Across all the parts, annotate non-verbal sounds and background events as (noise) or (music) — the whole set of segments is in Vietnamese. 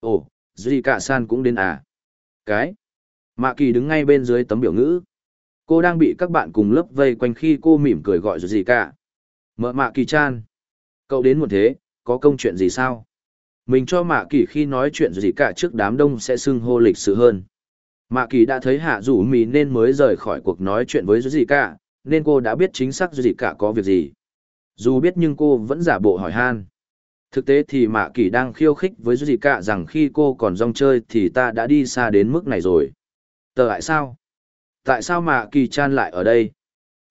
Ồ, Duy Cả San cũng đến à? Cái? Mạ Kỳ đứng ngay bên dưới tấm biểu ngữ. Cô đang bị các bạn cùng lớp vây quanh khi cô mỉm cười gọi Duy Cả. Mợ Mạ Kỳ Chan. Cậu đến một thế, có công chuyện gì sao? Mình cho Mạ Kỳ khi nói chuyện Dì cả trước đám đông sẽ xưng hô lịch sự hơn. Mạ Kỳ đã thấy Hạ Dũ Mì nên mới rời khỏi cuộc nói chuyện với Dì cả, nên cô đã biết chính xác Dì cả có việc gì. Dù biết nhưng cô vẫn giả bộ hỏi han. Thực tế thì Mạ Kỳ đang khiêu khích với Duy cả rằng khi cô còn rong chơi thì ta đã đi xa đến mức này rồi. Tờ lại sao? Tại sao Mạ Kỳ chan lại ở đây?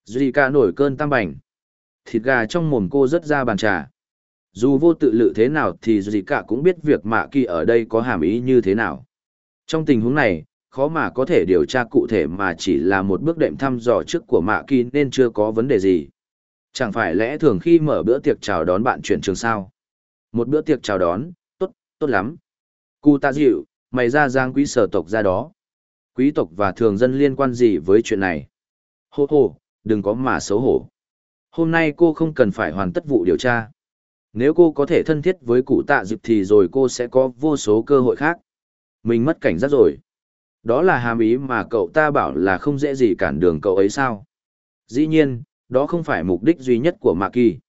Duy cả nổi cơn tam bành. Thịt gà trong mồm cô rất ra bàn trà. Dù vô tự lự thế nào thì Duy cả cũng biết việc Mạ Kỳ ở đây có hàm ý như thế nào. Trong tình huống này, khó mà có thể điều tra cụ thể mà chỉ là một bước đệm thăm dò trước của Mạ Kỳ nên chưa có vấn đề gì. Chẳng phải lẽ thường khi mở bữa tiệc chào đón bạn chuyển trường sao? Một bữa tiệc chào đón, tốt, tốt lắm. Cụ tạ dịu, mày ra giang quý sở tộc ra đó. Quý tộc và thường dân liên quan gì với chuyện này? Hô hô, đừng có mà xấu hổ. Hôm nay cô không cần phải hoàn tất vụ điều tra. Nếu cô có thể thân thiết với cụ tạ dịp thì rồi cô sẽ có vô số cơ hội khác. Mình mất cảnh giác rồi. Đó là hàm ý mà cậu ta bảo là không dễ gì cản đường cậu ấy sao. Dĩ nhiên, đó không phải mục đích duy nhất của Mạ Kỳ.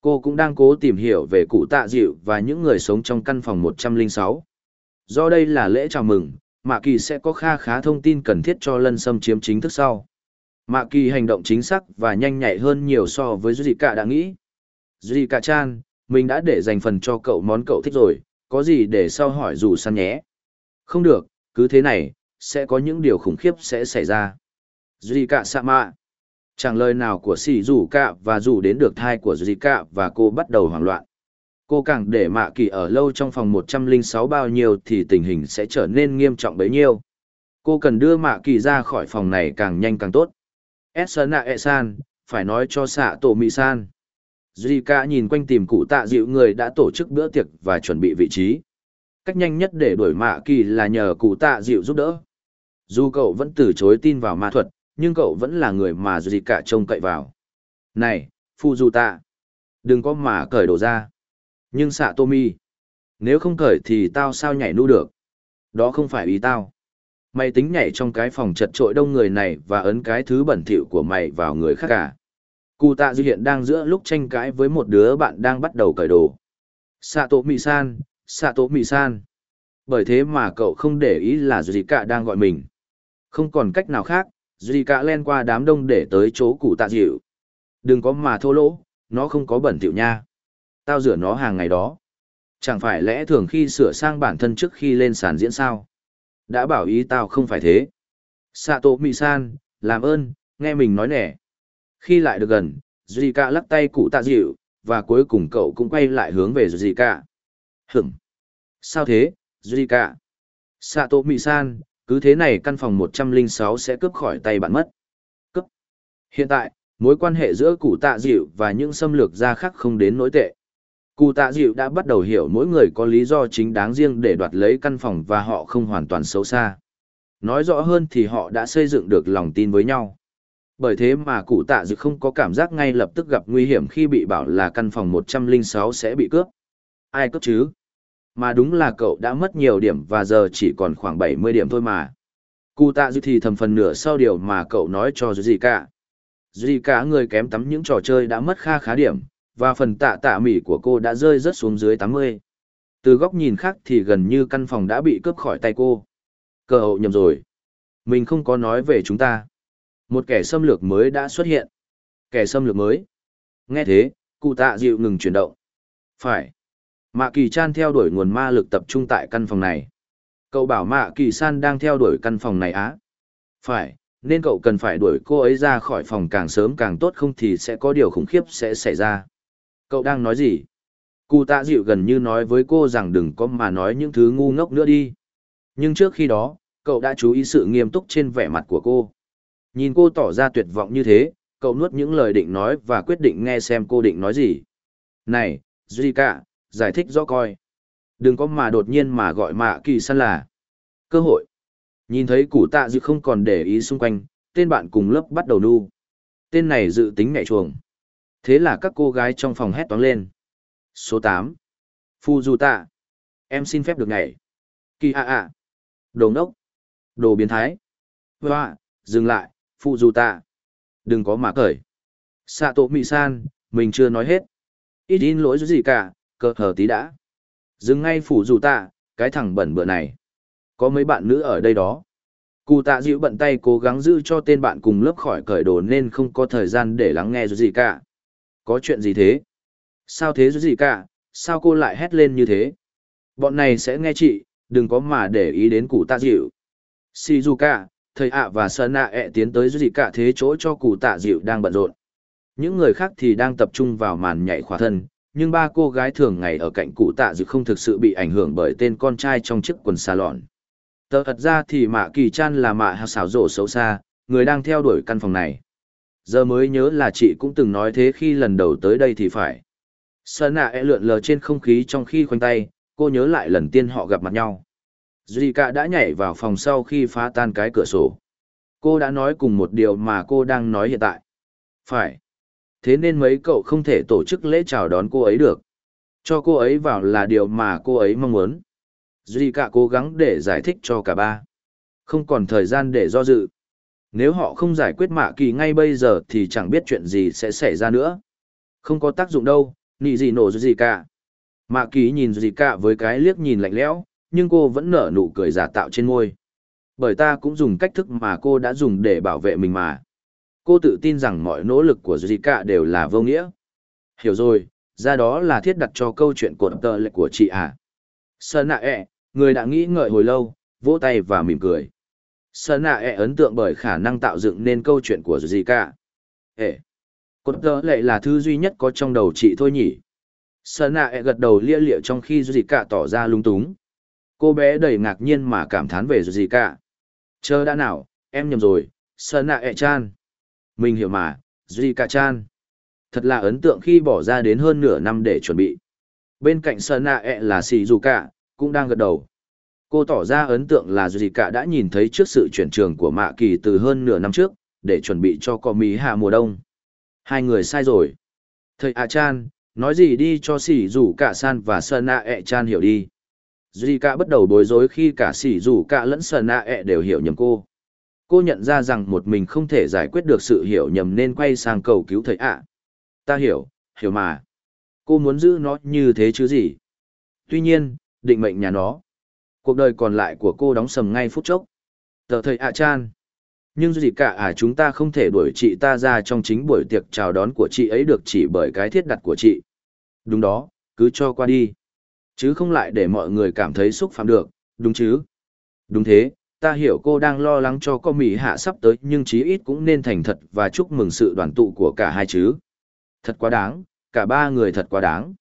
Cô cũng đang cố tìm hiểu về cụ tạ dịu và những người sống trong căn phòng 106. Do đây là lễ chào mừng, Mạ Kỳ sẽ có kha khá thông tin cần thiết cho lân xâm chiếm chính thức sau. Mạ Kỳ hành động chính xác và nhanh nhạy hơn nhiều so với Duy Cả đã nghĩ. Duy Cả Chan, mình đã để dành phần cho cậu món cậu thích rồi, có gì để sau hỏi dù săn nhé. Không được, cứ thế này, sẽ có những điều khủng khiếp sẽ xảy ra. Duy Cả Sạ Mạ. Chẳng lời nào của xì rủ cạ và rủ đến được thai của dì cạ và cô bắt đầu hoảng loạn. Cô càng để Mạ Kỳ ở lâu trong phòng 106 bao nhiêu thì tình hình sẽ trở nên nghiêm trọng bấy nhiêu. Cô cần đưa Mạ Kỳ ra khỏi phòng này càng nhanh càng tốt. Esana Esan, phải nói cho xạ tổ mị san. Dì cạ nhìn quanh tìm cụ tạ dịu người đã tổ chức bữa tiệc và chuẩn bị vị trí. Cách nhanh nhất để đuổi Mạ Kỳ là nhờ cụ tạ dịu giúp đỡ. Dù cậu vẫn từ chối tin vào ma thuật, nhưng cậu vẫn là người mà Duy Cả trông cậy vào. Này, Phu Du Tạ, đừng có mà cởi đồ ra. Nhưng xạ Mi, nếu không cởi thì tao sao nhảy nu được? Đó không phải ý tao. Mày tính nhảy trong cái phòng chật trội đông người này và ấn cái thứ bẩn thỉu của mày vào người khác cả. Cụ tạ dư hiện đang giữa lúc tranh cãi với một đứa bạn đang bắt đầu cởi đồ. Xạ tổ mì san, xạ tổ mì san. Bởi thế mà cậu không để ý là Duy Cả đang gọi mình. Không còn cách nào khác, Duy Cả len qua đám đông để tới chỗ cụ tạ dịu. Đừng có mà thô lỗ, nó không có bẩn tiểu nha. Tao rửa nó hàng ngày đó. Chẳng phải lẽ thường khi sửa sang bản thân trước khi lên sàn diễn sao? Đã bảo ý tao không phải thế. Sato Misan, làm ơn, nghe mình nói nè. Khi lại được gần, Zika lắc tay cụ tạ dịu, và cuối cùng cậu cũng quay lại hướng về Zika. Hửm. Sao thế, Zika? Sato Misan, cứ thế này căn phòng 106 sẽ cướp khỏi tay bạn mất. Cướp. Hiện tại, mối quan hệ giữa cụ tạ dịu và những xâm lược gia khác không đến nỗi tệ. Cụ tạ dịu đã bắt đầu hiểu mỗi người có lý do chính đáng riêng để đoạt lấy căn phòng và họ không hoàn toàn xấu xa. Nói rõ hơn thì họ đã xây dựng được lòng tin với nhau. Bởi thế mà cụ tạ dịu không có cảm giác ngay lập tức gặp nguy hiểm khi bị bảo là căn phòng 106 sẽ bị cướp. Ai cướp chứ? Mà đúng là cậu đã mất nhiều điểm và giờ chỉ còn khoảng 70 điểm thôi mà. Cụ tạ dư thì thầm phần nửa sau điều mà cậu nói cho gì cả. Duy cả người kém tắm những trò chơi đã mất kha khá điểm, và phần tạ tạ mỉ của cô đã rơi rất xuống dưới 80. Từ góc nhìn khác thì gần như căn phòng đã bị cướp khỏi tay cô. Cờ hậu nhầm rồi. Mình không có nói về chúng ta. Một kẻ xâm lược mới đã xuất hiện. Kẻ xâm lược mới. Nghe thế, cụ tạ dịu ngừng chuyển động. Phải. Mạ kỳ chan theo đuổi nguồn ma lực tập trung tại căn phòng này. Cậu bảo mạ kỳ san đang theo đuổi căn phòng này á. Phải, nên cậu cần phải đuổi cô ấy ra khỏi phòng càng sớm càng tốt không thì sẽ có điều khủng khiếp sẽ xảy ra. Cậu đang nói gì? Cụ tạ dịu gần như nói với cô rằng đừng có mà nói những thứ ngu ngốc nữa đi. Nhưng trước khi đó, cậu đã chú ý sự nghiêm túc trên vẻ mặt của cô. Nhìn cô tỏ ra tuyệt vọng như thế, cậu nuốt những lời định nói và quyết định nghe xem cô định nói gì. Này, Zika, giải thích rõ coi. Đừng có mà đột nhiên mà gọi mạ kỳ săn là cơ hội. Nhìn thấy củ tạ dự không còn để ý xung quanh, tên bạn cùng lớp bắt đầu nu. Tên này dự tính nhảy chuồng. Thế là các cô gái trong phòng hét toán lên. Số 8. Phu Du Tạ. Em xin phép được nhảy. Kỳ ạ ạ. Đồ ngốc. Đồ biến thái. Hoa, dừng lại, phụ dù tạ. Đừng có mà cởi. Sạ tổ mị san, mình chưa nói hết. Ít in lỗi gì cả, cơ hờ tí đã. Dừng ngay phủ dù tạ, cái thằng bẩn bựa này. Có mấy bạn nữ ở đây đó. Cụ tạ dịu bận tay cố gắng giữ cho tên bạn cùng lớp khỏi cởi đồ nên không có thời gian để lắng nghe gì cả. Có chuyện gì thế? Sao thế gì cả? Sao cô lại hét lên như thế? Bọn này sẽ nghe chị, đừng có mà để ý đến cụ tạ dịu. Shizuka, thầy ạ và sơn ạ ẹ tiến tới gì cả thế chỗ cho cụ tạ dịu đang bận rộn. Những người khác thì đang tập trung vào màn nhảy khỏa thân, nhưng ba cô gái thường ngày ở cạnh cụ tạ dự không thực sự bị ảnh hưởng bởi tên con trai trong chiếc quần salon. Tờ thật ra thì mạ kỳ chan là mạ Hào xảo rổ xấu xa, người đang theo đuổi căn phòng này. Giờ mới nhớ là chị cũng từng nói thế khi lần đầu tới đây thì phải. Sơn nạ e lượn lờ trên không khí trong khi khoanh tay, cô nhớ lại lần tiên họ gặp mặt nhau. Zika đã nhảy vào phòng sau khi phá tan cái cửa sổ. Cô đã nói cùng một điều mà cô đang nói hiện tại. Phải. Thế nên mấy cậu không thể tổ chức lễ chào đón cô ấy được. Cho cô ấy vào là điều mà cô ấy mong muốn. Zika cố gắng để giải thích cho cả ba. Không còn thời gian để do dự. Nếu họ không giải quyết mạ kỳ ngay bây giờ thì chẳng biết chuyện gì sẽ xảy ra nữa. Không có tác dụng đâu, nị gì nổ gì cả. Mạ kỳ nhìn gì cả với cái liếc nhìn lạnh lẽo, nhưng cô vẫn nở nụ cười giả tạo trên môi. Bởi ta cũng dùng cách thức mà cô đã dùng để bảo vệ mình mà. Cô tự tin rằng mọi nỗ lực của Zika đều là vô nghĩa. Hiểu rồi, ra đó là thiết đặt cho câu chuyện cột tờ lệ của chị à. Sơn nạ ẹ, người đã nghĩ ngợi hồi lâu, vỗ tay và mỉm cười. Sơn nạ ẹ ấn tượng bởi khả năng tạo dựng nên câu chuyện của Zika. Ê, cột tờ lệ là thứ duy nhất có trong đầu chị thôi nhỉ. Sơn nạ ẹ gật đầu lia lịa trong khi Zika tỏ ra lung túng. Cô bé đầy ngạc nhiên mà cảm thán về Zika. Chờ đã nào, em nhầm rồi, Sơn nạ ẹ chan. Mình hiểu mà, Zika chan. Thật là ấn tượng khi bỏ ra đến hơn nửa năm để chuẩn bị. Bên cạnh Sơn nạ e ẹ là Shizuka, cũng đang gật đầu. Cô tỏ ra ấn tượng là Zika đã nhìn thấy trước sự chuyển trường của Mạ Kỳ từ hơn nửa năm trước, để chuẩn bị cho cò mì hạ mùa đông. Hai người sai rồi. Thầy A Chan, nói gì đi cho sỉ cả san và sơn nạ ẹ chan hiểu đi duy cả bắt đầu bối rối khi cả sỉ cả lẫn sơn nạ e ẹ đều hiểu nhầm cô cô nhận ra rằng một mình không thể giải quyết được sự hiểu nhầm nên quay sang cầu cứu thầy ạ. Ta hiểu hiểu mà. Cô muốn giữ nó như thế chứ gì? Tuy nhiên, định mệnh nhà nó. Cuộc đời còn lại của cô đóng sầm ngay phút chốc. Tờ thầy ạ chan. Nhưng gì cả à chúng ta không thể đuổi chị ta ra trong chính buổi tiệc chào đón của chị ấy được chỉ bởi cái thiết đặt của chị. Đúng đó, cứ cho qua đi. Chứ không lại để mọi người cảm thấy xúc phạm được, đúng chứ? Đúng thế ta hiểu cô đang lo lắng cho con mỹ hạ sắp tới nhưng chí ít cũng nên thành thật và chúc mừng sự đoàn tụ của cả hai chứ thật quá đáng cả ba người thật quá đáng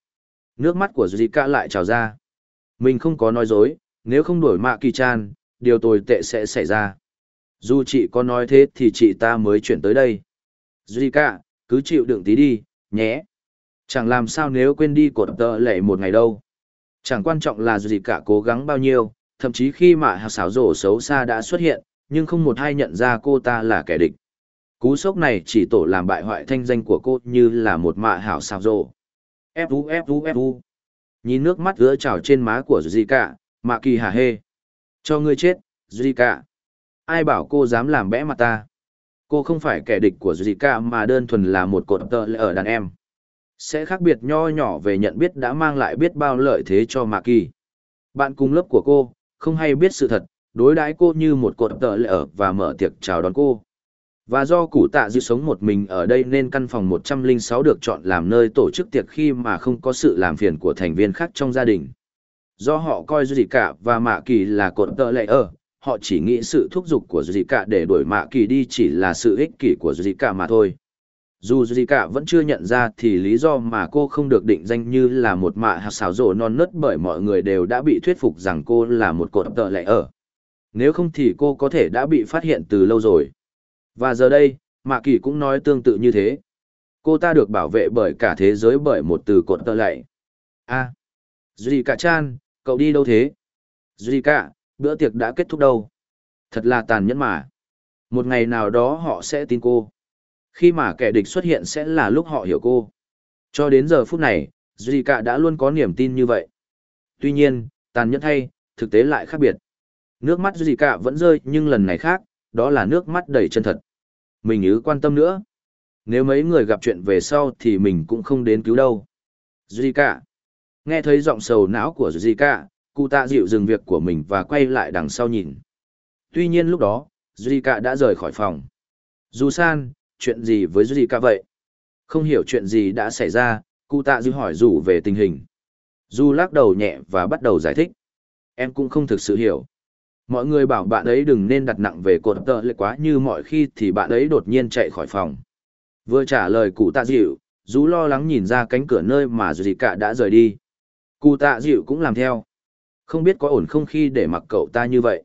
nước mắt của Zika lại trào ra mình không có nói dối nếu không đổi mạ kỳ chan điều tồi tệ sẽ xảy ra dù chị có nói thế thì chị ta mới chuyển tới đây. Zika, cứ chịu đựng tí đi, nhé. Chẳng làm sao nếu quên đi cột tợ lệ một ngày đâu. Chẳng quan trọng là Zika cố gắng bao nhiêu, thậm chí khi mà hạ xảo rổ xấu xa đã xuất hiện, nhưng không một ai nhận ra cô ta là kẻ địch. Cú sốc này chỉ tổ làm bại hoại thanh danh của cô như là một mạ hảo xảo rổ. Fu Fu Fu. Nhìn nước mắt ứa trào trên má của Zika, mạ kỳ hả hê. Cho ngươi chết, Zika ai bảo cô dám làm bẽ mặt ta. Cô không phải kẻ địch của Zika mà đơn thuần là một cột tợ lệ ở đàn em. Sẽ khác biệt nho nhỏ về nhận biết đã mang lại biết bao lợi thế cho Mạc Kỳ. Bạn cùng lớp của cô, không hay biết sự thật, đối đãi cô như một cột tợ lệ ở và mở tiệc chào đón cô. Và do cụ tạ dư sống một mình ở đây nên căn phòng 106 được chọn làm nơi tổ chức tiệc khi mà không có sự làm phiền của thành viên khác trong gia đình. Do họ coi Zika và Mạ Kỳ là cột tợ lệ ở, họ chỉ nghĩ sự thúc giục của Zika để đuổi mạ kỳ đi chỉ là sự ích kỷ của Zika mà thôi. Dù gì cả vẫn chưa nhận ra thì lý do mà cô không được định danh như là một mạ hạt xảo rổ non nớt bởi mọi người đều đã bị thuyết phục rằng cô là một cột tợ lệ ở. Nếu không thì cô có thể đã bị phát hiện từ lâu rồi. Và giờ đây, mạ kỳ cũng nói tương tự như thế. Cô ta được bảo vệ bởi cả thế giới bởi một từ cột tợ lệ. a à, Zika chan, cậu đi đâu thế? Zika, bữa tiệc đã kết thúc đâu. Thật là tàn nhẫn mà. Một ngày nào đó họ sẽ tin cô. Khi mà kẻ địch xuất hiện sẽ là lúc họ hiểu cô. Cho đến giờ phút này, Zika đã luôn có niềm tin như vậy. Tuy nhiên, tàn nhẫn thay, thực tế lại khác biệt. Nước mắt gì cả vẫn rơi nhưng lần này khác, đó là nước mắt đầy chân thật. Mình ứ quan tâm nữa. Nếu mấy người gặp chuyện về sau thì mình cũng không đến cứu đâu. Zika. Nghe thấy giọng sầu não của Zika, cụ tạ dịu dừng việc của mình và quay lại đằng sau nhìn. Tuy nhiên lúc đó, Zika đã rời khỏi phòng. Dù san, chuyện gì với Zika vậy? Không hiểu chuyện gì đã xảy ra, cụ tạ dư hỏi dù về tình hình. Du lắc đầu nhẹ và bắt đầu giải thích. Em cũng không thực sự hiểu. Mọi người bảo bạn ấy đừng nên đặt nặng về cột tợ lệ quá như mọi khi thì bạn ấy đột nhiên chạy khỏi phòng. Vừa trả lời cụ tạ dịu, Du lo lắng nhìn ra cánh cửa nơi mà dù gì cả đã rời đi. Cụ tạ dịu cũng làm theo. Không biết có ổn không khi để mặc cậu ta như vậy.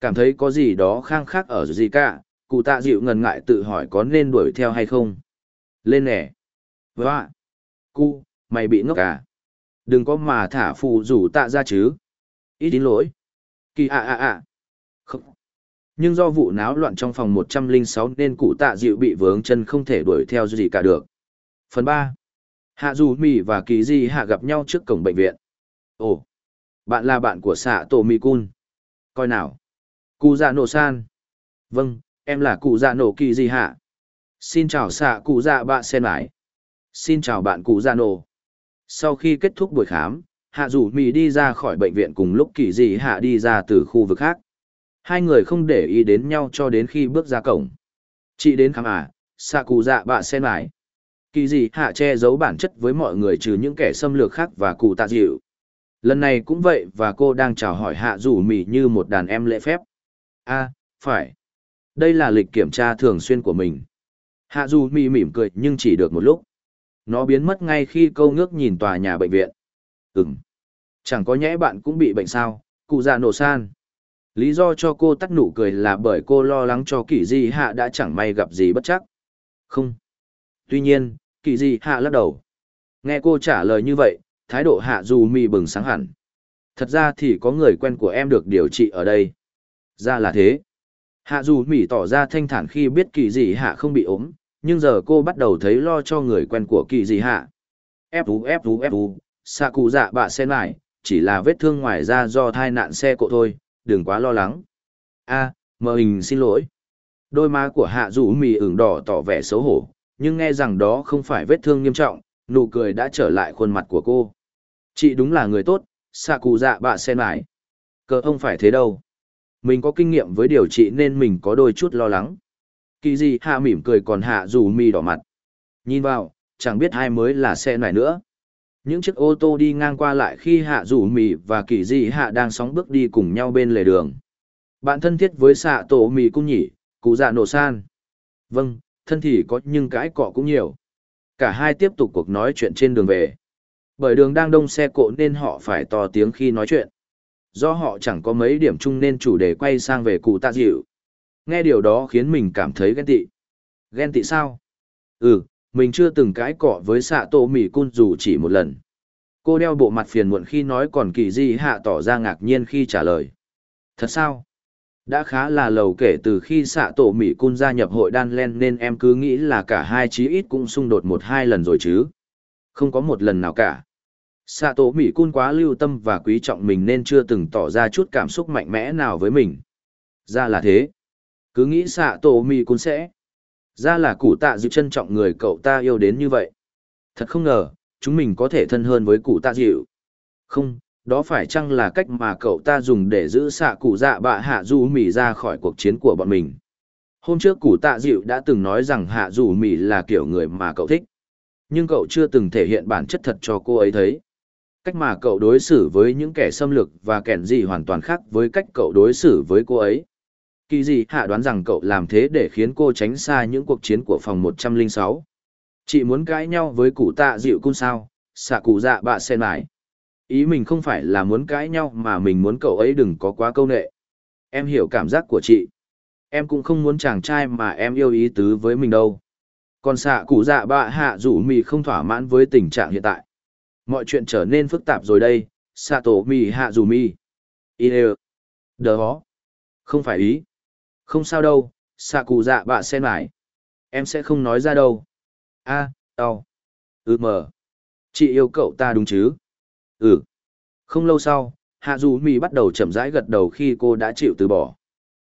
Cảm thấy có gì đó khang khác ở gì cả, cụ tạ dịu ngần ngại tự hỏi có nên đuổi theo hay không. Lên nè. Vâng Cụ, mày bị ngốc à? Đừng có mà thả phù rủ tạ ra chứ. Ít đến lỗi. Kỳ ạ ạ ạ. Không. Nhưng do vụ náo loạn trong phòng 106 nên cụ tạ dịu bị vướng chân không thể đuổi theo gì cả được. Phần 3. Hạ dù mì và kỳ di hạ gặp nhau trước cổng bệnh viện. Ồ, bạn là bạn của xạ tổ mì cun. Coi nào. Cụ dạ nổ san. Vâng, em là cụ dạ nổ kỳ gì hạ. Xin chào xạ cụ dạ bạn sen mãi. Xin chào bạn cụ dạ nổ. Sau khi kết thúc buổi khám, hạ rủ mì đi ra khỏi bệnh viện cùng lúc kỳ dị hạ đi ra từ khu vực khác hai người không để ý đến nhau cho đến khi bước ra cổng chị đến khám à xạ cụ dạ bạ sen mãi. kỳ dị hạ che giấu bản chất với mọi người trừ những kẻ xâm lược khác và cụ tạ dịu lần này cũng vậy và cô đang chào hỏi hạ rủ mì như một đàn em lễ phép a phải đây là lịch kiểm tra thường xuyên của mình hạ dù mỉ mỉm cười nhưng chỉ được một lúc nó biến mất ngay khi câu ngước nhìn tòa nhà bệnh viện Ừm. Chẳng có nhẽ bạn cũng bị bệnh sao, cụ già nổ san. Lý do cho cô tắt nụ cười là bởi cô lo lắng cho kỳ di hạ đã chẳng may gặp gì bất chắc. Không. Tuy nhiên, kỳ di hạ lắc đầu. Nghe cô trả lời như vậy, thái độ hạ dù mì bừng sáng hẳn. Thật ra thì có người quen của em được điều trị ở đây. Ra là thế. Hạ dù mỉ tỏ ra thanh thản khi biết kỳ dị hạ không bị ốm, nhưng giờ cô bắt đầu thấy lo cho người quen của kỳ dị hạ. Ép ú ép ú ép ú, xạ cụ dạ bạ sen lại, chỉ là vết thương ngoài da do thai nạn xe cộ thôi, đừng quá lo lắng. a à, mờ hình xin lỗi. Đôi má của hạ dù mì ửng đỏ tỏ vẻ xấu hổ, nhưng nghe rằng đó không phải vết thương nghiêm trọng, nụ cười đã trở lại khuôn mặt của cô. Chị đúng là người tốt, xạ cụ dạ bạ sen lại. Cờ không phải thế đâu. Mình có kinh nghiệm với điều trị nên mình có đôi chút lo lắng. Kỳ gì hạ mỉm cười còn hạ rủ mì đỏ mặt. Nhìn vào, chẳng biết ai mới là xe này nữa. Những chiếc ô tô đi ngang qua lại khi hạ rủ mì và kỳ dị hạ đang sóng bước đi cùng nhau bên lề đường. Bạn thân thiết với xạ tổ mì cung nhỉ, cụ dạ nổ san. Vâng, thân thì có nhưng cãi cọ cũng nhiều. Cả hai tiếp tục cuộc nói chuyện trên đường về. Bởi đường đang đông xe cộ nên họ phải to tiếng khi nói chuyện. Do họ chẳng có mấy điểm chung nên chủ đề quay sang về cụ tạ dịu. Nghe điều đó khiến mình cảm thấy ghen tị. Ghen tị sao? Ừ, mình chưa từng cãi cọ với xạ tổ mỉ cun dù chỉ một lần cô đeo bộ mặt phiền muộn khi nói còn kỳ di hạ tỏ ra ngạc nhiên khi trả lời thật sao đã khá là lầu kể từ khi xạ tổ mỹ cun gia nhập hội đan len nên em cứ nghĩ là cả hai chí ít cũng xung đột một hai lần rồi chứ không có một lần nào cả xạ tổ mỹ cun quá lưu tâm và quý trọng mình nên chưa từng tỏ ra chút cảm xúc mạnh mẽ nào với mình ra là thế cứ nghĩ xạ tổ mỹ cun sẽ ra là cụ tạ dịu trân trọng người cậu ta yêu đến như vậy. Thật không ngờ, chúng mình có thể thân hơn với cụ tạ dịu. Không, đó phải chăng là cách mà cậu ta dùng để giữ xạ cụ dạ bạ hạ du mỹ ra khỏi cuộc chiến của bọn mình. Hôm trước cụ tạ dịu đã từng nói rằng hạ du mỹ là kiểu người mà cậu thích. Nhưng cậu chưa từng thể hiện bản chất thật cho cô ấy thấy. Cách mà cậu đối xử với những kẻ xâm lược và kẻn gì hoàn toàn khác với cách cậu đối xử với cô ấy kỳ dị hạ đoán rằng cậu làm thế để khiến cô tránh xa những cuộc chiến của phòng 106. Chị muốn cãi nhau với cụ tạ dịu cung sao, xạ cụ dạ bạ sen mải. Ý mình không phải là muốn cãi nhau mà mình muốn cậu ấy đừng có quá câu nệ. Em hiểu cảm giác của chị. Em cũng không muốn chàng trai mà em yêu ý tứ với mình đâu. Còn xạ cụ dạ bạ hạ rủ mì không thỏa mãn với tình trạng hiện tại. Mọi chuyện trở nên phức tạp rồi đây, xạ tổ mì hạ rủ mì. Ý hó. Không phải ý không sao đâu, xạ cụ dạ bạ sen mải. Em sẽ không nói ra đâu. a à, đau. Ừ mờ. Chị yêu cậu ta đúng chứ? Ừ. Không lâu sau, hạ dù mi bắt đầu chậm rãi gật đầu khi cô đã chịu từ bỏ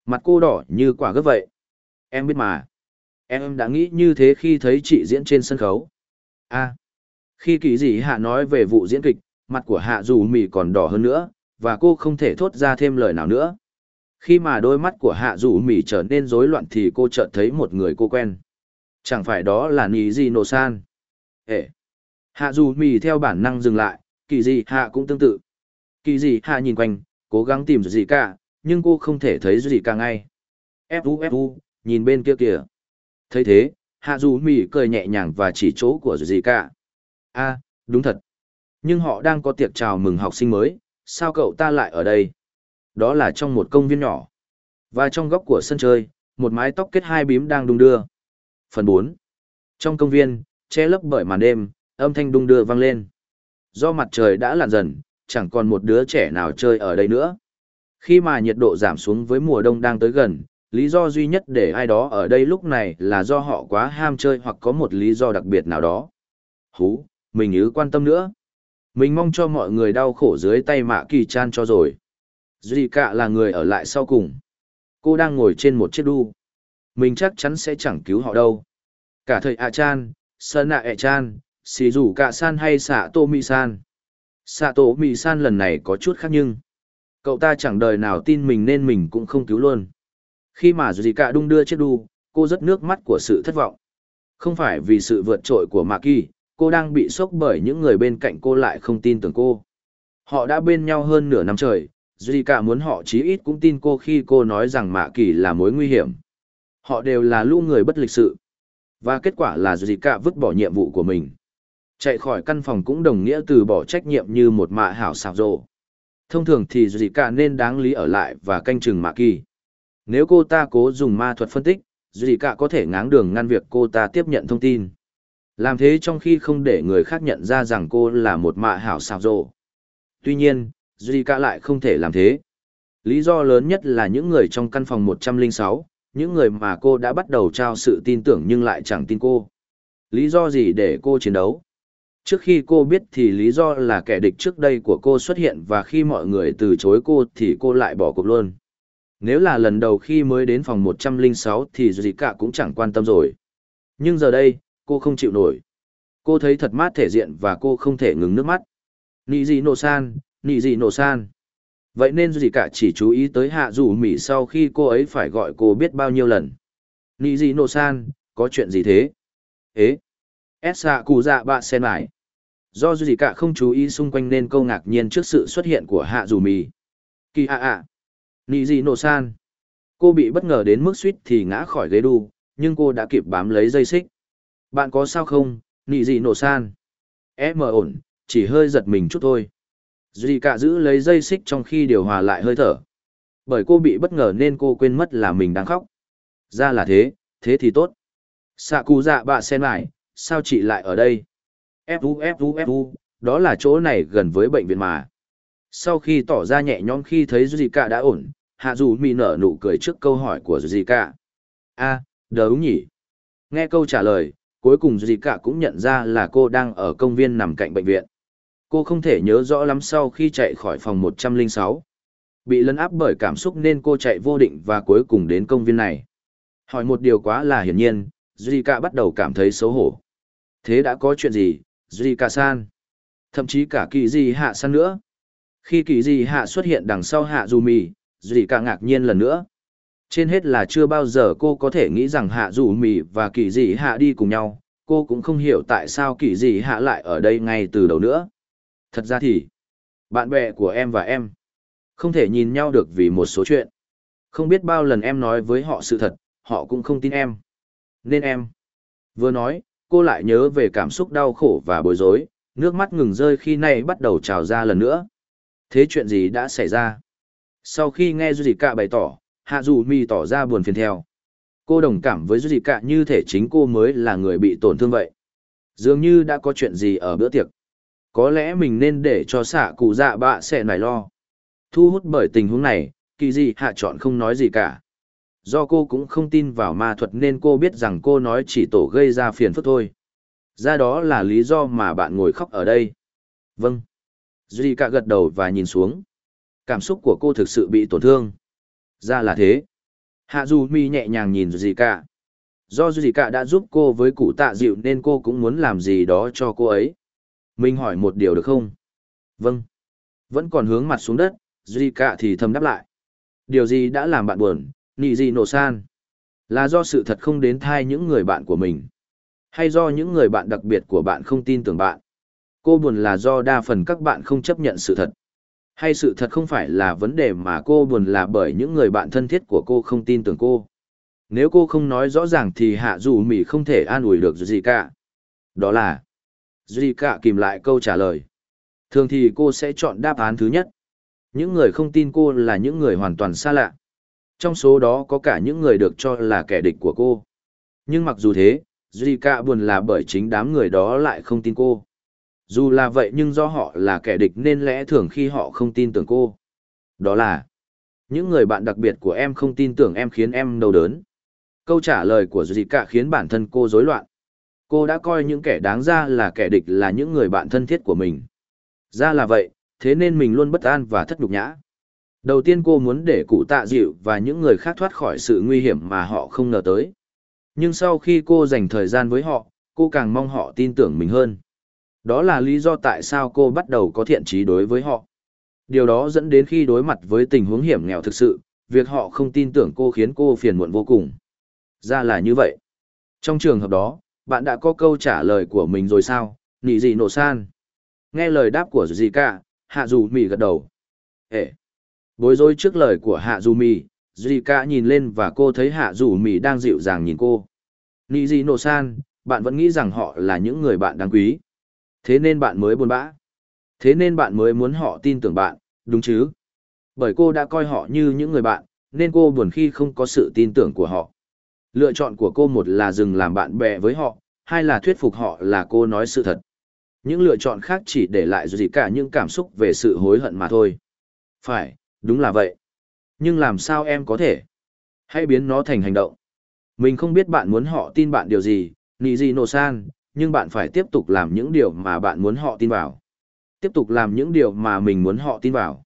mặt cô đỏ như quả gấp vậy em biết mà em đã nghĩ như thế khi thấy chị diễn trên sân khấu a khi kỳ dị hạ nói về vụ diễn kịch, mặt của hạ dù mì còn đỏ hơn nữa, và cô không thể thốt ra thêm lời nào nữa. Khi mà đôi mắt của hạ dù mì trở nên rối loạn thì cô chợt thấy một người cô quen. Chẳng phải đó là nì di nổ san? Ệ hạ dù mì theo bản năng dừng lại, kỳ dị hạ cũng tương tự. Kỳ dị hạ nhìn quanh, cố gắng tìm gì cả, nhưng cô không thể thấy gì cả ngay. Fu fu nhìn bên kia kìa. Thấy thế, hạ dù mì cười nhẹ nhàng và chỉ chỗ của gì cả a đúng thật. Nhưng họ đang có tiệc chào mừng học sinh mới, sao cậu ta lại ở đây? Đó là trong một công viên nhỏ. Và trong góc của sân chơi, một mái tóc kết hai bím đang đung đưa. Phần bốn. Trong công viên, che lấp bởi màn đêm, âm thanh đung đưa vang lên. Do mặt trời đã lặn dần, chẳng còn một đứa trẻ nào chơi ở đây nữa. Khi mà nhiệt độ giảm xuống với mùa đông đang tới gần, lý do duy nhất để ai đó ở đây lúc này là do họ quá ham chơi hoặc có một lý do đặc biệt nào đó. Hú mình ứ quan tâm nữa. Mình mong cho mọi người đau khổ dưới tay mạ kỳ chan cho rồi. Duy cạ là người ở lại sau cùng. Cô đang ngồi trên một chiếc đu. Mình chắc chắn sẽ chẳng cứu họ đâu. Cả Thầy a chan, sơn nạ ẹ chan xì rủ cạ san hay xạ tô mi san? Xạ tô mi san lần này có chút khác nhưng cậu ta chẳng đời nào tin mình nên mình cũng không cứu luôn. Khi mà duy cạ đung đưa chiếc đu, cô rất nước mắt của sự thất vọng. Không phải vì sự vượt trội của mạ kỳ cô đang bị sốc bởi những người bên cạnh cô lại không tin tưởng cô. Họ đã bên nhau hơn nửa năm trời duy cả muốn họ chí ít cũng tin cô khi cô nói rằng mạ kỳ là mối nguy hiểm. Họ đều là lũ người bất lịch sự. Và kết quả là duy cả vứt bỏ nhiệm vụ của mình. Chạy khỏi căn phòng cũng đồng nghĩa từ bỏ trách nhiệm như một mạ hảo xào rộ. Thông thường thì duy cả nên đáng lý ở lại và canh chừng mạ kỳ. Nếu cô ta cố dùng ma thuật phân tích duy cả có thể ngáng đường ngăn việc cô ta tiếp nhận thông tin làm thế trong khi không để người khác nhận ra rằng cô là một mạ hảo xào rộ. Tuy nhiên duy cả lại không thể làm thế. Lý do lớn nhất là những người trong căn phòng 106, những người mà cô đã bắt đầu trao sự tin tưởng nhưng lại chẳng tin cô. Lý do gì để cô chiến đấu? Trước khi cô biết thì lý do là kẻ địch trước đây của cô xuất hiện và khi mọi người từ chối cô thì cô lại bỏ cuộc luôn. Nếu là lần đầu khi mới đến phòng 106 thì duy cả cũng chẳng quan tâm rồi. Nhưng giờ đây cô không chịu nổi. Cô thấy thật mát thể diện và cô không thể ngừng nước mắt. Nị dị nổ san, nị dị nổ san. Vậy nên gì cả chỉ chú ý tới hạ dù mỹ sau khi cô ấy phải gọi cô biết bao nhiêu lần. Nị dị nổ san, có chuyện gì thế? Ế? Ép xạ cụ dạ bạ sen lại do gì cả không chú ý xung quanh nên câu ngạc nhiên trước sự xuất hiện của hạ dù mì kỳ ạ ạ. Nị dị nổ san. Cô bị bất ngờ đến mức suýt thì ngã khỏi ghế đu, nhưng cô đã kịp bám lấy dây xích bạn có sao không? Nị gì nổ san. Em ổn chỉ hơi giật mình chút thôi. Duy cả giữ lấy dây xích trong khi điều hòa lại hơi thở. Bởi cô bị bất ngờ nên cô quên mất là mình đang khóc. Ra là thế thế thì tốt. Xạ cụ dạ bạ sen lại sao chị lại ở đây? Fu fu fu đó là chỗ này gần với bệnh viện mà. Sau khi tỏ ra nhẹ nhõm khi thấy duy cả đã ổn hạ dù mi nở nụ cười trước câu hỏi của duy cả. A à, đờ đúng nhỉ. Nghe câu trả lời cuối cùng duy cả cũng nhận ra là cô đang ở công viên nằm cạnh bệnh viện cô không thể nhớ rõ lắm sau khi chạy khỏi phòng 106. Bị lấn áp bởi cảm xúc nên cô chạy vô định và cuối cùng đến công viên này. Hỏi một điều quá là hiển nhiên, Zika bắt đầu cảm thấy xấu hổ. Thế đã có chuyện gì, Zika-san? Thậm chí cả kỳ gì hạ san nữa. Khi kỳ gì hạ xuất hiện đằng sau hạ dù mì, Zika ngạc nhiên lần nữa. Trên hết là chưa bao giờ cô có thể nghĩ rằng hạ dù mì và kỳ dị hạ đi cùng nhau, cô cũng không hiểu tại sao kỳ dị hạ lại ở đây ngay từ đầu nữa. Thật ra thì, bạn bè của em và em không thể nhìn nhau được vì một số chuyện. Không biết bao lần em nói với họ sự thật, họ cũng không tin em. Nên em. Vừa nói, cô lại nhớ về cảm xúc đau khổ và bối rối, nước mắt ngừng rơi khi nay bắt đầu trào ra lần nữa. Thế chuyện gì đã xảy ra? Sau khi nghe Duy Cạ bày tỏ, Hạ Dù Mi tỏ ra buồn phiền theo. Cô đồng cảm với Duy Cạ như thể chính cô mới là người bị tổn thương vậy. Dường như đã có chuyện gì ở bữa tiệc. Có lẽ mình nên để cho xạ cụ dạ bạ sẽ nải lo. Thu hút bởi tình huống này, kỳ dị hạ chọn không nói gì cả. Do cô cũng không tin vào ma thuật nên cô biết rằng cô nói chỉ tổ gây ra phiền phức thôi. Ra đó là lý do mà bạn ngồi khóc ở đây. Vâng. Duy cả gật đầu và nhìn xuống. Cảm xúc của cô thực sự bị tổn thương. Ra là thế. Hạ dù mi nhẹ nhàng nhìn gì cả. Do gì cả đã giúp cô với cụ tạ dịu nên cô cũng muốn làm gì đó cho cô ấy. Mình hỏi một điều được không? Vâng. Vẫn còn hướng mặt xuống đất, Duy cả thì thầm đáp lại. Điều gì đã làm bạn buồn, nị gì nổ san? Là do sự thật không đến thai những người bạn của mình. Hay do những người bạn đặc biệt của bạn không tin tưởng bạn? Cô buồn là do đa phần các bạn không chấp nhận sự thật. Hay sự thật không phải là vấn đề mà cô buồn là bởi những người bạn thân thiết của cô không tin tưởng cô. Nếu cô không nói rõ ràng thì hạ dù mỉ không thể an ủi được gì cả. Đó là... Duy cả kìm lại câu trả lời. Thường thì cô sẽ chọn đáp án thứ nhất. Những người không tin cô là những người hoàn toàn xa lạ. Trong số đó có cả những người được cho là kẻ địch của cô. Nhưng mặc dù thế, Duy cả buồn là bởi chính đám người đó lại không tin cô. Dù là vậy nhưng do họ là kẻ địch nên lẽ thường khi họ không tin tưởng cô. Đó là, những người bạn đặc biệt của em không tin tưởng em khiến em đau đớn. Câu trả lời của Duy cả khiến bản thân cô rối loạn. Cô đã coi những kẻ đáng ra là kẻ địch là những người bạn thân thiết của mình. Ra là vậy, thế nên mình luôn bất an và thất nhục nhã. Đầu tiên cô muốn để cụ tạ dịu và những người khác thoát khỏi sự nguy hiểm mà họ không ngờ tới. Nhưng sau khi cô dành thời gian với họ, cô càng mong họ tin tưởng mình hơn. Đó là lý do tại sao cô bắt đầu có thiện trí đối với họ. Điều đó dẫn đến khi đối mặt với tình huống hiểm nghèo thực sự, việc họ không tin tưởng cô khiến cô phiền muộn vô cùng. Ra là như vậy. Trong trường hợp đó, bạn đã có câu trả lời của mình rồi sao, nị gì nổ san. Nghe lời đáp của gì cả, hạ dù mì gật đầu. Ê! Bối rối trước lời của hạ dù mì, Zika nhìn lên và cô thấy hạ dù mì đang dịu dàng nhìn cô. Nị gì nổ san, bạn vẫn nghĩ rằng họ là những người bạn đáng quý. Thế nên bạn mới buồn bã. Thế nên bạn mới muốn họ tin tưởng bạn, đúng chứ? Bởi cô đã coi họ như những người bạn, nên cô buồn khi không có sự tin tưởng của họ. Lựa chọn của cô một là dừng làm bạn bè với họ, hai là thuyết phục họ là cô nói sự thật. Những lựa chọn khác chỉ để lại gì cả những cảm xúc về sự hối hận mà thôi. Phải, đúng là vậy. Nhưng làm sao em có thể? Hãy biến nó thành hành động. Mình không biết bạn muốn họ tin bạn điều gì, nì gì nổ san, nhưng bạn phải tiếp tục làm những điều mà bạn muốn họ tin vào. Tiếp tục làm những điều mà mình muốn họ tin vào.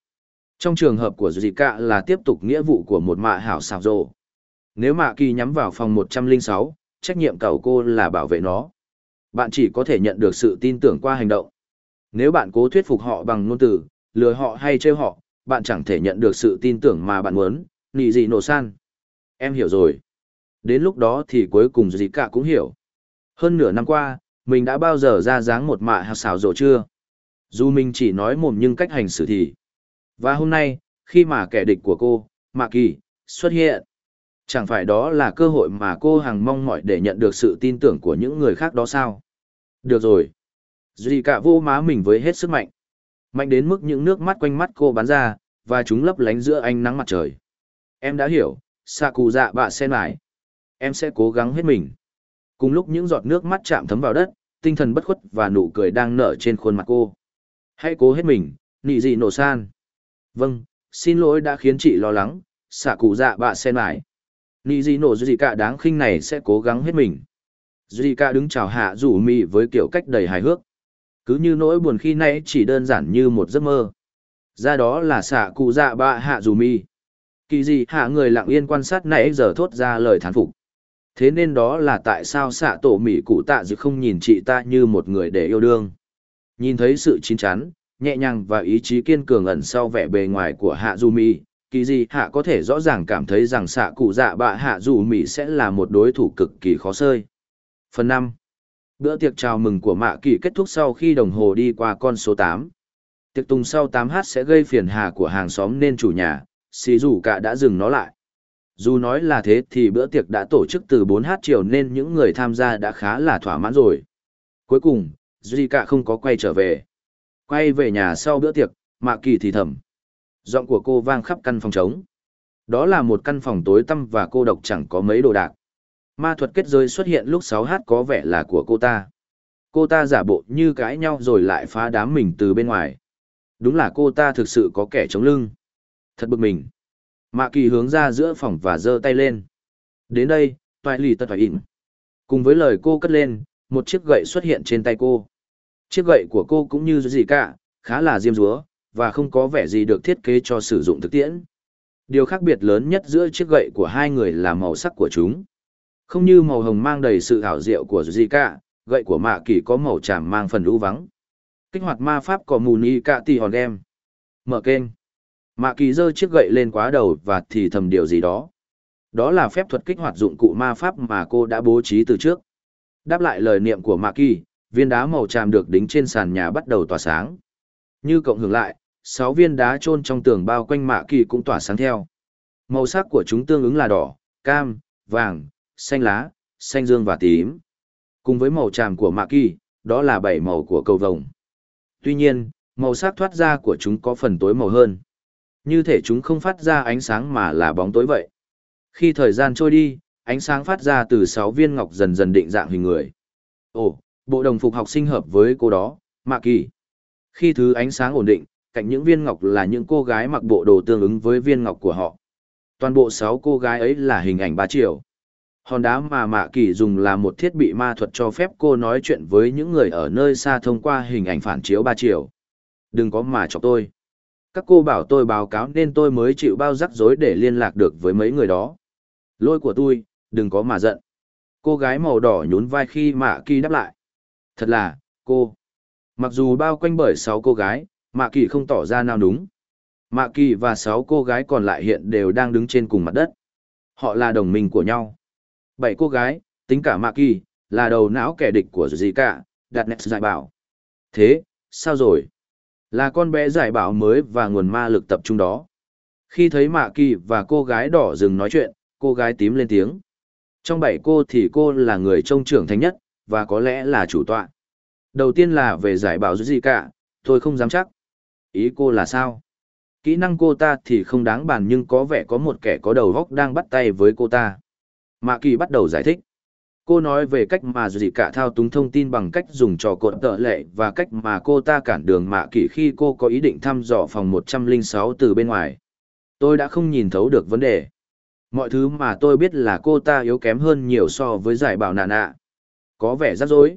Trong trường hợp của Zika là tiếp tục nghĩa vụ của một mạ hảo xào rộ. Nếu mạ kỳ nhắm vào phòng 106, trách nhiệm cầu cô là bảo vệ nó. Bạn chỉ có thể nhận được sự tin tưởng qua hành động. Nếu bạn cố thuyết phục họ bằng ngôn từ, lừa họ hay trêu họ, bạn chẳng thể nhận được sự tin tưởng mà bạn muốn, nị gì nổ san. Em hiểu rồi. Đến lúc đó thì cuối cùng gì cả cũng hiểu. Hơn nửa năm qua, mình đã bao giờ ra dáng một mạ hạt xảo rộ chưa? Dù mình chỉ nói mồm nhưng cách hành xử thì. Và hôm nay, khi mà kẻ địch của cô, Mạ Kỳ, xuất hiện, Chẳng phải đó là cơ hội mà cô hằng mong mỏi để nhận được sự tin tưởng của những người khác đó sao? Được rồi. Duy cả vô má mình với hết sức mạnh. Mạnh đến mức những nước mắt quanh mắt cô bắn ra, và chúng lấp lánh giữa ánh nắng mặt trời. Em đã hiểu, xạ cụ dạ bạ sen lại. Em sẽ cố gắng hết mình. Cùng lúc những giọt nước mắt chạm thấm vào đất, tinh thần bất khuất và nụ cười đang nở trên khuôn mặt cô. Hãy cố hết mình, nị dị nổ san. Vâng, xin lỗi đã khiến chị lo lắng, xạ cụ dạ bạ sen lại. Nị gì nổ gì cả đáng khinh này sẽ cố gắng hết mình. Dị Cả đứng chào hạ rủ mì với kiểu cách đầy hài hước. Cứ như nỗi buồn khi nãy chỉ đơn giản như một giấc mơ. Ra đó là xạ cụ dạ bạ hạ rủ mì. Kỳ gì hạ người lặng yên quan sát nãy giờ thốt ra lời thán phục. Thế nên đó là tại sao xạ tổ mỉ cụ tạ dự không nhìn chị ta như một người để yêu đương. Nhìn thấy sự chín chắn, nhẹ nhàng và ý chí kiên cường ẩn sau vẻ bề ngoài của hạ du mỹ kỳ gì hạ có thể rõ ràng cảm thấy rằng xạ cụ dạ bạ hạ dù mỹ sẽ là một đối thủ cực kỳ khó sơi. Phần năm. Bữa tiệc chào mừng của mạ kỳ kết thúc sau khi đồng hồ đi qua con số tám. Tiệc tùng sau tám h sẽ gây phiền hà của hàng xóm nên chủ nhà xì dù cả đã dừng nó lại dù nói là thế thì bữa tiệc đã tổ chức từ 4 h chiều nên những người tham gia đã khá là thỏa mãn rồi cuối cùng duy cả không có quay trở về quay về nhà sau bữa tiệc, mạ kỳ thì thầm Giọng của cô vang khắp căn phòng trống. Đó là một căn phòng tối tăm và cô độc chẳng có mấy đồ đạc. Ma thuật kết giới xuất hiện lúc 6h có vẻ là của cô ta. Cô ta giả bộ như cãi nhau rồi lại phá đám mình từ bên ngoài. Đúng là cô ta thực sự có kẻ chống lưng. Thật bực mình. Mạ kỳ hướng ra giữa phòng và giơ tay lên. Đến đây, toại lì tật toại ịn. Cùng với lời cô cất lên, một chiếc gậy xuất hiện trên tay cô. Chiếc gậy của cô cũng như gì cả, khá là diêm dúa, và không có vẻ gì được thiết kế cho sử dụng thực tiễn. Điều khác biệt lớn nhất giữa chiếc gậy của hai người là màu sắc của chúng. Không như màu hồng mang đầy sự ảo diệu của Zika, gậy của mạ kỳ có màu tràm mang phần lũ vắng. Kích hoạt ma pháp có mù ni cạ tì hòn đem. Mở kênh. Mạ kỳ giơ chiếc gậy lên quá đầu và thì thầm điều gì đó. Đó là phép thuật kích hoạt dụng cụ ma pháp mà cô đã bố trí từ trước. Đáp lại lời niệm của Mạ kỳ, viên đá màu tràm được đính trên sàn nhà bắt đầu tỏa sáng. Như cộng hưởng lại, sáu viên đá chôn trong tường bao quanh Mạ kỳ cũng tỏa sáng theo. Màu sắc của chúng tương ứng là đỏ, cam, vàng, xanh lá, xanh dương và tím. Cùng với màu tràm của Mạ kỳ, đó là bảy màu của cầu vồng. Tuy nhiên, màu sắc thoát ra của chúng có phần tối màu hơn. Như thể chúng không phát ra ánh sáng mà là bóng tối vậy. Khi thời gian trôi đi, ánh sáng phát ra từ sáu viên ngọc dần dần định dạng hình người. Ồ, bộ đồng phục học sinh hợp với cô đó, Mạ Kỳ. Khi thứ ánh sáng ổn định, cạnh những viên ngọc là những cô gái mặc bộ đồ tương ứng với viên ngọc của họ. Toàn bộ sáu cô gái ấy là hình ảnh ba chiều. Hòn đá mà Mạ Kỳ dùng là một thiết bị ma thuật cho phép cô nói chuyện với những người ở nơi xa thông qua hình ảnh phản chiếu ba chiều. Đừng có mà chọc tôi. Các cô bảo tôi báo cáo nên tôi mới chịu bao rắc rối để liên lạc được với mấy người đó. Lôi của tôi, đừng có mà giận. Cô gái màu đỏ nhún vai khi Mạ Kỳ đáp lại. Thật là, cô. Mặc dù bao quanh bởi sáu cô gái, Mạ Kỳ không tỏ ra nào đúng. Mạ Kỳ và sáu cô gái còn lại hiện đều đang đứng trên cùng mặt đất. Họ là đồng minh của nhau. Bảy cô gái, tính cả Mạ Kỳ, là đầu não kẻ địch của gì cả, đặt nét giải bảo. Thế, sao rồi? Là con bé giải bảo mới và nguồn ma lực tập trung đó. Khi thấy Mạ Kỳ và cô gái đỏ dừng nói chuyện, cô gái tím lên tiếng. Trong bảy cô thì cô là người trông trưởng thành nhất, và có lẽ là chủ tọa. Đầu tiên là về giải bảo gì cả, tôi không dám chắc. Ý cô là sao? Kỹ năng cô ta thì không đáng bàn nhưng có vẻ có một kẻ có đầu góc đang bắt tay với cô ta. Mạ Kỳ bắt đầu giải thích. Cô nói về cách mà gì cả thao túng thông tin bằng cách dùng trò cột tợ lệ và cách mà cô ta cản đường Mạ Kỷ khi cô có ý định thăm dò phòng 106 từ bên ngoài. Tôi đã không nhìn thấu được vấn đề. Mọi thứ mà tôi biết là cô ta yếu kém hơn nhiều so với giải bảo nạn nạ. Có vẻ rắc rối.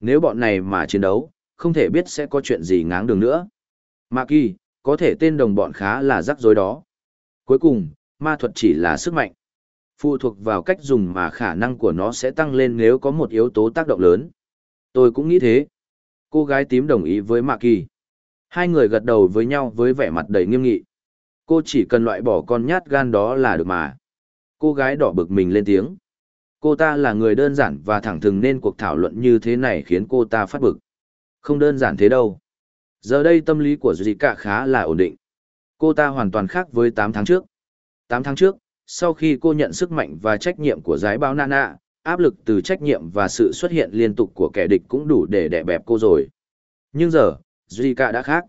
Nếu bọn này mà chiến đấu, không thể biết sẽ có chuyện gì ngáng đường nữa. Mạ Kỳ, có thể tên đồng bọn khá là rắc rối đó. Cuối cùng, ma thuật chỉ là sức mạnh. Phụ thuộc vào cách dùng mà khả năng của nó sẽ tăng lên nếu có một yếu tố tác động lớn. Tôi cũng nghĩ thế. Cô gái tím đồng ý với Mạc Kỳ. Hai người gật đầu với nhau với vẻ mặt đầy nghiêm nghị. Cô chỉ cần loại bỏ con nhát gan đó là được mà. Cô gái đỏ bực mình lên tiếng. Cô ta là người đơn giản và thẳng thừng nên cuộc thảo luận như thế này khiến cô ta phát bực. Không đơn giản thế đâu. Giờ đây tâm lý của Zika khá là ổn định. Cô ta hoàn toàn khác với 8 tháng trước. 8 tháng trước, sau khi cô nhận sức mạnh và trách nhiệm của giái báo Nana, áp lực từ trách nhiệm và sự xuất hiện liên tục của kẻ địch cũng đủ để đè bẹp cô rồi. Nhưng giờ, Zika đã khác.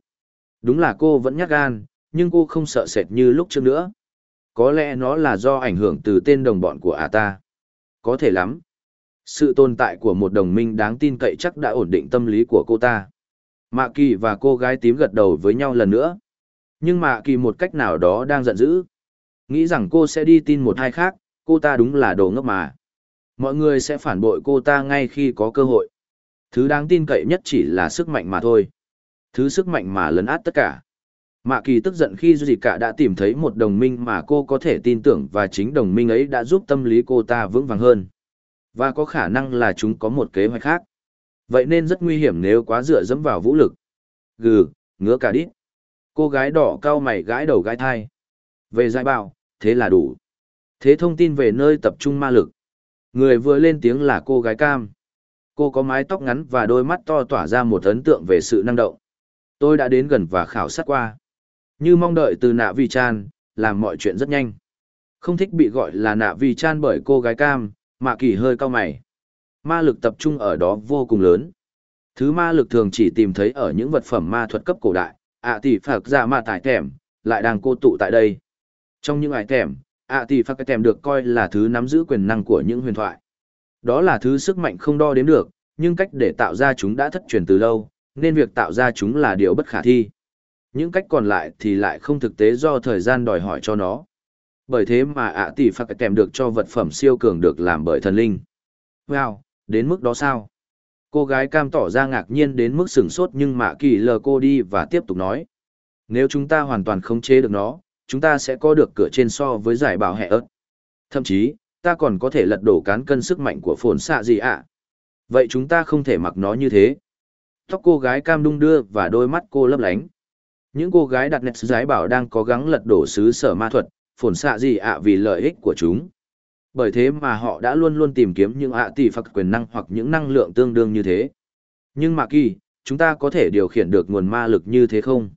Đúng là cô vẫn nhát gan, nhưng cô không sợ sệt như lúc trước nữa. Có lẽ nó là do ảnh hưởng từ tên đồng bọn của ả ta. Có thể lắm. Sự tồn tại của một đồng minh đáng tin cậy chắc đã ổn định tâm lý của cô ta. Mạ kỳ và cô gái tím gật đầu với nhau lần nữa. Nhưng mạ kỳ một cách nào đó đang giận dữ. Nghĩ rằng cô sẽ đi tin một hai khác, cô ta đúng là đồ ngốc mà. Mọi người sẽ phản bội cô ta ngay khi có cơ hội. Thứ đáng tin cậy nhất chỉ là sức mạnh mà thôi. Thứ sức mạnh mà lấn át tất cả. Mạ kỳ tức giận khi Duy Cả đã tìm thấy một đồng minh mà cô có thể tin tưởng và chính đồng minh ấy đã giúp tâm lý cô ta vững vàng hơn. Và có khả năng là chúng có một kế hoạch khác. Vậy nên rất nguy hiểm nếu quá dựa dẫm vào vũ lực. Gừ, ngứa cả đít. Cô gái đỏ cao mày gãi đầu gãi thai. Về giải bào, thế là đủ. Thế thông tin về nơi tập trung ma lực. Người vừa lên tiếng là cô gái cam. Cô có mái tóc ngắn và đôi mắt to tỏa ra một ấn tượng về sự năng động. Tôi đã đến gần và khảo sát qua. Như mong đợi từ nạ vi chan, làm mọi chuyện rất nhanh. Không thích bị gọi là nạ vi chan bởi cô gái cam, mà kỳ hơi cao mày. Ma lực tập trung ở đó vô cùng lớn. Thứ ma lực thường chỉ tìm thấy ở những vật phẩm ma thuật cấp cổ đại, ạ tỷ phạc ra ma tải thèm, lại đang cô tụ tại đây. Trong những ải thèm, ạ tỷ cái thèm được coi là thứ nắm giữ quyền năng của những huyền thoại. Đó là thứ sức mạnh không đo đếm được, nhưng cách để tạo ra chúng đã thất truyền từ lâu, nên việc tạo ra chúng là điều bất khả thi. Những cách còn lại thì lại không thực tế do thời gian đòi hỏi cho nó. Bởi thế mà ạ tỷ phật cái thèm được cho vật phẩm siêu cường được làm bởi thần linh. Wow, đến mức đó sao? Cô gái cam tỏ ra ngạc nhiên đến mức sửng sốt nhưng mạ kỳ lờ cô đi và tiếp tục nói. Nếu chúng ta hoàn toàn khống chế được nó, chúng ta sẽ có được cửa trên so với giải bảo hệ ớt. Thậm chí, ta còn có thể lật đổ cán cân sức mạnh của phồn xạ gì ạ. Vậy chúng ta không thể mặc nó như thế. Tóc cô gái cam đung đưa và đôi mắt cô lấp lánh. Những cô gái đặt nét giải bảo đang cố gắng lật đổ xứ sở ma thuật, phồn xạ gì ạ vì lợi ích của chúng. Bởi thế mà họ đã luôn luôn tìm kiếm những ạ tỷ phật quyền năng hoặc những năng lượng tương đương như thế. Nhưng mà kỳ, chúng ta có thể điều khiển được nguồn ma lực như thế không?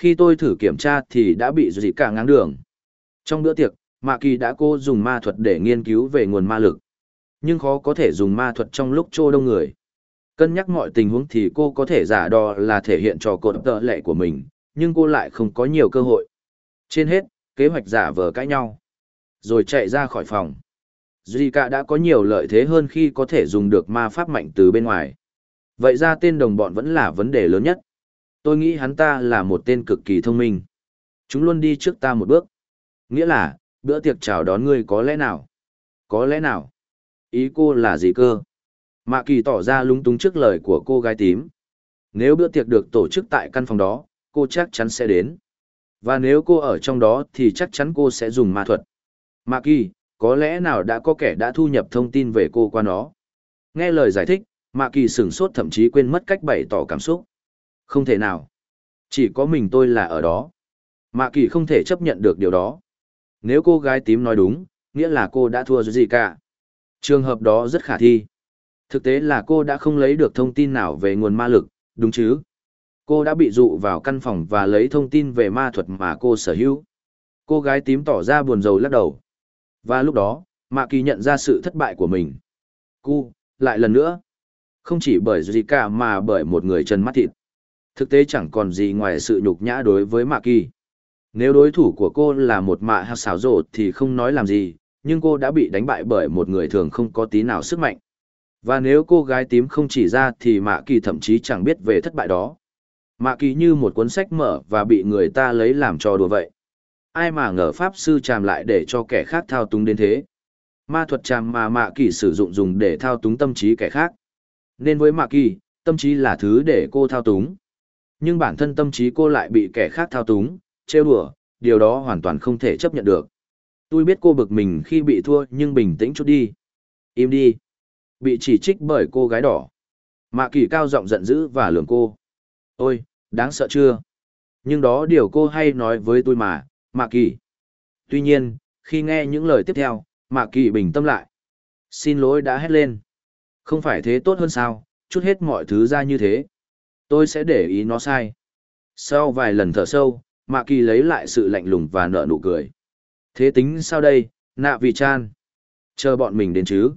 Khi tôi thử kiểm tra thì đã bị dị cả ngang đường. Trong bữa tiệc, Mạ Kỳ đã cô dùng ma thuật để nghiên cứu về nguồn ma lực. Nhưng khó có thể dùng ma thuật trong lúc trô đông người. Cân nhắc mọi tình huống thì cô có thể giả đò là thể hiện cho cột tợ lệ của mình, nhưng cô lại không có nhiều cơ hội. Trên hết, kế hoạch giả vờ cãi nhau. Rồi chạy ra khỏi phòng. Zika đã có nhiều lợi thế hơn khi có thể dùng được ma pháp mạnh từ bên ngoài. Vậy ra tên đồng bọn vẫn là vấn đề lớn nhất. Tôi nghĩ hắn ta là một tên cực kỳ thông minh. Chúng luôn đi trước ta một bước. Nghĩa là, bữa tiệc chào đón ngươi có lẽ nào? Có lẽ nào? Ý cô là gì cơ? Mạ kỳ tỏ ra lúng túng trước lời của cô gái tím. Nếu bữa tiệc được tổ chức tại căn phòng đó, cô chắc chắn sẽ đến. Và nếu cô ở trong đó thì chắc chắn cô sẽ dùng ma thuật. Mạ kỳ, có lẽ nào đã có kẻ đã thu nhập thông tin về cô qua nó. Nghe lời giải thích, Mạ kỳ sửng sốt thậm chí quên mất cách bày tỏ cảm xúc. Không thể nào. Chỉ có mình tôi là ở đó. Mạ kỳ không thể chấp nhận được điều đó. Nếu cô gái tím nói đúng, nghĩa là cô đã thua gì cả. Trường hợp đó rất khả thi. Thực tế là cô đã không lấy được thông tin nào về nguồn ma lực, đúng chứ? Cô đã bị dụ vào căn phòng và lấy thông tin về ma thuật mà cô sở hữu. Cô gái tím tỏ ra buồn rầu lắc đầu. Và lúc đó, Mạ Kỳ nhận ra sự thất bại của mình. Cô, lại lần nữa. Không chỉ bởi Zika cả mà bởi một người chân mắt thịt. Thực tế chẳng còn gì ngoài sự nhục nhã đối với Mạ Kỳ. Nếu đối thủ của cô là một mạ hạt xảo rộ thì không nói làm gì, nhưng cô đã bị đánh bại bởi một người thường không có tí nào sức mạnh. Và nếu cô gái tím không chỉ ra thì Mạ Kỳ thậm chí chẳng biết về thất bại đó. Mạ Kỳ như một cuốn sách mở và bị người ta lấy làm trò đùa vậy. Ai mà ngờ Pháp Sư tràm lại để cho kẻ khác thao túng đến thế. Ma thuật tràm mà Mạ Kỳ sử dụng dùng để thao túng tâm trí kẻ khác. Nên với Mạ Kỳ, tâm trí là thứ để cô thao túng. Nhưng bản thân tâm trí cô lại bị kẻ khác thao túng, trêu đùa, điều đó hoàn toàn không thể chấp nhận được. Tôi biết cô bực mình khi bị thua nhưng bình tĩnh chút đi. Im đi. Bị chỉ trích bởi cô gái đỏ. Mạ kỳ cao giọng giận dữ và lườm cô. Ôi, đáng sợ chưa? Nhưng đó điều cô hay nói với tôi mà, Mạ kỳ. Tuy nhiên, khi nghe những lời tiếp theo, Mạ kỳ bình tâm lại. Xin lỗi đã hét lên. Không phải thế tốt hơn sao, chút hết mọi thứ ra như thế. Tôi sẽ để ý nó sai. Sau vài lần thở sâu, Mạ Kỳ lấy lại sự lạnh lùng và nở nụ cười. Thế tính sao đây, nạ vì chan? Chờ bọn mình đến chứ.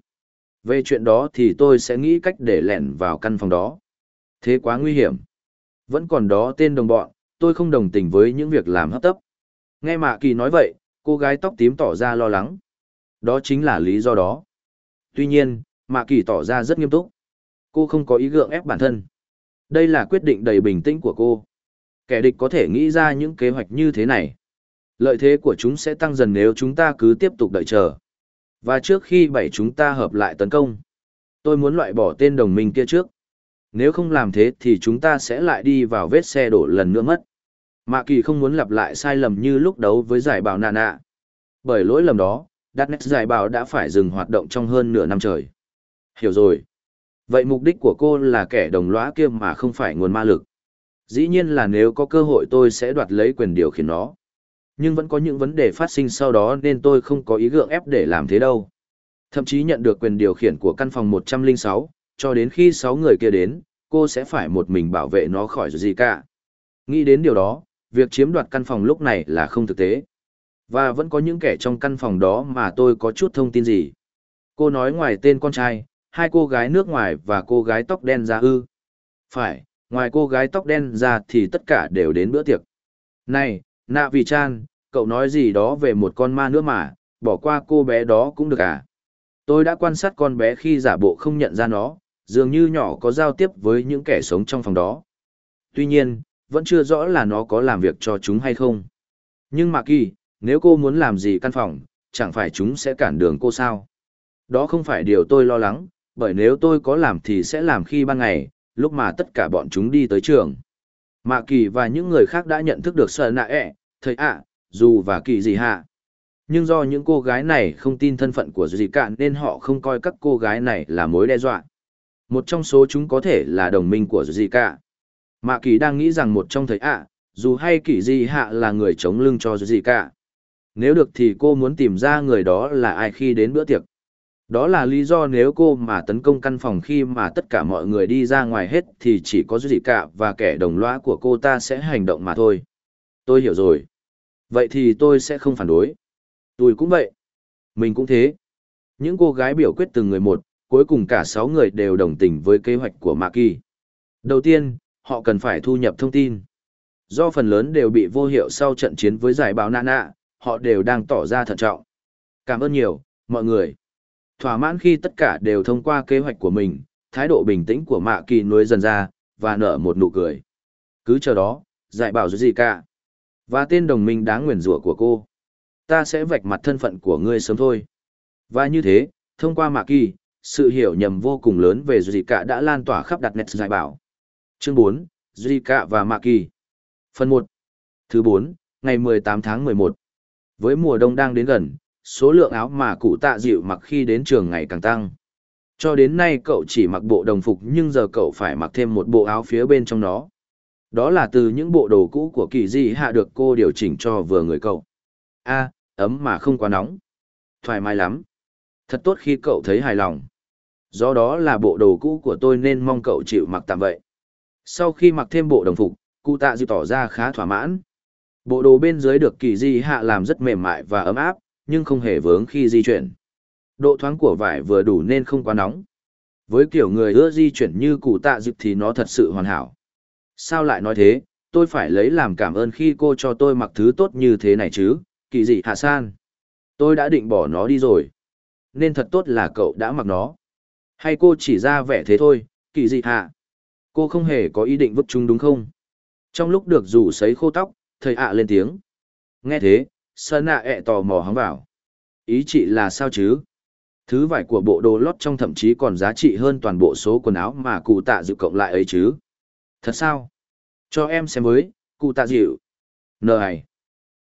Về chuyện đó thì tôi sẽ nghĩ cách để lẻn vào căn phòng đó. Thế quá nguy hiểm. Vẫn còn đó tên đồng bọn, tôi không đồng tình với những việc làm hấp tấp. Nghe Mạ Kỳ nói vậy, cô gái tóc tím tỏ ra lo lắng. Đó chính là lý do đó. Tuy nhiên, Mạ Kỳ tỏ ra rất nghiêm túc. Cô không có ý gượng ép bản thân. Đây là quyết định đầy bình tĩnh của cô. Kẻ địch có thể nghĩ ra những kế hoạch như thế này. Lợi thế của chúng sẽ tăng dần nếu chúng ta cứ tiếp tục đợi chờ. Và trước khi bảy chúng ta hợp lại tấn công, tôi muốn loại bỏ tên đồng minh kia trước. Nếu không làm thế thì chúng ta sẽ lại đi vào vết xe đổ lần nữa mất. Mạ kỳ không muốn lặp lại sai lầm như lúc đấu với giải bảo nà nạ. Bởi lỗi lầm đó, Darknet giải bảo đã phải dừng hoạt động trong hơn nửa năm trời. Hiểu rồi. Vậy mục đích của cô là kẻ đồng lõa kia mà không phải nguồn ma lực. Dĩ nhiên là nếu có cơ hội tôi sẽ đoạt lấy quyền điều khiển nó. Nhưng vẫn có những vấn đề phát sinh sau đó nên tôi không có ý gượng ép để làm thế đâu. Thậm chí nhận được quyền điều khiển của căn phòng 106, cho đến khi 6 người kia đến, cô sẽ phải một mình bảo vệ nó khỏi gì cả. Nghĩ đến điều đó, việc chiếm đoạt căn phòng lúc này là không thực tế. Và vẫn có những kẻ trong căn phòng đó mà tôi có chút thông tin gì. Cô nói ngoài tên con trai, hai cô gái nước ngoài và cô gái tóc đen ra ư. Phải, ngoài cô gái tóc đen ra thì tất cả đều đến bữa tiệc. Này, nạ vì chan, cậu nói gì đó về một con ma nữa mà, bỏ qua cô bé đó cũng được à? Tôi đã quan sát con bé khi giả bộ không nhận ra nó, dường như nhỏ có giao tiếp với những kẻ sống trong phòng đó. Tuy nhiên, vẫn chưa rõ là nó có làm việc cho chúng hay không. Nhưng mà kỳ, nếu cô muốn làm gì căn phòng, chẳng phải chúng sẽ cản đường cô sao? Đó không phải điều tôi lo lắng, bởi nếu tôi có làm thì sẽ làm khi ban ngày, lúc mà tất cả bọn chúng đi tới trường. Mạ kỳ và những người khác đã nhận thức được sợ nạ ẹ, thầy ạ, dù và kỳ gì hạ. Nhưng do những cô gái này không tin thân phận của gì cả nên họ không coi các cô gái này là mối đe dọa. Một trong số chúng có thể là đồng minh của gì cả. Mạ kỳ đang nghĩ rằng một trong thầy ạ, dù hay kỳ gì hạ là người chống lưng cho gì cả. Nếu được thì cô muốn tìm ra người đó là ai khi đến bữa tiệc. Đó là lý do nếu cô mà tấn công căn phòng khi mà tất cả mọi người đi ra ngoài hết thì chỉ có gì cả và kẻ đồng lõa của cô ta sẽ hành động mà thôi. Tôi hiểu rồi. Vậy thì tôi sẽ không phản đối. Tôi cũng vậy. Mình cũng thế. Những cô gái biểu quyết từng người một, cuối cùng cả sáu người đều đồng tình với kế hoạch của Mạc Kỳ. Đầu tiên, họ cần phải thu nhập thông tin. Do phần lớn đều bị vô hiệu sau trận chiến với giải báo Nana, họ đều đang tỏ ra thận trọng. Cảm ơn nhiều, mọi người. Thỏa mãn khi tất cả đều thông qua kế hoạch của mình, thái độ bình tĩnh của Mạ Kỳ nuối dần ra, và nở một nụ cười. Cứ chờ đó, giải bảo gì cả. Và tên đồng minh đáng nguyền rủa của cô. Ta sẽ vạch mặt thân phận của ngươi sớm thôi. Và như thế, thông qua Mạ Kỳ, sự hiểu nhầm vô cùng lớn về gì cả đã lan tỏa khắp đặt nét giải bảo. Chương 4, Zika và Mạ Kỳ. Phần 1. Thứ 4, ngày 18 tháng 11. Với mùa đông đang đến gần, số lượng áo mà cụ tạ dịu mặc khi đến trường ngày càng tăng. Cho đến nay cậu chỉ mặc bộ đồng phục nhưng giờ cậu phải mặc thêm một bộ áo phía bên trong nó. Đó là từ những bộ đồ cũ của kỳ di hạ được cô điều chỉnh cho vừa người cậu. a ấm mà không quá nóng. Thoải mái lắm. Thật tốt khi cậu thấy hài lòng. Do đó là bộ đồ cũ của tôi nên mong cậu chịu mặc tạm vậy. Sau khi mặc thêm bộ đồng phục, cụ tạ dịu tỏ ra khá thỏa mãn. Bộ đồ bên dưới được kỳ di hạ làm rất mềm mại và ấm áp, nhưng không hề vướng khi di chuyển. Độ thoáng của vải vừa đủ nên không quá nóng. Với kiểu người ưa di chuyển như cụ tạ dịp thì nó thật sự hoàn hảo. Sao lại nói thế, tôi phải lấy làm cảm ơn khi cô cho tôi mặc thứ tốt như thế này chứ, kỳ dị hạ san. Tôi đã định bỏ nó đi rồi. Nên thật tốt là cậu đã mặc nó. Hay cô chỉ ra vẻ thế thôi, kỳ dị hạ. Cô không hề có ý định vứt chúng đúng không? Trong lúc được rủ sấy khô tóc, thầy ạ lên tiếng. Nghe thế, sơn nạ ẹ tò mò hóng vào. Ý chị là sao chứ? Thứ vải của bộ đồ lót trong thậm chí còn giá trị hơn toàn bộ số quần áo mà cụ tạ dịu cộng lại ấy chứ. Thật sao? Cho em xem với, cụ tạ dịu. Này!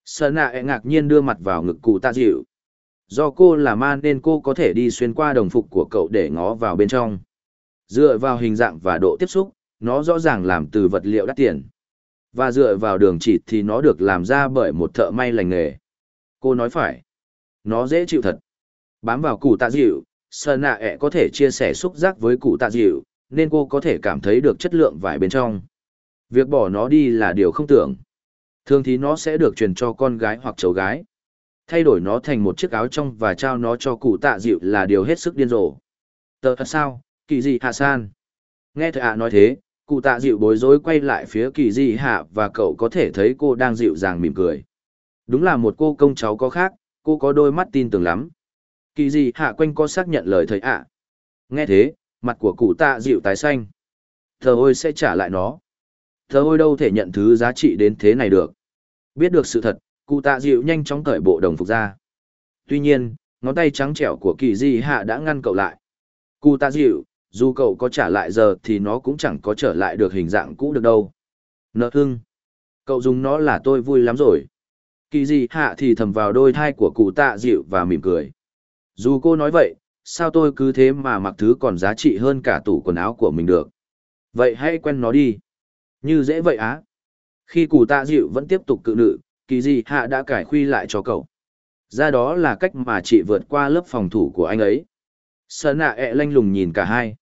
Sơn nạ ẹ ngạc nhiên đưa mặt vào ngực cụ tạ dịu. Do cô là ma nên cô có thể đi xuyên qua đồng phục của cậu để ngó vào bên trong. Dựa vào hình dạng và độ tiếp xúc, nó rõ ràng làm từ vật liệu đắt tiền. Và dựa vào đường chỉ thì nó được làm ra bởi một thợ may lành nghề. Cô nói phải. Nó dễ chịu thật. Bám vào cụ tạ dịu, sơn nạ ẹ có thể chia sẻ xúc giác với cụ tạ dịu, nên cô có thể cảm thấy được chất lượng vải bên trong. Việc bỏ nó đi là điều không tưởng. Thường thì nó sẽ được truyền cho con gái hoặc cháu gái. Thay đổi nó thành một chiếc áo trong và trao nó cho cụ tạ dịu là điều hết sức điên rồ. Tờ thật sao, kỳ gì hạ san? Nghe thầy ạ nói thế, cụ tạ dịu bối rối quay lại phía kỳ di hạ và cậu có thể thấy cô đang dịu dàng mỉm cười đúng là một cô công cháu có khác, cô có đôi mắt tin tưởng lắm. Kỳ gì hạ quanh co xác nhận lời thầy ạ? Nghe thế, mặt của cụ tạ dịu tái xanh. Thờ ôi sẽ trả lại nó. Thờ ôi đâu thể nhận thứ giá trị đến thế này được? Biết được sự thật, cụ tạ dịu nhanh chóng cởi bộ đồng phục ra. Tuy nhiên, ngón tay trắng trẻo của kỳ di hạ đã ngăn cậu lại. Cụ tạ dịu, dù cậu có trả lại giờ thì nó cũng chẳng có trở lại được hình dạng cũ được đâu. Nợ hưng. Cậu dùng nó là tôi vui lắm rồi. Kỳ gì hạ thì thầm vào đôi thai của cụ tạ dịu và mỉm cười. Dù cô nói vậy, sao tôi cứ thế mà mặc thứ còn giá trị hơn cả tủ quần áo của mình được. Vậy hãy quen nó đi. Như dễ vậy á. Khi cụ tạ dịu vẫn tiếp tục cự nữ, kỳ gì hạ đã cải khuy lại cho cậu. Ra đó là cách mà chị vượt qua lớp phòng thủ của anh ấy. Sơn nạ ẹ lanh lùng nhìn cả hai.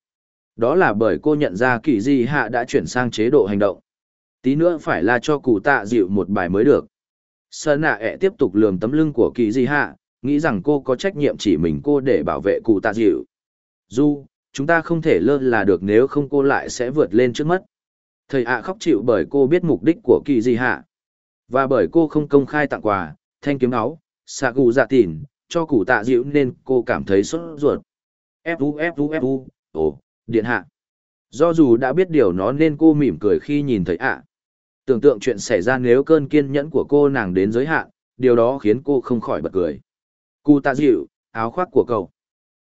Đó là bởi cô nhận ra kỳ dị hạ đã chuyển sang chế độ hành động. Tí nữa phải là cho cụ tạ dịu một bài mới được. Sơn nạ ẹ tiếp tục lườm tấm lưng của kỳ di hạ, nghĩ rằng cô có trách nhiệm chỉ mình cô để bảo vệ cụ tạ dịu. Du, chúng ta không thể lơ là được nếu không cô lại sẽ vượt lên trước mắt. Thầy ạ khóc chịu bởi cô biết mục đích của kỳ di hạ. Và bởi cô không công khai tặng quà, thanh kiếm áo, xạ cụ dạ tỉn, cho cụ tạ dịu nên cô cảm thấy sốt ruột. Fu Fu Fu, ồ, điện hạ. Do dù đã biết điều nó nên cô mỉm cười khi nhìn thấy ạ. Tưởng tượng chuyện xảy ra nếu cơn kiên nhẫn của cô nàng đến giới hạn, điều đó khiến cô không khỏi bật cười. Cụ tạ dịu, áo khoác của cậu.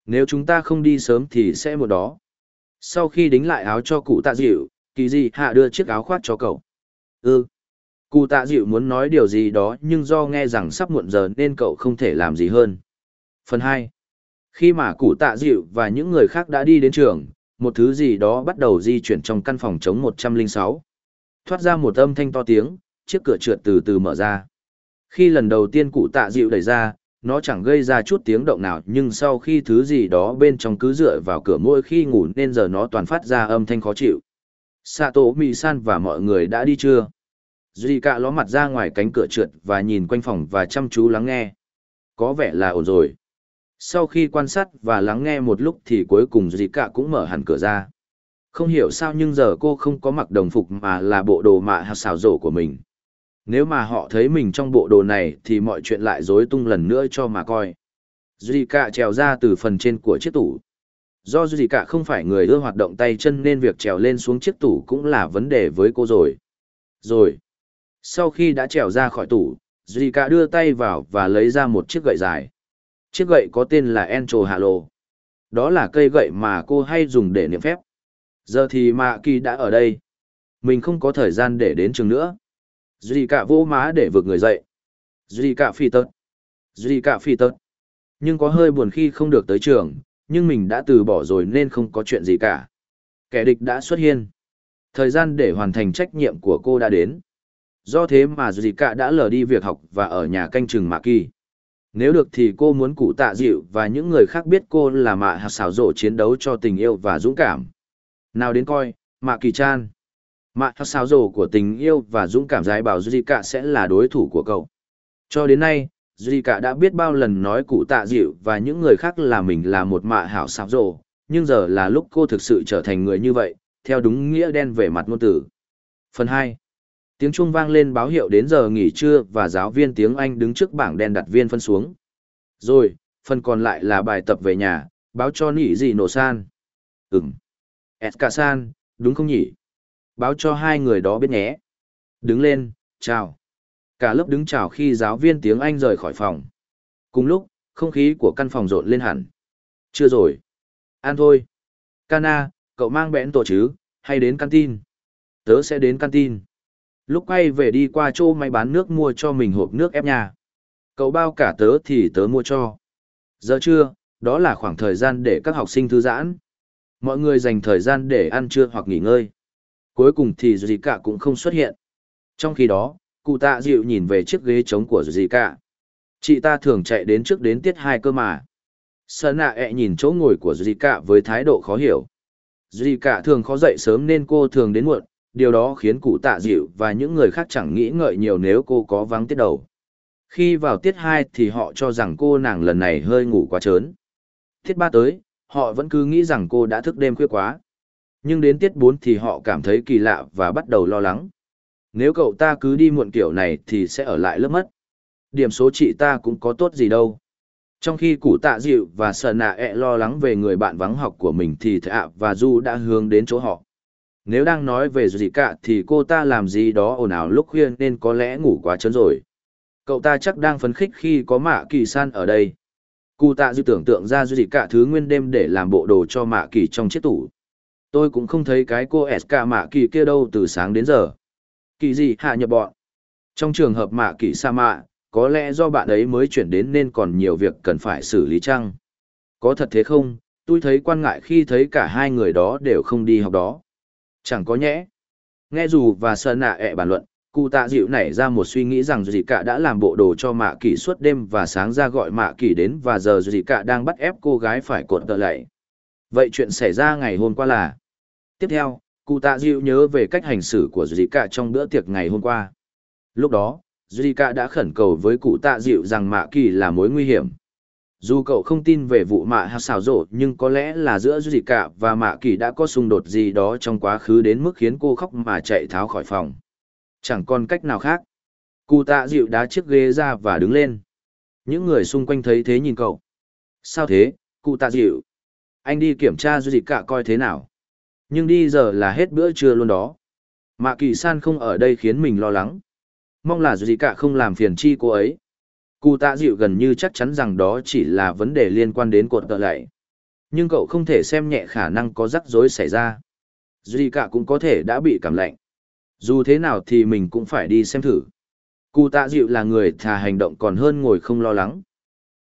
Nếu chúng ta không đi sớm thì sẽ một đó. Sau khi đính lại áo cho cụ tạ dịu, kỳ dị hạ đưa chiếc áo khoác cho cậu. Ừ. Cụ tạ dịu muốn nói điều gì đó nhưng do nghe rằng sắp muộn giờ nên cậu không thể làm gì hơn. Phần 2. Khi mà cụ tạ dịu và những người khác đã đi đến trường, một thứ gì đó bắt đầu di chuyển trong căn phòng chống 106. Thoát ra một âm thanh to tiếng, chiếc cửa trượt từ từ mở ra. Khi lần đầu tiên cụ tạ dịu đẩy ra, nó chẳng gây ra chút tiếng động nào nhưng sau khi thứ gì đó bên trong cứ dựa vào cửa môi khi ngủ nên giờ nó toàn phát ra âm thanh khó chịu. Sato Mì San và mọi người đã đi chưa? Duy cả ló mặt ra ngoài cánh cửa trượt và nhìn quanh phòng và chăm chú lắng nghe. Có vẻ là ổn rồi. Sau khi quan sát và lắng nghe một lúc thì cuối cùng Duy cả cũng mở hẳn cửa ra. Không hiểu sao nhưng giờ cô không có mặc đồng phục mà là bộ đồ mạ hạt xào rổ của mình. Nếu mà họ thấy mình trong bộ đồ này thì mọi chuyện lại rối tung lần nữa cho mà coi. Duy cả trèo ra từ phần trên của chiếc tủ. Do Duy cả không phải người ưa hoạt động tay chân nên việc trèo lên xuống chiếc tủ cũng là vấn đề với cô rồi. Rồi. Sau khi đã trèo ra khỏi tủ, Duy cả đưa tay vào và lấy ra một chiếc gậy dài. Chiếc gậy có tên là Encho Halo. Đó là cây gậy mà cô hay dùng để niệm phép. Giờ thì Mạ Kỳ đã ở đây. Mình không có thời gian để đến trường nữa. Duy cả vô má để vực người dậy. Duy cả phi tớt. Duy cả phi tớt. Nhưng có hơi buồn khi không được tới trường, nhưng mình đã từ bỏ rồi nên không có chuyện gì cả. Kẻ địch đã xuất hiện. Thời gian để hoàn thành trách nhiệm của cô đã đến. Do thế mà Duy cả đã lờ đi việc học và ở nhà canh chừng Mạ Kỳ. Nếu được thì cô muốn cụ tạ dịu và những người khác biết cô là mạ hạt xảo rộ chiến đấu cho tình yêu và dũng cảm. Nào đến coi, Mạ Kỳ Chan. Mạ hạt xảo rộ của tình yêu và dũng cảm giải bảo Zika sẽ là đối thủ của cậu. Cho đến nay, Zika đã biết bao lần nói cụ tạ dịu và những người khác là mình là một mạ hảo sao rổ, nhưng giờ là lúc cô thực sự trở thành người như vậy, theo đúng nghĩa đen về mặt ngôn từ. Phần 2 Tiếng chuông vang lên báo hiệu đến giờ nghỉ trưa và giáo viên tiếng Anh đứng trước bảng đen đặt viên phân xuống. Rồi, phần còn lại là bài tập về nhà, báo cho nỉ gì nổ san. Ừm. Eska san, đúng không nhỉ? Báo cho hai người đó biết nhé. Đứng lên, chào. Cả lớp đứng chào khi giáo viên tiếng Anh rời khỏi phòng. Cùng lúc, không khí của căn phòng rộn lên hẳn. Chưa rồi. Ăn thôi. Cana, cậu mang bẽn tổ chứ, hay đến canteen? Tớ sẽ đến canteen. Lúc quay về đi qua chỗ máy bán nước mua cho mình hộp nước ép nhà. Cậu bao cả tớ thì tớ mua cho. Giờ trưa, đó là khoảng thời gian để các học sinh thư giãn. Mọi người dành thời gian để ăn trưa hoặc nghỉ ngơi. Cuối cùng thì gì cả cũng không xuất hiện. Trong khi đó, cụ tạ dịu nhìn về chiếc ghế trống của gì cả. Chị ta thường chạy đến trước đến tiết hai cơ mà. Sơn nạ ẹ nhìn chỗ ngồi của gì cả với thái độ khó hiểu. Dì cả thường khó dậy sớm nên cô thường đến muộn, điều đó khiến cụ tạ dịu và những người khác chẳng nghĩ ngợi nhiều nếu cô có vắng tiết đầu. Khi vào tiết hai thì họ cho rằng cô nàng lần này hơi ngủ quá trớn. Tiết ba tới, họ vẫn cứ nghĩ rằng cô đã thức đêm khuya quá. Nhưng đến tiết bốn thì họ cảm thấy kỳ lạ và bắt đầu lo lắng. Nếu cậu ta cứ đi muộn kiểu này thì sẽ ở lại lớp mất. Điểm số chị ta cũng có tốt gì đâu. Trong khi cụ tạ dịu và sợ nạ ẹ lo lắng về người bạn vắng học của mình thì thạ và du đã hướng đến chỗ họ. Nếu đang nói về gì cả thì cô ta làm gì đó ồn ào lúc khuya nên có lẽ ngủ quá chấn rồi. Cậu ta chắc đang phấn khích khi có mạ kỳ san ở đây. Cụ tạ dư tưởng tượng ra gì cả thứ nguyên đêm để làm bộ đồ cho mạ kỳ trong chiếc tủ. Tôi cũng không thấy cái cô SK mạ kỳ kia đâu từ sáng đến giờ. Kỳ gì hạ nhập bọn. Trong trường hợp mạ kỳ sa mạ, có lẽ do bạn ấy mới chuyển đến nên còn nhiều việc cần phải xử lý chăng? Có thật thế không? Tôi thấy quan ngại khi thấy cả hai người đó đều không đi học đó. Chẳng có nhẽ. Nghe dù và sơn nạ ẹ bàn luận, cụ tạ dịu nảy ra một suy nghĩ rằng dì cả đã làm bộ đồ cho mạ kỳ suốt đêm và sáng ra gọi mạ kỳ đến và giờ dì cả đang bắt ép cô gái phải cột tợ lạy. Vậy chuyện xảy ra ngày hôm qua là... Tiếp theo, cụ tạ dịu nhớ về cách hành xử của dì cả trong bữa tiệc ngày hôm qua. Lúc đó, dì cả đã khẩn cầu với cụ tạ dịu rằng mạ kỳ là mối nguy hiểm dù cậu không tin về vụ mạ hạt xào rộ nhưng có lẽ là giữa duy cả và mạ kỳ đã có xung đột gì đó trong quá khứ đến mức khiến cô khóc mà chạy tháo khỏi phòng chẳng còn cách nào khác. Cụ tạ dịu đá chiếc ghế ra và đứng lên. Những người xung quanh thấy thế nhìn cậu. Sao thế, cụ tạ dịu? Anh đi kiểm tra duy cả coi thế nào? Nhưng đi giờ là hết bữa trưa luôn đó. Mạ kỳ san không ở đây khiến mình lo lắng. Mong là duy cả không làm phiền chi cô ấy. Cụ tạ dịu gần như chắc chắn rằng đó chỉ là vấn đề liên quan đến cột tợ lạy. Nhưng cậu không thể xem nhẹ khả năng có rắc rối xảy ra. Duy cả cũng có thể đã bị cảm lạnh. Dù thế nào thì mình cũng phải đi xem thử. Cụ tạ dịu là người thà hành động còn hơn ngồi không lo lắng.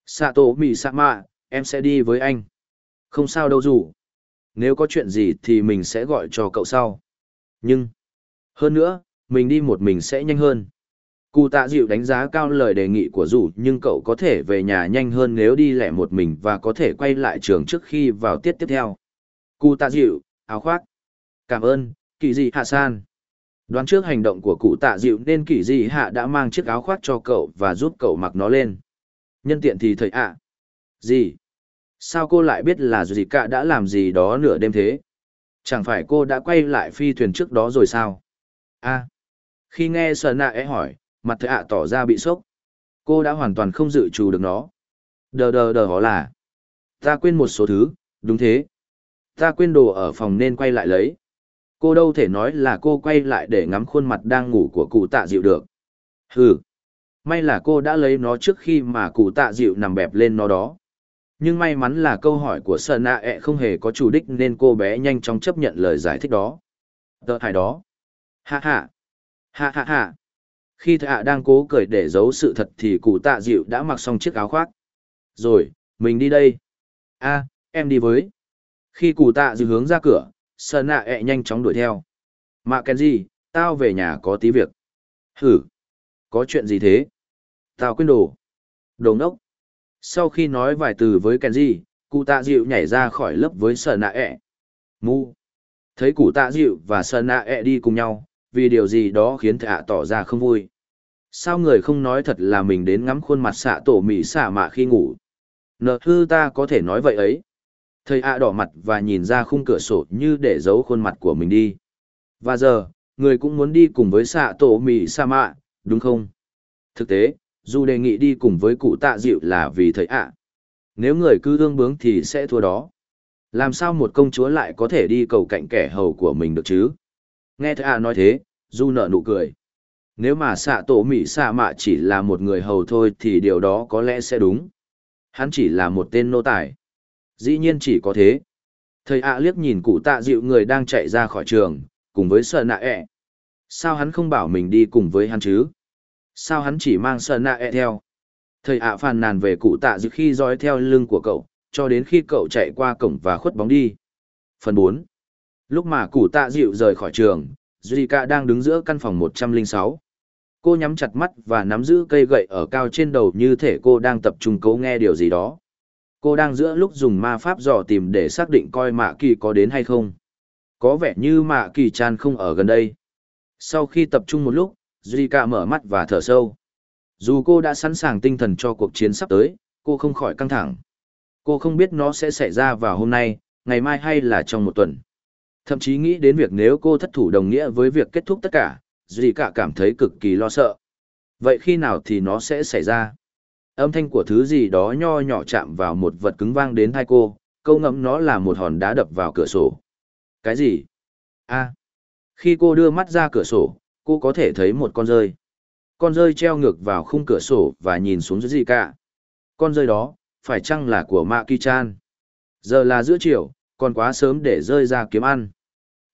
Sato Mì mạ, em sẽ đi với anh. Không sao đâu dù. Nếu có chuyện gì thì mình sẽ gọi cho cậu sau. Nhưng, hơn nữa, mình đi một mình sẽ nhanh hơn. Cụ tạ dịu đánh giá cao lời đề nghị của dù nhưng cậu có thể về nhà nhanh hơn nếu đi lẻ một mình và có thể quay lại trường trước khi vào tiết tiếp theo. Cụ tạ dịu, áo khoác. Cảm ơn, kỳ dị hạ san. Đoán trước hành động của cụ tạ dịu nên kỳ dị hạ đã mang chiếc áo khoác cho cậu và giúp cậu mặc nó lên. Nhân tiện thì thầy ạ. Gì? Sao cô lại biết là gì cả đã làm gì đó nửa đêm thế? Chẳng phải cô đã quay lại phi thuyền trước đó rồi sao? a Khi nghe sờ Nạ é e hỏi, mặt thầy ạ tỏ ra bị sốc. Cô đã hoàn toàn không dự trù được nó. Đờ đờ đờ hó là. Ta quên một số thứ, đúng thế. Ta quên đồ ở phòng nên quay lại lấy. Cô đâu thể nói là cô quay lại để ngắm khuôn mặt đang ngủ của cụ tạ dịu được. Hừ. May là cô đã lấy nó trước khi mà cụ tạ dịu nằm bẹp lên nó đó. Nhưng may mắn là câu hỏi của sợ Nạ ẹ e không hề có chủ đích nên cô bé nhanh chóng chấp nhận lời giải thích đó. tợ hài đó. Ha ha. Ha ha ha. Khi thạ đang cố cười để giấu sự thật thì cụ tạ dịu đã mặc xong chiếc áo khoác. Rồi, mình đi đây. a em đi với. Khi cụ tạ dịu hướng ra cửa, Sơn Nạ ẹ nhanh chóng đuổi theo. Mạ Kenji, tao về nhà có tí việc. Hử. Có chuyện gì thế? Tao quên đồ. Đồ ngốc. Sau khi nói vài từ với Kenji, cụ tạ dịu nhảy ra khỏi lớp với Sơn Nạ ẹ. Mu. Thấy cụ tạ dịu và Sơn Nạ ẹ đi cùng nhau, vì điều gì đó khiến thạ tỏ ra không vui. Sao người không nói thật là mình đến ngắm khuôn mặt xạ tổ mỉ xạ mạ khi ngủ? Nợ thư ta có thể nói vậy ấy. Thầy ạ đỏ mặt và nhìn ra khung cửa sổ như để giấu khuôn mặt của mình đi. Và giờ, người cũng muốn đi cùng với xạ tổ mỉ Sa mạ, đúng không? Thực tế, dù đề nghị đi cùng với cụ tạ dịu là vì thầy ạ. Nếu người cứ ương bướng thì sẽ thua đó. Làm sao một công chúa lại có thể đi cầu cạnh kẻ hầu của mình được chứ? Nghe thầy ạ nói thế, du nở nụ cười. Nếu mà xạ tổ mỉ Sa mạ chỉ là một người hầu thôi thì điều đó có lẽ sẽ đúng. Hắn chỉ là một tên nô tài. Dĩ nhiên chỉ có thế. Thầy ạ liếc nhìn cụ tạ dịu người đang chạy ra khỏi trường, cùng với sợ nạ ẹ. Sao hắn không bảo mình đi cùng với hắn chứ? Sao hắn chỉ mang sợ nạ ẹ theo? Thầy ạ phàn nàn về cụ tạ dịu khi dõi theo lưng của cậu, cho đến khi cậu chạy qua cổng và khuất bóng đi. Phần 4 Lúc mà cụ tạ dịu rời khỏi trường, Zika đang đứng giữa căn phòng 106. Cô nhắm chặt mắt và nắm giữ cây gậy ở cao trên đầu như thể cô đang tập trung cố nghe điều gì đó. Cô đang giữa lúc dùng ma pháp dò tìm để xác định coi mạ kỳ có đến hay không. Có vẻ như mạ kỳ chan không ở gần đây. Sau khi tập trung một lúc, Zika mở mắt và thở sâu. Dù cô đã sẵn sàng tinh thần cho cuộc chiến sắp tới, cô không khỏi căng thẳng. Cô không biết nó sẽ xảy ra vào hôm nay, ngày mai hay là trong một tuần. Thậm chí nghĩ đến việc nếu cô thất thủ đồng nghĩa với việc kết thúc tất cả, Duy cảm thấy cực kỳ lo sợ. Vậy khi nào thì nó sẽ xảy ra? Âm thanh của thứ gì đó nho nhỏ chạm vào một vật cứng vang đến thai cô, câu ngẫm nó là một hòn đá đập vào cửa sổ. Cái gì? a Khi cô đưa mắt ra cửa sổ, cô có thể thấy một con rơi. Con rơi treo ngược vào khung cửa sổ và nhìn xuống dưới gì cả. Con rơi đó, phải chăng là của Maki Chan? Giờ là giữa chiều, còn quá sớm để rơi ra kiếm ăn.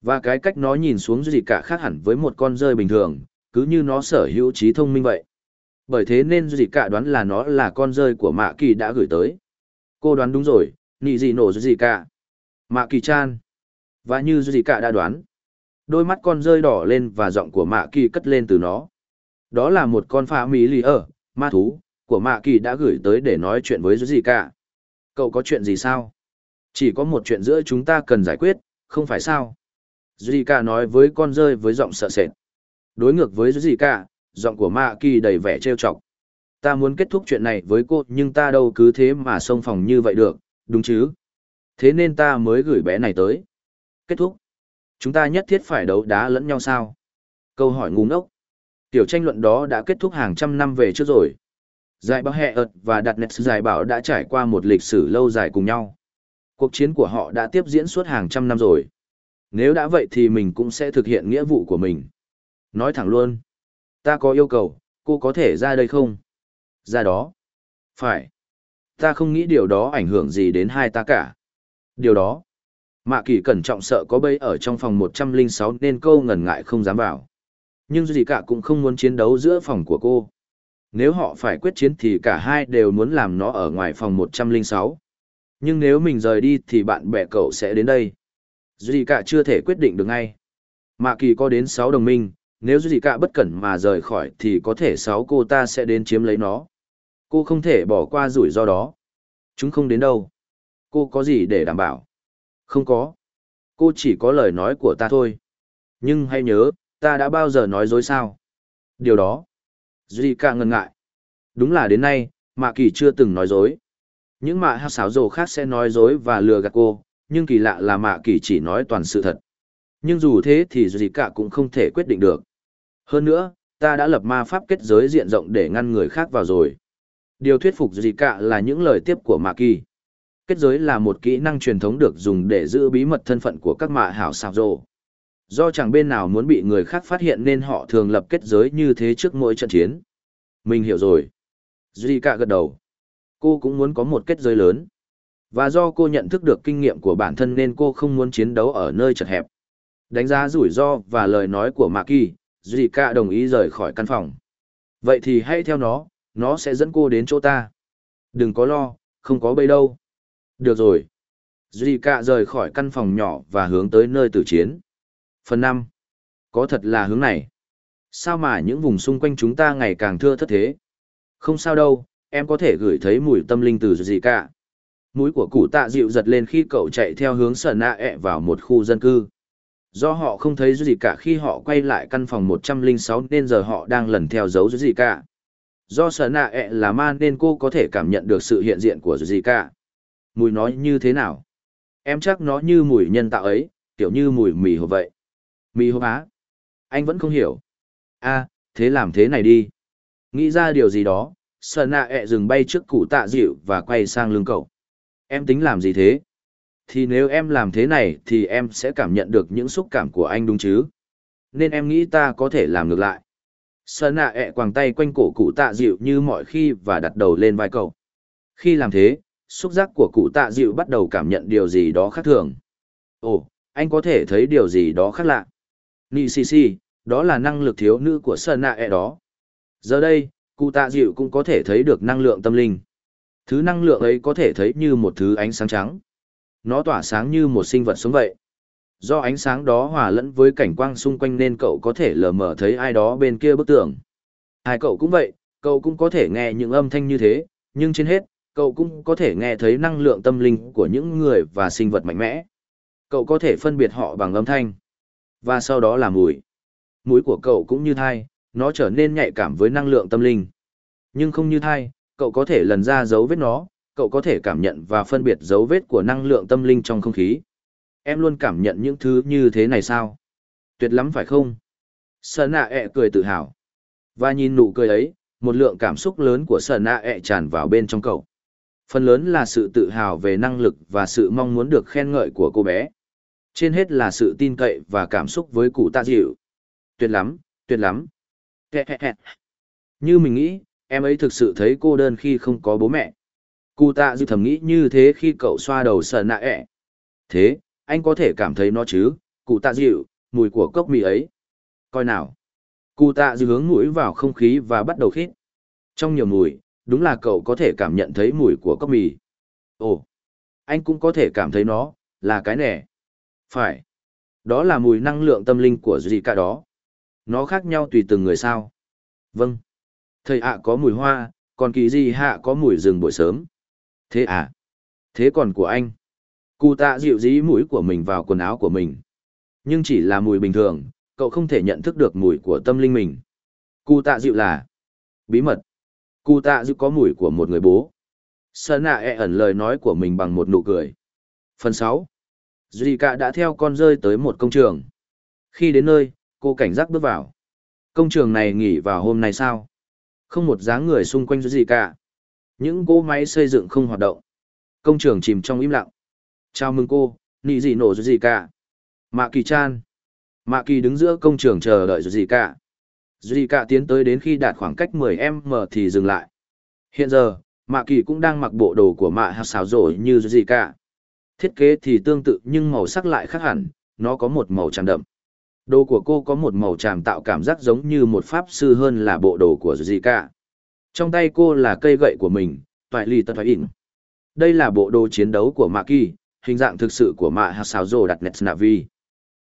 Và cái cách nó nhìn xuống dưới gì cả khác hẳn với một con rơi bình thường, cứ như nó sở hữu trí thông minh vậy. Bởi thế nên gì cả đoán là nó là con rơi của Mạ Kỳ đã gửi tới. Cô đoán đúng rồi, nị gì nổ gì cả. Mạ Kỳ chan. Và như gì cả đã đoán. Đôi mắt con rơi đỏ lên và giọng của Mạ Kỳ cất lên từ nó. Đó là một con phá mỹ lì ở, ma thú, của Mạ Kỳ đã gửi tới để nói chuyện với gì cả. Cậu có chuyện gì sao? Chỉ có một chuyện giữa chúng ta cần giải quyết, không phải sao? Zika nói với con rơi với giọng sợ sệt. Đối ngược với Zika, giọng của Mạ Kỳ đầy vẻ trêu chọc. Ta muốn kết thúc chuyện này với cô nhưng ta đâu cứ thế mà xông phòng như vậy được, đúng chứ? Thế nên ta mới gửi bé này tới. Kết thúc. Chúng ta nhất thiết phải đấu đá lẫn nhau sao? Câu hỏi ngu ngốc. Tiểu tranh luận đó đã kết thúc hàng trăm năm về trước rồi. Giải bảo hẹ ợt và đặt nets giải bảo đã trải qua một lịch sử lâu dài cùng nhau. Cuộc chiến của họ đã tiếp diễn suốt hàng trăm năm rồi. Nếu đã vậy thì mình cũng sẽ thực hiện nghĩa vụ của mình. Nói thẳng luôn. Ta có yêu cầu, cô có thể ra đây không? Ra đó. Phải. Ta không nghĩ điều đó ảnh hưởng gì đến hai ta cả. Điều đó. Mạ kỳ cẩn trọng sợ có bây ở trong phòng 106 nên câu ngần ngại không dám vào. Nhưng gì cả cũng không muốn chiến đấu giữa phòng của cô. Nếu họ phải quyết chiến thì cả hai đều muốn làm nó ở ngoài phòng 106. Nhưng nếu mình rời đi thì bạn bè cậu sẽ đến đây. Duy cả chưa thể quyết định được ngay. Mạ kỳ có đến 6 đồng minh, nếu Duy cả bất cẩn mà rời khỏi thì có thể sáu cô ta sẽ đến chiếm lấy nó. Cô không thể bỏ qua rủi ro đó. Chúng không đến đâu. Cô có gì để đảm bảo? Không có. Cô chỉ có lời nói của ta thôi. Nhưng hãy nhớ, ta đã bao giờ nói dối sao? Điều đó. Duy cả ngần ngại. Đúng là đến nay, Mạ Kỳ chưa từng nói dối. Những mạ hát xáo rồ khác sẽ nói dối và lừa gạt cô, nhưng kỳ lạ là Mạ Kỳ chỉ nói toàn sự thật. Nhưng dù thế thì gì cả cũng không thể quyết định được. Hơn nữa, ta đã lập ma pháp kết giới diện rộng để ngăn người khác vào rồi. Điều thuyết phục gì cả là những lời tiếp của Mạ Kỳ. Kết giới là một kỹ năng truyền thống được dùng để giữ bí mật thân phận của các mạ hảo xào rồ. Do chẳng bên nào muốn bị người khác phát hiện nên họ thường lập kết giới như thế trước mỗi trận chiến. Mình hiểu rồi. Duy cả gật đầu. Cô cũng muốn có một kết giới lớn. Và do cô nhận thức được kinh nghiệm của bản thân nên cô không muốn chiến đấu ở nơi chật hẹp. Đánh giá rủi ro và lời nói của Mạc Kỳ, Duy cả đồng ý rời khỏi căn phòng. Vậy thì hãy theo nó, nó sẽ dẫn cô đến chỗ ta. Đừng có lo, không có bây đâu. Được rồi. Duy cả rời khỏi căn phòng nhỏ và hướng tới nơi tử chiến. Phần năm, Có thật là hướng này. Sao mà những vùng xung quanh chúng ta ngày càng thưa thất thế? Không sao đâu, em có thể gửi thấy mùi tâm linh từ gì cả. Mũi của cụ tạ dịu giật lên khi cậu chạy theo hướng sở nạ ẹ e vào một khu dân cư. Do họ không thấy gì cả khi họ quay lại căn phòng 106 nên giờ họ đang lần theo dấu gì cả. Do sở nạ ẹ là ma nên cô có thể cảm nhận được sự hiện diện của gì cả. Mùi nó như thế nào? Em chắc nó như mùi nhân tạo ấy, kiểu như mùi mì hộp vậy. Mì hộp á? Anh vẫn không hiểu. a thế làm thế này đi. Nghĩ ra điều gì đó, sở nạ ẹ dừng bay trước cụ tạ dịu và quay sang lưng cậu. Em tính làm gì thế? Thì nếu em làm thế này thì em sẽ cảm nhận được những xúc cảm của anh đúng chứ? Nên em nghĩ ta có thể làm ngược lại. Sờ nạ ẹ quàng tay quanh cổ cụ tạ dịu như mọi khi và đặt đầu lên vai cậu. Khi làm thế, xúc giác của cụ tạ dịu bắt đầu cảm nhận điều gì đó khác thường. Ồ, anh có thể thấy điều gì đó khác lạ. Nị xì xì, đó là năng lực thiếu nữ của Sơn Nạ ẹ đó. Giờ đây, cụ tạ dịu cũng có thể thấy được năng lượng tâm linh. Thứ năng lượng ấy có thể thấy như một thứ ánh sáng trắng. Nó tỏa sáng như một sinh vật sống vậy. Do ánh sáng đó hòa lẫn với cảnh quang xung quanh nên cậu có thể lờ mờ thấy ai đó bên kia bức tường. Hai cậu cũng vậy, cậu cũng có thể nghe những âm thanh như thế, nhưng trên hết, cậu cũng có thể nghe thấy năng lượng tâm linh của những người và sinh vật mạnh mẽ. Cậu có thể phân biệt họ bằng âm thanh. Và sau đó là mùi. Mũi của cậu cũng như thai, nó trở nên nhạy cảm với năng lượng tâm linh. Nhưng không như thai, cậu có thể lần ra dấu vết nó, cậu có thể cảm nhận và phân biệt dấu vết của năng lượng tâm linh trong không khí. Em luôn cảm nhận những thứ như thế này sao? Tuyệt lắm phải không? Sơn nạ e ẹ cười tự hào. Và nhìn nụ cười ấy, một lượng cảm xúc lớn của Sơn nạ e ẹ tràn vào bên trong cậu. Phần lớn là sự tự hào về năng lực và sự mong muốn được khen ngợi của cô bé. Trên hết là sự tin cậy và cảm xúc với cụ tạ dịu. Tuyệt lắm, tuyệt lắm. Như mình nghĩ, em ấy thực sự thấy cô đơn khi không có bố mẹ. Cụ tạ dư thầm nghĩ như thế khi cậu xoa đầu sợ nạ ẹ. Thế, anh có thể cảm thấy nó chứ, cụ tạ dịu, mùi của cốc mì ấy. Coi nào. Cụ tạ dư hướng mũi vào không khí và bắt đầu khít. Trong nhiều mùi, đúng là cậu có thể cảm nhận thấy mùi của cốc mì. Ồ, anh cũng có thể cảm thấy nó, là cái nẻ. Phải. Đó là mùi năng lượng tâm linh của gì cả đó. Nó khác nhau tùy từng người sao. Vâng. Thầy ạ có mùi hoa, còn kỳ gì hạ có mùi rừng buổi sớm. Thế à? Thế còn của anh? Cụ tạ dịu dí mũi của mình vào quần áo của mình. Nhưng chỉ là mùi bình thường, cậu không thể nhận thức được mùi của tâm linh mình. Cụ tạ dịu là bí mật. Cụ tạ dịu có mùi của một người bố. Sơn nạ e ẩn lời nói của mình bằng một nụ cười. Phần sáu Duy cả đã theo con rơi tới một công trường. Khi đến nơi, cô cảnh giác bước vào. Công trường này nghỉ vào hôm nay sao? Không một dáng người xung quanh gì cả. Những cỗ máy xây dựng không hoạt động. Công trường chìm trong im lặng. Chào mừng cô, nị gì nổ gì cả. Mạ kỳ chan. Mạ kỳ đứng giữa công trường chờ đợi gì cả. Duy cả tiến tới đến khi đạt khoảng cách 10m thì dừng lại. Hiện giờ, Mạ kỳ cũng đang mặc bộ đồ của mạ hạt xáo rổi như gì cả. Thiết kế thì tương tự nhưng màu sắc lại khác hẳn, nó có một màu tràn đậm. Đồ của cô có một màu tràm tạo cảm giác giống như một pháp sư hơn là bộ đồ của Zika. Trong tay cô là cây gậy của mình, toại lì tật toại ỉn. Đây là bộ đồ chiến đấu của Mạ Kỳ, hình dạng thực sự của Mạ Hạt Sào Dồ đặt Nets Navi.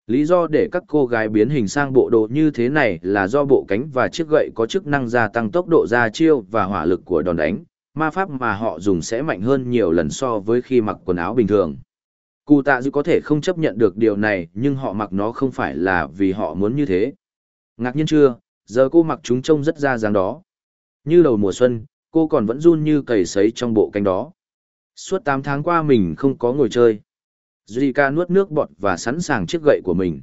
Lý do để các cô gái biến hình sang bộ đồ như thế này là do bộ cánh và chiếc gậy có chức năng gia tăng tốc độ ra chiêu và hỏa lực của đòn đánh, ma pháp mà họ dùng sẽ mạnh hơn nhiều lần so với khi mặc quần áo bình thường. Cụ tạ dư có thể không chấp nhận được điều này nhưng họ mặc nó không phải là vì họ muốn như thế. Ngạc nhiên chưa, giờ cô mặc chúng trông rất ra dáng đó. Như đầu mùa xuân, cô còn vẫn run như cầy sấy trong bộ cánh đó. Suốt 8 tháng qua mình không có ngồi chơi. Zika nuốt nước bọt và sẵn sàng chiếc gậy của mình.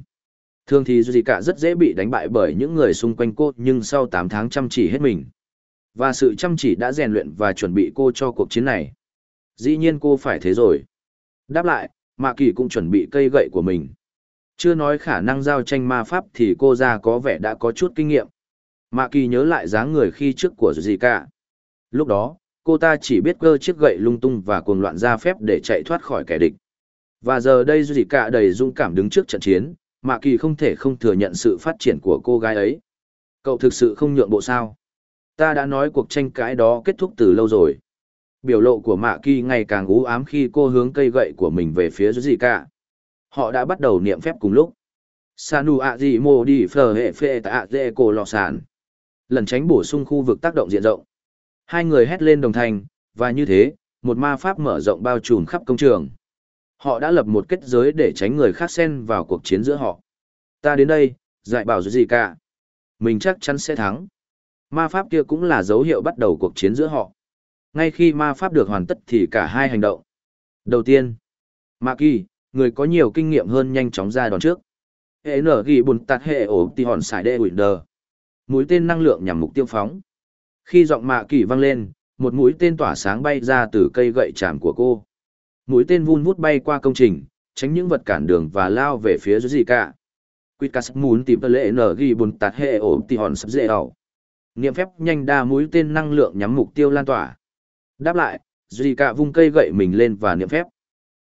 Thường thì Zika rất dễ bị đánh bại bởi những người xung quanh cô nhưng sau 8 tháng chăm chỉ hết mình. Và sự chăm chỉ đã rèn luyện và chuẩn bị cô cho cuộc chiến này. Dĩ nhiên cô phải thế rồi. Đáp lại, Mạ Kỳ cũng chuẩn bị cây gậy của mình. Chưa nói khả năng giao tranh ma pháp thì cô ra có vẻ đã có chút kinh nghiệm. Mạ Kỳ nhớ lại dáng người khi trước của Zika. Lúc đó, cô ta chỉ biết cơ chiếc gậy lung tung và cuồng loạn ra phép để chạy thoát khỏi kẻ địch. Và giờ đây Zika đầy dũng cảm đứng trước trận chiến, Mạ Kỳ không thể không thừa nhận sự phát triển của cô gái ấy. Cậu thực sự không nhượng bộ sao? Ta đã nói cuộc tranh cãi đó kết thúc từ lâu rồi. Biểu lộ của Mạ Kỳ ngày càng u ám khi cô hướng cây gậy của mình về phía Zika. Họ đã bắt đầu niệm phép cùng lúc. Sanu a di mô đi phờ hệ phê tạ dê cổ lọ sản. Lần tránh bổ sung khu vực tác động diện rộng. Hai người hét lên đồng thanh, và như thế, một ma pháp mở rộng bao trùm khắp công trường. Họ đã lập một kết giới để tránh người khác xen vào cuộc chiến giữa họ. Ta đến đây, dạy bảo gì cả. Mình chắc chắn sẽ thắng. Ma pháp kia cũng là dấu hiệu bắt đầu cuộc chiến giữa họ. Ngay khi ma pháp được hoàn tất thì cả hai hành động. Đầu tiên, Ma Kỳ, người có nhiều kinh nghiệm hơn nhanh chóng ra đòn trước. Hệ nở ghi bùn tạt hệ ổ tì hòn xài đê đờ. Mũi tên năng lượng nhằm mục tiêu phóng. Khi giọng Mạ Kỳ vang lên, một mũi tên tỏa sáng bay ra từ cây gậy chạm của cô. Mũi tên vun vút bay qua công trình, tránh những vật cản đường và lao về phía dưới gì cả. Quyết cắt muốn tìm lệ nở ghi bùn tạt hệ ổ tì hòn sắp dễ ẩu. Niệm phép nhanh đa mũi tên năng lượng nhắm mục tiêu lan tỏa. Đáp lại, Zika vung cây gậy mình lên và niệm phép.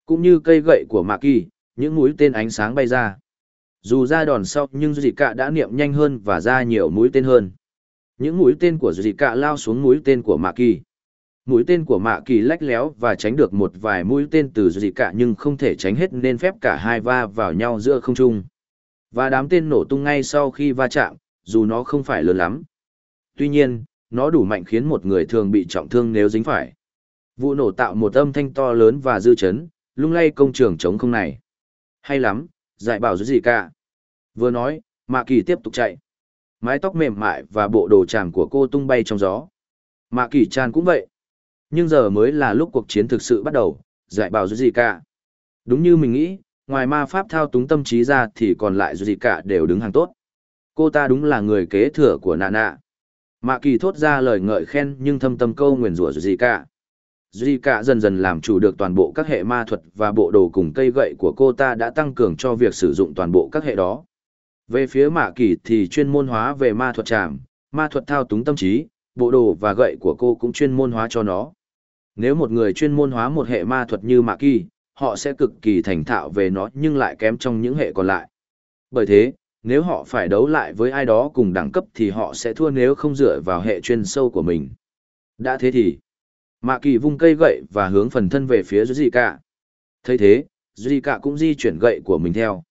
Cũng như cây gậy của Mạc Kỳ, những mũi tên ánh sáng bay ra. Dù ra đòn sau nhưng Zika đã niệm nhanh hơn và ra nhiều mũi tên hơn. Những mũi tên của Zika lao xuống mũi tên của Mạc Kỳ. Mũi tên của Mạ Kỳ lách léo và tránh được một vài mũi tên từ Zika nhưng không thể tránh hết nên phép cả hai va vào nhau giữa không trung. Và đám tên nổ tung ngay sau khi va chạm, dù nó không phải lớn lắm. Tuy nhiên, nó đủ mạnh khiến một người thường bị trọng thương nếu dính phải. Vụ nổ tạo một âm thanh to lớn và dư chấn, lung lay công trường chống không này. Hay lắm, giải bảo gì cả. Vừa nói, Mạ Kỳ tiếp tục chạy. Mái tóc mềm mại và bộ đồ tràng của cô tung bay trong gió. Mạ Kỳ Chan cũng vậy. Nhưng giờ mới là lúc cuộc chiến thực sự bắt đầu, dạy bảo gì cả. Đúng như mình nghĩ, ngoài ma pháp thao túng tâm trí ra thì còn lại gì cả đều đứng hàng tốt. Cô ta đúng là người kế thừa của nạ nạ. Mạ kỳ thốt ra lời ngợi khen nhưng thâm tâm câu nguyền rủa gì cả. Duy cả dần dần làm chủ được toàn bộ các hệ ma thuật và bộ đồ cùng cây gậy của cô ta đã tăng cường cho việc sử dụng toàn bộ các hệ đó. Về phía mạ kỳ thì chuyên môn hóa về ma thuật trảm, ma thuật thao túng tâm trí, bộ đồ và gậy của cô cũng chuyên môn hóa cho nó. Nếu một người chuyên môn hóa một hệ ma thuật như mạ kỳ, họ sẽ cực kỳ thành thạo về nó nhưng lại kém trong những hệ còn lại. Bởi thế, nếu họ phải đấu lại với ai đó cùng đẳng cấp thì họ sẽ thua nếu không dựa vào hệ chuyên sâu của mình. Đã thế thì, Mạ Kỳ vung cây gậy và hướng phần thân về phía Zika. thấy thế, Zika cũng di chuyển gậy của mình theo.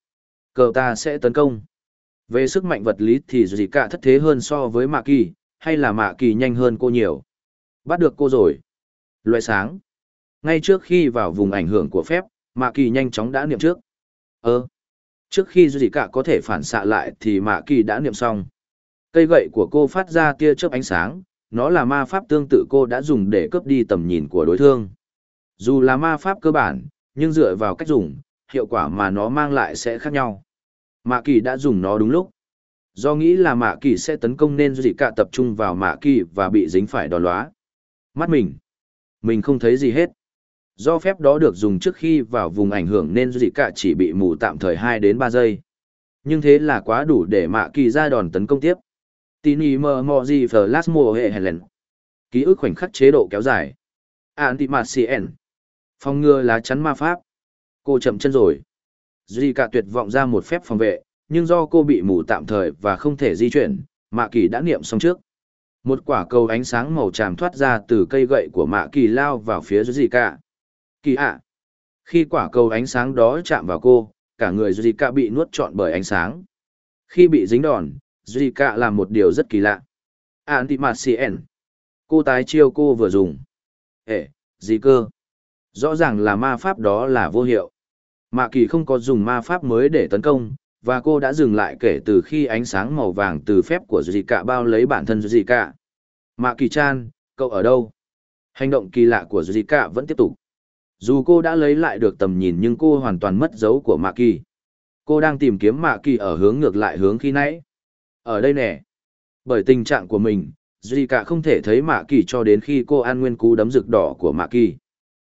Cờ ta sẽ tấn công. Về sức mạnh vật lý thì Zika thất thế hơn so với Mạ Kỳ, hay là Mạ Kỳ nhanh hơn cô nhiều. Bắt được cô rồi. Loại sáng. Ngay trước khi vào vùng ảnh hưởng của phép, Mạ Kỳ nhanh chóng đã niệm trước. Ơ. Trước khi Zika có thể phản xạ lại thì Mạ Kỳ đã niệm xong. Cây gậy của cô phát ra tia chớp ánh sáng, nó là ma pháp tương tự cô đã dùng để cướp đi tầm nhìn của đối thương. Dù là ma pháp cơ bản, nhưng dựa vào cách dùng, hiệu quả mà nó mang lại sẽ khác nhau. Mạ kỳ đã dùng nó đúng lúc. Do nghĩ là mạ kỳ sẽ tấn công nên dị cả tập trung vào mạ kỳ và bị dính phải đòn lóa. Mắt mình. Mình không thấy gì hết. Do phép đó được dùng trước khi vào vùng ảnh hưởng nên dị cả chỉ bị mù tạm thời 2 đến 3 giây. Nhưng thế là quá đủ để mạ kỳ ra đòn tấn công tiếp tin y mờ mò gì phờ lát mùa hệ helen ký ức khoảnh khắc chế độ kéo dài Antimacien. phòng ngừa lá chắn ma pháp cô chậm chân rồi duy cả tuyệt vọng ra một phép phòng vệ nhưng do cô bị mù tạm thời và không thể di chuyển, Mạ Kỳ đã niệm xong trước. Một quả cầu ánh sáng màu tràm thoát ra từ cây gậy của Mạ Kỳ lao vào phía dưới cả. Kỳ ạ! Khi quả cầu ánh sáng đó chạm vào cô, cả người Zika bị nuốt trọn bởi ánh sáng. Khi bị dính đòn, Zika làm một điều rất kỳ lạ. Antimacien. Cô tái chiêu cô vừa dùng. Ê, gì cơ? Rõ ràng là ma pháp đó là vô hiệu. Mạ kỳ không có dùng ma pháp mới để tấn công, và cô đã dừng lại kể từ khi ánh sáng màu vàng từ phép của Zika bao lấy bản thân Zika. Mạ kỳ chan, cậu ở đâu? Hành động kỳ lạ của Zika vẫn tiếp tục. Dù cô đã lấy lại được tầm nhìn nhưng cô hoàn toàn mất dấu của Mạ kỳ. Cô đang tìm kiếm Mạ kỳ ở hướng ngược lại hướng khi nãy. Ở đây nè. Bởi tình trạng của mình, Zika không thể thấy Mạ kỳ cho đến khi cô ăn nguyên cú đấm rực đỏ của Mạ kỳ.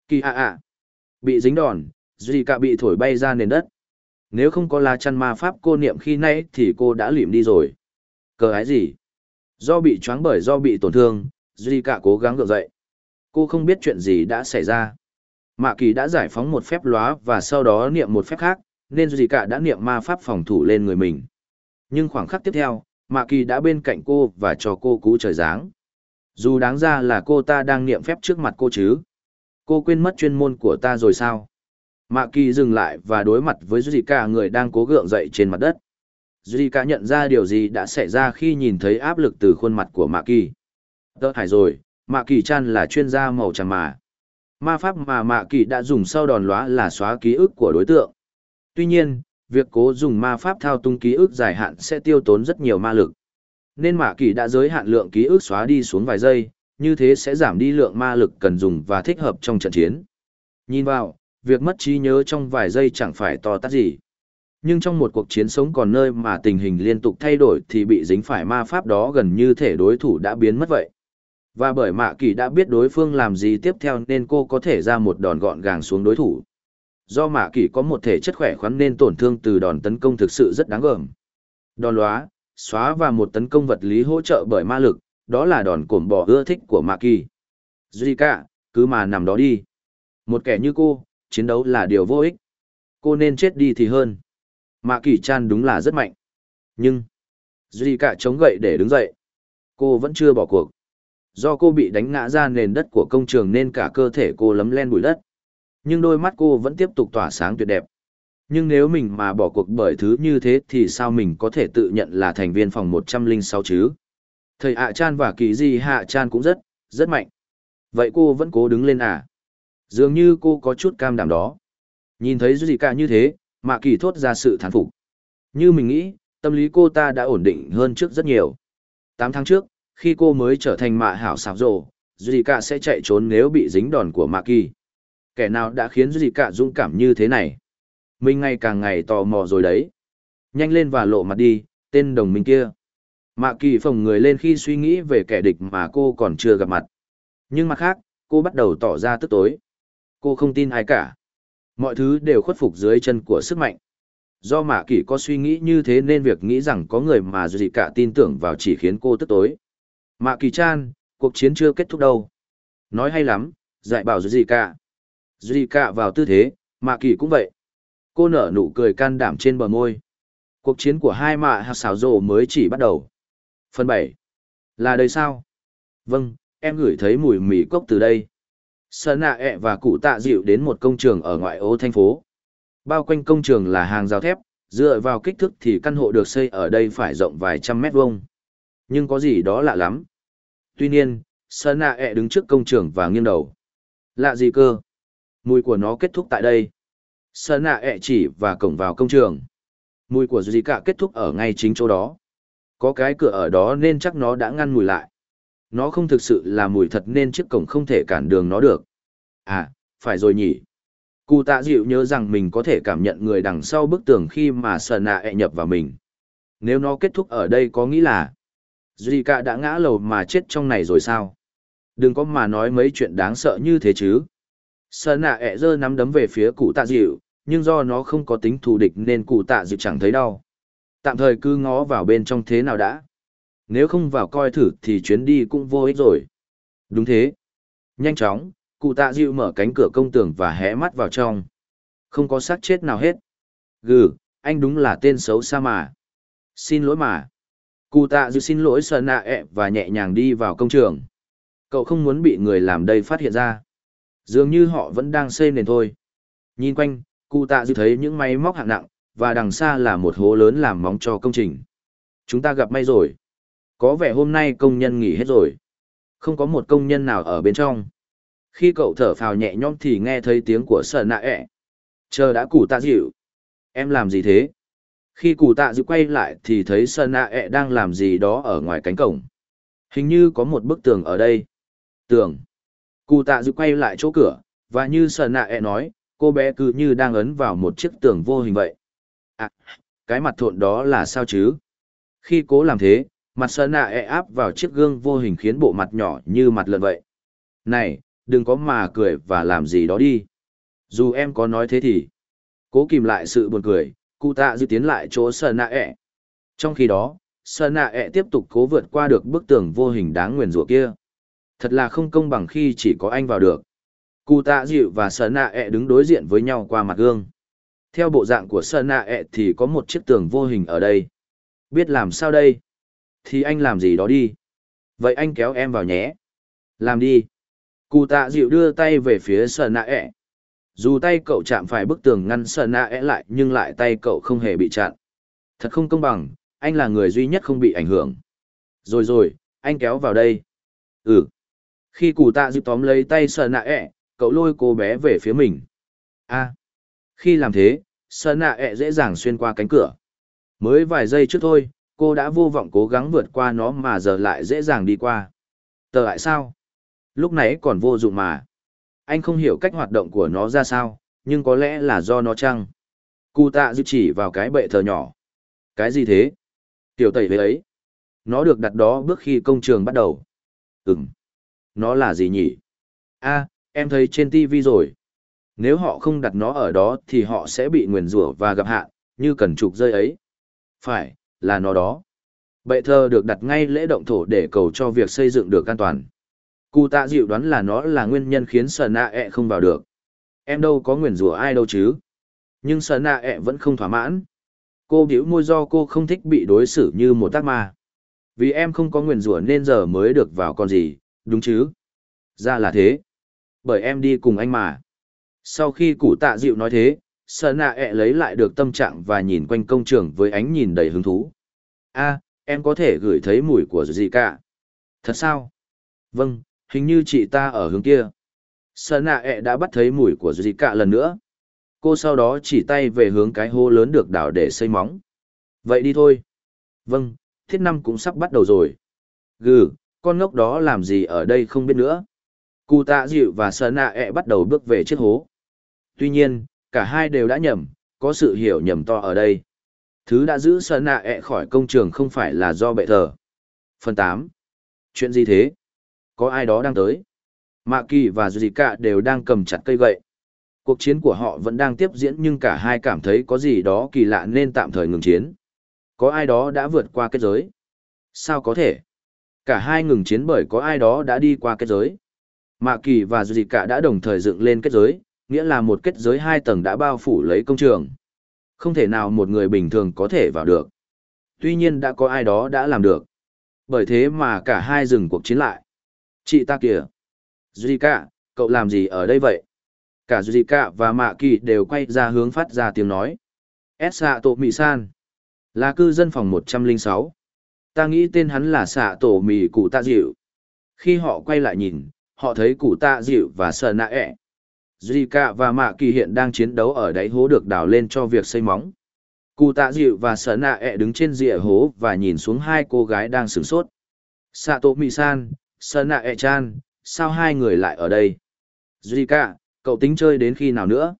Kỳ ạ ạ. Bị dính đòn, Zika bị thổi bay ra nền đất. Nếu không có lá chăn ma pháp cô niệm khi nãy thì cô đã lìm đi rồi. Cờ ái gì? Do bị choáng bởi do bị tổn thương, Zika cố gắng gượng dậy. Cô không biết chuyện gì đã xảy ra. Mạ kỳ đã giải phóng một phép lóa và sau đó niệm một phép khác, nên Zika đã niệm ma pháp phòng thủ lên người mình. Nhưng khoảng khắc tiếp theo, Mạ kỳ đã bên cạnh cô và cho cô cú trời giáng. Dù đáng ra là cô ta đang niệm phép trước mặt cô chứ. Cô quên mất chuyên môn của ta rồi sao? Mạ kỳ dừng lại và đối mặt với Zika người đang cố gượng dậy trên mặt đất. Zika nhận ra điều gì đã xảy ra khi nhìn thấy áp lực từ khuôn mặt của Mạ kỳ. Tớ thải rồi, Mạ kỳ chan là chuyên gia màu trắng mà. Ma pháp mà Mạ kỳ đã dùng sau đòn lóa là xóa ký ức của đối tượng. Tuy nhiên, việc cố dùng ma pháp thao túng ký ức dài hạn sẽ tiêu tốn rất nhiều ma lực. Nên Mạ kỳ đã giới hạn lượng ký ức xóa đi xuống vài giây, như thế sẽ giảm đi lượng ma lực cần dùng và thích hợp trong trận chiến. Nhìn vào, việc mất trí nhớ trong vài giây chẳng phải to tát gì. Nhưng trong một cuộc chiến sống còn nơi mà tình hình liên tục thay đổi thì bị dính phải ma pháp đó gần như thể đối thủ đã biến mất vậy. Và bởi Mạ Kỳ đã biết đối phương làm gì tiếp theo nên cô có thể ra một đòn gọn gàng xuống đối thủ. Do Mạ Kỳ có một thể chất khỏe khoắn nên tổn thương từ đòn tấn công thực sự rất đáng gờm. Đòn lóa, xóa và một tấn công vật lý hỗ trợ bởi ma lực, đó là đòn cổm bò ưa thích của Mạ Kỳ. Zika, cứ mà nằm đó đi. Một kẻ như cô, chiến đấu là điều vô ích. Cô nên chết đi thì hơn. Mạ Kỳ Chan đúng là rất mạnh. Nhưng, Zika chống gậy để đứng dậy. Cô vẫn chưa bỏ cuộc. Do cô bị đánh ngã ra nền đất của công trường nên cả cơ thể cô lấm len bụi đất. Nhưng đôi mắt cô vẫn tiếp tục tỏa sáng tuyệt đẹp. Nhưng nếu mình mà bỏ cuộc bởi thứ như thế thì sao mình có thể tự nhận là thành viên phòng 106 chứ? Thầy ạ Chan và kỳ di hạ Chan cũng rất, rất mạnh. Vậy cô vẫn cố đứng lên à? Dường như cô có chút cam đảm đó. Nhìn thấy gì cả như thế, Mạ Kỳ thốt ra sự thán phục. Như mình nghĩ, tâm lý cô ta đã ổn định hơn trước rất nhiều. Tám tháng trước, khi cô mới trở thành mạ hảo sạp rồ, Cả sẽ chạy trốn nếu bị dính đòn của Mạ Kỳ. Kẻ nào đã khiến Cả dũng cảm như thế này? Mình ngày càng ngày tò mò rồi đấy. Nhanh lên và lộ mặt đi, tên đồng minh kia. Mạ Kỳ phồng người lên khi suy nghĩ về kẻ địch mà cô còn chưa gặp mặt. Nhưng mặt khác, cô bắt đầu tỏ ra tức tối. Cô không tin ai cả. Mọi thứ đều khuất phục dưới chân của sức mạnh. Do Mạ Kỳ có suy nghĩ như thế nên việc nghĩ rằng có người mà gì cả tin tưởng vào chỉ khiến cô tức tối. Mạ Kỳ chan, cuộc chiến chưa kết thúc đâu. Nói hay lắm, dạy bảo gì cả. Gì cả vào tư thế, Mạ Kỳ cũng vậy. Cô nở nụ cười can đảm trên bờ môi. Cuộc chiến của hai mạ hạt xảo rồ mới chỉ bắt đầu. Phần bảy Là đây sao? Vâng, em gửi thấy mùi mì cốc từ đây. Sơn nạ ẹ e và cụ tạ dịu đến một công trường ở ngoại ô thành phố. Bao quanh công trường là hàng rào thép, dựa vào kích thước thì căn hộ được xây ở đây phải rộng vài trăm mét vuông. Nhưng có gì đó lạ lắm. Tuy nhiên, Sơn nạ ẹ e đứng trước công trường và nghiêng đầu. Lạ gì cơ? Mùi của nó kết thúc tại đây. Sơn nạ ẹ e chỉ và cổng vào công trường. Mùi của gì cả kết thúc ở ngay chính chỗ đó. Có cái cửa ở đó nên chắc nó đã ngăn mùi lại. Nó không thực sự là mùi thật nên chiếc cổng không thể cản đường nó được. À, phải rồi nhỉ. Cụ tạ dịu nhớ rằng mình có thể cảm nhận người đằng sau bức tường khi mà sờ nạ ẹ nhập vào mình. Nếu nó kết thúc ở đây có nghĩ là Zika đã ngã lầu mà chết trong này rồi sao? Đừng có mà nói mấy chuyện đáng sợ như thế chứ. Sờ nạ ẹ giơ nắm đấm về phía cụ tạ dịu, nhưng do nó không có tính thù địch nên cụ tạ dịu chẳng thấy đau. Tạm thời cứ ngó vào bên trong thế nào đã. Nếu không vào coi thử thì chuyến đi cũng vô ích rồi. Đúng thế. Nhanh chóng, cụ tạ dịu mở cánh cửa công tường và hé mắt vào trong. Không có xác chết nào hết. Gừ, anh đúng là tên xấu xa mà. Xin lỗi mà. Cụ tạ dịu xin lỗi sờ nạ ẹ và nhẹ nhàng đi vào công trường. Cậu không muốn bị người làm đây phát hiện ra. Dường như họ vẫn đang xây nền thôi. Nhìn quanh, cụ tạ dịu thấy những máy móc hạng nặng, và đằng xa là một hố lớn làm móng cho công trình. Chúng ta gặp may rồi. Có vẻ hôm nay công nhân nghỉ hết rồi. Không có một công nhân nào ở bên trong. Khi cậu thở phào nhẹ nhõm thì nghe thấy tiếng của sợ nạ ẹ. Chờ đã cụ tạ dịu. Em làm gì thế? Khi cụ tạ dịu quay lại thì thấy sợ nạ ẹ đang làm gì đó ở ngoài cánh cổng. Hình như có một bức tường ở đây. Tường. Cụ tạ dịu quay lại chỗ cửa, và như sợ nạ ẹ nói, cô bé cứ như đang ấn vào một chiếc tường vô hình vậy. À, cái mặt thộn đó là sao chứ? Khi cố làm thế, mặt sơn nạ e áp vào chiếc gương vô hình khiến bộ mặt nhỏ như mặt lợn vậy. Này, đừng có mà cười và làm gì đó đi. Dù em có nói thế thì, cố kìm lại sự buồn cười, cụ tạ dư tiến lại chỗ sơn nạ e. Trong khi đó, sơn nạ e tiếp tục cố vượt qua được bức tường vô hình đáng nguyền rủa kia. Thật là không công bằng khi chỉ có anh vào được. Cụ tạ dịu và sơn nạ e đứng đối diện với nhau qua mặt gương. Theo bộ dạng của sơn nạ e thì có một chiếc tường vô hình ở đây. Biết làm sao đây? Thì anh làm gì đó đi. Vậy anh kéo em vào nhé. Làm đi. Cụ tạ dịu đưa tay về phía sờ nạ ẹ. Dù tay cậu chạm phải bức tường ngăn sờ nạ ẹ lại nhưng lại tay cậu không hề bị chặn. Thật không công bằng, anh là người duy nhất không bị ảnh hưởng. Rồi rồi, anh kéo vào đây. Ừ. Khi cụ tạ dịu tóm lấy tay sờ nạ ẹ, cậu lôi cô bé về phía mình. a Khi làm thế, sờ nạ ẹ dễ dàng xuyên qua cánh cửa. Mới vài giây trước thôi, cô đã vô vọng cố gắng vượt qua nó mà giờ lại dễ dàng đi qua. Tờ lại sao? Lúc nãy còn vô dụng mà. Anh không hiểu cách hoạt động của nó ra sao, nhưng có lẽ là do nó chăng. Cụ tạ dư chỉ vào cái bệ thờ nhỏ. Cái gì thế? Tiểu tẩy với ấy. Nó được đặt đó bước khi công trường bắt đầu. Ừm. Nó là gì nhỉ? a em thấy trên TV rồi. Nếu họ không đặt nó ở đó thì họ sẽ bị nguyền rủa và gặp hạn, như cần trục rơi ấy. Phải, là nó đó. Bệ thờ được đặt ngay lễ động thổ để cầu cho việc xây dựng được an toàn. Cụ tạ dịu đoán là nó là nguyên nhân khiến sờ nạ ẹ e không vào được. Em đâu có nguyền rủa ai đâu chứ. Nhưng sờ nạ ẹ e vẫn không thỏa mãn. Cô biểu môi do cô không thích bị đối xử như một tác ma. Vì em không có nguyền rủa nên giờ mới được vào con gì, đúng chứ? Ra là thế. Bởi em đi cùng anh mà. Sau khi cụ tạ dịu nói thế, sợ nạ ẹ e lấy lại được tâm trạng và nhìn quanh công trường với ánh nhìn đầy hứng thú. A, em có thể gửi thấy mùi của gì cả? Thật sao? Vâng hình như chị ta ở hướng kia. Sợ nạ ẹ e đã bắt thấy mùi của gì cả lần nữa. Cô sau đó chỉ tay về hướng cái hô lớn được đào để xây móng. Vậy đi thôi. Vâng thiết năm cũng sắp bắt đầu rồi. Gừ, con ngốc đó làm gì ở đây không biết nữa. Cụ tạ dịu và sợ nạ ẹ e bắt đầu bước về chiếc hố. Tuy nhiên cả hai đều đã nhầm, có sự hiểu nhầm to ở đây. Thứ đã giữ sơn nạ ẹ khỏi công trường không phải là do bệ thờ. Phần 8. Chuyện gì thế? Có ai đó đang tới? Mạ Kỳ và Zika đều đang cầm chặt cây gậy. Cuộc chiến của họ vẫn đang tiếp diễn nhưng cả hai cảm thấy có gì đó kỳ lạ nên tạm thời ngừng chiến. Có ai đó đã vượt qua kết giới? Sao có thể? Cả hai ngừng chiến bởi có ai đó đã đi qua kết giới. Mạ Kỳ và Zika đã đồng thời dựng lên kết giới, nghĩa là một kết giới hai tầng đã bao phủ lấy công trường. Không thể nào một người bình thường có thể vào được. Tuy nhiên đã có ai đó đã làm được. Bởi thế mà cả hai dừng cuộc chiến lại. Chị ta kìa. Zika, cậu làm gì ở đây vậy? Cả Zika và Mạ Kỳ đều quay ra hướng phát ra tiếng nói. Esa Tổ Mị San. Là cư dân phòng 106. Ta nghĩ tên hắn là xạ tổ mì cụ tạ dịu. Khi họ quay lại nhìn, họ thấy cụ tạ dịu và sờ nạ ẹ. Zika và Mạ Kỳ hiện đang chiến đấu ở đáy hố được đào lên cho việc xây móng. Cụ tạ dịu và sở nạ ẹ đứng trên rìa hố và nhìn xuống hai cô gái đang sửng sốt. Sato Mị-san, sở nạ ẹ chan, sao hai người lại ở đây? Zika, cậu tính chơi đến khi nào nữa?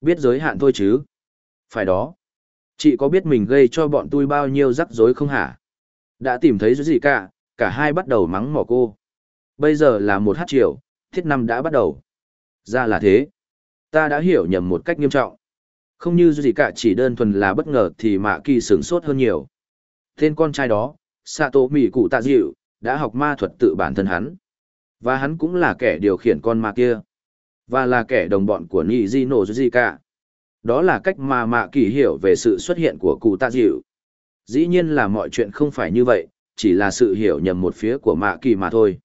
Biết giới hạn thôi chứ? Phải đó. Chị có biết mình gây cho bọn tôi bao nhiêu rắc rối không hả? Đã tìm thấy gì cả, cả hai bắt đầu mắng mỏ cô. Bây giờ là một hát chiều, thiết năm đã bắt đầu. Ra là thế. Ta đã hiểu nhầm một cách nghiêm trọng. Không như gì cả chỉ đơn thuần là bất ngờ thì mạ kỳ sửng sốt hơn nhiều. Tên con trai đó, Sato Mỹ Cụ Tạ Diệu, đã học ma thuật tự bản thân hắn. Và hắn cũng là kẻ điều khiển con ma kia. Và là kẻ đồng bọn của Nijino Zika. Đó là cách mà mạ kỳ hiểu về sự xuất hiện của cụ tạ dịu. Dĩ nhiên là mọi chuyện không phải như vậy, chỉ là sự hiểu nhầm một phía của mạ kỳ mà thôi.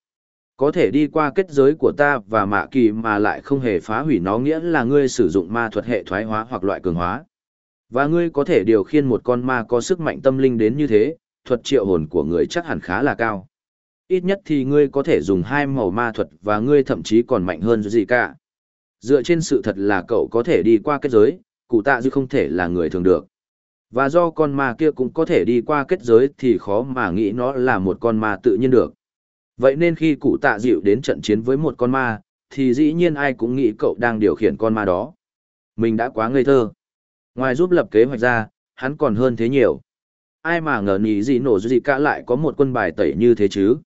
Có thể đi qua kết giới của ta và mạ kỳ mà lại không hề phá hủy nó nghĩa là ngươi sử dụng ma thuật hệ thoái hóa hoặc loại cường hóa. Và ngươi có thể điều khiển một con ma có sức mạnh tâm linh đến như thế, thuật triệu hồn của ngươi chắc hẳn khá là cao. Ít nhất thì ngươi có thể dùng hai màu ma thuật và ngươi thậm chí còn mạnh hơn gì cả. Dựa trên sự thật là cậu có thể đi qua kết giới, cụ tạ dư không thể là người thường được. Và do con ma kia cũng có thể đi qua kết giới thì khó mà nghĩ nó là một con ma tự nhiên được. Vậy nên khi cụ tạ dịu đến trận chiến với một con ma, thì dĩ nhiên ai cũng nghĩ cậu đang điều khiển con ma đó. Mình đã quá ngây thơ. Ngoài giúp lập kế hoạch ra, hắn còn hơn thế nhiều. Ai mà ngờ nhỉ gì nổ gì cả lại có một quân bài tẩy như thế chứ.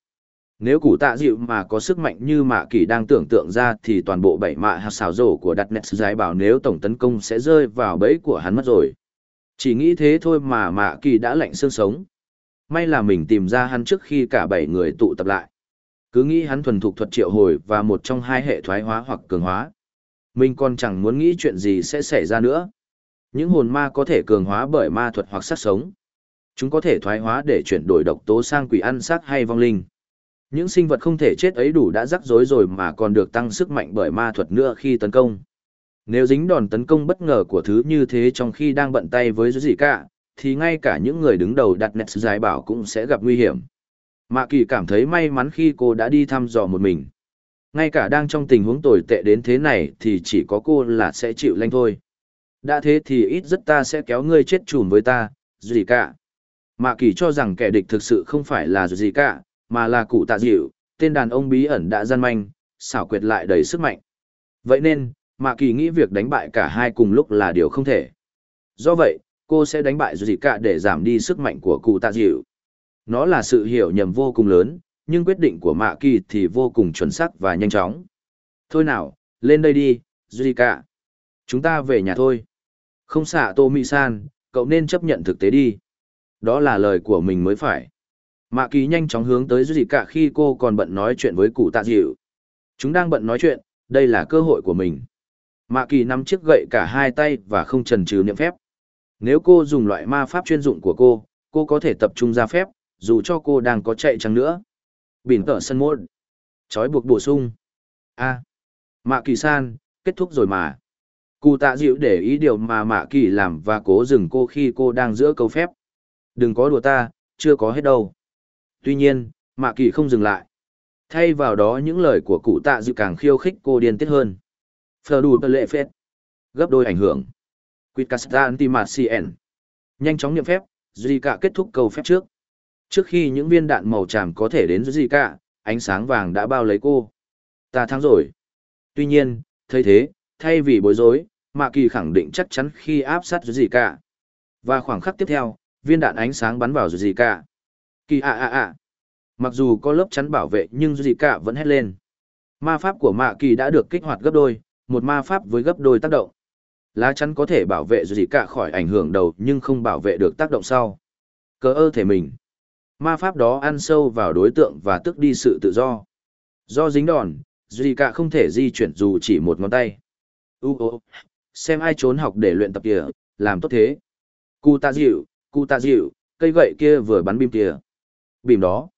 Nếu cụ tạ dịu mà có sức mạnh như mạ kỳ đang tưởng tượng ra thì toàn bộ bảy mạ hạt xào rổ của đặt nét giải bảo nếu tổng tấn công sẽ rơi vào bẫy của hắn mất rồi. Chỉ nghĩ thế thôi mà mạ kỳ đã lạnh xương sống. May là mình tìm ra hắn trước khi cả bảy người tụ tập lại. Cứ nghĩ hắn thuần thục thuật triệu hồi và một trong hai hệ thoái hóa hoặc cường hóa. Mình còn chẳng muốn nghĩ chuyện gì sẽ xảy ra nữa. Những hồn ma có thể cường hóa bởi ma thuật hoặc sát sống. Chúng có thể thoái hóa để chuyển đổi độc tố sang quỷ ăn xác hay vong linh. Những sinh vật không thể chết ấy đủ đã rắc rối rồi mà còn được tăng sức mạnh bởi ma thuật nữa khi tấn công. Nếu dính đòn tấn công bất ngờ của thứ như thế trong khi đang bận tay với gì cả, thì ngay cả những người đứng đầu đặt nét giải bảo cũng sẽ gặp nguy hiểm. Mạ kỳ cảm thấy may mắn khi cô đã đi thăm dò một mình. Ngay cả đang trong tình huống tồi tệ đến thế này thì chỉ có cô là sẽ chịu lanh thôi. Đã thế thì ít rất ta sẽ kéo ngươi chết chùm với ta, gì cả. Mạ kỳ cho rằng kẻ địch thực sự không phải là gì cả, mà là cụ tạ dịu, tên đàn ông bí ẩn đã gian manh, xảo quyệt lại đầy sức mạnh. Vậy nên, Mạ Kỳ nghĩ việc đánh bại cả hai cùng lúc là điều không thể. Do vậy, cô sẽ đánh bại gì cả để giảm đi sức mạnh của cụ tạ dịu. Nó là sự hiểu nhầm vô cùng lớn, nhưng quyết định của Mạ Kỳ thì vô cùng chuẩn xác và nhanh chóng. Thôi nào, lên đây đi, Zika. Chúng ta về nhà thôi. Không xạ Tô Mỹ San, cậu nên chấp nhận thực tế đi. Đó là lời của mình mới phải. Mạ Kỳ nhanh chóng hướng tới Zika khi cô còn bận nói chuyện với cụ tạ dịu. Chúng đang bận nói chuyện, đây là cơ hội của mình. Mạ Kỳ nắm chiếc gậy cả hai tay và không trần trừ niệm phép. Nếu cô dùng loại ma pháp chuyên dụng của cô, cô có thể tập trung ra phép, dù cho cô đang có chạy chăng nữa. Bỉn tở sân môn. Chói buộc bổ sung. a Mạ Kỳ san, kết thúc rồi mà. Cụ tạ dịu để ý điều mà Mạ Kỳ làm và cố dừng cô khi cô đang giữa câu phép. Đừng có đùa ta, chưa có hết đâu. Tuy nhiên, Mạ Kỳ không dừng lại. Thay vào đó những lời của cụ tạ dịu càng khiêu khích cô điên tiết hơn. Phờ đủ lệ phết. Gấp đôi ảnh hưởng. Quýt casta antimacien. Nhanh chóng nhậm phép, Zika kết thúc câu phép trước. Trước khi những viên đạn màu tràm có thể đến Zika, ánh sáng vàng đã bao lấy cô. Ta thắng rồi. Tuy nhiên, thấy thế, thay vì bối rối, Mạ Kỳ khẳng định chắc chắn khi áp sát Zika. Và khoảng khắc tiếp theo, viên đạn ánh sáng bắn vào Zika. Kỳ ạ ạ ạ. Mặc dù có lớp chắn bảo vệ nhưng Zika vẫn hét lên. Ma pháp của Mạ Kỳ đã được kích hoạt gấp đôi, một ma pháp với gấp đôi tác động. Lá chắn có thể bảo vệ gì cả khỏi ảnh hưởng đầu nhưng không bảo vệ được tác động sau. Cớ ơ thể mình. Ma pháp đó ăn sâu vào đối tượng và tước đi sự tự do. Do dính đòn, duy cả không thể di chuyển dù chỉ một ngón tay. U ô, xem ai trốn học để luyện tập kìa, làm tốt thế. Cụ ta dịu, cụ ta dịu, cây gậy kia vừa bắn bim kìa. Bìm đó,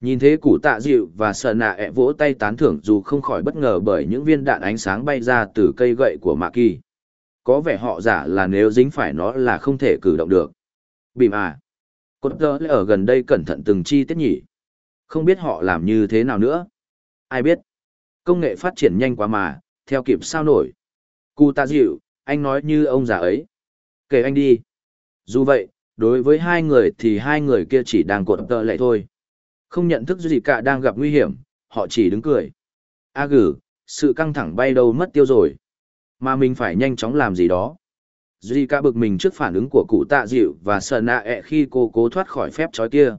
Nhìn thế củ tạ dịu và sợ nạ ẹ vỗ tay tán thưởng dù không khỏi bất ngờ bởi những viên đạn ánh sáng bay ra từ cây gậy của mạ kỳ. Có vẻ họ giả là nếu dính phải nó là không thể cử động được. Bìm à. Cốt tơ ở gần đây cẩn thận từng chi tiết nhỉ. Không biết họ làm như thế nào nữa. Ai biết. Công nghệ phát triển nhanh quá mà, theo kịp sao nổi. Cụ tạ dịu, anh nói như ông già ấy. Kể anh đi. Dù vậy, đối với hai người thì hai người kia chỉ đang cột tơ lại thôi không nhận thức gì cả đang gặp nguy hiểm, họ chỉ đứng cười. A gử, sự căng thẳng bay đâu mất tiêu rồi. Mà mình phải nhanh chóng làm gì đó. Zika bực mình trước phản ứng của cụ tạ dịu và sờ nạ ẹ e khi cô cố thoát khỏi phép trói kia.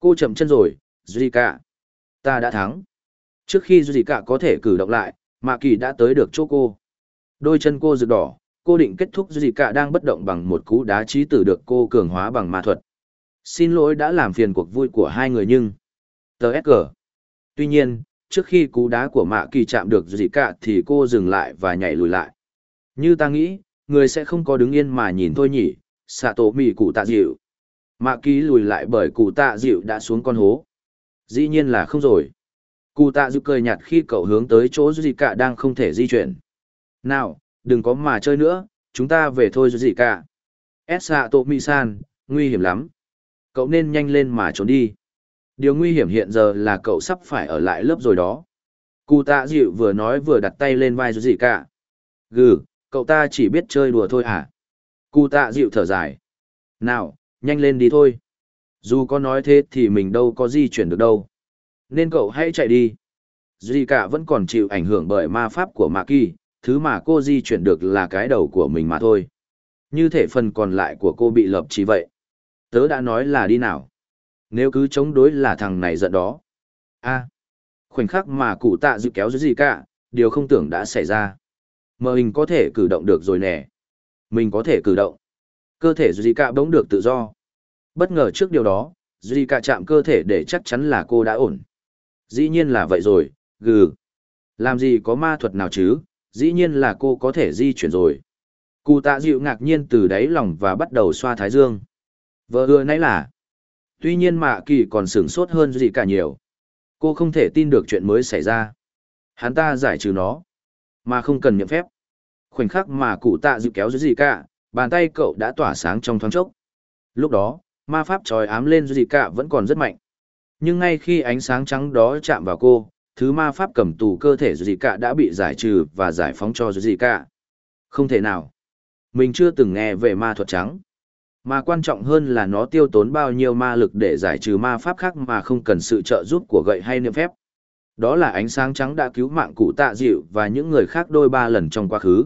Cô chậm chân rồi, Zika. Ta đã thắng. Trước khi Zika có thể cử động lại, Mạ Kỳ đã tới được chỗ cô. Đôi chân cô rực đỏ, cô định kết thúc Zika đang bất động bằng một cú đá trí tử được cô cường hóa bằng ma thuật. Xin lỗi đã làm phiền cuộc vui của hai người nhưng... Tờ SG. Tuy nhiên, trước khi cú đá của mạ kỳ chạm được gì ca thì cô dừng lại và nhảy lùi lại. Như ta nghĩ, người sẽ không có đứng yên mà nhìn thôi nhỉ, xạ tổ mì cụ tạ dịu. Mạ ký lùi lại bởi cụ tạ dịu đã xuống con hố. Dĩ nhiên là không rồi. Cụ tạ dịu cười nhạt khi cậu hướng tới chỗ gì cả đang không thể di chuyển. Nào, đừng có mà chơi nữa, chúng ta về thôi gì cả. S xạ tổ mì san, nguy hiểm lắm. Cậu nên nhanh lên mà trốn đi. Điều nguy hiểm hiện giờ là cậu sắp phải ở lại lớp rồi đó. Cụ tạ dịu vừa nói vừa đặt tay lên vai gì cả. Gừ, cậu ta chỉ biết chơi đùa thôi à? Cụ tạ dịu thở dài. Nào, nhanh lên đi thôi. Dù có nói thế thì mình đâu có di chuyển được đâu. Nên cậu hãy chạy đi. Duy cả vẫn còn chịu ảnh hưởng bởi ma pháp của Mạc Kỳ, thứ mà cô di chuyển được là cái đầu của mình mà thôi. Như thể phần còn lại của cô bị lập chỉ vậy. Tớ đã nói là đi nào. Nếu cứ chống đối là thằng này giận đó. a khoảnh khắc mà cụ tạ Dịu kéo dưới cả, điều không tưởng đã xảy ra. Mờ hình có thể cử động được rồi nè. Mình có thể cử động. Cơ thể Zika bỗng được tự do. Bất ngờ trước điều đó, Zika chạm cơ thể để chắc chắn là cô đã ổn. Dĩ nhiên là vậy rồi, gừ. Làm gì có ma thuật nào chứ, dĩ nhiên là cô có thể di chuyển rồi. Cụ tạ dịu ngạc nhiên từ đáy lòng và bắt đầu xoa thái dương. Vợ ưa nãy là. Tuy nhiên mạ kỳ còn sửng sốt hơn gì cả nhiều. Cô không thể tin được chuyện mới xảy ra. Hắn ta giải trừ nó. Mà không cần nhậm phép. Khoảnh khắc mà cụ tạ dịu kéo dưới gì cả, bàn tay cậu đã tỏa sáng trong thoáng chốc. Lúc đó, ma pháp trói ám lên gì cả vẫn còn rất mạnh. Nhưng ngay khi ánh sáng trắng đó chạm vào cô, thứ ma pháp cầm tù cơ thể gì cả đã bị giải trừ và giải phóng cho gì cả. Không thể nào. Mình chưa từng nghe về ma thuật trắng. Mà quan trọng hơn là nó tiêu tốn bao nhiêu ma lực để giải trừ ma pháp khác mà không cần sự trợ giúp của gậy hay niệm phép. Đó là ánh sáng trắng đã cứu mạng cụ tạ dịu và những người khác đôi ba lần trong quá khứ.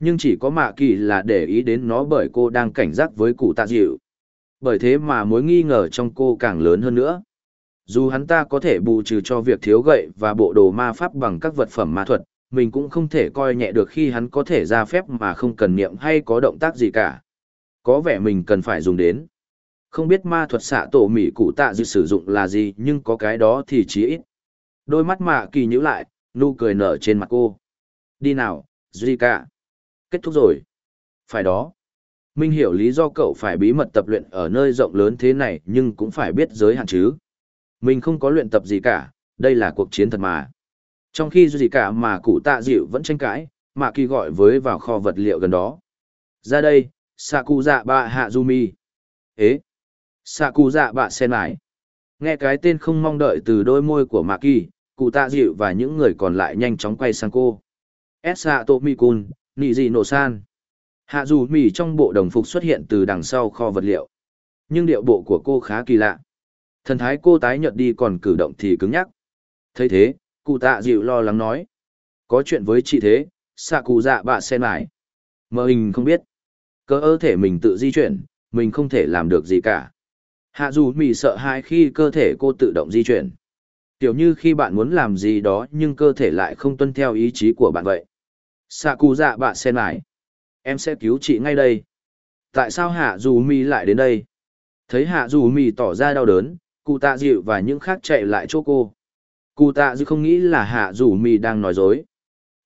Nhưng chỉ có mạ kỳ là để ý đến nó bởi cô đang cảnh giác với cụ tạ dịu. Bởi thế mà mối nghi ngờ trong cô càng lớn hơn nữa. Dù hắn ta có thể bù trừ cho việc thiếu gậy và bộ đồ ma pháp bằng các vật phẩm ma thuật, mình cũng không thể coi nhẹ được khi hắn có thể ra phép mà không cần niệm hay có động tác gì cả. Có vẻ mình cần phải dùng đến. Không biết ma thuật xạ tổ mỉ cụ tạ dịu sử dụng là gì nhưng có cái đó thì chí ít. Đôi mắt mạ kỳ nhíu lại, nụ cười nở trên mặt cô. Đi nào, Zika. Kết thúc rồi. Phải đó. Minh hiểu lý do cậu phải bí mật tập luyện ở nơi rộng lớn thế này nhưng cũng phải biết giới hạn chứ. Mình không có luyện tập gì cả, đây là cuộc chiến thật mà. Trong khi gì cả mà cụ tạ dịu vẫn tranh cãi, Mạ Kỳ gọi với vào kho vật liệu gần đó. Ra đây, Saku dạ bạ hạ Jumi. Ế! Saku dạ bạ sen lại. Nghe cái tên không mong đợi từ đôi môi của Mạ Kỳ, cụ tạ dịu và những người còn lại nhanh chóng quay sang cô. Esa Tomikun, nị gì san. Hạ dù mì trong bộ đồng phục xuất hiện từ đằng sau kho vật liệu. Nhưng điệu bộ của cô khá kỳ lạ. Thần thái cô tái nhợt đi còn cử động thì cứng nhắc. thấy thế, cụ tạ dịu lo lắng nói. Có chuyện với chị thế, xạ cụ dạ bạ sen lại. Mơ hình không biết. Cơ ơ thể mình tự di chuyển, mình không thể làm được gì cả. Hạ dù mì sợ hãi khi cơ thể cô tự động di chuyển. Tiểu như khi bạn muốn làm gì đó nhưng cơ thể lại không tuân theo ý chí của bạn vậy. Sạ cụ dạ bạ sen lại. Em sẽ cứu chị ngay đây. Tại sao hạ dù mi lại đến đây? Thấy hạ dù mi tỏ ra đau đớn, cụ tạ dịu và những khác chạy lại chỗ cô. Cụ tạ dịu không nghĩ là hạ dù mi đang nói dối.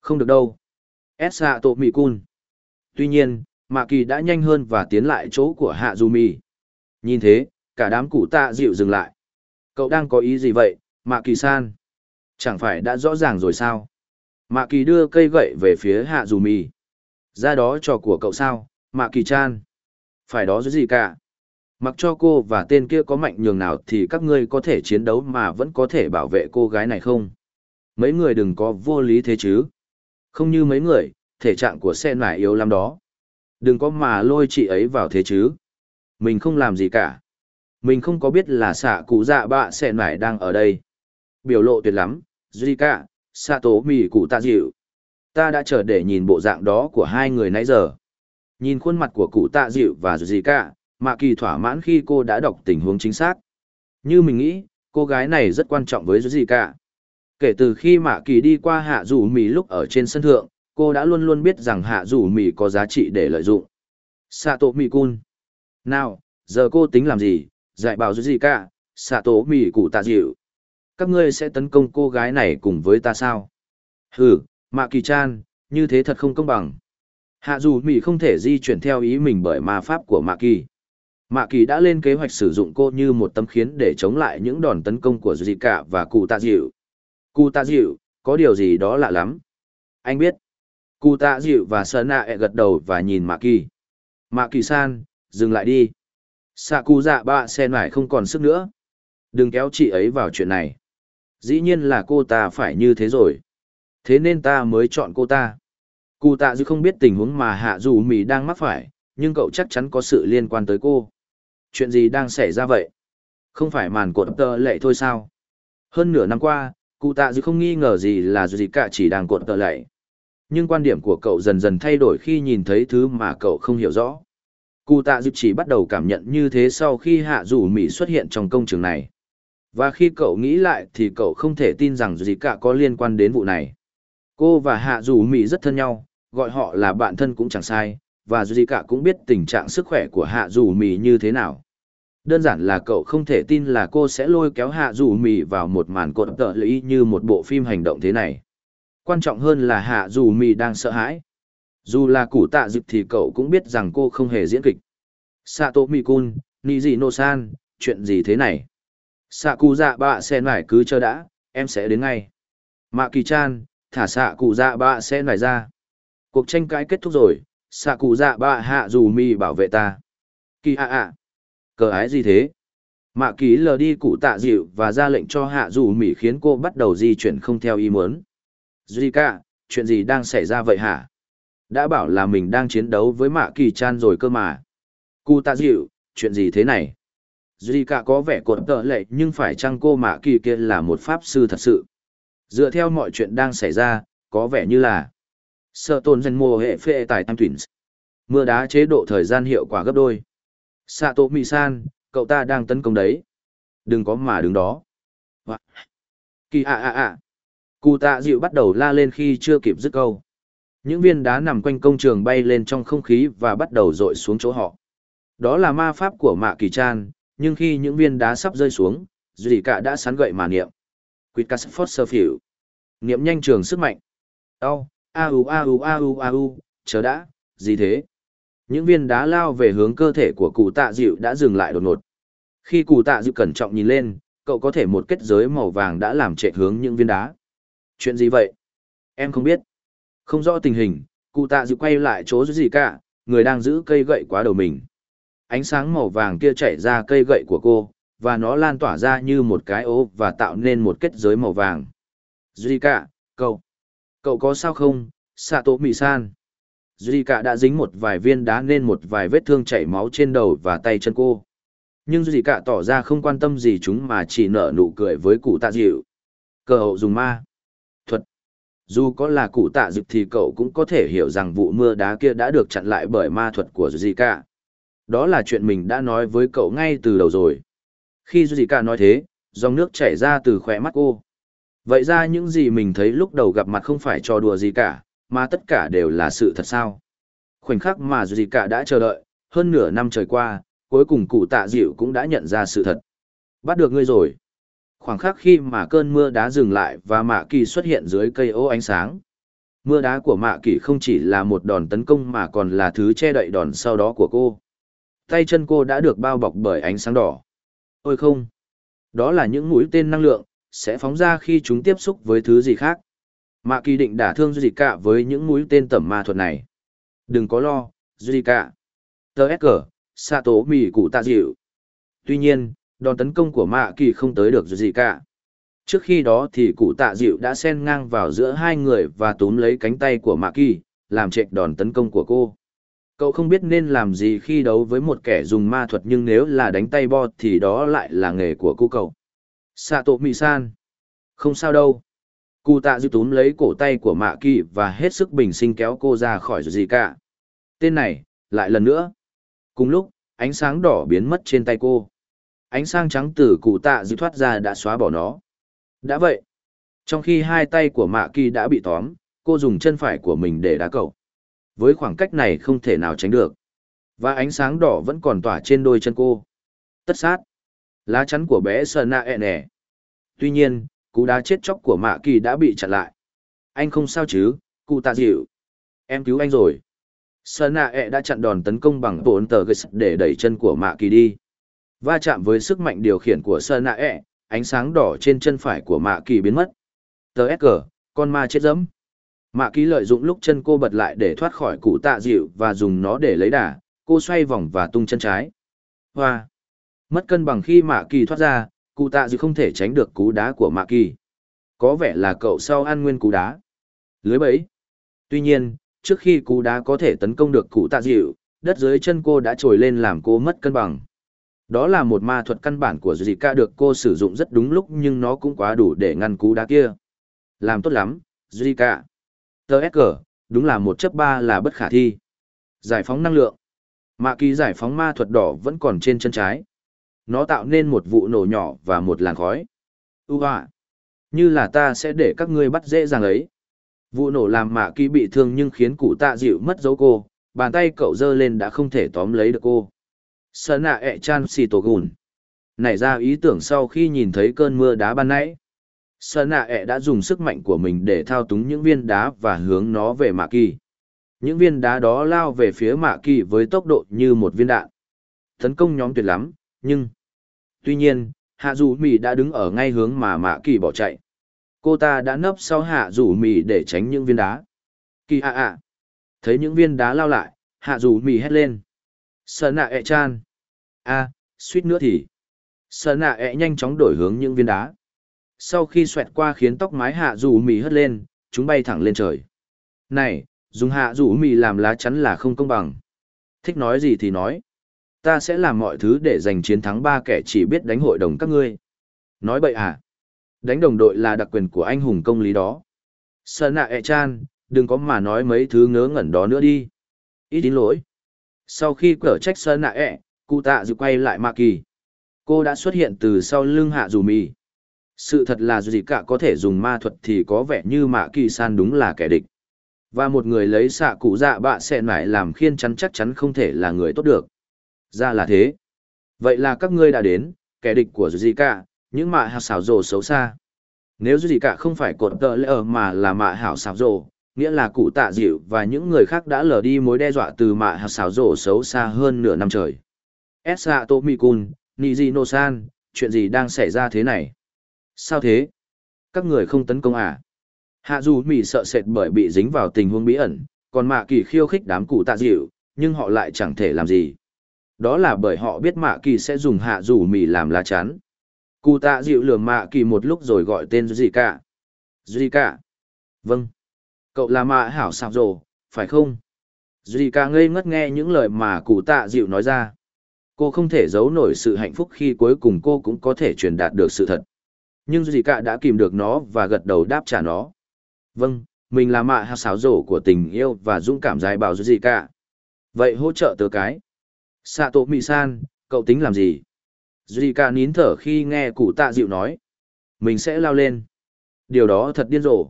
Không được đâu. S hạ tổ mi cun. Tuy nhiên, Mạ Kỳ đã nhanh hơn và tiến lại chỗ của hạ dù mi. Nhìn thế, cả đám cụ tạ dịu dừng lại. Cậu đang có ý gì vậy, Mạ Kỳ san? Chẳng phải đã rõ ràng rồi sao? Mạ kỳ đưa cây gậy về phía hạ dù mì. Ra đó trò của cậu sao, mạ kỳ chan. Phải đó dưới gì cả. Mặc cho cô và tên kia có mạnh nhường nào thì các ngươi có thể chiến đấu mà vẫn có thể bảo vệ cô gái này không? Mấy người đừng có vô lý thế chứ. Không như mấy người, thể trạng của xe nải yếu lắm đó. Đừng có mà lôi chị ấy vào thế chứ. Mình không làm gì cả. Mình không có biết là xạ cụ dạ bạ xe nải đang ở đây. Biểu lộ tuyệt lắm, Zika, xạ tố mì cụ tạ dịu. Ta đã chờ để nhìn bộ dạng đó của hai người nãy giờ. Nhìn khuôn mặt của cụ tạ dịu và dù mạ kỳ thỏa mãn khi cô đã đọc tình huống chính xác. Như mình nghĩ cô gái này rất quan trọng với dù kể từ khi mạ kỳ đi qua hạ Dù mì lúc ở trên sân thượng cô đã luôn luôn biết rằng hạ Dù mì có giá trị để lợi dụng. Xạ tố mì cun. Nào giờ cô tính làm gì? Dạy bảo dù gì xạ mì cụ tạ dịu các ngươi sẽ tấn công cô gái này cùng với ta sao? Hừ, Mạ Kỳ Chan, như thế thật không công bằng. Hạ dù Mỹ không thể di chuyển theo ý mình bởi ma pháp của Mạ Kỳ. Mạ Kỳ đã lên kế hoạch sử dụng cô như một tấm khiến để chống lại những đòn tấn công của Zika và cụ tạ diệu. Cụ tạ diệu, có điều gì đó lạ lắm. Anh biết. Cụ tạ diệu và Sơn Nạ e gật đầu và nhìn Mạ Kỳ. Mạ Kỳ san, dừng lại đi. Sạ cụ dạ bạ sen Mải không còn sức nữa. Đừng kéo chị ấy vào chuyện này. Dĩ nhiên là cô ta phải như thế rồi. Thế nên ta mới chọn cô ta. Cụ tạ dư không biết tình huống mà hạ dù mì đang mắc phải, nhưng cậu chắc chắn có sự liên quan tới cô. Chuyện gì đang xảy ra vậy? Không phải màn cột tờ lệ thôi sao? Hơn nửa năm qua, cụ tạ dư không nghi ngờ gì là gì cả chỉ đang cột tờ lệ. Nhưng quan điểm của cậu dần dần thay đổi khi nhìn thấy thứ mà cậu không hiểu rõ. Cụ tạ dư chỉ bắt đầu cảm nhận như thế sau khi hạ dù mì xuất hiện trong công trường này. Và khi cậu nghĩ lại thì cậu không thể tin rằng gì cả có liên quan đến vụ này. Cô và hạ dù Mỹ rất thân nhau, gọi họ là bạn thân cũng chẳng sai, và gì cả cũng biết tình trạng sức khỏe của hạ dù Mỹ như thế nào. Đơn giản là cậu không thể tin là cô sẽ lôi kéo hạ dù Mỹ vào một màn cột tợ lý như một bộ phim hành động thế này. Quan trọng hơn là hạ dù Mỹ đang sợ hãi. Dù là củ tạ dịp thì cậu cũng biết rằng cô không hề diễn kịch. Sato Mikun, Niji San, chuyện gì thế này? Sạ cụ dạ bạ sen nải cứ chờ đã, em sẽ đến ngay. Mạ kỳ chan, thả sạ cụ dạ bạ sen nải ra. Cuộc tranh cãi kết thúc rồi, xạ cụ dạ bạ hạ dù mi bảo vệ ta. Kỳ hạ ạ. Cờ ái gì thế? Mạ Kỳ lờ đi cụ tạ dịu và ra lệnh cho hạ dù mỹ khiến cô bắt đầu di chuyển không theo ý muốn. Zika, chuyện gì đang xảy ra vậy hả? Đã bảo là mình đang chiến đấu với mạ kỳ chan rồi cơ mà. Cụ tạ dịu, chuyện gì thế này? Zika có vẻ cột tợ lệ nhưng phải chăng cô mạ kỳ kia là một pháp sư thật sự? Dựa theo mọi chuyện đang xảy ra, có vẻ như là Sợ tồn dân mùa hệ phê tại Tam Twins. Mưa đá chế độ thời gian hiệu quả gấp đôi. Sato Misan, cậu ta đang tấn công đấy. Đừng có mà đứng đó. Vâng. Kỳ ạ ạ ạ. Cụ tạ dịu bắt đầu la lên khi chưa kịp dứt câu. Những viên đá nằm quanh công trường bay lên trong không khí và bắt đầu rội xuống chỗ họ. Đó là ma pháp của mạ kỳ chan, nhưng khi những viên đá sắp rơi xuống, Duy cả đã sán gậy mà niệm. Quýt cắt phót sơ phỉu. Niệm nhanh trường sức mạnh. Đau, a u a u a u a u chờ đã gì thế những viên đá lao về hướng cơ thể của cụ tạ dịu đã dừng lại đột ngột khi cụ tạ dịu cẩn trọng nhìn lên cậu có thể một kết giới màu vàng đã làm trệ hướng những viên đá chuyện gì vậy em không biết không rõ tình hình cụ tạ dịu quay lại chỗ gì cả người đang giữ cây gậy quá đầu mình ánh sáng màu vàng kia chạy ra cây gậy của cô và nó lan tỏa ra như một cái ố và tạo nên một kết giới màu vàng duy cả cậu Cậu có sao không, Sato Mì-san? Zika đã dính một vài viên đá nên một vài vết thương chảy máu trên đầu và tay chân cô. Nhưng Zika tỏ ra không quan tâm gì chúng mà chỉ nở nụ cười với cụ tạ dịu. Cờ hậu dùng ma. Thuật. Dù có là cụ tạ dịu thì cậu cũng có thể hiểu rằng vụ mưa đá kia đã được chặn lại bởi ma thuật của Zika. Đó là chuyện mình đã nói với cậu ngay từ đầu rồi. Khi Zika nói thế, dòng nước chảy ra từ khóe mắt cô. Vậy ra những gì mình thấy lúc đầu gặp mặt không phải trò đùa gì cả, mà tất cả đều là sự thật sao. Khoảnh khắc mà gì cả đã chờ đợi, hơn nửa năm trời qua, cuối cùng cụ tạ dịu cũng đã nhận ra sự thật. Bắt được ngươi rồi. Khoảng khắc khi mà cơn mưa đá dừng lại và mạ kỳ xuất hiện dưới cây ô ánh sáng. Mưa đá của mạ kỳ không chỉ là một đòn tấn công mà còn là thứ che đậy đòn sau đó của cô. Tay chân cô đã được bao bọc bởi ánh sáng đỏ. Ôi không! Đó là những mũi tên năng lượng, sẽ phóng ra khi chúng tiếp xúc với thứ gì khác. Mạ kỳ định đả thương Zika với những mũi tên tẩm ma thuật này. Đừng có lo, Zika. Tờ S cờ, Sato mì cụ tạ dịu. Tuy nhiên, đòn tấn công của mạ kỳ không tới được Zika. Trước khi đó thì cụ tạ dịu đã xen ngang vào giữa hai người và túm lấy cánh tay của mạ kỳ, làm trệch đòn tấn công của cô. Cậu không biết nên làm gì khi đấu với một kẻ dùng ma thuật nhưng nếu là đánh tay bo thì đó lại là nghề của cô cậu. Sato Mi-san. Không sao đâu. Cụ tạ dư túm lấy cổ tay của mạ kỳ và hết sức bình sinh kéo cô ra khỏi gì cả. Tên này, lại lần nữa. Cùng lúc, ánh sáng đỏ biến mất trên tay cô. Ánh sáng trắng từ cụ tạ dư thoát ra đã xóa bỏ nó. Đã vậy. Trong khi hai tay của mạ kỳ đã bị tóm, cô dùng chân phải của mình để đá cậu. Với khoảng cách này không thể nào tránh được. Và ánh sáng đỏ vẫn còn tỏa trên đôi chân cô. Tất sát. Lá chắn của bé sờ nạ ẹ nẻ. Tuy nhiên, cú đá chết chóc của mạ kỳ đã bị chặn lại. Anh không sao chứ, cụ tạ dịu. Em cứu anh rồi. Sờ nạ ẹ đã chặn đòn tấn công bằng bổn tờ gây để đẩy chân của mạ kỳ đi. Va chạm với sức mạnh điều khiển của sờ nạ ẹ, ánh sáng đỏ trên chân phải của mạ kỳ biến mất. Tờ S con ma chết dẫm. Mạ kỳ lợi dụng lúc chân cô bật lại để thoát khỏi cụ tạ dịu và dùng nó để lấy đà, cô xoay vòng và tung chân trái. Hoa! Mất cân bằng khi mạ kỳ thoát ra, cụ tạ dịu không thể tránh được cú đá của mạ kỳ. Có vẻ là cậu sau ăn nguyên cú đá. Lưới bẫy. Tuy nhiên, trước khi cú đá có thể tấn công được cụ tạ dịu, đất dưới chân cô đã trồi lên làm cô mất cân bằng. Đó là một ma thuật căn bản của Zika được cô sử dụng rất đúng lúc nhưng nó cũng quá đủ để ngăn cú đá kia. Làm tốt lắm, Zika. Tờ đúng là một chấp ba là bất khả thi. Giải phóng năng lượng. Mạ kỳ giải phóng ma thuật đỏ vẫn còn trên chân trái. Nó tạo nên một vụ nổ nhỏ và một làn khói. Ua! À, như là ta sẽ để các ngươi bắt dễ dàng ấy. Vụ nổ làm mạ kỳ bị thương nhưng khiến cụ tạ dịu mất dấu cô, bàn tay cậu giơ lên đã không thể tóm lấy được cô. Sơn ạ ẹ chan xì tổ gùn. Nảy ra ý tưởng sau khi nhìn thấy cơn mưa đá ban nãy. Sơn nạ ẹ e đã dùng sức mạnh của mình để thao túng những viên đá và hướng nó về mạ kỳ. Những viên đá đó lao về phía mạ kỳ với tốc độ như một viên đạn. Tấn công nhóm tuyệt lắm, nhưng... Tuy nhiên, hạ dù mì đã đứng ở ngay hướng mà mạ kỳ bỏ chạy. Cô ta đã nấp sau hạ dù mì để tránh những viên đá. Kỳ ạ ạ. Thấy những viên đá lao lại, hạ dù mì hét lên. Sơn nạ ẹ e chan. a suýt nữa thì. Sơn nạ ẹ e nhanh chóng đổi hướng những viên đá. Sau khi xoẹt qua khiến tóc mái hạ dù mì hất lên, chúng bay thẳng lên trời. Này, dùng hạ dù mì làm lá chắn là không công bằng. Thích nói gì thì nói. Ta sẽ làm mọi thứ để giành chiến thắng ba kẻ chỉ biết đánh hội đồng các ngươi. Nói bậy à? Đánh đồng đội là đặc quyền của anh hùng công lý đó. Sơn nạ ẹ chan, đừng có mà nói mấy thứ ngớ ngẩn đó nữa đi. Ít xin lỗi. Sau khi cở trách Sơn nạ ẹ, cụ tạ dự quay lại Mạ Kỳ. Cô đã xuất hiện từ sau lưng hạ dù mì. Sự thật là dù gì cả có thể dùng ma thuật thì có vẻ như Mạ Kỳ san đúng là kẻ địch. Và một người lấy xạ cụ dạ bạ sẽ nải làm khiên chắn chắc chắn không thể là người tốt được. Ra là thế. Vậy là các ngươi đã đến, kẻ địch của gì cả, những mạ hảo xảo rồ xấu xa. Nếu gì cả không phải cột tợ lỡ mà là mạ hảo xảo rồ, nghĩa là cụ tạ dịu và những người khác đã lờ đi mối đe dọa từ mạ hạt xảo rồ xấu xa hơn nửa năm trời. Esa Tomikun, Nijino San, chuyện gì đang xảy ra thế này? Sao thế? Các người không tấn công à? Hạ dù mỹ sợ sệt bởi bị dính vào tình huống bí ẩn, còn mạ kỳ khiêu khích đám cụ tạ dịu, nhưng họ lại chẳng thể làm gì. Đó là bởi họ biết mạ kỳ sẽ dùng hạ dù mỹ làm lá chắn. Cụ tạ dịu lừa mạ kỳ một lúc rồi gọi tên Zika. Cả, Vâng. Cậu là mạ hảo sạc rồ, phải không? Duy Cả ngây ngất nghe những lời mà cụ tạ dịu nói ra. Cô không thể giấu nổi sự hạnh phúc khi cuối cùng cô cũng có thể truyền đạt được sự thật. Nhưng Duy ca đã kìm được nó và gật đầu đáp trả nó. Vâng, mình là mạ hảo sáo rổ của tình yêu và dũng cảm dài bảo Duy ca. Vậy hỗ trợ tớ cái. Sato Mị-san, cậu tính làm gì? Duy ca nín thở khi nghe cụ tạ dịu nói. Mình sẽ lao lên. Điều đó thật điên rồ.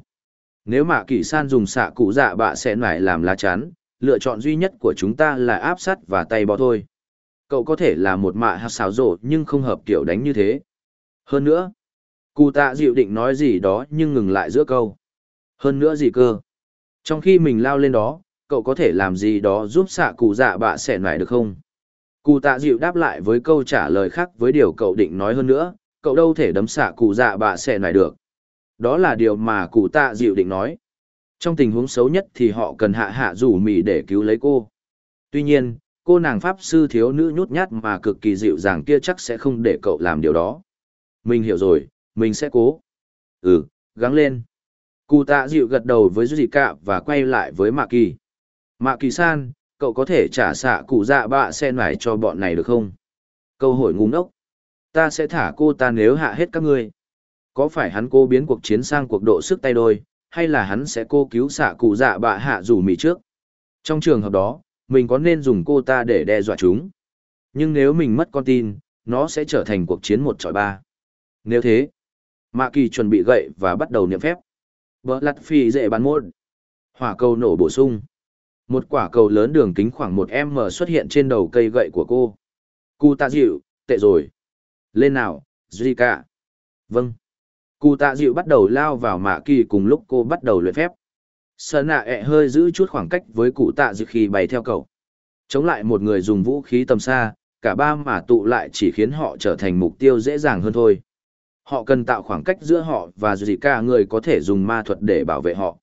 Nếu mạ kỳ san dùng xạ cụ dạ bạ sẽ nải làm lá chắn, lựa chọn duy nhất của chúng ta là áp sắt và tay bó thôi. Cậu có thể là một mạ hạt sáo rổ nhưng không hợp kiểu đánh như thế. Hơn nữa, cụ tạ dịu định nói gì đó nhưng ngừng lại giữa câu. Hơn nữa gì cơ? Trong khi mình lao lên đó, cậu có thể làm gì đó giúp xạ cụ dạ bạ sẻ nải được không? Cụ tạ dịu đáp lại với câu trả lời khác với điều cậu định nói hơn nữa, cậu đâu thể đấm xạ cụ dạ bạ sẻ nải được. Đó là điều mà cụ tạ dịu định nói. Trong tình huống xấu nhất thì họ cần hạ hạ rủ mì để cứu lấy cô. Tuy nhiên, cô nàng pháp sư thiếu nữ nhút nhát mà cực kỳ dịu dàng kia chắc sẽ không để cậu làm điều đó. Mình hiểu rồi, mình sẽ cố. Ừ, gắng lên. Cụ tạ dịu gật đầu với Duy Cạ và quay lại với Mạ Kỳ. Mạ Kỳ san, cậu có thể trả xạ cụ dạ bạ sen lại cho bọn này được không? Câu hỏi ngu ngốc. Ta sẽ thả cô ta nếu hạ hết các ngươi. Có phải hắn cô biến cuộc chiến sang cuộc độ sức tay đôi, hay là hắn sẽ cô cứu xạ cụ dạ bạ hạ rủ mì trước? Trong trường hợp đó, mình có nên dùng cô ta để đe dọa chúng? Nhưng nếu mình mất con tin, nó sẽ trở thành cuộc chiến một trọi ba. Nếu thế, Mạ Kỳ chuẩn bị gậy và bắt đầu niệm phép. Bờ lặt phi dễ bắn môn. Hỏa cầu nổ bổ sung. Một quả cầu lớn đường kính khoảng một m xuất hiện trên đầu cây gậy của cô. Cụ Tạ dịu, tệ rồi. Lên nào, Zika. Vâng. Cụ tạ dịu bắt đầu lao vào mạ kỳ cùng lúc cô bắt đầu luyện phép. Sơn nạ ẹ hơi giữ chút khoảng cách với cụ tạ dịu khi bay theo cầu. Chống lại một người dùng vũ khí tầm xa, cả ba mà tụ lại chỉ khiến họ trở thành mục tiêu dễ dàng hơn thôi. Họ cần tạo khoảng cách giữa họ và dù gì cả người có thể dùng ma thuật để bảo vệ họ.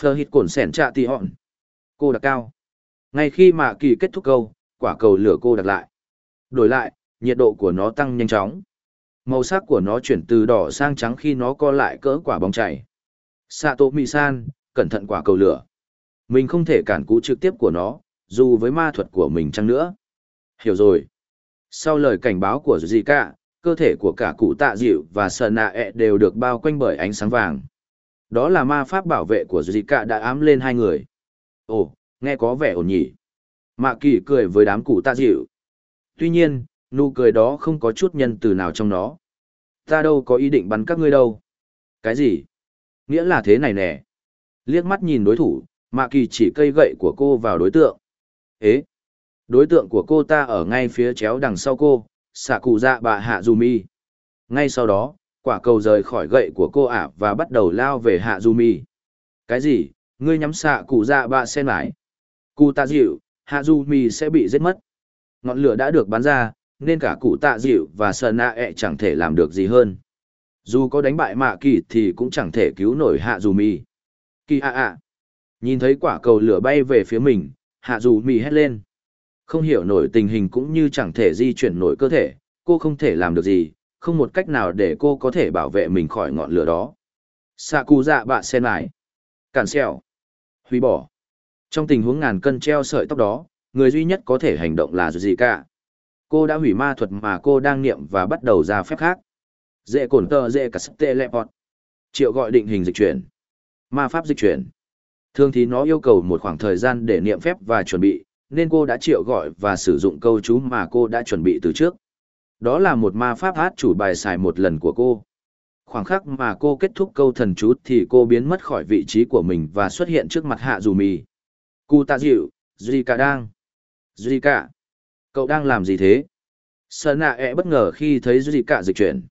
Phờ hít cổn sẻn trạ tì hòn. Cô đặt cao. Ngay khi mạ kỳ kết thúc câu, quả cầu lửa cô đặt lại. Đổi lại, nhiệt độ của nó tăng nhanh chóng. Màu sắc của nó chuyển từ đỏ sang trắng khi nó co lại cỡ quả bóng chảy. Sato Misan, cẩn thận quả cầu lửa. Mình không thể cản cú trực tiếp của nó, dù với ma thuật của mình chăng nữa. Hiểu rồi. Sau lời cảnh báo của Zika, cơ thể của cả cụ tạ dịu và sờ nạ ẹ đều được bao quanh bởi ánh sáng vàng. Đó là ma pháp bảo vệ của Zika đã ám lên hai người. Ồ, nghe có vẻ ổn nhỉ. Mạ kỳ cười với đám cụ tạ dịu. Tuy nhiên, nụ cười đó không có chút nhân từ nào trong nó. Ta đâu có ý định bắn các ngươi đâu. Cái gì? Nghĩa là thế này nè. Liếc mắt nhìn đối thủ, Mạ kỳ chỉ cây gậy của cô vào đối tượng. Ế! Đối tượng của cô ta ở ngay phía chéo đằng sau cô, xạ cụ dạ bà hạ dù mi. Ngay sau đó, quả cầu rời khỏi gậy của cô ả và bắt đầu lao về hạ dù mi. Cái gì? Ngươi nhắm xạ cụ dạ bà sen lại. Cụ tạ dịu, hạ dù mi sẽ bị giết mất. Ngọn lửa đã được bắn ra, nên cả cụ tạ dịu và sơn nạ ẹ chẳng thể làm được gì hơn. Dù có đánh bại mạ kỳ thì cũng chẳng thể cứu nổi hạ dù mi. Kỳ ạ ạ. Nhìn thấy quả cầu lửa bay về phía mình, hạ dù mi hét lên. Không hiểu nổi tình hình cũng như chẳng thể di chuyển nổi cơ thể, cô không thể làm được gì, không một cách nào để cô có thể bảo vệ mình khỏi ngọn lửa đó. Sạ cụ dạ bạ sen lại. Cản xèo. Hủy bỏ. Trong tình huống ngàn cân treo sợi tóc đó, người duy nhất có thể hành động là gì cả. Cô đã hủy ma thuật mà cô đang niệm và bắt đầu ra phép khác. Dễ cổn tờ dễ cả sức tê lẹ bọt. Triệu gọi định hình dịch chuyển. Ma pháp dịch chuyển. Thường thì nó yêu cầu một khoảng thời gian để niệm phép và chuẩn bị, nên cô đã triệu gọi và sử dụng câu chú mà cô đã chuẩn bị từ trước. Đó là một ma pháp hát chủ bài xài một lần của cô. Khoảng khắc mà cô kết thúc câu thần chú thì cô biến mất khỏi vị trí của mình và xuất hiện trước mặt hạ dù mì. Cụ tạ dịu, Zika đang. Zika. Cậu đang làm gì thế? Sơn nạ ẹ bất ngờ khi thấy Zika dịch chuyển.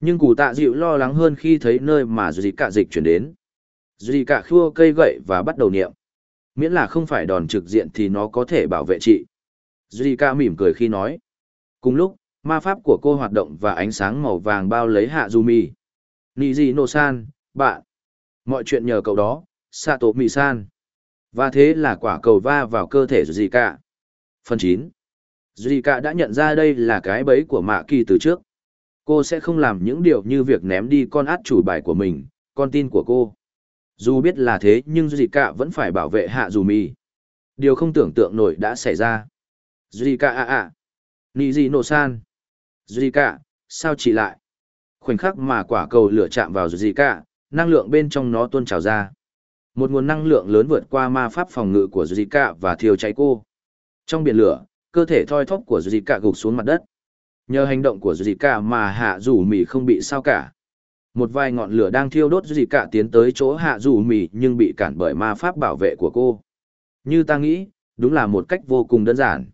Nhưng cụ tạ dịu lo lắng hơn khi thấy nơi mà Zika dịch chuyển đến. Zika khua cây gậy và bắt đầu niệm. Miễn là không phải đòn trực diện thì nó có thể bảo vệ chị. Zika mỉm cười khi nói. Cùng lúc, ma pháp của cô hoạt động và ánh sáng màu vàng bao lấy Hạ Yumi. Niji no san, bạn. Mọi chuyện nhờ cậu đó, Sato Mi san. Và thế là quả cầu va vào cơ thể Zika. Phần chín. Zika đã nhận ra đây là cái bẫy của Mạ Kỳ từ trước. Cô sẽ không làm những điều như việc ném đi con át chủ bài của mình, con tin của cô. Dù biết là thế nhưng Zika vẫn phải bảo vệ Hạ Dù mì. Điều không tưởng tượng nổi đã xảy ra. Zika à à. Nì gì nổ san. Zika, sao chỉ lại? Khoảnh khắc mà quả cầu lửa chạm vào Zika, năng lượng bên trong nó tuôn trào ra. Một nguồn năng lượng lớn vượt qua ma pháp phòng ngự của Zika và thiêu cháy cô. Trong biển lửa, cơ thể thoi thóp của Zika gục xuống mặt đất. Nhờ hành động của Zika mà Hạ Dù mì không bị sao cả. Một vài ngọn lửa đang thiêu đốt gì cả tiến tới chỗ hạ dù mì nhưng bị cản bởi ma pháp bảo vệ của cô. Như ta nghĩ, đúng là một cách vô cùng đơn giản.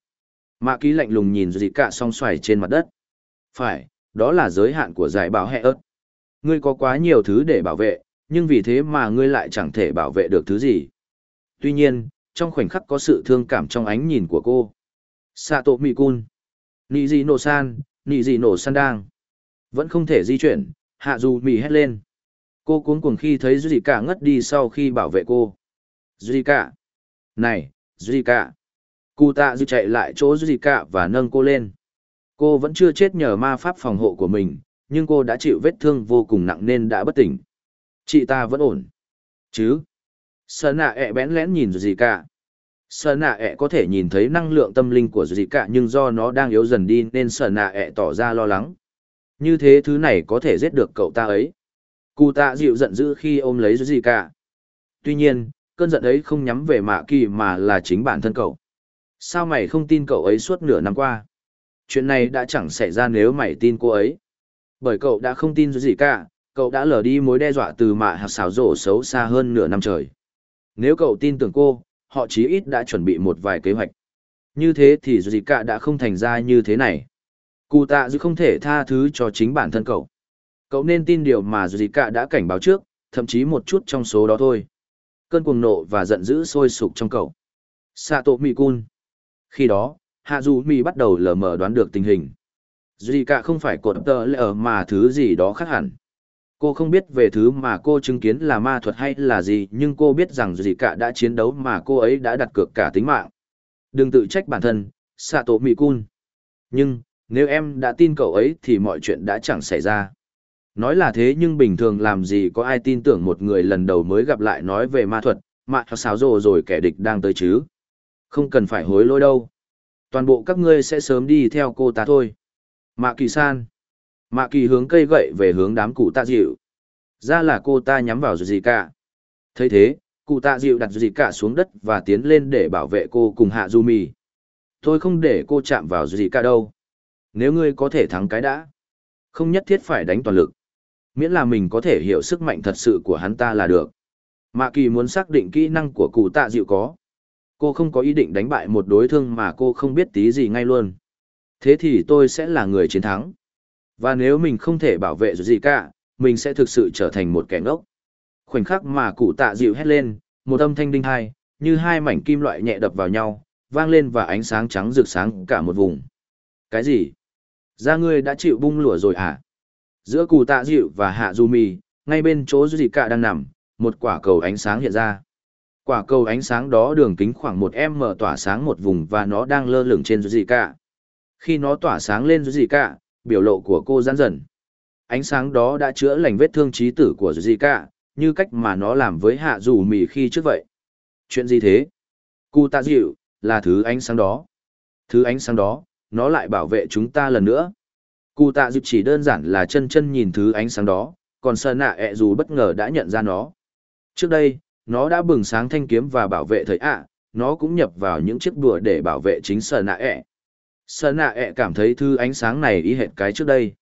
Mạ ký lạnh lùng nhìn gì cả song xoài trên mặt đất. Phải, đó là giới hạn của giải bảo hệ ớt. Ngươi có quá nhiều thứ để bảo vệ, nhưng vì thế mà ngươi lại chẳng thể bảo vệ được thứ gì. Tuy nhiên, trong khoảnh khắc có sự thương cảm trong ánh nhìn của cô. Sato Mikun. Nị gì nổ san, nị gì nổ san đang. Vẫn không thể di chuyển, hạ dù mì hét lên. Cô cuống cuồng khi thấy duy cả ngất đi sau khi bảo vệ cô. Duy cả. Này duy cả. Cụ tạ dư chạy lại chỗ duy cả và nâng cô lên. Cô vẫn chưa chết nhờ ma pháp phòng hộ của mình, nhưng cô đã chịu vết thương vô cùng nặng nên đã bất tỉnh. Chị ta vẫn ổn. Chứ? Sợ nạ ẹ bén lén nhìn duy cả. Sợ nạ ẹ có thể nhìn thấy năng lượng tâm linh của duy cả nhưng do nó đang yếu dần đi nên sợ nạ ẹ tỏ ra lo lắng như thế thứ này có thể giết được cậu ta ấy. Cụ tạ dịu giận dữ khi ôm lấy gì cả. Tuy nhiên, cơn giận ấy không nhắm về mạ kỳ mà là chính bản thân cậu. Sao mày không tin cậu ấy suốt nửa năm qua? Chuyện này đã chẳng xảy ra nếu mày tin cô ấy. Bởi cậu đã không tin gì cả, cậu đã lờ đi mối đe dọa từ mạ hạt xảo rổ xấu xa hơn nửa năm trời. Nếu cậu tin tưởng cô, họ chí ít đã chuẩn bị một vài kế hoạch. Như thế thì gì cả đã không thành ra như thế này. Cụ tạ dư không thể tha thứ cho chính bản thân cậu. Cậu nên tin điều mà dù cả đã cảnh báo trước, thậm chí một chút trong số đó thôi. Cơn cuồng nộ và giận dữ sôi sục trong cậu. Sato Mikun. Khi đó, Hạ Du Mi bắt đầu lờ mờ đoán được tình hình. Duy cả không phải cột tờ lờ mà thứ gì đó khác hẳn. Cô không biết về thứ mà cô chứng kiến là ma thuật hay là gì, nhưng cô biết rằng Duy cả đã chiến đấu mà cô ấy đã đặt cược cả tính mạng. Đừng tự trách bản thân, Sato Mikun. Nhưng, nếu em đã tin cậu ấy thì mọi chuyện đã chẳng xảy ra. Nói là thế nhưng bình thường làm gì có ai tin tưởng một người lần đầu mới gặp lại nói về ma thuật, mà xáo rồ rồi kẻ địch đang tới chứ. Không cần phải hối lỗi đâu. Toàn bộ các ngươi sẽ sớm đi theo cô ta thôi. Mạ kỳ san. Mạ kỳ hướng cây gậy về hướng đám cụ tạ dịu. Ra là cô ta nhắm vào gì cả. thấy thế, cụ tạ dịu đặt gì cả xuống đất và tiến lên để bảo vệ cô cùng hạ du mì. Tôi không để cô chạm vào gì cả đâu. Nếu ngươi có thể thắng cái đã. Không nhất thiết phải đánh toàn lực. Miễn là mình có thể hiểu sức mạnh thật sự của hắn ta là được. Mạ kỳ muốn xác định kỹ năng của cụ tạ dịu có. Cô không có ý định đánh bại một đối thương mà cô không biết tí gì ngay luôn. Thế thì tôi sẽ là người chiến thắng. Và nếu mình không thể bảo vệ gì cả, mình sẽ thực sự trở thành một kẻ ngốc. Khoảnh khắc mà cụ tạ dịu hét lên, một âm thanh đinh hai, như hai mảnh kim loại nhẹ đập vào nhau, vang lên và ánh sáng trắng rực sáng cả một vùng. Cái gì? Ra ngươi đã chịu bung lửa rồi à? Giữa cụ tạ dịu và hạ du mì, ngay bên chỗ gì cả đang nằm, một quả cầu ánh sáng hiện ra. Quả cầu ánh sáng đó đường kính khoảng một m tỏa sáng một vùng và nó đang lơ lửng trên gì cả. Khi nó tỏa sáng lên gì cả, biểu lộ của cô giãn dần. Ánh sáng đó đã chữa lành vết thương trí tử của gì cả, như cách mà nó làm với hạ dù mì khi trước vậy. Chuyện gì thế? Cụ tạ dịu, là thứ ánh sáng đó. Thứ ánh sáng đó, nó lại bảo vệ chúng ta lần nữa. Cụ tạ dịp chỉ đơn giản là chân chân nhìn thứ ánh sáng đó, còn sơ nạ ẹ dù bất ngờ đã nhận ra nó. Trước đây, nó đã bừng sáng thanh kiếm và bảo vệ thời ạ, nó cũng nhập vào những chiếc đùa để bảo vệ chính sơ nạ ẹ. Sơ nạ ẹ cảm thấy thứ ánh sáng này ý hệt cái trước đây.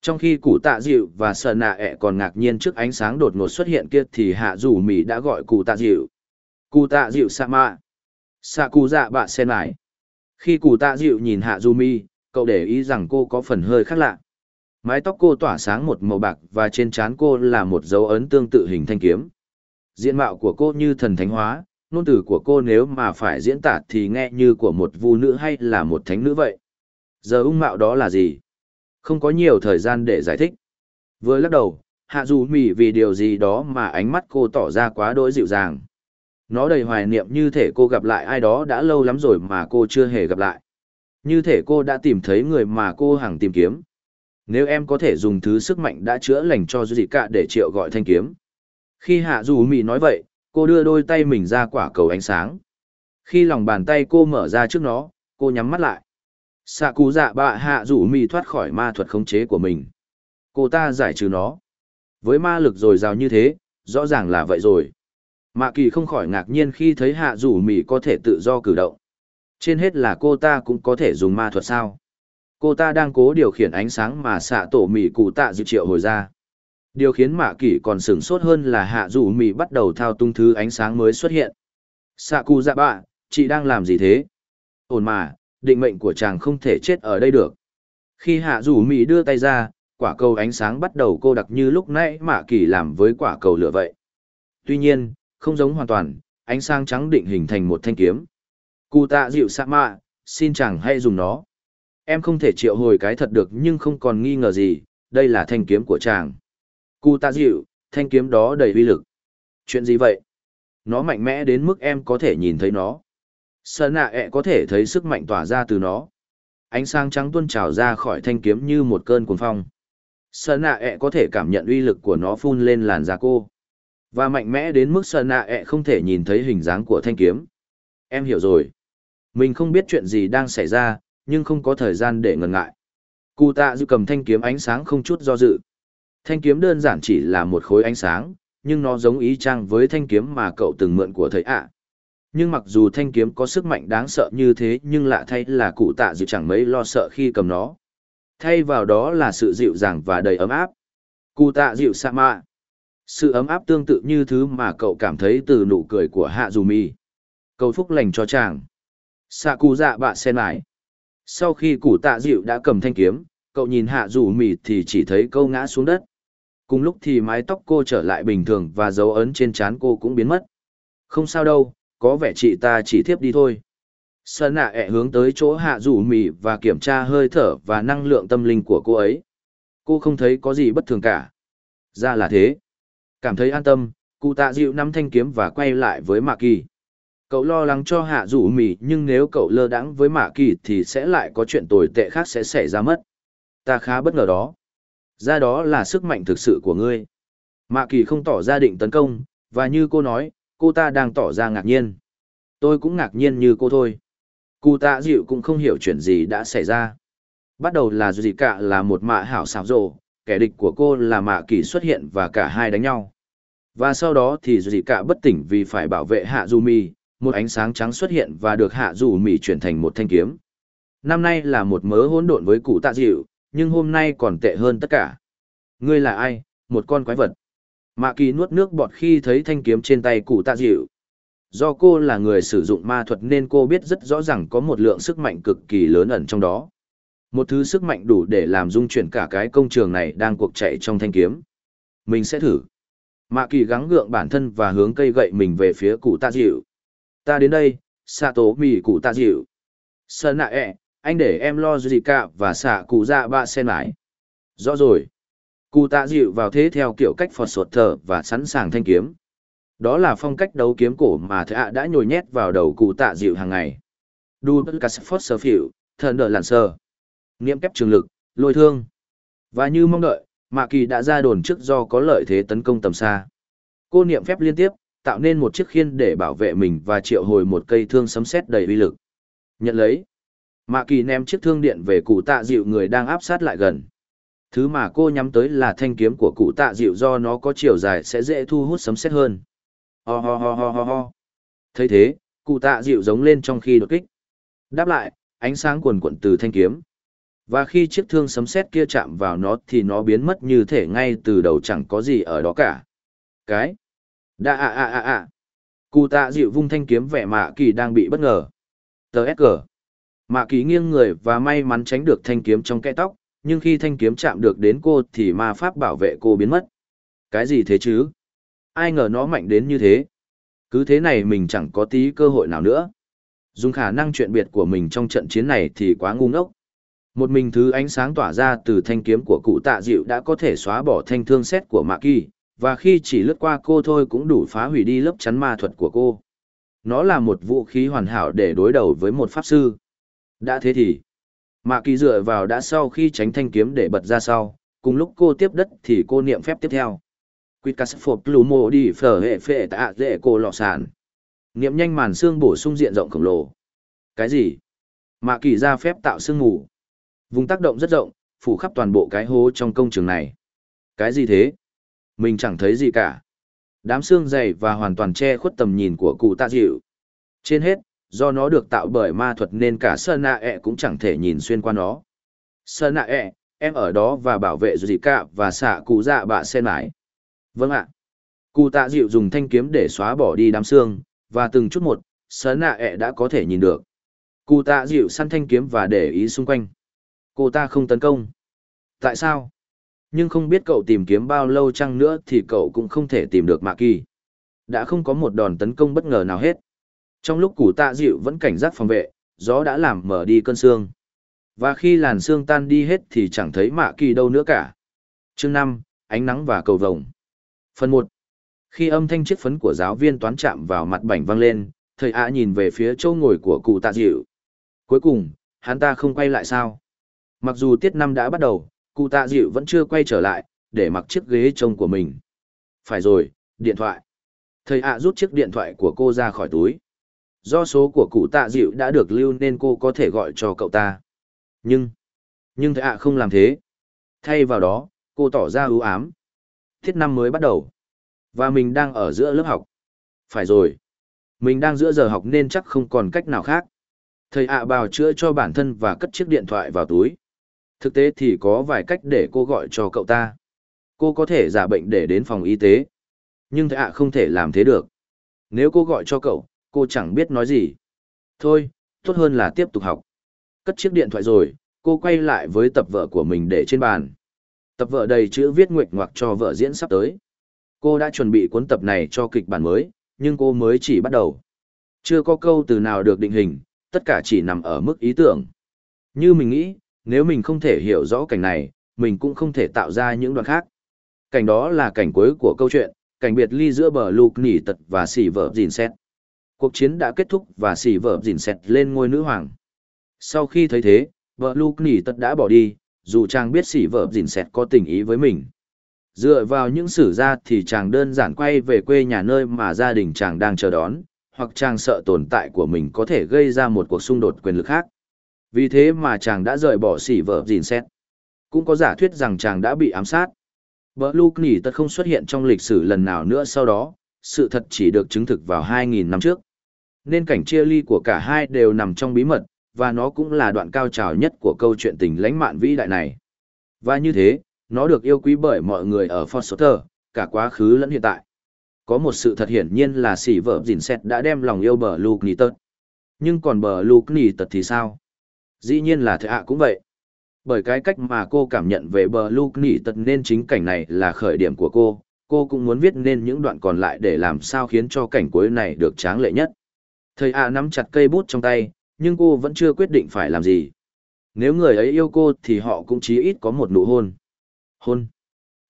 Trong khi cụ tạ dịu và sơ nạ ẹ còn ngạc nhiên trước ánh sáng đột ngột xuất hiện kia thì hạ dù mì đã gọi cụ tạ dịu. Cụ tạ dịu sa mạ. Sa cụ dạ bạ sen lại. Khi cụ tạ dịu nhìn hạ du mi, cậu để ý rằng cô có phần hơi khác lạ. Mái tóc cô tỏa sáng một màu bạc và trên trán cô là một dấu ấn tương tự hình thanh kiếm. Diện mạo của cô như thần thánh hóa, ngôn từ của cô nếu mà phải diễn tả thì nghe như của một vu nữ hay là một thánh nữ vậy. Giờ ung mạo đó là gì? Không có nhiều thời gian để giải thích. Vừa lắc đầu, hạ dù mỉ vì điều gì đó mà ánh mắt cô tỏ ra quá đỗi dịu dàng. Nó đầy hoài niệm như thể cô gặp lại ai đó đã lâu lắm rồi mà cô chưa hề gặp lại. Như thể cô đã tìm thấy người mà cô hằng tìm kiếm. Nếu em có thể dùng thứ sức mạnh đã chữa lành cho gì cả để triệu gọi thanh kiếm. Khi hạ dù Mị nói vậy, cô đưa đôi tay mình ra quả cầu ánh sáng. Khi lòng bàn tay cô mở ra trước nó, cô nhắm mắt lại. Xạ cú dạ bạ hạ rủ Mị thoát khỏi ma thuật khống chế của mình. Cô ta giải trừ nó. Với ma lực dồi dào như thế, rõ ràng là vậy rồi. Mạ kỳ không khỏi ngạc nhiên khi thấy hạ rủ mì có thể tự do cử động. Trên hết là cô ta cũng có thể dùng ma thuật sao. Cô ta đang cố điều khiển ánh sáng mà xạ tổ mì cụ tạ dự triệu hồi ra. Điều khiến mạ kỳ còn sửng sốt hơn là hạ rủ mì bắt đầu thao tung thứ ánh sáng mới xuất hiện. Xạ cụ dạ bạ, chị đang làm gì thế? Ổn mà, định mệnh của chàng không thể chết ở đây được. Khi hạ rủ mì đưa tay ra, quả cầu ánh sáng bắt đầu cô đặc như lúc nãy mạ kỳ làm với quả cầu lửa vậy. Tuy nhiên, không giống hoàn toàn, ánh sáng trắng định hình thành một thanh kiếm. Cụ tạ dịu sa mạ, xin chàng hay dùng nó. Em không thể triệu hồi cái thật được nhưng không còn nghi ngờ gì, đây là thanh kiếm của chàng. Cụ tạ dịu, thanh kiếm đó đầy uy lực. Chuyện gì vậy? Nó mạnh mẽ đến mức em có thể nhìn thấy nó. Sợ nạ ẹ có thể thấy sức mạnh tỏa ra từ nó. Ánh sáng trắng tuôn trào ra khỏi thanh kiếm như một cơn cuồng phong. Sợ nạ ẹ có thể cảm nhận uy lực của nó phun lên làn da cô. Và mạnh mẽ đến mức sợ nạ ẹ không thể nhìn thấy hình dáng của thanh kiếm. Em hiểu rồi. Mình không biết chuyện gì đang xảy ra, nhưng không có thời gian để ngần ngại. Cụ tạ dư cầm thanh kiếm ánh sáng không chút do dự. Thanh kiếm đơn giản chỉ là một khối ánh sáng, nhưng nó giống ý chang với thanh kiếm mà cậu từng mượn của thầy ạ. Nhưng mặc dù thanh kiếm có sức mạnh đáng sợ như thế nhưng lạ thay là cụ tạ dịu chẳng mấy lo sợ khi cầm nó. Thay vào đó là sự dịu dàng và đầy ấm áp. Cụ tạ dịu sa mạ. Sự ấm áp tương tự như thứ mà cậu cảm thấy từ nụ cười của hạ dù mi. Cầu phúc lành cho chàng. Sạ cụ dạ bạ sen lại. Sau khi Củ tạ dịu đã cầm thanh kiếm, cậu nhìn hạ dù mì thì chỉ thấy câu ngã xuống đất. Cùng lúc thì mái tóc cô trở lại bình thường và dấu ấn trên trán cô cũng biến mất. Không sao đâu, có vẻ chị ta chỉ thiếp đi thôi. Sơn nạ ẹ hướng tới chỗ hạ rủ mì và kiểm tra hơi thở và năng lượng tâm linh của cô ấy. Cô không thấy có gì bất thường cả. Ra là thế. Cảm thấy an tâm, cụ tạ dịu nắm thanh kiếm và quay lại với Mạ Kỳ. Cậu lo lắng cho hạ rủ mì nhưng nếu cậu lơ đãng với Mạ Kỳ thì sẽ lại có chuyện tồi tệ khác sẽ xảy ra mất. Ta khá bất ngờ đó. Ra đó là sức mạnh thực sự của ngươi. Mạ Kỳ không tỏ ra định tấn công, và như cô nói, cô ta đang tỏ ra ngạc nhiên. Tôi cũng ngạc nhiên như cô thôi. Cụ tạ dịu cũng không hiểu chuyện gì đã xảy ra. Bắt đầu là gì cả là một mạ hảo xảo rộ, kẻ địch của cô là mạ kỳ xuất hiện và cả hai đánh nhau. Và sau đó thì gì cả bất tỉnh vì phải bảo vệ hạ dù mì, một ánh sáng trắng xuất hiện và được hạ dù mì chuyển thành một thanh kiếm. Năm nay là một mớ hỗn độn với cụ tạ dịu, nhưng hôm nay còn tệ hơn tất cả. Ngươi là ai? Một con quái vật. Mạ kỳ nuốt nước bọt khi thấy thanh kiếm trên tay cụ tạ dịu. Do cô là người sử dụng ma thuật nên cô biết rất rõ ràng có một lượng sức mạnh cực kỳ lớn ẩn trong đó. Một thứ sức mạnh đủ để làm dung chuyển cả cái công trường này đang cuộc chạy trong thanh kiếm. Mình sẽ thử. Mạ kỳ gắng gượng bản thân và hướng cây gậy mình về phía cụ tạ dịu. Ta đến đây, xạ tố mì cụ tạ dịu. Sơn nạ ẹ, anh để em lo gì cả và xạ cụ ra ba sen mãi. Rõ rồi. Cụ tạ dịu vào thế theo kiểu cách phọt sột thở và sẵn sàng thanh kiếm. Đó là phong cách đấu kiếm cổ mà thạ đã nhồi nhét vào đầu cụ tạ dịu hàng ngày. Đu bất cả phốt sơ phịu thần đợi làn sơ. Niệm kép trường lực, lôi thương. Và như mong đợi, Mạ Kỳ đã ra đồn trước do có lợi thế tấn công tầm xa. Cô niệm phép liên tiếp, tạo nên một chiếc khiên để bảo vệ mình và triệu hồi một cây thương sấm sét đầy uy lực. Nhận lấy. Mạ Kỳ ném chiếc thương điện về cụ tạ dịu người đang áp sát lại gần. Thứ mà cô nhắm tới là thanh kiếm của cụ tạ dịu do nó có chiều dài sẽ dễ thu hút sấm sét hơn. Ho ho ho ho ho ho. thấy thế, cụ tạ dịu giống lên trong khi đột kích. Đáp lại, ánh sáng cuồn cuộn từ thanh kiếm. Và khi chiếc thương sấm sét kia chạm vào nó thì nó biến mất như thể ngay từ đầu chẳng có gì ở đó cả. Cái. Đa à à à à. Cụ tạ dịu vung thanh kiếm vẻ mạ kỳ đang bị bất ngờ. Tờ SG. Mạ kỳ nghiêng người và may mắn tránh được thanh kiếm trong kẽ tóc, nhưng khi thanh kiếm chạm được đến cô thì ma pháp bảo vệ cô biến mất. Cái gì thế chứ? Ai ngờ nó mạnh đến như thế. Cứ thế này mình chẳng có tí cơ hội nào nữa. Dùng khả năng chuyện biệt của mình trong trận chiến này thì quá ngu ngốc. Một mình thứ ánh sáng tỏa ra từ thanh kiếm của cụ tạ dịu đã có thể xóa bỏ thanh thương xét của Mạ Kỳ, và khi chỉ lướt qua cô thôi cũng đủ phá hủy đi lớp chắn ma thuật của cô. Nó là một vũ khí hoàn hảo để đối đầu với một pháp sư. Đã thế thì, Mạ Kỳ dựa vào đã sau khi tránh thanh kiếm để bật ra sau, cùng lúc cô tiếp đất thì cô niệm phép tiếp theo. Quýt cắt phộp lù mô đi phở hệ phệ tạ dễ cô lọ sàn. Niệm nhanh màn xương bổ sung diện rộng khổng lồ. Cái gì? Mạ Kỳ ra phép tạo xương ngủ. Vùng tác động rất rộng, phủ khắp toàn bộ cái hố trong công trường này. Cái gì thế? Mình chẳng thấy gì cả. Đám xương dày và hoàn toàn che khuất tầm nhìn của cụ tạ dịu. Trên hết, do nó được tạo bởi ma thuật nên cả sơn nạ ẹ e cũng chẳng thể nhìn xuyên qua nó. Sơn nạ ẹ, e, em ở đó và bảo vệ gì cả và xạ cụ dạ bạ sen mãi. Vâng ạ. Cụ tạ dịu dùng thanh kiếm để xóa bỏ đi đám xương, và từng chút một, sơn nạ ẹ e đã có thể nhìn được. Cụ tạ dịu săn thanh kiếm và để ý xung quanh. Cô ta không tấn công. Tại sao? Nhưng không biết cậu tìm kiếm bao lâu chăng nữa thì cậu cũng không thể tìm được Mạ Kỳ. Đã không có một đòn tấn công bất ngờ nào hết. Trong lúc củ tạ dịu vẫn cảnh giác phòng vệ, gió đã làm mở đi cơn xương. Và khi làn xương tan đi hết thì chẳng thấy Mạ Kỳ đâu nữa cả. Chương năm, Ánh nắng và cầu vồng. Phần một. Khi âm thanh chiếc phấn của giáo viên toán chạm vào mặt bảnh vang lên, thầy ạ nhìn về phía chỗ ngồi của cụ tạ dịu. Cuối cùng, hắn ta không quay lại sao? Mặc dù tiết năm đã bắt đầu, cụ tạ dịu vẫn chưa quay trở lại, để mặc chiếc ghế trông của mình. Phải rồi, điện thoại. Thầy ạ rút chiếc điện thoại của cô ra khỏi túi. Do số của cụ tạ dịu đã được lưu nên cô có thể gọi cho cậu ta. Nhưng, nhưng thầy ạ không làm thế. Thay vào đó, cô tỏ ra ưu ám. Tiết năm mới bắt đầu. Và mình đang ở giữa lớp học. Phải rồi. Mình đang giữa giờ học nên chắc không còn cách nào khác. Thầy ạ bào chữa cho bản thân và cất chiếc điện thoại vào túi. Thực tế thì có vài cách để cô gọi cho cậu ta. Cô có thể giả bệnh để đến phòng y tế. Nhưng thạ không thể làm thế được. Nếu cô gọi cho cậu, cô chẳng biết nói gì. Thôi, tốt hơn là tiếp tục học. Cất chiếc điện thoại rồi, cô quay lại với tập vợ của mình để trên bàn. Tập vợ đầy chữ viết nguệch ngoạc cho vợ diễn sắp tới. Cô đã chuẩn bị cuốn tập này cho kịch bản mới, nhưng cô mới chỉ bắt đầu. Chưa có câu từ nào được định hình, tất cả chỉ nằm ở mức ý tưởng. Như mình nghĩ, nếu mình không thể hiểu rõ cảnh này, mình cũng không thể tạo ra những đoạn khác. Cảnh đó là cảnh cuối của câu chuyện, cảnh biệt ly giữa bờ lục nỉ tật và xỉ vợ dìn xét. Cuộc chiến đã kết thúc và xỉ vợ dìn xét lên ngôi nữ hoàng. Sau khi thấy thế, vợ lục nỉ tật đã bỏ đi, dù chàng biết xỉ vợ dìn xét có tình ý với mình. Dựa vào những sử ra thì chàng đơn giản quay về quê nhà nơi mà gia đình chàng đang chờ đón, hoặc chàng sợ tồn tại của mình có thể gây ra một cuộc xung đột quyền lực khác. Vì thế mà chàng đã rời bỏ xỉ vợ dìn xét. Cũng có giả thuyết rằng chàng đã bị ám sát. Bờ Luke Nỉ tật không xuất hiện trong lịch sử lần nào nữa sau đó, sự thật chỉ được chứng thực vào 2.000 năm trước. Nên cảnh chia ly của cả hai đều nằm trong bí mật, và nó cũng là đoạn cao trào nhất của câu chuyện tình lãnh mạn vĩ đại này. Và như thế, nó được yêu quý bởi mọi người ở Foster, cả quá khứ lẫn hiện tại. Có một sự thật hiển nhiên là sỉ vợ dìn xét đã đem lòng yêu bờ Luke Nỉ tật. Nhưng còn bờ Luke Nỉ tật thì sao? Dĩ nhiên là thệ ạ cũng vậy. Bởi cái cách mà cô cảm nhận về bờ Luke nỉ tật nên chính cảnh này là khởi điểm của cô, cô cũng muốn viết nên những đoạn còn lại để làm sao khiến cho cảnh cuối này được tráng lệ nhất. Thầy ạ nắm chặt cây bút trong tay, nhưng cô vẫn chưa quyết định phải làm gì. Nếu người ấy yêu cô thì họ cũng chí ít có một nụ hôn. Hôn.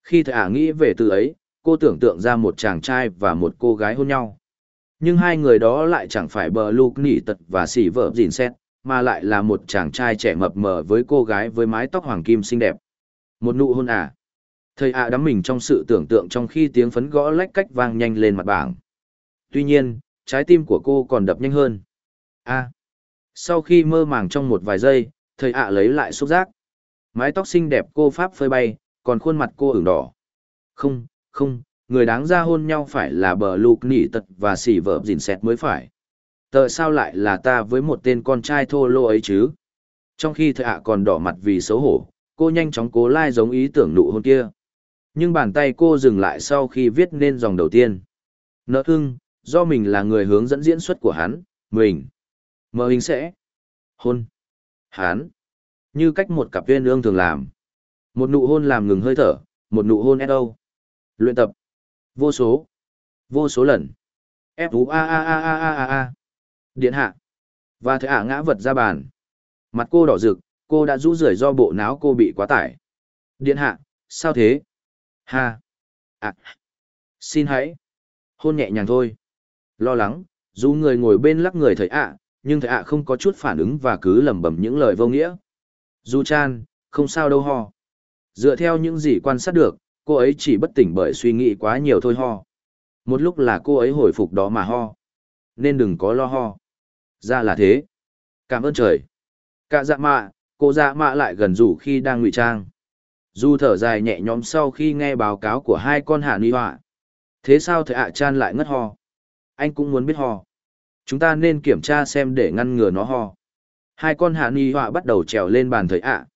Khi thầy ạ nghĩ về từ ấy, cô tưởng tượng ra một chàng trai và một cô gái hôn nhau. Nhưng hai người đó lại chẳng phải bờ Luke nỉ tật và xỉ vợ dìn xét mà lại là một chàng trai trẻ mập mờ với cô gái với mái tóc hoàng kim xinh đẹp. Một nụ hôn à. Thầy ạ đắm mình trong sự tưởng tượng trong khi tiếng phấn gõ lách cách vang nhanh lên mặt bảng. Tuy nhiên, trái tim của cô còn đập nhanh hơn. a Sau khi mơ màng trong một vài giây, thầy ạ lấy lại xúc giác. Mái tóc xinh đẹp cô pháp phơi bay, còn khuôn mặt cô ửng đỏ. Không, không, người đáng ra hôn nhau phải là bờ lục nỉ tật và xỉ vợ dìn xẹt mới phải. Tờ sao lại là ta với một tên con trai thô lô ấy chứ? Trong khi thợ ạ còn đỏ mặt vì xấu hổ, cô nhanh chóng cố lai giống ý tưởng nụ hôn kia. Nhưng bàn tay cô dừng lại sau khi viết nên dòng đầu tiên. Nợ hưng, do mình là người hướng dẫn diễn xuất của hắn, mình. Mờ hình sẽ. Hôn. Hắn. Như cách một cặp viên ương thường làm. Một nụ hôn làm ngừng hơi thở, một nụ hôn đâu. Luyện tập. Vô số. Vô số lần. F U A A A A A A A. Điện hạ. Và thầy ả ngã vật ra bàn. Mặt cô đỏ rực, cô đã rũ rưởi do bộ não cô bị quá tải. Điện hạ, sao thế? Ha. À. Xin hãy. Hôn nhẹ nhàng thôi. Lo lắng, dù người ngồi bên lắc người thầy ạ, nhưng thầy ạ không có chút phản ứng và cứ lẩm bẩm những lời vô nghĩa. Du Chan, không sao đâu ho. Dựa theo những gì quan sát được, cô ấy chỉ bất tỉnh bởi suy nghĩ quá nhiều thôi ho. Một lúc là cô ấy hồi phục đó mà ho. Nên đừng có lo ho ra là thế. Cảm ơn trời. Cả dạ mạ, cô dạ mạ lại gần rủ khi đang ngụy trang. Du thở dài nhẹ nhõm sau khi nghe báo cáo của hai con hạ ni họa. Thế sao thầy ạ chan lại ngất ho anh cũng muốn biết ho chúng ta nên kiểm tra xem để ngăn ngừa nó ho hai con hạ ni họa bắt đầu trèo lên bàn thầy ạ.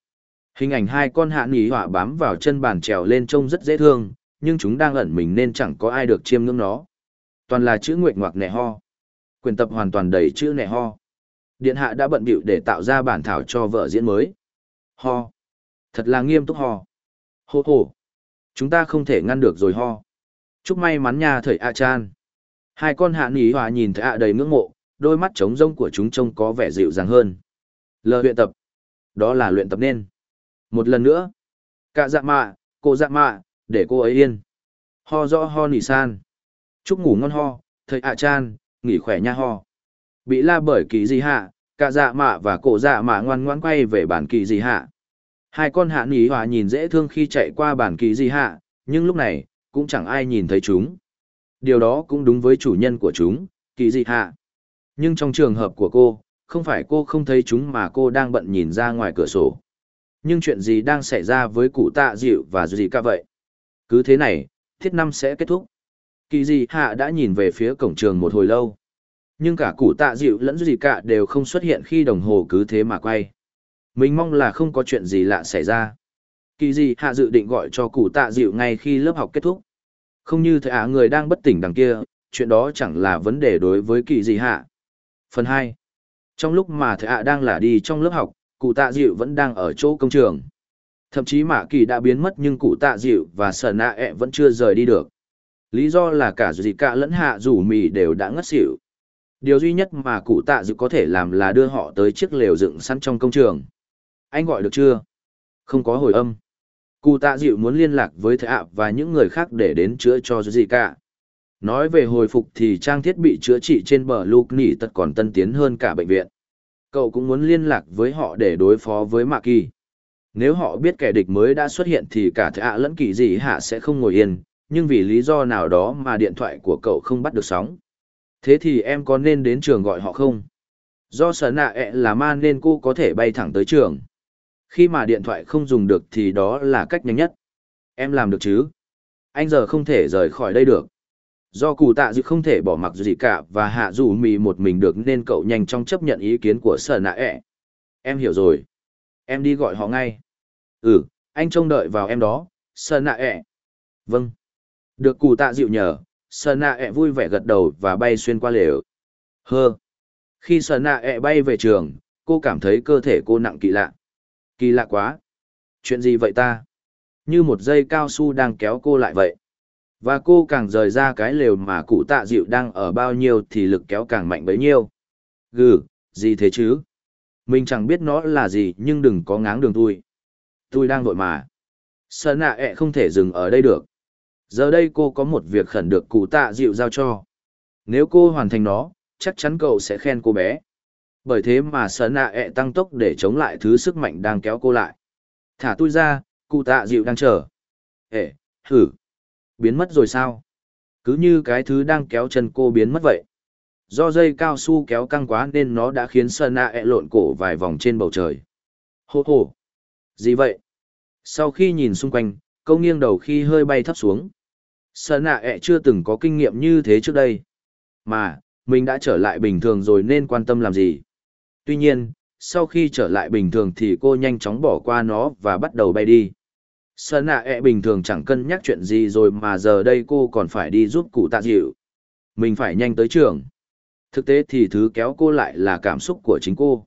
Hình ảnh hai con hạ ni họa bám vào chân bàn trèo lên trông rất dễ thương, nhưng chúng đang ẩn mình nên chẳng có ai được chiêm ngưỡng nó. Toàn là chữ nguyện ngoạc nẹ ho quyển tập hoàn toàn đầy chữ nẻ ho. Điện hạ đã bận bịu để tạo ra bản thảo cho vợ diễn mới. Ho. Thật là nghiêm túc ho. Hô hô. Chúng ta không thể ngăn được rồi ho. Chúc may mắn nha thầy A Chan. Hai con hạ nỉ hòa nhìn thấy A đầy ngưỡng mộ, đôi mắt trống rông của chúng trông có vẻ dịu dàng hơn. Lờ luyện tập. Đó là luyện tập nên. Một lần nữa. Cả dạ mạ, cô dạ mạ, để cô ấy yên. Ho rõ ho nỉ san. Chúc ngủ ngon ho, thầy ạ Chan, nghỉ khỏe nha ho. Bị la bởi kỳ gì hạ, cả dạ mạ và cổ dạ mạ ngoan ngoan quay về bản kỳ gì hạ. Hai con hạ nỉ hòa nhìn dễ thương khi chạy qua bản kỳ gì hạ, nhưng lúc này, cũng chẳng ai nhìn thấy chúng. Điều đó cũng đúng với chủ nhân của chúng, kỳ gì hạ. Nhưng trong trường hợp của cô, không phải cô không thấy chúng mà cô đang bận nhìn ra ngoài cửa sổ. Nhưng chuyện gì đang xảy ra với cụ tạ dịu và gì cả vậy? Cứ thế này, thiết năm sẽ kết thúc. Kỳ dị hạ đã nhìn về phía cổng trường một hồi lâu. Nhưng cả Củ tạ dịu lẫn gì cả đều không xuất hiện khi đồng hồ cứ thế mà quay. Mình mong là không có chuyện gì lạ xảy ra. Kỳ dị hạ dự định gọi cho Củ tạ dịu ngay khi lớp học kết thúc. Không như thầy á à, người đang bất tỉnh đằng kia, chuyện đó chẳng là vấn đề đối với kỳ dị hạ. Phần hai, Trong lúc mà thầy ạ à đang là đi trong lớp học, cụ tạ dịu vẫn đang ở chỗ công trường. Thậm chí mạ kỳ đã biến mất nhưng cụ tạ dịu và sở nạ ẹ vẫn chưa rời đi được. Lý do là cả gì cả lẫn hạ dù mì đều đã ngất xỉu. Điều duy nhất mà cụ tạ dự có thể làm là đưa họ tới chiếc lều dựng sẵn trong công trường. Anh gọi được chưa? Không có hồi âm. Cụ tạ dịu muốn liên lạc với thầy ạ và những người khác để đến chữa cho gì cả. Nói về hồi phục thì trang thiết bị chữa trị trên bờ lục nỉ tật còn tân tiến hơn cả bệnh viện. Cậu cũng muốn liên lạc với họ để đối phó với Mạ Kỳ. Nếu họ biết kẻ địch mới đã xuất hiện thì cả thạ lẫn kỳ gì hạ sẽ không ngồi yên, nhưng vì lý do nào đó mà điện thoại của cậu không bắt được sóng. Thế thì em có nên đến trường gọi họ không? Do sở nạ ẹ là ma nên cô có thể bay thẳng tới trường. Khi mà điện thoại không dùng được thì đó là cách nhanh nhất. Em làm được chứ? Anh giờ không thể rời khỏi đây được. Do cụ tạ dự không thể bỏ mặc gì cả và hạ dù mì một mình được nên cậu nhanh chóng chấp nhận ý kiến của sở nạ ẹ. Em hiểu rồi. Em đi gọi họ ngay. Ừ, anh trông đợi vào em đó, sở nạ ẹ. Vâng. Được cụ tạ dịu nhờ, Sơn nạ ẹ e vui vẻ gật đầu và bay xuyên qua lều. Hơ. Khi Sơn nạ ẹ e bay về trường, cô cảm thấy cơ thể cô nặng kỳ lạ. Kỳ lạ quá. Chuyện gì vậy ta? Như một dây cao su đang kéo cô lại vậy. Và cô càng rời ra cái lều mà cụ tạ dịu đang ở bao nhiêu thì lực kéo càng mạnh bấy nhiêu. Gừ, gì thế chứ? Mình chẳng biết nó là gì nhưng đừng có ngáng đường tôi. Tôi đang vội mà. Sơn nạ ẹ e không thể dừng ở đây được. Giờ đây cô có một việc khẩn được cụ tạ dịu giao cho. Nếu cô hoàn thành nó, chắc chắn cậu sẽ khen cô bé. Bởi thế mà sợ nạ ẹ tăng tốc để chống lại thứ sức mạnh đang kéo cô lại. Thả tôi ra, cụ tạ dịu đang chờ. Ê, thử biến mất rồi sao? Cứ như cái thứ đang kéo chân cô biến mất vậy. Do dây cao su kéo căng quá nên nó đã khiến Sơn Nạ ẹ lộn cổ vài vòng trên bầu trời. Hô hô! Gì vậy? Sau khi nhìn xung quanh, câu nghiêng đầu khi hơi bay thấp xuống. Sơn Nạ ẹ chưa từng có kinh nghiệm như thế trước đây. Mà, mình đã trở lại bình thường rồi nên quan tâm làm gì? Tuy nhiên, sau khi trở lại bình thường thì cô nhanh chóng bỏ qua nó và bắt đầu bay đi Sơn nạ ẹ bình thường chẳng cân nhắc chuyện gì rồi mà giờ đây cô còn phải đi giúp cụ tạ dịu. Mình phải nhanh tới trường. Thực tế thì thứ kéo cô lại là cảm xúc của chính cô.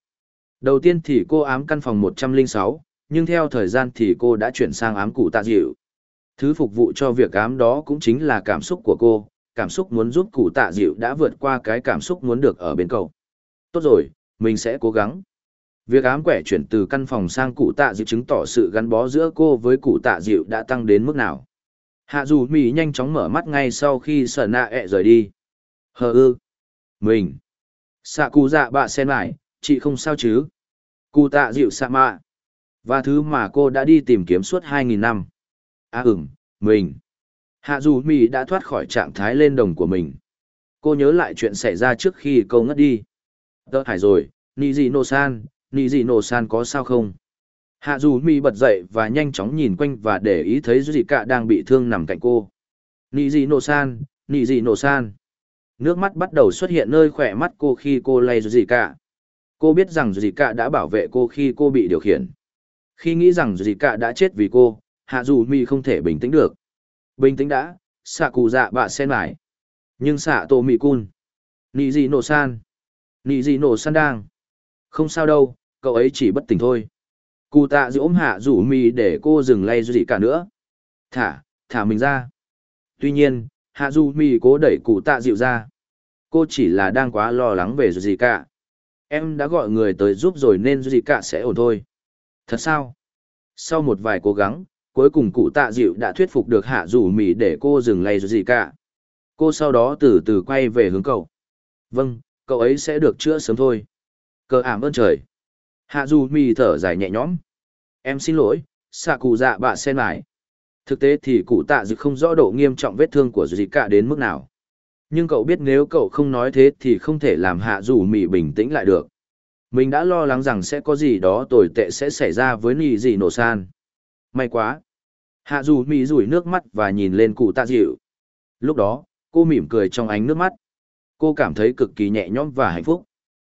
Đầu tiên thì cô ám căn phòng 106, nhưng theo thời gian thì cô đã chuyển sang ám cụ tạ dịu. Thứ phục vụ cho việc ám đó cũng chính là cảm xúc của cô, cảm xúc muốn giúp cụ tạ dịu đã vượt qua cái cảm xúc muốn được ở bên cậu. Tốt rồi, mình sẽ cố gắng. Việc ám quẻ chuyển từ căn phòng sang cụ tạ dịu chứng tỏ sự gắn bó giữa cô với cụ tạ dịu đã tăng đến mức nào. Hạ dù mì nhanh chóng mở mắt ngay sau khi sở nạ ẹ rời đi. Hờ ư. Mình. Xạ cụ dạ bạ sen lại, chị không sao chứ. Cụ tạ dịu xạ mạ. Và thứ mà cô đã đi tìm kiếm suốt 2.000 năm. À ừm, mình. Hạ dù mì đã thoát khỏi trạng thái lên đồng của mình. Cô nhớ lại chuyện xảy ra trước khi câu ngất đi. Tớ hải rồi, Nì gì nô san, nị dị nổ san có sao không hạ dù mi bật dậy và nhanh chóng nhìn quanh và để ý thấy dị cạ đang bị thương nằm cạnh cô nị dị nổ san nị dị nổ san nước mắt bắt đầu xuất hiện nơi khỏe mắt cô khi cô lay dị cạ cô biết rằng dị cạ đã bảo vệ cô khi cô bị điều khiển khi nghĩ rằng dị cạ đã chết vì cô hạ dù mi không thể bình tĩnh được. Bình tĩnh đã, xạ cụ dạ bạ sen mải nhưng xạ tổ mị cun nị dị nổ san. Nị dị nổ san đang. Không sao đâu, cậu ấy chỉ bất tỉnh thôi. Cụ tạ giữ ôm hạ rủ mì để cô dừng lay gì cả nữa. Thả thả mình ra. Tuy nhiên, hạ dù mì cố đẩy cụ tạ dịu ra. Cô chỉ là đang quá lo lắng về gì cả. Em đã gọi người tới giúp rồi nên gì cả sẽ ổn thôi. Thật sao? Sau một vài cố gắng cuối cùng cụ tạ dịu đã thuyết phục được hạ rủ mì để cô dừng lay gì cả cô sau đó từ từ quay về hướng cậu vâng cậu ấy sẽ được chữa sớm thôi cờ ảm ơn trời Hạ dù mì thở dài nhẹ nhõm. Em xin lỗi, xạ cụ dạ bạ sen lại. Thực tế thì cụ tạ dịu không rõ độ nghiêm trọng vết thương của gì cả đến mức nào. Nhưng cậu biết nếu cậu không nói thế thì không thể làm hạ dù mì bình tĩnh lại được. Mình đã lo lắng rằng sẽ có gì đó tồi tệ sẽ xảy ra với nì dì nổ san. May quá. Hạ dù mì rủi nước mắt và nhìn lên cụ tạ dịu. Lúc đó, cô mỉm cười trong ánh nước mắt. Cô cảm thấy cực kỳ nhẹ nhõm và hạnh phúc.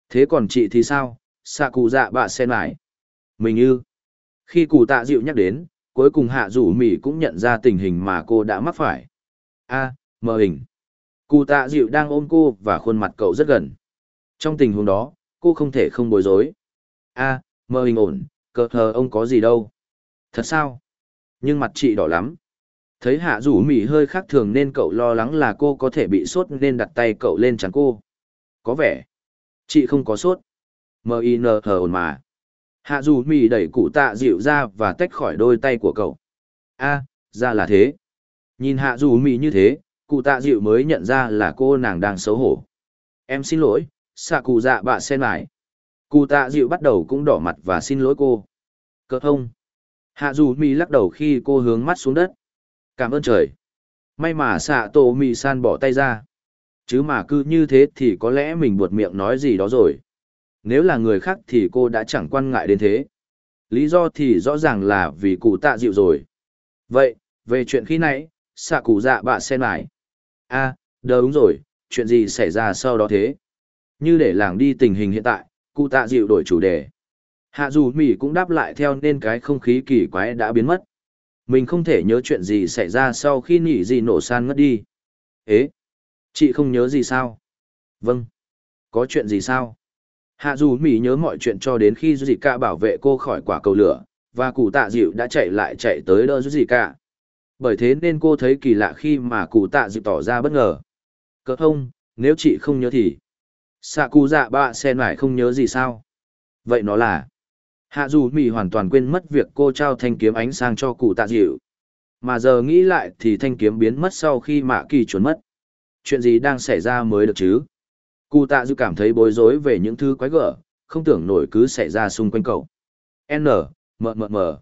Thế còn chị thì sao? xạ cụ dạ bạ sen lại mình ư. khi cụ tạ dịu nhắc đến cuối cùng hạ rủ mỉ cũng nhận ra tình hình mà cô đã mắc phải a mờ hình cụ tạ dịu đang ôm cô và khuôn mặt cậu rất gần trong tình huống đó cô không thể không bối rối a mờ hình ổn cờ hờ ông có gì đâu thật sao nhưng mặt chị đỏ lắm Thấy hạ rủ mỉ hơi khác thường nên cậu lo lắng là cô có thể bị sốt nên đặt tay cậu lên chắn cô. Có vẻ. Chị không có sốt. M.I.N. hờ ồn mà. Hạ rủ mỉ đẩy cụ tạ dịu ra và tách khỏi đôi tay của cậu. a ra là thế. Nhìn hạ rủ mỉ như thế, cụ tạ dịu mới nhận ra là cô nàng đang xấu hổ. Em xin lỗi, xạ cụ dạ bạ sen lại. Cụ tạ dịu bắt đầu cũng đỏ mặt và xin lỗi cô. Cơ thông. Hạ dù mi lắc đầu khi cô hướng mắt xuống đất. Cảm ơn trời. May mà xạ tổ mi san bỏ tay ra. Chứ mà cứ như thế thì có lẽ mình buột miệng nói gì đó rồi. Nếu là người khác thì cô đã chẳng quan ngại đến thế. Lý do thì rõ ràng là vì cụ tạ dịu rồi. Vậy, về chuyện khi nãy, xạ cụ dạ bạ sen lại. a à, đúng rồi, chuyện gì xảy ra sau đó thế? Như để làng đi tình hình hiện tại, cụ tạ dịu đổi chủ đề. Hạ dù mỉ cũng đáp lại theo nên cái không khí kỳ quái đã biến mất. Mình không thể nhớ chuyện gì xảy ra sau khi nỉ gì nổ san ngất đi. Ế! Chị không nhớ gì sao? Vâng. Có chuyện gì sao? Hạ dù mỉ nhớ mọi chuyện cho đến khi Zika bảo vệ cô khỏi quả cầu lửa, và cụ tạ dịu đã chạy lại chạy tới đỡ Zika. Bởi thế nên cô thấy kỳ lạ khi mà cụ tạ dịu tỏ ra bất ngờ. Cơ thông, nếu chị không nhớ thì... Sạ cụ dạ bạ sen lại không nhớ gì sao? Vậy nó là... Hạ dù mỉ hoàn toàn quên mất việc cô trao thanh kiếm ánh sang cho cụ tạ dịu. Mà giờ nghĩ lại thì thanh kiếm biến mất sau khi mạ kỳ trốn mất. Chuyện gì đang xảy ra mới được chứ? Cụ tạ dịu cảm thấy bối rối về những thứ quái gở, không tưởng nổi cứ xảy ra xung quanh cậu. N, mờ mờ mờ.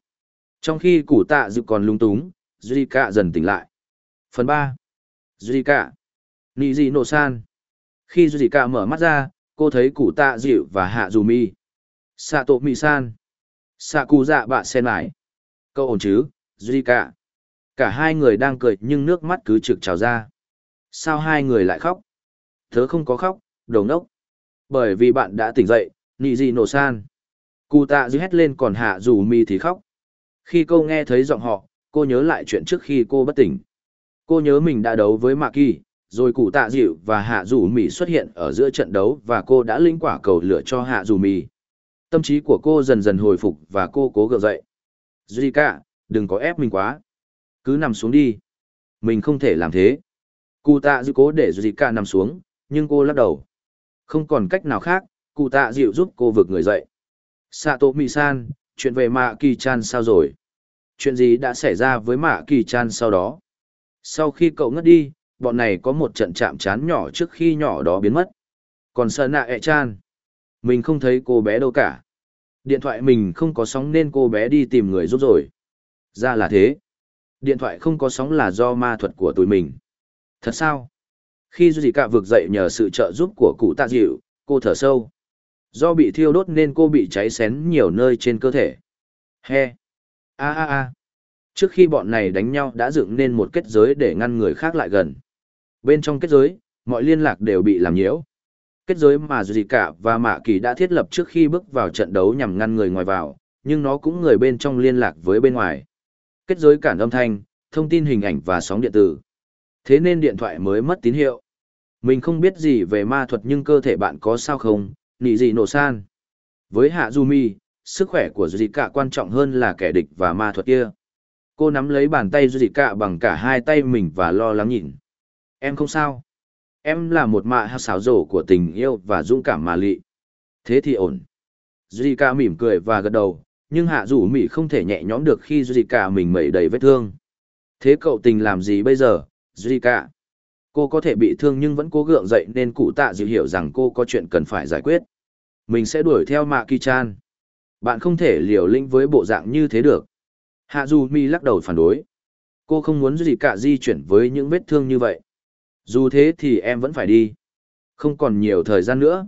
Trong khi cụ tạ dịu còn lung túng, Zika dần tỉnh lại. Phần 3. Zika. Niji gì nổ san. Khi Zika mở mắt ra, cô thấy cụ tạ dịu và hạ dù mi. Sato mi san. Sạ cụ dạ bạ sen lại. Cậu ổn chứ, Duy Cả Cả hai người đang cười nhưng nước mắt cứ trực trào ra. Sao hai người lại khóc? Thớ không có khóc, đầu nốc. Bởi vì bạn đã tỉnh dậy, nị gì nổ san. Cụ tạ dư hét lên còn hạ dù mi thì khóc. Khi cô nghe thấy giọng họ, cô nhớ lại chuyện trước khi cô bất tỉnh. Cô nhớ mình đã đấu với Mạ Kỳ, rồi cụ tạ dịu và hạ dù mì xuất hiện ở giữa trận đấu và cô đã linh quả cầu lửa cho hạ dù mì. Tâm trí của cô dần dần hồi phục và cô cố gượng dậy. Zika, đừng có ép mình quá. Cứ nằm xuống đi. Mình không thể làm thế. Cụ tạ dịu cố để Zika nằm xuống, nhưng cô lắc đầu. Không còn cách nào khác, cụ tạ dịu giúp cô vực người dậy. Sato Misan, chuyện về Mạ Kỳ Chan sao rồi? Chuyện gì đã xảy ra với Mạ Kỳ Chan sau đó? Sau khi cậu ngất đi, bọn này có một trận chạm chán nhỏ trước khi nhỏ đó biến mất. Còn Sơn Nạ ẹ Chan, mình không thấy cô bé đâu cả. Điện thoại mình không có sóng nên cô bé đi tìm người giúp rồi. Ra là thế. Điện thoại không có sóng là do ma thuật của tụi mình. Thật sao? Khi Duy Cạ vực dậy nhờ sự trợ giúp của cụ tạ dịu, cô thở sâu. Do bị thiêu đốt nên cô bị cháy xén nhiều nơi trên cơ thể. He! A a a! Trước khi bọn này đánh nhau đã dựng nên một kết giới để ngăn người khác lại gần. Bên trong kết giới, mọi liên lạc đều bị làm nhiễu. Kết giới mà gì Cả và Mạ Kỳ đã thiết lập trước khi bước vào trận đấu nhằm ngăn người ngoài vào, nhưng nó cũng người bên trong liên lạc với bên ngoài. Kết giới cản âm thanh, thông tin hình ảnh và sóng điện tử. Thế nên điện thoại mới mất tín hiệu. Mình không biết gì về ma thuật nhưng cơ thể bạn có sao không, nị gì nổ san. Với Hạ Jumi, sức khỏe của Duy quan trọng hơn là kẻ địch và ma thuật kia. Cô nắm lấy bàn tay Duy bằng cả hai tay mình và lo lắng nhìn. Em không sao. Em là một mạ hát xáo rổ của tình yêu và dũng cảm mà lị. Thế thì ổn. Zika mỉm cười và gật đầu, nhưng hạ rủ mỉ không thể nhẹ nhõm được khi Zika mình mẩy đầy vết thương. Thế cậu tình làm gì bây giờ, Zika? Cô có thể bị thương nhưng vẫn cố gượng dậy nên cụ tạ dịu hiểu rằng cô có chuyện cần phải giải quyết. Mình sẽ đuổi theo Mạ Kỳ Chan. Bạn không thể liều lĩnh với bộ dạng như thế được. Hạ dù mi lắc đầu phản đối. Cô không muốn gì cả di chuyển với những vết thương như vậy. Dù thế thì em vẫn phải đi. Không còn nhiều thời gian nữa.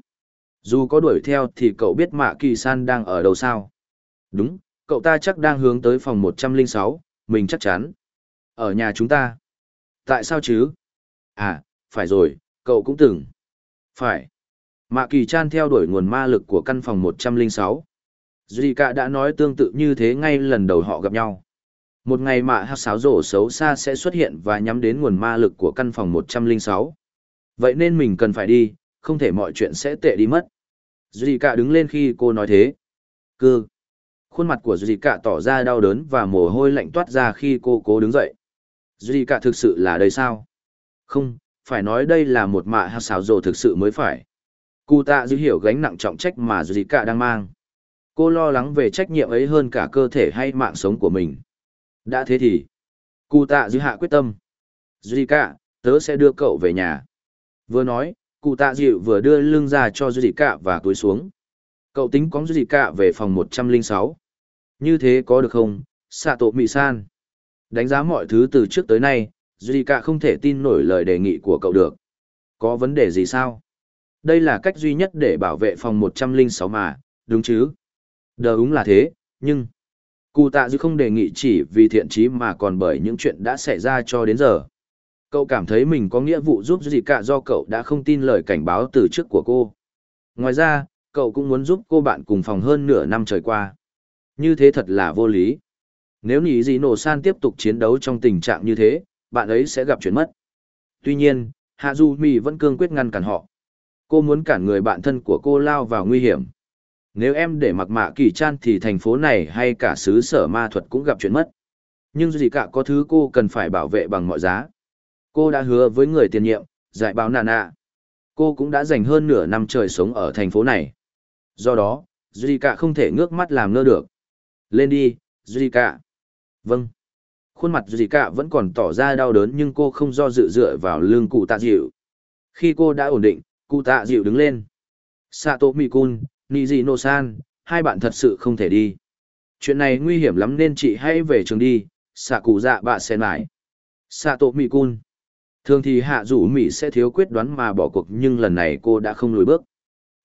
Dù có đuổi theo thì cậu biết Mạ Kỳ San đang ở đâu sao? Đúng, cậu ta chắc đang hướng tới phòng 106, mình chắc chắn. Ở nhà chúng ta. Tại sao chứ? À, phải rồi, cậu cũng từng. Phải. Mạ Kỳ Chan theo đuổi nguồn ma lực của căn phòng 106. Zika đã nói tương tự như thế ngay lần đầu họ gặp nhau. Một ngày mạ hát sáo rổ xấu xa sẽ xuất hiện và nhắm đến nguồn ma lực của căn phòng 106. Vậy nên mình cần phải đi, không thể mọi chuyện sẽ tệ đi mất. Zika đứng lên khi cô nói thế. Cư. Khuôn mặt của Zika tỏ ra đau đớn và mồ hôi lạnh toát ra khi cô cố đứng dậy. Duy cả thực sự là đây sao? Không, phải nói đây là một mạ hát xảo rổ thực sự mới phải. Cụ tạ dư hiểu gánh nặng trọng trách mà Duy cả đang mang. Cô lo lắng về trách nhiệm ấy hơn cả cơ thể hay mạng sống của mình. Đã thế thì, cụ tạ dư hạ quyết tâm. Duy cả, tớ sẽ đưa cậu về nhà. Vừa nói, cụ tạ dịu vừa đưa lưng ra cho Duy cả và túi xuống. Cậu tính có Duy cả về phòng 106. Như thế có được không, xạ tổ mị san? Đánh giá mọi thứ từ trước tới nay, Duy cả không thể tin nổi lời đề nghị của cậu được. Có vấn đề gì sao? Đây là cách duy nhất để bảo vệ phòng 106 mà, đúng chứ? Đờ đúng là thế, nhưng... Cụ tạ dư không đề nghị chỉ vì thiện trí mà còn bởi những chuyện đã xảy ra cho đến giờ. Cậu cảm thấy mình có nghĩa vụ giúp gì cả do cậu đã không tin lời cảnh báo từ trước của cô. Ngoài ra, cậu cũng muốn giúp cô bạn cùng phòng hơn nửa năm trời qua. Như thế thật là vô lý. Nếu Nhị Dị nổ san tiếp tục chiến đấu trong tình trạng như thế, bạn ấy sẽ gặp chuyện mất. Tuy nhiên, Hạ Du Mi vẫn cương quyết ngăn cản họ. Cô muốn cản người bạn thân của cô lao vào nguy hiểm. Nếu em để mặc mạ kỳ chan thì thành phố này hay cả xứ sở ma thuật cũng gặp chuyện mất. Nhưng gì cả có thứ cô cần phải bảo vệ bằng mọi giá. Cô đã hứa với người tiền nhiệm, giải báo nà nà. Cô cũng đã dành hơn nửa năm trời sống ở thành phố này. Do đó, Zika không thể ngước mắt làm ngơ được. Lên đi, Zika. Vâng. Khuôn mặt Zika vẫn còn tỏ ra đau đớn nhưng cô không do dự dựa vào lưng cụ tạ dịu. Khi cô đã ổn định, cụ tạ dịu đứng lên. Sato Mikun, Mị gì nô San, hai bạn thật sự không thể đi. Chuyện này nguy hiểm lắm nên chị hãy về trường đi, xạ cụ dạ bạ sen lại. mị cun. Thường thì hạ rủ mì sẽ thiếu quyết đoán mà bỏ cuộc nhưng lần này cô đã không lùi bước.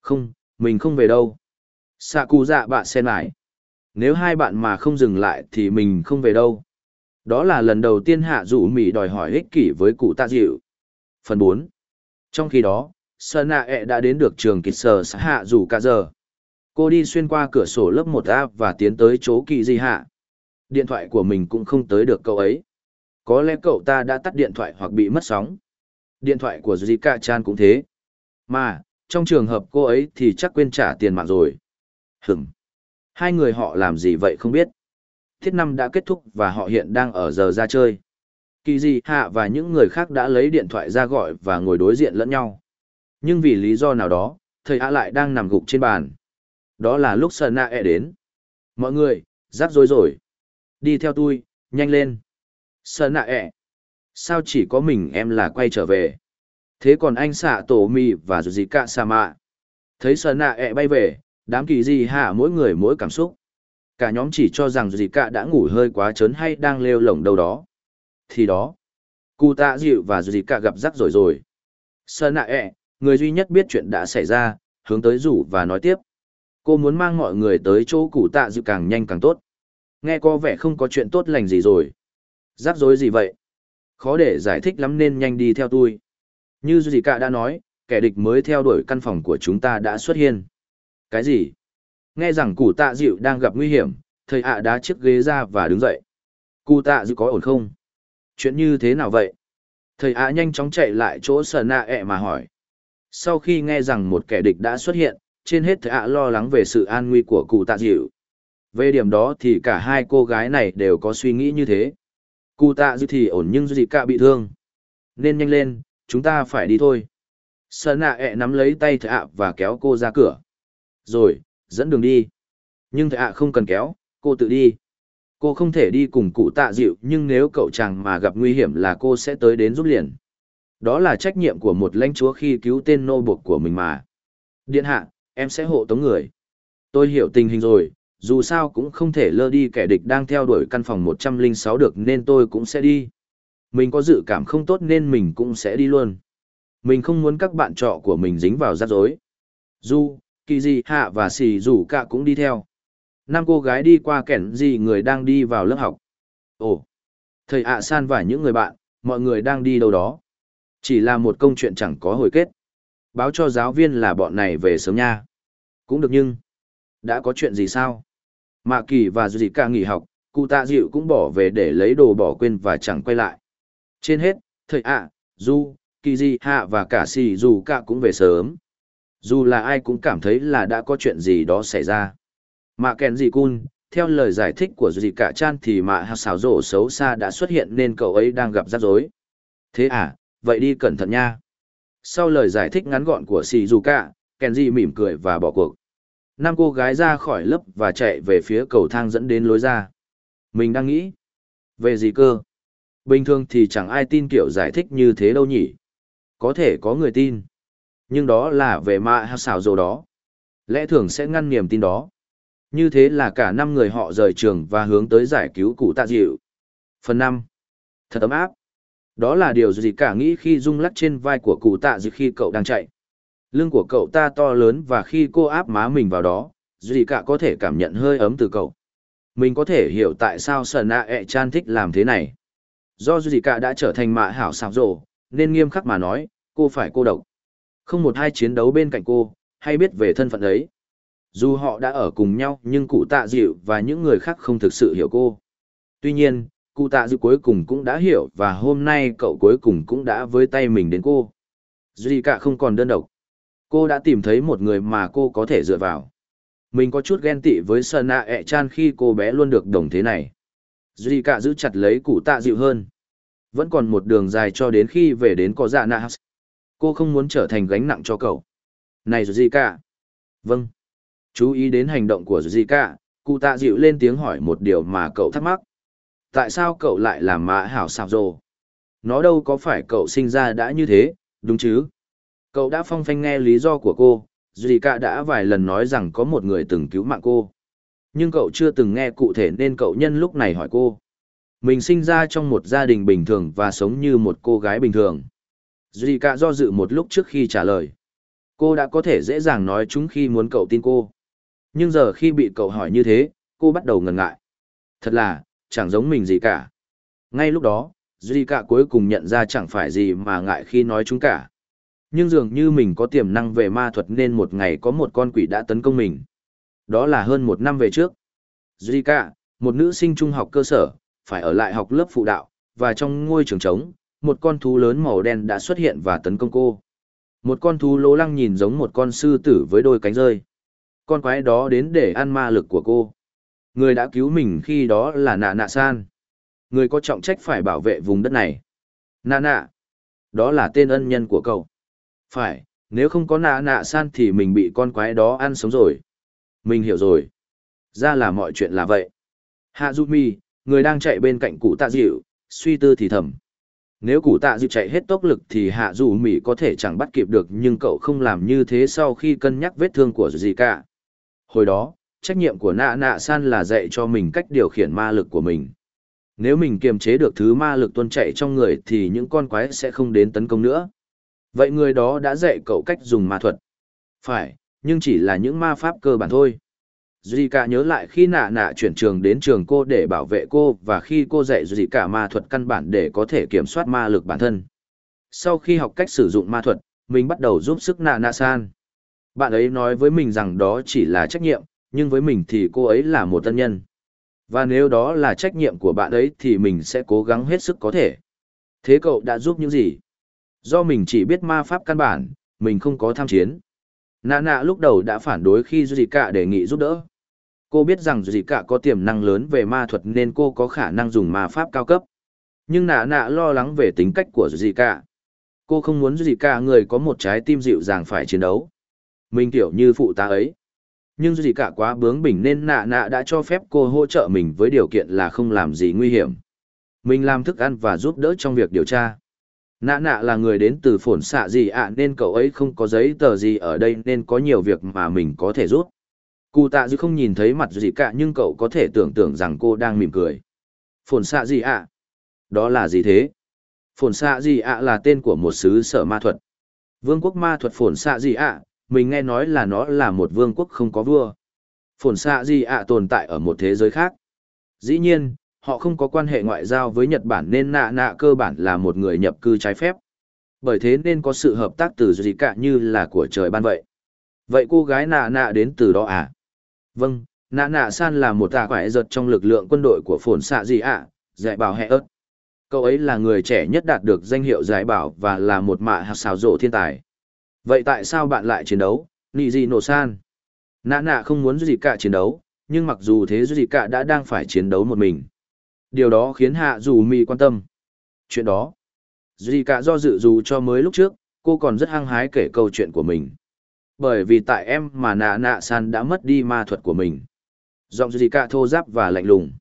Không, mình không về đâu. Xạ cụ dạ bạ sen lại. Nếu hai bạn mà không dừng lại thì mình không về đâu. Đó là lần đầu tiên hạ rủ mì đòi hỏi ích kỷ với cụ tạ dịu. Phần 4. Trong khi đó, Sơn Nạ e đã đến được trường kịch sở xã hạ rủ cả giờ. Cô đi xuyên qua cửa sổ lớp 1A và tiến tới chỗ kỳ di hạ. Điện thoại của mình cũng không tới được cậu ấy. Có lẽ cậu ta đã tắt điện thoại hoặc bị mất sóng. Điện thoại của Zika Chan cũng thế. Mà, trong trường hợp cô ấy thì chắc quên trả tiền mạng rồi. Hửm. Hai người họ làm gì vậy không biết. Thiết năm đã kết thúc và họ hiện đang ở giờ ra chơi. Kỳ gì hạ và những người khác đã lấy điện thoại ra gọi và ngồi đối diện lẫn nhau. Nhưng vì lý do nào đó, thầy hạ lại đang nằm gục trên bàn. Đó là lúc Sơn Nạ e đến. Mọi người, rắc rối rồi. Đi theo tôi, nhanh lên. Sơn Nạ e. Sao chỉ có mình em là quay trở về? Thế còn anh xạ tổ mì và dù gì cả sa mạ. Thấy Sơn Nạ e bay về, đám kỳ gì hạ mỗi người mỗi cảm xúc. Cả nhóm chỉ cho rằng dù gì cả đã ngủ hơi quá trớn hay đang lêu lổng đâu đó. Thì đó, cụ tạ dịu và dù gì cả gặp rắc rồi rồi. Sơn Nạ e, người duy nhất biết chuyện đã xảy ra, hướng tới rủ và nói tiếp. Cô muốn mang mọi người tới chỗ cụ tạ dịu càng nhanh càng tốt. Nghe có vẻ không có chuyện tốt lành gì rồi. Rắc rối gì vậy? Khó để giải thích lắm nên nhanh đi theo tôi. Như gì cả đã nói, kẻ địch mới theo đuổi căn phòng của chúng ta đã xuất hiện. Cái gì? Nghe rằng cụ tạ dịu đang gặp nguy hiểm, thầy ạ đá chiếc ghế ra và đứng dậy. Cụ tạ dịu có ổn không? Chuyện như thế nào vậy? Thầy ạ nhanh chóng chạy lại chỗ sờ nạ ẹ mà hỏi. Sau khi nghe rằng một kẻ địch đã xuất hiện, trên hết thạ ạ lo lắng về sự an nguy của cụ tạ dịu. Về điểm đó thì cả hai cô gái này đều có suy nghĩ như thế. Cụ tạ dịu thì ổn nhưng dịu cả bị thương. Nên nhanh lên, chúng ta phải đi thôi. Sơn nạ ẹ nắm lấy tay thạ ạ và kéo cô ra cửa. Rồi, dẫn đường đi. Nhưng thạ không cần kéo, cô tự đi. Cô không thể đi cùng cụ tạ dịu nhưng nếu cậu chàng mà gặp nguy hiểm là cô sẽ tới đến giúp liền. Đó là trách nhiệm của một lãnh chúa khi cứu tên nô buộc của mình mà. Điện hạ, em sẽ hộ tống người. Tôi hiểu tình hình rồi, dù sao cũng không thể lơ đi kẻ địch đang theo đuổi căn phòng 106 được nên tôi cũng sẽ đi. Mình có dự cảm không tốt nên mình cũng sẽ đi luôn. Mình không muốn các bạn trọ của mình dính vào rắc rối. Du, Kỳ Hạ và sì Rủ Cả cũng đi theo. Năm cô gái đi qua kẻn gì người đang đi vào lớp học. Ồ, thầy ạ san và những người bạn, mọi người đang đi đâu đó. Chỉ là một công chuyện chẳng có hồi kết. Báo cho giáo viên là bọn này về sớm nha. Cũng được nhưng, đã có chuyện gì sao? Mạ Kỳ và gì Cả nghỉ học, cụ tạ dịu cũng bỏ về để lấy đồ bỏ quên và chẳng quay lại. Trên hết, thầy ạ, Du, Kỳ Di Hạ và cả xì Dù Cả cũng về sớm. Dù là ai cũng cảm thấy là đã có chuyện gì đó xảy ra. Mạ kèn gì cun, theo lời giải thích của dì cả chan thì mạ hạt xảo rổ xấu xa đã xuất hiện nên cậu ấy đang gặp rắc rối thế à vậy đi cẩn thận nha sau lời giải thích ngắn gọn của xì dù cả kenji mỉm cười và bỏ cuộc năm cô gái ra khỏi lớp và chạy về phía cầu thang dẫn đến lối ra mình đang nghĩ, về gì cơ bình thường thì chẳng ai tin kiểu giải thích như thế đâu nhỉ có thể có người tin, nhưng đó là về mạ hạt xảo dồ đó lẽ thường sẽ ngăn niềm tin đó như thế là cả năm người họ rời trường và hướng tới giải cứu cụ tạ dịu. Phần năm, Thật ấm áp. Đó là điều gì cả nghĩ khi rung lắc trên vai của cụ tạ dịu khi cậu đang chạy. Lưng của cậu ta to lớn và khi cô áp má mình vào đó, gì cả có thể cảm nhận hơi ấm từ cậu. Mình có thể hiểu tại sao Sơn nạ chan thích làm thế này. Do gì cả đã trở thành mạ hảo sạc rộ, nên nghiêm khắc mà nói, cô phải cô độc. Không một hai chiến đấu bên cạnh cô, hay biết về thân phận ấy. Dù họ đã ở cùng nhau nhưng cụ tạ dịu và những người khác không thực sự hiểu cô. Tuy nhiên, cụ tạ dịu cuối cùng cũng đã hiểu và hôm nay cậu cuối cùng cũng đã với tay mình đến cô. Duy cả không còn đơn độc. Cô đã tìm thấy một người mà cô có thể dựa vào. Mình có chút ghen tị với Sana ẹ chan khi cô bé luôn được đồng thế này. Duy cả giữ chặt lấy cụ tạ dịu hơn. Vẫn còn một đường dài cho đến khi về đến có dạ nạ Cô không muốn trở thành gánh nặng cho cậu. Này Duy cả. Vâng. Chú ý đến hành động của Zika, cụ tạ dịu lên tiếng hỏi một điều mà cậu thắc mắc. Tại sao cậu lại làm mã hảo sạp rồ? Nó đâu có phải cậu sinh ra đã như thế, đúng chứ? Cậu đã phong phanh nghe lý do của cô, Zika đã vài lần nói rằng có một người từng cứu mạng cô. Nhưng cậu chưa từng nghe cụ thể nên cậu nhân lúc này hỏi cô. Mình sinh ra trong một gia đình bình thường và sống như một cô gái bình thường. Zika do dự một lúc trước khi trả lời. Cô đã có thể dễ dàng nói chúng khi muốn cậu tin cô. Nhưng giờ khi bị cậu hỏi như thế, cô bắt đầu ngần ngại. Thật là, chẳng giống mình gì cả. Ngay lúc đó, Duy cả cuối cùng nhận ra chẳng phải gì mà ngại khi nói chúng cả. Nhưng dường như mình có tiềm năng về ma thuật nên một ngày có một con quỷ đã tấn công mình. Đó là hơn một năm về trước. Duy một nữ sinh trung học cơ sở, phải ở lại học lớp phụ đạo, và trong ngôi trường trống, một con thú lớn màu đen đã xuất hiện và tấn công cô. Một con thú lố lăng nhìn giống một con sư tử với đôi cánh rơi con quái đó đến để ăn ma lực của cô. Người đã cứu mình khi đó là nạ nạ san. Người có trọng trách phải bảo vệ vùng đất này. Nạ nạ. Đó là tên ân nhân của cậu. Phải, nếu không có nạ nạ san thì mình bị con quái đó ăn sống rồi. Mình hiểu rồi. Ra là mọi chuyện là vậy. Hạ Du Mi, người đang chạy bên cạnh cụ tạ dịu, suy tư thì thầm. Nếu cụ tạ dịu chạy hết tốc lực thì hạ Du Mi có thể chẳng bắt kịp được nhưng cậu không làm như thế sau khi cân nhắc vết thương của gì cả. Hồi đó, trách nhiệm của nạ nạ san là dạy cho mình cách điều khiển ma lực của mình. Nếu mình kiềm chế được thứ ma lực tuôn chạy trong người thì những con quái sẽ không đến tấn công nữa. Vậy người đó đã dạy cậu cách dùng ma thuật. Phải, nhưng chỉ là những ma pháp cơ bản thôi. Zika cả nhớ lại khi nạ nạ chuyển trường đến trường cô để bảo vệ cô và khi cô dạy Zika cả ma thuật căn bản để có thể kiểm soát ma lực bản thân. Sau khi học cách sử dụng ma thuật, mình bắt đầu giúp sức nạ nạ san. Bạn ấy nói với mình rằng đó chỉ là trách nhiệm, nhưng với mình thì cô ấy là một tân nhân. Và nếu đó là trách nhiệm của bạn ấy thì mình sẽ cố gắng hết sức có thể. Thế cậu đã giúp những gì? Do mình chỉ biết ma pháp căn bản, mình không có tham chiến. Nạ nạ lúc đầu đã phản đối khi Cả đề nghị giúp đỡ. Cô biết rằng Cả có tiềm năng lớn về ma thuật nên cô có khả năng dùng ma pháp cao cấp. Nhưng nạ nạ lo lắng về tính cách của Cả. Cô không muốn Cả người có một trái tim dịu dàng phải chiến đấu. Mình kiểu như phụ tá ấy. Nhưng gì cả quá bướng bỉnh nên nạ nạ đã cho phép cô hỗ trợ mình với điều kiện là không làm gì nguy hiểm. Mình làm thức ăn và giúp đỡ trong việc điều tra. Nạ nạ là người đến từ phổn xạ gì ạ nên cậu ấy không có giấy tờ gì ở đây nên có nhiều việc mà mình có thể giúp. Cụ tạ dư không nhìn thấy mặt gì cả nhưng cậu có thể tưởng tượng rằng cô đang mỉm cười. Phổn xạ gì ạ? Đó là gì thế? Phổn xạ gì ạ là tên của một sứ sở ma thuật. Vương quốc ma thuật phổn xạ gì ạ, mình nghe nói là nó là một vương quốc không có vua. Phổn xạ gì ạ tồn tại ở một thế giới khác. Dĩ nhiên, họ không có quan hệ ngoại giao với Nhật Bản nên nạ nạ cơ bản là một người nhập cư trái phép. Bởi thế nên có sự hợp tác từ gì cả như là của trời ban vậy. Vậy cô gái nạ nạ đến từ đó à? Vâng, nạ nạ san là một tà quải giật trong lực lượng quân đội của phồn xạ gì ạ, dạy bảo hẹ ớt. Cậu ấy là người trẻ nhất đạt được danh hiệu giải bảo và là một mạ hạt xào rộ thiên tài. Vậy tại sao bạn lại chiến đấu, nị gì nổ san? Nạ nạ không muốn gì cả chiến đấu, nhưng mặc dù thế gì cả đã đang phải chiến đấu một mình. Điều đó khiến hạ dù mì quan tâm. Chuyện đó, gì cả do dự dù cho mới lúc trước, cô còn rất hăng hái kể câu chuyện của mình. Bởi vì tại em mà nạ nạ san đã mất đi ma thuật của mình. Giọng gì cả thô giáp và lạnh lùng.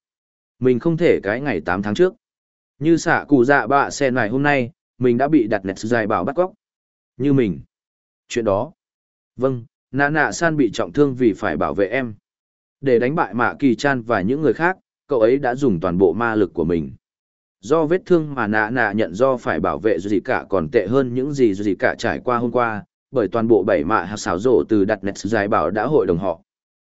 Mình không thể cái ngày 8 tháng trước. Như xạ cụ dạ bạ sen này hôm nay, mình đã bị đặt nẹt dài bảo bắt cóc. Như mình. Chuyện đó. Vâng, nạ nạ san bị trọng thương vì phải bảo vệ em. Để đánh bại mạ kỳ chan và những người khác, cậu ấy đã dùng toàn bộ ma lực của mình. Do vết thương mà nạ nạ nhận do phải bảo vệ gì cả còn tệ hơn những gì gì cả trải qua hôm qua, bởi toàn bộ bảy mạ hạt xảo rộ từ đặt nẹt dài bảo đã hội đồng họ.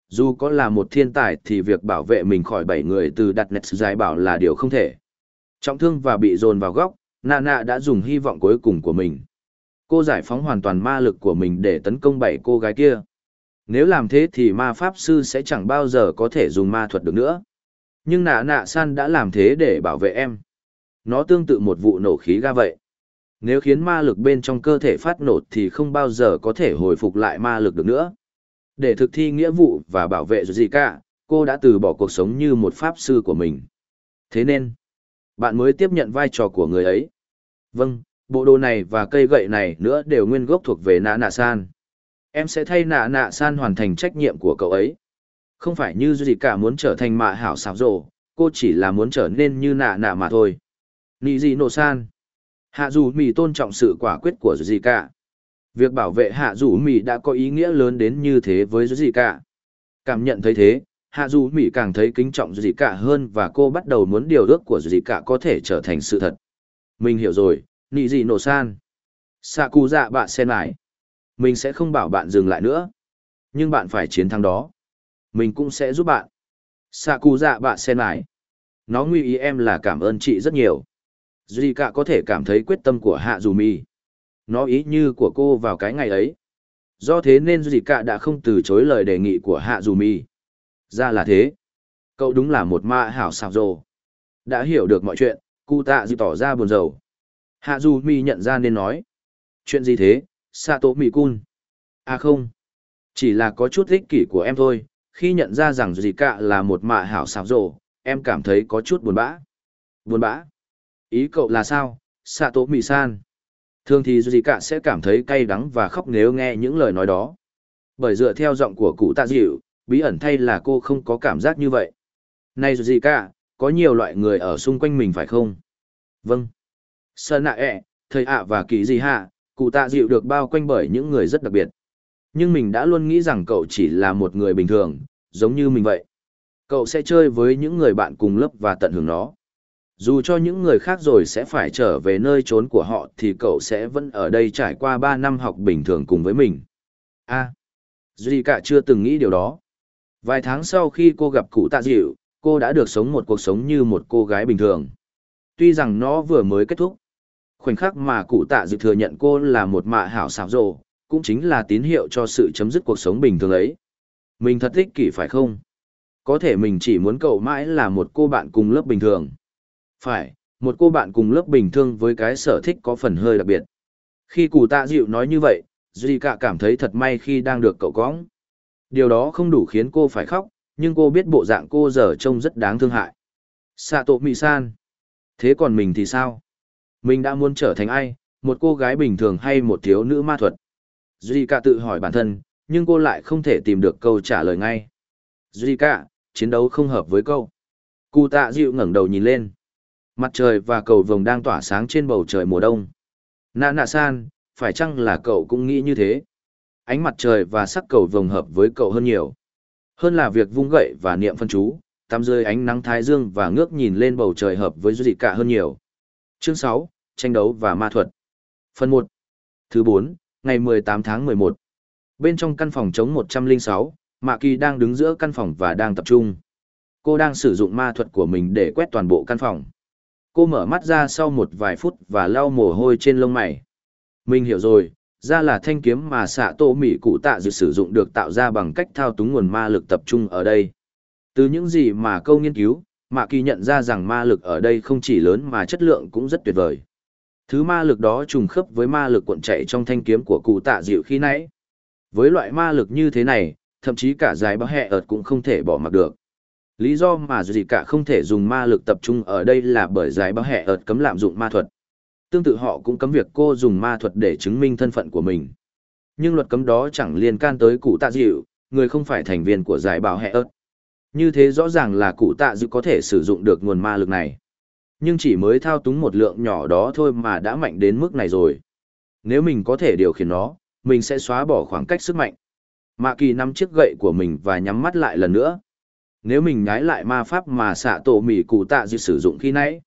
Dù có là một thiên tài thì việc bảo vệ mình khỏi bảy người từ đặt nẹt dài bảo là điều không thể. Trọng thương và bị dồn vào góc, nạ nạ đã dùng hy vọng cuối cùng của mình. Cô giải phóng hoàn toàn ma lực của mình để tấn công bảy cô gái kia. Nếu làm thế thì ma pháp sư sẽ chẳng bao giờ có thể dùng ma thuật được nữa. Nhưng nạ nạ san đã làm thế để bảo vệ em. Nó tương tự một vụ nổ khí ga vậy. Nếu khiến ma lực bên trong cơ thể phát nổ thì không bao giờ có thể hồi phục lại ma lực được nữa. Để thực thi nghĩa vụ và bảo vệ gì cả, cô đã từ bỏ cuộc sống như một pháp sư của mình. Thế nên, bạn mới tiếp nhận vai trò của người ấy. Vâng, bộ đồ này và cây gậy này nữa đều nguyên gốc thuộc về nạ nạ san. Em sẽ thay nạ nạ san hoàn thành trách nhiệm của cậu ấy. Không phải như gì cả muốn trở thành mạ hảo xảo rộ, cô chỉ là muốn trở nên như nạ nạ mà thôi. Nị gì nổ san. Hạ dù mì tôn trọng sự quả quyết của gì cả. Việc bảo vệ hạ dù mì đã có ý nghĩa lớn đến như thế với gì cả. Cảm nhận thấy thế, hạ dù mì càng thấy kính trọng gì cả hơn và cô bắt đầu muốn điều ước của gì cả có thể trở thành sự thật. Mình hiểu rồi, nị gì nổ san. Sạ cụ dạ bạn sen lại. Mình sẽ không bảo bạn dừng lại nữa. Nhưng bạn phải chiến thắng đó. Mình cũng sẽ giúp bạn. Sạ cụ dạ bạn sen lại. Nó nguy ý em là cảm ơn chị rất nhiều. Duy cả có thể cảm thấy quyết tâm của hạ dù mi. Nó ý như của cô vào cái ngày ấy. Do thế nên Duy cả đã không từ chối lời đề nghị của hạ dù mi. Ra là thế. Cậu đúng là một ma hảo xào rồ. Đã hiểu được mọi chuyện, cụ tạ dì tỏ ra buồn rầu. Hạ dù mi nhận ra nên nói. Chuyện gì thế, Sato Mi Kun? À không. Chỉ là có chút ích kỷ của em thôi, khi nhận ra rằng Duy cả là một mạ hảo xào rồ, em cảm thấy có chút buồn bã. Buồn bã? Ý cậu là sao, xạ tố mì San? Thường thì Duy cả sẽ cảm thấy cay đắng và khóc nếu nghe những lời nói đó. Bởi dựa theo giọng của cụ tạ dịu, bí ẩn thay là cô không có cảm giác như vậy. Này Duy cả, có nhiều loại người ở xung quanh mình phải không? Vâng. Sơn ạ ẹ, e, thầy ạ và kỳ gì hạ, cụ tạ dịu được bao quanh bởi những người rất đặc biệt. Nhưng mình đã luôn nghĩ rằng cậu chỉ là một người bình thường, giống như mình vậy. Cậu sẽ chơi với những người bạn cùng lớp và tận hưởng nó. Dù cho những người khác rồi sẽ phải trở về nơi trốn của họ thì cậu sẽ vẫn ở đây trải qua 3 năm học bình thường cùng với mình. a à, Duy cả chưa từng nghĩ điều đó. Vài tháng sau khi cô gặp cụ tạ dịu, cô đã được sống một cuộc sống như một cô gái bình thường. Tuy rằng nó vừa mới kết thúc. Khoảnh khắc mà cụ tạ dịu thừa nhận cô là một mạ hảo xảo rồ, cũng chính là tín hiệu cho sự chấm dứt cuộc sống bình thường ấy. Mình thật thích kỷ phải không? Có thể mình chỉ muốn cậu mãi là một cô bạn cùng lớp bình thường. Phải, một cô bạn cùng lớp bình thường với cái sở thích có phần hơi đặc biệt. Khi cụ tạ dịu nói như vậy, Duy cả cảm thấy thật may khi đang được cậu cõng. Điều đó không đủ khiến cô phải khóc, nhưng cô biết bộ dạng cô giờ trông rất đáng thương hại. Sato mị san. Thế còn mình thì sao? Mình đã muốn trở thành ai, một cô gái bình thường hay một thiếu nữ ma thuật? Zika tự hỏi bản thân, nhưng cô lại không thể tìm được câu trả lời ngay. Zika, chiến đấu không hợp với câu. Cụ tạ dịu ngẩng đầu nhìn lên. Mặt trời và cầu vồng đang tỏa sáng trên bầu trời mùa đông. Nạ nạ san, phải chăng là cậu cũng nghĩ như thế? Ánh mặt trời và sắc cầu vồng hợp với cậu hơn nhiều. Hơn là việc vung gậy và niệm phân chú, tắm rơi ánh nắng thái dương và ngước nhìn lên bầu trời hợp với Zika hơn nhiều. Chương 6, tranh đấu và ma thuật. Phần 1. Thứ 4, ngày 18 tháng 11. Bên trong căn phòng chống 106, Mạ Kỳ đang đứng giữa căn phòng và đang tập trung. Cô đang sử dụng ma thuật của mình để quét toàn bộ căn phòng. Cô mở mắt ra sau một vài phút và lau mồ hôi trên lông mày. Mình hiểu rồi, ra là thanh kiếm mà xạ tô mỹ cụ tạ dự sử dụng được tạo ra bằng cách thao túng nguồn ma lực tập trung ở đây. Từ những gì mà câu nghiên cứu, Mạ Kỳ nhận ra rằng ma lực ở đây không chỉ lớn mà chất lượng cũng rất tuyệt vời. Thứ ma lực đó trùng khớp với ma lực cuộn chạy trong thanh kiếm của cụ tạ dịu khi nãy. Với loại ma lực như thế này, thậm chí cả giải báo hẹ ợt cũng không thể bỏ mặc được. Lý do mà gì cả không thể dùng ma lực tập trung ở đây là bởi giải báo hẹ ợt cấm lạm dụng ma thuật. Tương tự họ cũng cấm việc cô dùng ma thuật để chứng minh thân phận của mình. Nhưng luật cấm đó chẳng liên can tới cụ tạ dịu, người không phải thành viên của giải bảo hẹ ớt. Như thế rõ ràng là cụ tạ dịu có thể sử dụng được nguồn ma lực này. Nhưng chỉ mới thao túng một lượng nhỏ đó thôi mà đã mạnh đến mức này rồi. Nếu mình có thể điều khiển nó, mình sẽ xóa bỏ khoảng cách sức mạnh. Mạ kỳ nắm chiếc gậy của mình và nhắm mắt lại lần nữa. Nếu mình nhái lại ma pháp mà xạ tổ mỉ cụ tạ dịu sử dụng khi nãy.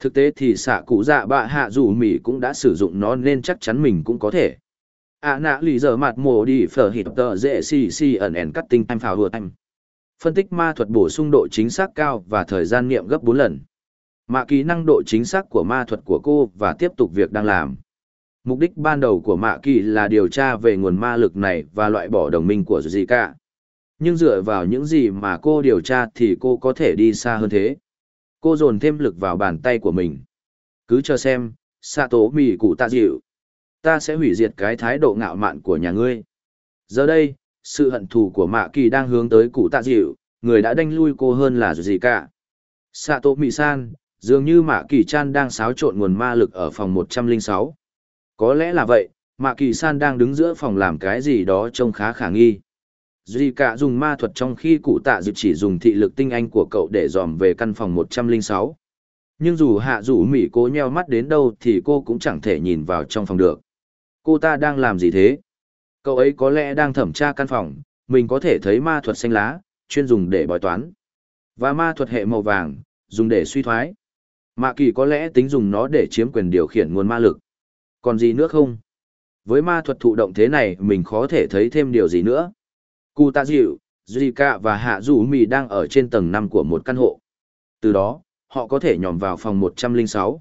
Thực tế thì xạ cụ dạ bạ hạ dù mỉ cũng đã sử dụng nó nên chắc chắn mình cũng có thể à nạ lì giờ mặt mồ đi phở hịt tờ dễ xì xì ẩn ẩn cắt tinh em phào hùa em. phân tích ma thuật bổ sung độ chính xác cao và thời gian nghiệm gấp bốn lần mạ kỹ năng độ chính xác của ma thuật của cô và tiếp tục việc đang làm. Mục đích ban đầu của mạ kỳ là điều tra về nguồn ma lực này và loại bỏ đồng minh của gì cả nhưng dựa vào những gì mà cô điều tra thì cô có thể đi xa hơn thế. Cô dồn thêm lực vào bàn tay của mình. Cứ chờ xem xạ tố mì cụ tạ dịu. Ta sẽ hủy diệt cái thái độ ngạo mạn của nhà ngươi. Giờ đây, sự hận thù của Mạ Kỳ đang hướng tới cụ tạ dịu, người đã đánh lui cô hơn là gì cả. Sato Mì San, dường như Mạ Kỳ Chan đang xáo trộn nguồn ma lực ở phòng 106. Có lẽ là vậy, Mạ Kỳ San đang đứng giữa phòng làm cái gì đó trông khá khả nghi. Duy cả dùng ma thuật trong khi cụ tạ dịp chỉ dùng thị lực tinh anh của cậu để dòm về căn phòng 106. Nhưng dù hạ rủ Mỹ cố nheo mắt đến đâu thì cô cũng chẳng thể nhìn vào trong phòng được. Cô ta đang làm gì thế? Cậu ấy có lẽ đang thẩm tra căn phòng, mình có thể thấy ma thuật xanh lá, chuyên dùng để bói toán. Và ma thuật hệ màu vàng, dùng để suy thoái. Mạ kỳ có lẽ tính dùng nó để chiếm quyền điều khiển nguồn ma lực. Còn gì nữa không? Với ma thuật thụ động thế này mình khó thể thấy thêm điều gì nữa. Cụ tạ dịu, Zika và Hạ Dù Mì đang ở trên tầng 5 của một căn hộ. Từ đó, họ có thể nhòm vào phòng 106.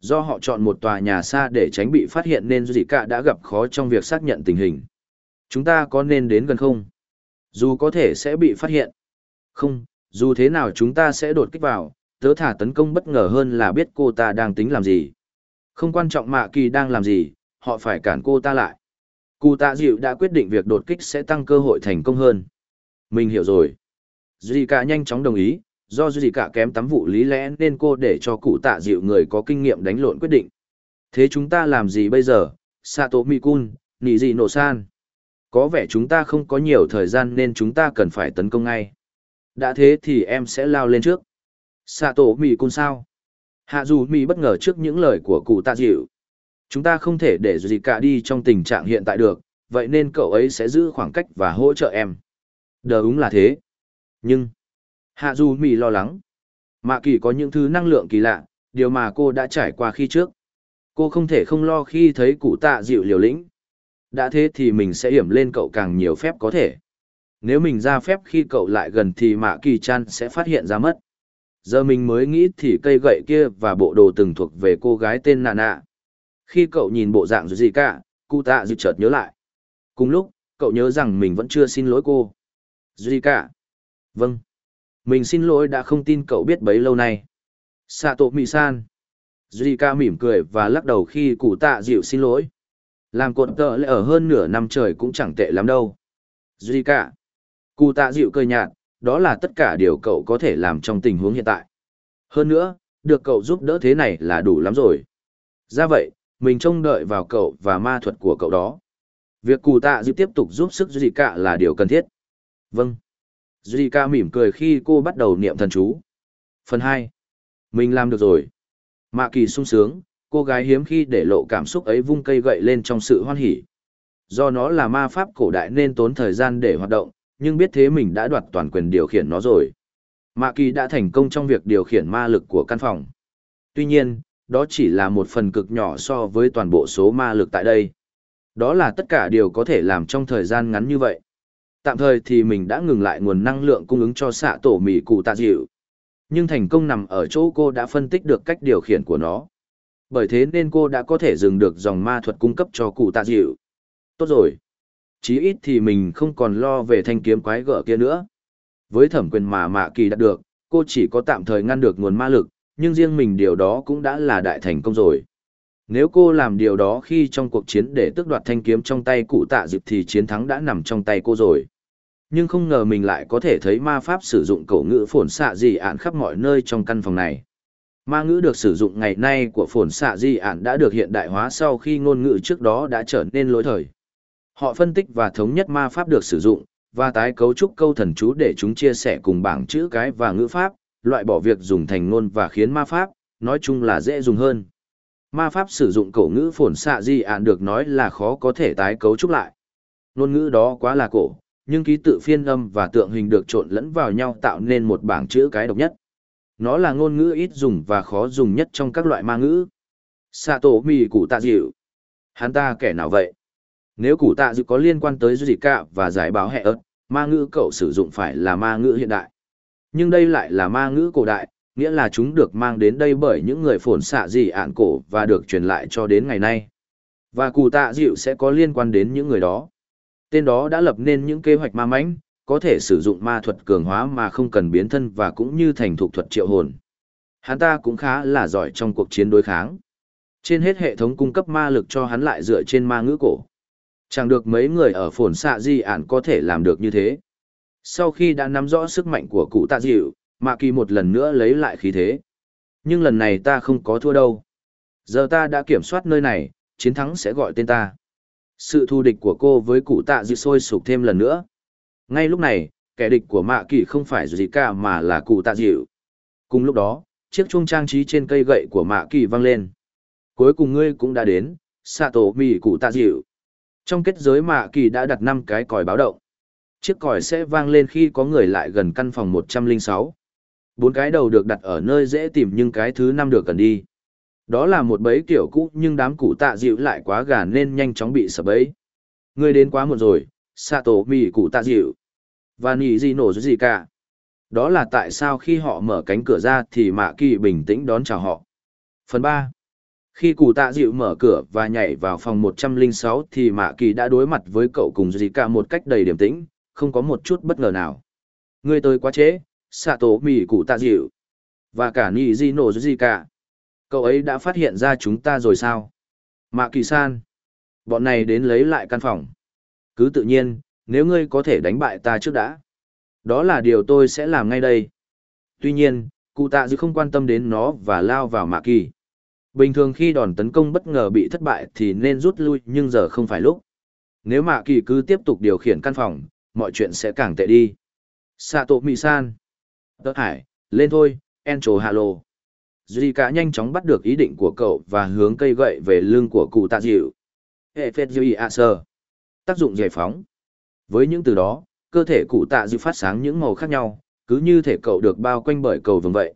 Do họ chọn một tòa nhà xa để tránh bị phát hiện nên Duy đã gặp khó trong việc xác nhận tình hình. Chúng ta có nên đến gần không? Dù có thể sẽ bị phát hiện. Không, dù thế nào chúng ta sẽ đột kích vào, tớ thả tấn công bất ngờ hơn là biết cô ta đang tính làm gì. Không quan trọng Mạ Kỳ đang làm gì, họ phải cản cô ta lại. Cụ tạ dịu đã quyết định việc đột kích sẽ tăng cơ hội thành công hơn. Mình hiểu rồi. Duy Cả nhanh chóng đồng ý, do gì cả kém tắm vụ lý lẽ nên cô để cho cụ tạ dịu người có kinh nghiệm đánh lộn quyết định. Thế chúng ta làm gì bây giờ, Sato Mikun, nị dị nổ san? Có vẻ chúng ta không có nhiều thời gian nên chúng ta cần phải tấn công ngay. Đã thế thì em sẽ lao lên trước. Sạ tổ mì côn sao? Hạ dù mì bất ngờ trước những lời của cụ tạ dịu. Chúng ta không thể để gì cả đi trong tình trạng hiện tại được, vậy nên cậu ấy sẽ giữ khoảng cách và hỗ trợ em. Đờ đúng là thế. Nhưng, Hạ dù mì lo lắng. Mạ kỳ có những thứ năng lượng kỳ lạ, điều mà cô đã trải qua khi trước. Cô không thể không lo khi thấy cụ tạ dịu liều lĩnh. Đã thế thì mình sẽ hiểm lên cậu càng nhiều phép có thể. Nếu mình ra phép khi cậu lại gần thì mạ kỳ chan sẽ phát hiện ra mất. Giờ mình mới nghĩ thì cây gậy kia và bộ đồ từng thuộc về cô gái tên nạ nạ. Khi cậu nhìn bộ dạng gì cả, cụ tạ dịu chợt nhớ lại. Cùng lúc, cậu nhớ rằng mình vẫn chưa xin lỗi cô. Duy cả. Vâng. Mình xin lỗi đã không tin cậu biết bấy lâu nay. Sato Mì-san. Zika mỉm cười và lắc đầu khi cụ tạ dịu xin lỗi. Làm cột tợ lại ở hơn nửa năm trời cũng chẳng tệ lắm đâu. Zika. Cụ tạ dịu cười nhạt, đó là tất cả điều cậu có thể làm trong tình huống hiện tại. Hơn nữa, được cậu giúp đỡ thế này là đủ lắm rồi. Ra vậy, mình trông đợi vào cậu và ma thuật của cậu đó. Việc cụ tạ giúp tiếp tục giúp sức Zika là điều cần thiết. Vâng. Zika mỉm cười khi cô bắt đầu niệm thần chú. Phần 2. Mình làm được rồi. Mạ kỳ sung sướng, cô gái hiếm khi để lộ cảm xúc ấy vung cây gậy lên trong sự hoan hỉ. Do nó là ma pháp cổ đại nên tốn thời gian để hoạt động, nhưng biết thế mình đã đoạt toàn quyền điều khiển nó rồi. Mạ kỳ đã thành công trong việc điều khiển ma lực của căn phòng. Tuy nhiên, đó chỉ là một phần cực nhỏ so với toàn bộ số ma lực tại đây. Đó là tất cả điều có thể làm trong thời gian ngắn như vậy tạm thời thì mình đã ngừng lại nguồn năng lượng cung ứng cho xạ tổ mì cụ tạ dịu nhưng thành công nằm ở chỗ cô đã phân tích được cách điều khiển của nó bởi thế nên cô đã có thể dừng được dòng ma thuật cung cấp cho cụ tạ dịu tốt rồi chí ít thì mình không còn lo về thanh kiếm quái gở kia nữa với thẩm quyền mà mạ kỳ đạt được, cô chỉ có tạm thời ngăn được nguồn ma lực, nhưng riêng mình điều đó cũng đã là đại thành công rồi nếu cô làm điều đó khi trong cuộc chiến để tước đoạt thanh kiếm trong tay cụ tạ dịp thì chiến thắng đã nằm trong tay cô rồi Nhưng không ngờ mình lại có thể thấy ma pháp sử dụng cổ ngữ phồn xạ dị ạn khắp mọi nơi trong căn phòng này. Ma ngữ được sử dụng ngày nay của phồn xạ di ản đã được hiện đại hóa sau khi ngôn ngữ trước đó đã trở nên lỗi thời. Họ phân tích và thống nhất ma pháp được sử dụng, và tái cấu trúc câu thần chú để chúng chia sẻ cùng bảng chữ cái và ngữ pháp, loại bỏ việc dùng thành ngôn và khiến ma pháp, nói chung là dễ dùng hơn. Ma pháp sử dụng cổ ngữ phồn xạ di ạn được nói là khó có thể tái cấu trúc lại. Ngôn ngữ đó quá là cổ, nhưng ký tự phiên âm và tượng hình được trộn lẫn vào nhau tạo nên một bảng chữ cái độc nhất. Nó là ngôn ngữ ít dùng và khó dùng nhất trong các loại ma ngữ. Sato mì cụ tạ dịu. Hắn ta kẻ nào vậy? Nếu củ tạ dự có liên quan tới gì cả và giải báo hệ ớt, ma ngữ cậu sử dụng phải là ma ngữ hiện đại. Nhưng đây lại là ma ngữ cổ đại, nghĩa là chúng được mang đến đây bởi những người phồn xạ gì ạn cổ và được truyền lại cho đến ngày nay. Và cụ tạ dịu sẽ có liên quan đến những người đó. Tên đó đã lập nên những kế hoạch ma mãnh, có thể sử dụng ma thuật cường hóa mà không cần biến thân và cũng như thành thục thuật triệu hồn. Hắn ta cũng khá là giỏi trong cuộc chiến đối kháng. Trên hết hệ thống cung cấp ma lực cho hắn lại dựa trên ma ngữ cổ. Chẳng được mấy người ở phồn xạ di ản có thể làm được như thế. Sau khi đã nắm rõ sức mạnh của cụ tạ dịu, Mạ Kỳ một lần nữa lấy lại khí thế. Nhưng lần này ta không có thua đâu. Giờ ta đã kiểm soát nơi này, chiến thắng sẽ gọi tên ta. Sự thù địch của cô với cụ tạ dịu sôi sục thêm lần nữa. Ngay lúc này, kẻ địch của Mạ Kỳ không phải gì cả mà là cụ tạ dịu. Cùng lúc đó, chiếc chuông trang trí trên cây gậy của Mạ Kỳ vang lên. Cuối cùng ngươi cũng đã đến, Sato tổ mì cụ tạ dịu. Trong kết giới Mạ Kỳ đã đặt năm cái còi báo động. Chiếc còi sẽ vang lên khi có người lại gần căn phòng 106. Bốn cái đầu được đặt ở nơi dễ tìm nhưng cái thứ năm được cần đi. Đó là một bẫy kiểu cũ nhưng đám cụ tạ dịu lại quá gà nên nhanh chóng bị sập bẫy. Người đến quá muộn rồi, Sato tổ mì cụ tạ dịu. Và nỉ gì nổ gì cả. Đó là tại sao khi họ mở cánh cửa ra thì Mạ Kỳ bình tĩnh đón chào họ. Phần 3. Khi cụ tạ dịu mở cửa và nhảy vào phòng 106 thì Mạ Kỳ đã đối mặt với cậu cùng dì cả một cách đầy điềm tĩnh, không có một chút bất ngờ nào. Người tới quá trễ, xạ tổ mì cụ tạ dịu. Và cả nhị Di nổ dì cả. Cậu ấy đã phát hiện ra chúng ta rồi sao? Mạ Kỳ san. Bọn này đến lấy lại căn phòng. Cứ tự nhiên, nếu ngươi có thể đánh bại ta trước đã. Đó là điều tôi sẽ làm ngay đây. Tuy nhiên, cụ tạ dịu không quan tâm đến nó và lao vào mạ kỳ. Bình thường khi đòn tấn công bất ngờ bị thất bại thì nên rút lui nhưng giờ không phải lúc. Nếu mạ kỳ cứ tiếp tục điều khiển căn phòng, mọi chuyện sẽ càng tệ đi. Sato mị san. Tớ hải, lên thôi, Encho Halo. Duy cả nhanh chóng bắt được ý định của cậu và hướng cây gậy về lưng của cụ tạ dịu. Hệ phết dịu ạ sơ. Tác dụng giải phóng. Với những từ đó, cơ thể cụ tạ dịu phát sáng những màu khác nhau, cứ như thể cậu được bao quanh bởi cầu vồng vậy.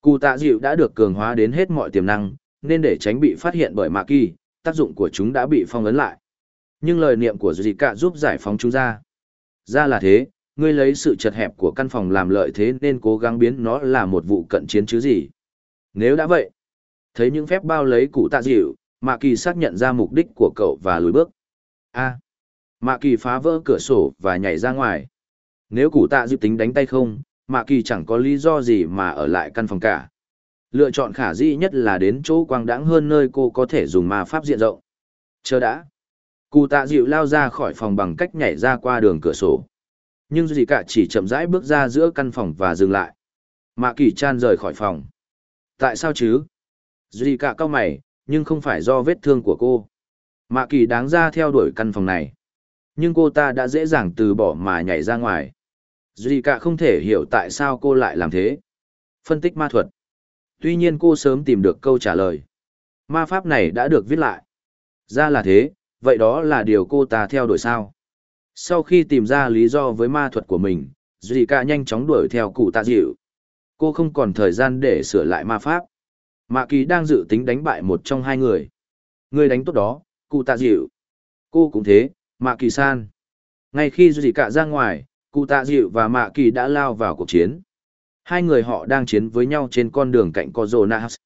Cụ tạ dịu đã được cường hóa đến hết mọi tiềm năng, nên để tránh bị phát hiện bởi mạ kỳ, tác dụng của chúng đã bị phong ấn lại. Nhưng lời niệm của Dì Cạ giúp giải phóng chúng ra. Ra là thế, ngươi lấy sự chật hẹp của căn phòng làm lợi thế nên cố gắng biến nó là một vụ cận chiến chứ gì. Nếu đã vậy, thấy những phép bao lấy cụ tạ dịu, Mạ Kỳ xác nhận ra mục đích của cậu và lùi bước. A. Mạ Kỳ phá vỡ cửa sổ và nhảy ra ngoài. Nếu cụ tạ dịu tính đánh tay không, Mạ Kỳ chẳng có lý do gì mà ở lại căn phòng cả. Lựa chọn khả dĩ nhất là đến chỗ quang đãng hơn nơi cô có thể dùng ma pháp diện rộng. Chờ đã. Cụ tạ dịu lao ra khỏi phòng bằng cách nhảy ra qua đường cửa sổ. Nhưng gì cả chỉ chậm rãi bước ra giữa căn phòng và dừng lại. Mạ Kỳ chan rời khỏi phòng. Tại sao chứ? Duy cả cao mày, nhưng không phải do vết thương của cô. Mạ Kỳ đáng ra theo đuổi căn phòng này. Nhưng cô ta đã dễ dàng từ bỏ mà nhảy ra ngoài. Duy cả không thể hiểu tại sao cô lại làm thế. Phân tích ma thuật. Tuy nhiên cô sớm tìm được câu trả lời. Ma pháp này đã được viết lại. Ra là thế, vậy đó là điều cô ta theo đuổi sao. Sau khi tìm ra lý do với ma thuật của mình, Duy cả nhanh chóng đuổi theo cụ tạ dịu. Cô không còn thời gian để sửa lại ma pháp. Mạ kỳ đang dự tính đánh bại một trong hai người. Người đánh tốt đó, cụ tạ dịu. Cô cũng thế, Mạ Kỳ San. Ngay khi Duy Cả ra ngoài, cụ tạ dịu và Mạ Kỳ đã lao vào cuộc chiến. Hai người họ đang chiến với nhau trên con đường cạnh Kozonas.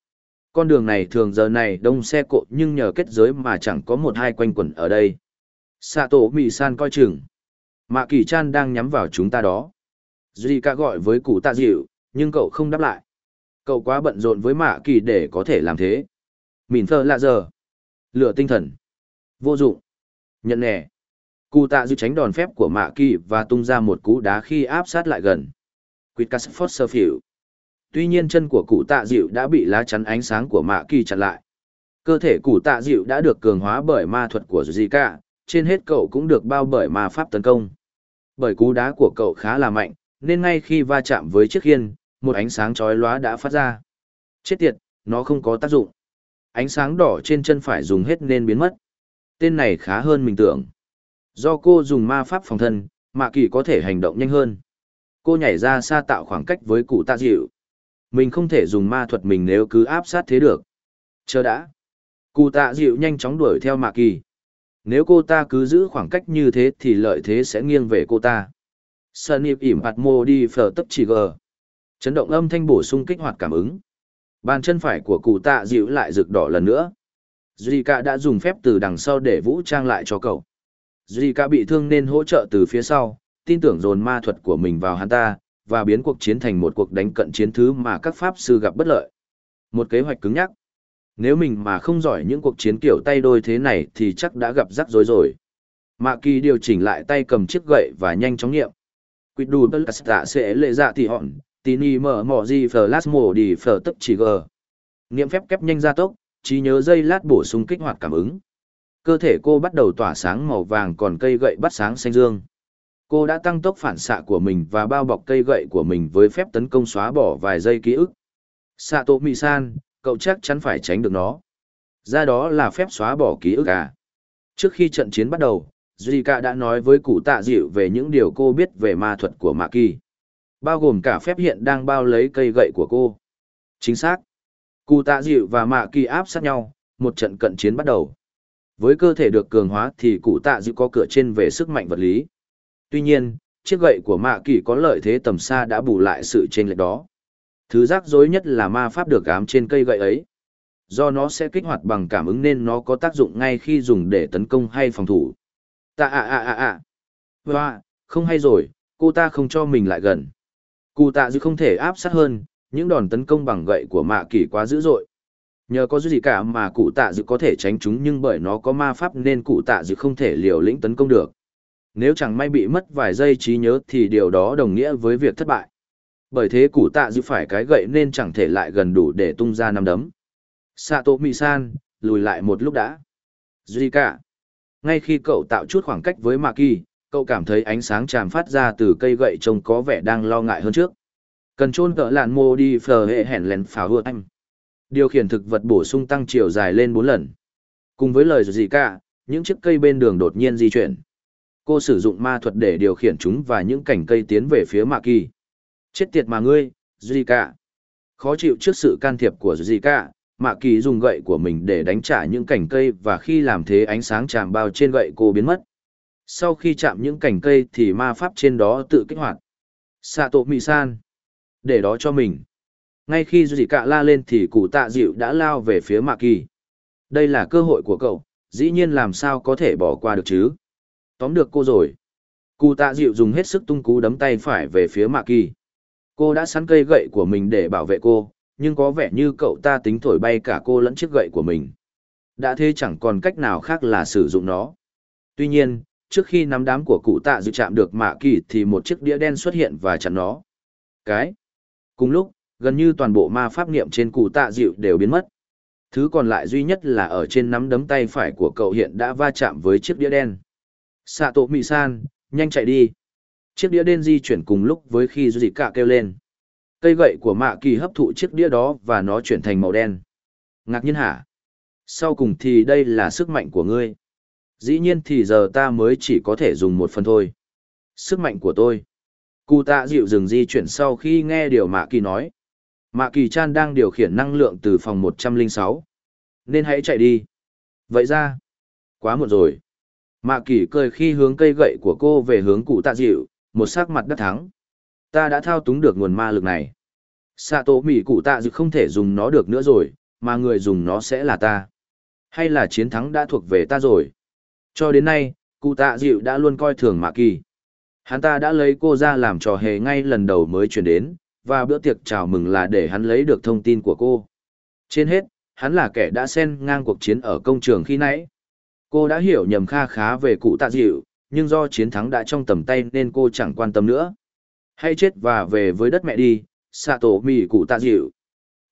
Con đường này thường giờ này đông xe cộ nhưng nhờ kết giới mà chẳng có một hai quanh quẩn ở đây. Sato Mì San coi chừng. Mạ Kỳ Chan đang nhắm vào chúng ta đó. Zika gọi với cụ tạ dịu, nhưng cậu không đáp lại. Cậu quá bận rộn với Mạ Kỳ để có thể làm thế. Mìn thơ lạ giờ. Lửa tinh thần. Vô dụng. Nhận nẻ. Cụ tạ dịu tránh đòn phép của mạ kỳ và tung ra một cú đá khi áp sát lại gần. Quýt Cắt Phót Tuy nhiên chân của cụ tạ dịu đã bị lá chắn ánh sáng của mạ kỳ chặn lại. Cơ thể cụ tạ dịu đã được cường hóa bởi ma thuật của Zika, trên hết cậu cũng được bao bởi ma pháp tấn công. Bởi cú đá của cậu khá là mạnh, nên ngay khi va chạm với chiếc hiên, một ánh sáng chói lóa đã phát ra. Chết tiệt, nó không có tác dụng. Ánh sáng đỏ trên chân phải dùng hết nên biến mất. Tên này khá hơn mình tưởng. Do cô dùng ma pháp phòng thân, Mạ Kỳ có thể hành động nhanh hơn. Cô nhảy ra xa tạo khoảng cách với cụ tạ dịu. Mình không thể dùng ma thuật mình nếu cứ áp sát thế được. Chờ đã. Cụ tạ dịu nhanh chóng đuổi theo Mạ Kỳ. Nếu cô ta cứ giữ khoảng cách như thế thì lợi thế sẽ nghiêng về cô ta. Sunny ỉm hạt mô đi phở tấp chỉ gờ. Chấn động âm thanh bổ sung kích hoạt cảm ứng. Bàn chân phải của cụ tạ dịu lại rực đỏ lần nữa. Zika đã dùng phép từ đằng sau để vũ trang lại cho cậu. Zika bị thương nên hỗ trợ từ phía sau, tin tưởng dồn ma thuật của mình vào hắn ta, và biến cuộc chiến thành một cuộc đánh cận chiến thứ mà các pháp sư gặp bất lợi. Một kế hoạch cứng nhắc. Nếu mình mà không giỏi những cuộc chiến kiểu tay đôi thế này thì chắc đã gặp rắc rối rồi. Mạ kỳ điều chỉnh lại tay cầm chiếc gậy và nhanh chóng nghiệm. Quýt đù bất tạ sẽ lệ dạ thì họn, tín y mở mỏ gì phở lát mổ đi phở tức chỉ gờ. Nghiệm phép kép nhanh ra tốc, trí nhớ dây lát bổ sung kích hoạt cảm ứng. Cơ thể cô bắt đầu tỏa sáng màu vàng còn cây gậy bắt sáng xanh dương. Cô đã tăng tốc phản xạ của mình và bao bọc cây gậy của mình với phép tấn công xóa bỏ vài giây ký ức. Sato Misan, cậu chắc chắn phải tránh được nó. Ra đó là phép xóa bỏ ký ức à. Trước khi trận chiến bắt đầu, Zika đã nói với cụ tạ dịu về những điều cô biết về ma thuật của Mạ Kỳ. Bao gồm cả phép hiện đang bao lấy cây gậy của cô. Chính xác. Cụ tạ dịu và Mạ Kỳ áp sát nhau, một trận cận chiến bắt đầu. Với cơ thể được cường hóa thì cụ tạ dịu có cửa trên về sức mạnh vật lý. Tuy nhiên, chiếc gậy của Mạ Kỳ có lợi thế tầm xa đã bù lại sự chênh lệch đó. Thứ rắc rối nhất là ma pháp được ám trên cây gậy ấy. Do nó sẽ kích hoạt bằng cảm ứng nên nó có tác dụng ngay khi dùng để tấn công hay phòng thủ. Ta à à à à. Hoa, không hay rồi, cô ta không cho mình lại gần. Cụ tạ dư không thể áp sát hơn, những đòn tấn công bằng gậy của mạ kỳ quá dữ dội. Nhờ có gì cả mà cụ tạ dư có thể tránh chúng nhưng bởi nó có ma pháp nên cụ tạ dư không thể liều lĩnh tấn công được. Nếu chẳng may bị mất vài giây trí nhớ thì điều đó đồng nghĩa với việc thất bại. Bởi thế củ tạ giữ phải cái gậy nên chẳng thể lại gần đủ để tung ra năm đấm. Sato Misan, lùi lại một lúc đã. Zika. Ngay khi cậu tạo chút khoảng cách với Maki, cậu cảm thấy ánh sáng tràn phát ra từ cây gậy trông có vẻ đang lo ngại hơn trước. Cần trôn cỡ lạn mô đi phờ hệ hẹn lén phá hượt anh. Điều khiển thực vật bổ sung tăng chiều dài lên 4 lần. Cùng với lời Zika, những chiếc cây bên đường đột nhiên di chuyển. Cô sử dụng ma thuật để điều khiển chúng và những cành cây tiến về phía Maki. Chết tiệt mà ngươi, Zika. Khó chịu trước sự can thiệp của Zika, Mạ Kỳ dùng gậy của mình để đánh trả những cành cây và khi làm thế ánh sáng chạm bao trên gậy cô biến mất. Sau khi chạm những cành cây thì ma pháp trên đó tự kích hoạt. Sato Mị-san. Để đó cho mình. Ngay khi Duy Cạ la lên thì cụ tạ dịu đã lao về phía Mạ Kỳ. Đây là cơ hội của cậu, dĩ nhiên làm sao có thể bỏ qua được chứ. Tóm được cô rồi. Cụ tạ dịu dùng hết sức tung cú đấm tay phải về phía Mạ Kỳ. Cô đã sắn cây gậy của mình để bảo vệ cô, nhưng có vẻ như cậu ta tính thổi bay cả cô lẫn chiếc gậy của mình. Đã thế chẳng còn cách nào khác là sử dụng nó. Tuy nhiên, trước khi nắm đám của cụ tạ dịu chạm được mạ kỳ thì một chiếc đĩa đen xuất hiện và chặn nó. Cái. Cùng lúc, gần như toàn bộ ma pháp niệm trên cụ tạ dịu đều biến mất. Thứ còn lại duy nhất là ở trên nắm đấm tay phải của cậu hiện đã va chạm với chiếc đĩa đen. Sato Mị-san, nhanh chạy đi. Chiếc đĩa đen di chuyển cùng lúc với khi dì Cả kêu lên. Cây gậy của mạ kỳ hấp thụ chiếc đĩa đó và nó chuyển thành màu đen. Ngạc nhiên hả? Sau cùng thì đây là sức mạnh của ngươi. Dĩ nhiên thì giờ ta mới chỉ có thể dùng một phần thôi. Sức mạnh của tôi. Cụ tạ dịu dừng di chuyển sau khi nghe điều mạ kỳ nói. Mạ kỳ chan đang điều khiển năng lượng từ phòng 106. Nên hãy chạy đi. Vậy ra. Quá muộn rồi. Mạ kỳ cười khi hướng cây gậy của cô về hướng cụ tạ dịu, một sắc mặt đắc thắng. Ta đã thao túng được nguồn ma lực này. Sạ tổ mỉ cụ tạ dịu không thể dùng nó được nữa rồi, mà người dùng nó sẽ là ta. Hay là chiến thắng đã thuộc về ta rồi. Cho đến nay, cụ tạ dịu đã luôn coi thường mạ kỳ. Hắn ta đã lấy cô ra làm trò hề ngay lần đầu mới chuyển đến, và bữa tiệc chào mừng là để hắn lấy được thông tin của cô. Trên hết, hắn là kẻ đã xen ngang cuộc chiến ở công trường khi nãy. Cô đã hiểu nhầm kha khá về cụ tạ dịu, nhưng do chiến thắng đã trong tầm tay nên cô chẳng quan tâm nữa. Hay chết và về với đất mẹ đi, xạ tổ mì cụ tạ dịu.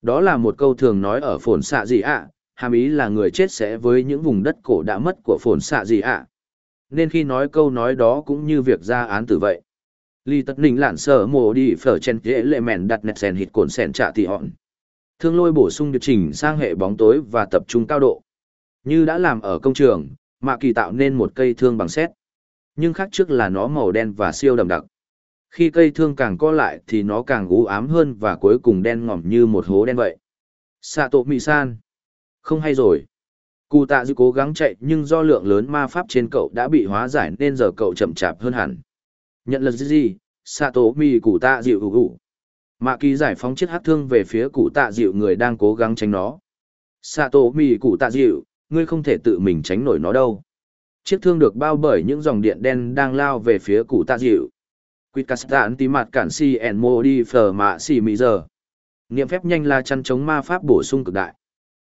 Đó là một câu thường nói ở phồn xạ gì ạ, hàm ý là người chết sẽ với những vùng đất cổ đã mất của phồn xạ gì ạ. Nên khi nói câu nói đó cũng như việc ra án tử vậy. Ly tất ninh lạn sở mồ đi phở chen dễ lệ mèn đặt nẹt sèn hịt cồn sèn trả thì hòn. Thương lôi bổ sung điều chỉnh sang hệ bóng tối và tập trung cao độ. Như đã làm ở công trường, Mạ Kỳ tạo nên một cây thương bằng sét. Nhưng khác trước là nó màu đen và siêu đậm đặc. Khi cây thương càng co lại thì nó càng u ám hơn và cuối cùng đen ngòm như một hố đen vậy. Sato Mị-san. Không hay rồi. Cụ tạ dư cố gắng chạy nhưng do lượng lớn ma pháp trên cậu đã bị hóa giải nên giờ cậu chậm chạp hơn hẳn. Nhận là gì? Sato Mi cụ tạ dịu ủ ủ. Mạ kỳ giải phóng chiếc hát thương về phía cụ tạ dịu người đang cố gắng tránh nó. Sato Mi cụ tạ dịu, ngươi không thể tự mình tránh nổi nó đâu. Chiếc thương được bao bởi những dòng điện đen đang lao về phía cụ tạ dịu. Quýt Castan tí mặt cản si en mô đi phở mạ xì mì giờ. Niệm phép nhanh là chăn chống ma pháp bổ sung cực đại.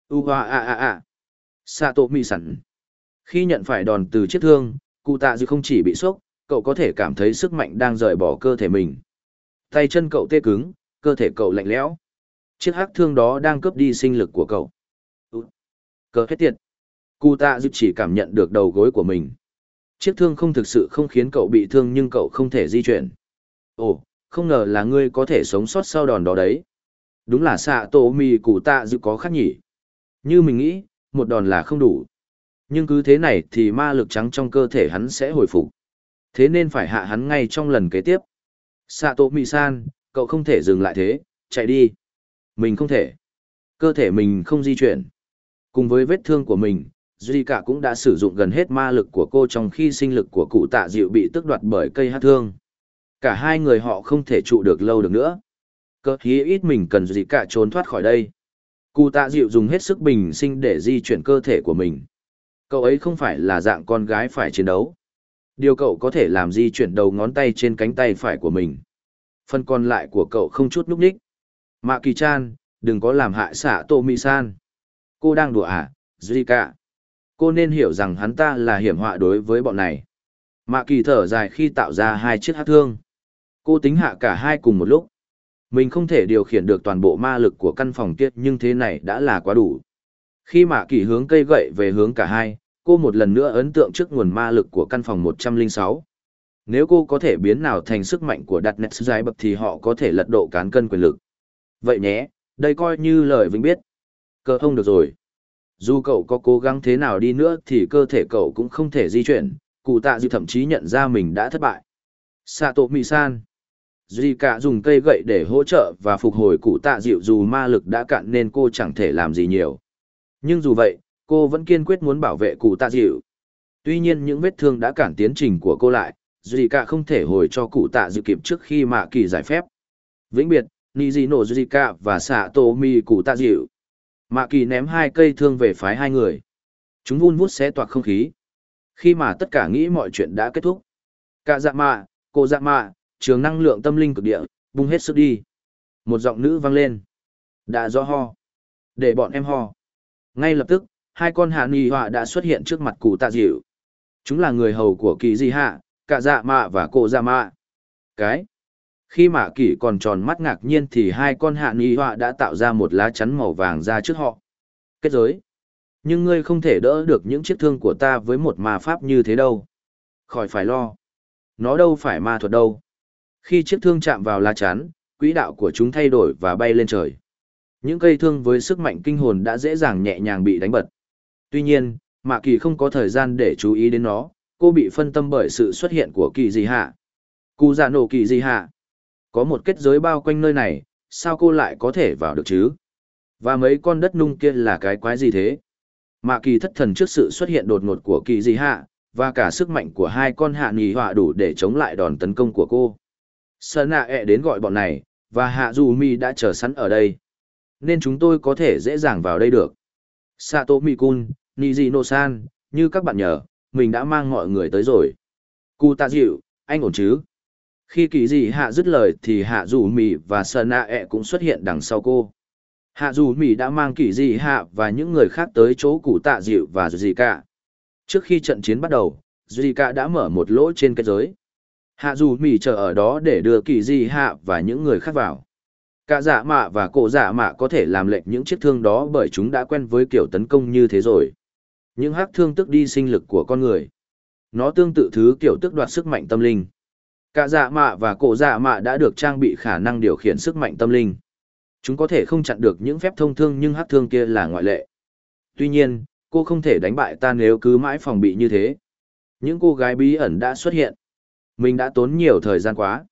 U hoa a a a. Sato mi sẵn. Khi nhận phải đòn từ chiếc thương, cụ tạ dịu không chỉ bị sốc, cậu có thể cảm thấy sức mạnh đang rời bỏ cơ thể mình. Tay chân cậu tê cứng, cơ thể cậu lạnh lẽo. Chiếc hắc thương đó đang cướp đi sinh lực của cậu. Cơ hết tiệt. Cụ tạ dịu chỉ cảm nhận được đầu gối của mình. Chiếc thương không thực sự không khiến cậu bị thương nhưng cậu không thể di chuyển. Ồ, không ngờ là ngươi có thể sống sót sau đòn đó đấy. Đúng là xạ tổ mì cụ tạ dịu có khác nhỉ. Như mình nghĩ, một đòn là không đủ. Nhưng cứ thế này thì ma lực trắng trong cơ thể hắn sẽ hồi phục. Thế nên phải hạ hắn ngay trong lần kế tiếp. Sato Mi-san, cậu không thể dừng lại thế, chạy đi. Mình không thể. Cơ thể mình không di chuyển. Cùng với vết thương của mình, Zika cũng đã sử dụng gần hết ma lực của cô trong khi sinh lực của cụ tạ dịu bị tước đoạt bởi cây hát thương. Cả hai người họ không thể trụ được lâu được nữa. Cơ khí ít mình cần Zika trốn thoát khỏi đây. Cụ tạ dịu dùng hết sức bình sinh để di chuyển cơ thể của mình. Cậu ấy không phải là dạng con gái phải chiến đấu. Điều cậu có thể làm di chuyển đầu ngón tay trên cánh tay phải của mình. Phần còn lại của cậu không chút núp ních. Mạ kỳ chan, đừng có làm hại xạ tô mi san. Cô đang đùa à, cả Cô nên hiểu rằng hắn ta là hiểm họa đối với bọn này. Mạ kỳ thở dài khi tạo ra hai chiếc hát thương. Cô tính hạ cả hai cùng một lúc. Mình không thể điều khiển được toàn bộ ma lực của căn phòng kia nhưng thế này đã là quá đủ. Khi mạ kỳ hướng cây gậy về hướng cả hai, cô một lần nữa ấn tượng trước nguồn ma lực của căn phòng 106. Nếu cô có thể biến nào thành sức mạnh của đặt nét dài bậc thì họ có thể lật độ cán cân quyền lực. Vậy nhé, đây coi như lời vinh biết. Cơ thông được rồi. Dù cậu có cố gắng thế nào đi nữa thì cơ thể cậu cũng không thể di chuyển, cụ tạ dịu thậm chí nhận ra mình đã thất bại. Sato Misan cả dùng cây gậy để hỗ trợ và phục hồi cụ tạ dịu dù ma lực đã cạn nên cô chẳng thể làm gì nhiều. Nhưng dù vậy, cô vẫn kiên quyết muốn bảo vệ cụ tạ dịu. Tuy nhiên những vết thương đã cản tiến trình của cô lại, Zika không thể hồi cho cụ tạ dịu kịp trước khi mạ kỳ giải phép. Vĩnh biệt, Nijino cả và Sato Mi cụ tạ dịu. Mạ kỳ ném hai cây thương về phái hai người. Chúng vun vút xé toạc không khí. Khi mà tất cả nghĩ mọi chuyện đã kết thúc. Cả dạ mạ, cô dạ mạ, trường năng lượng tâm linh cực địa, bung hết sức đi. Một giọng nữ vang lên. Đã do ho. Để bọn em ho. Ngay lập tức, hai con hạ nì họa đã xuất hiện trước mặt cụ tạ dịu. Chúng là người hầu của kỳ di hạ, cả dạ mạ và cô dạ mạ. Cái. Khi mạ kỷ còn tròn mắt ngạc nhiên thì hai con hạ nì họa đã tạo ra một lá chắn màu vàng ra trước họ. Kết giới. Nhưng ngươi không thể đỡ được những chiếc thương của ta với một ma pháp như thế đâu. Khỏi phải lo. Nó đâu phải ma thuật đâu. Khi chiếc thương chạm vào lá chắn, quỹ đạo của chúng thay đổi và bay lên trời. Những cây thương với sức mạnh kinh hồn đã dễ dàng nhẹ nhàng bị đánh bật. Tuy nhiên, Mạ Kỳ không có thời gian để chú ý đến nó, cô bị phân tâm bởi sự xuất hiện của kỳ Dị hạ. Cụ già nổ kỳ Dị hạ. Có một kết giới bao quanh nơi này, sao cô lại có thể vào được chứ? Và mấy con đất nung kia là cái quái gì thế? Mạ kỳ thất thần trước sự xuất hiện đột ngột của kỳ gì hạ, và cả sức mạnh của hai con hạ nì họa đủ để chống lại đòn tấn công của cô. Sơn nạ ẹ đến gọi bọn này, và hạ dù mi đã chờ sẵn ở đây. Nên chúng tôi có thể dễ dàng vào đây được. Sato Mikun, Nijino-san, như các bạn nhờ, mình đã mang mọi người tới rồi. Cụ tạ dịu, anh ổn chứ? Khi kỳ dị hạ dứt lời thì hạ dù mì và sơn nạ ẹ cũng xuất hiện đằng sau cô. Hạ dù mì đã mang kỳ dị hạ và những người khác tới chỗ cụ tạ dịu và gì cả. Trước khi trận chiến bắt đầu, dì cả đã mở một lỗ trên kết giới. Hạ dù mì chờ ở đó để đưa kỳ dị hạ và những người khác vào. Cả dạ mạ và cổ dạ mạ có thể làm lệnh những chiếc thương đó bởi chúng đã quen với kiểu tấn công như thế rồi. Những hắc thương tức đi sinh lực của con người. Nó tương tự thứ kiểu tước đoạt sức mạnh tâm linh cả dạ mạ và cổ dạ mạ đã được trang bị khả năng điều khiển sức mạnh tâm linh. Chúng có thể không chặn được những phép thông thương nhưng hát thương kia là ngoại lệ. Tuy nhiên, cô không thể đánh bại ta nếu cứ mãi phòng bị như thế. Những cô gái bí ẩn đã xuất hiện. Mình đã tốn nhiều thời gian quá.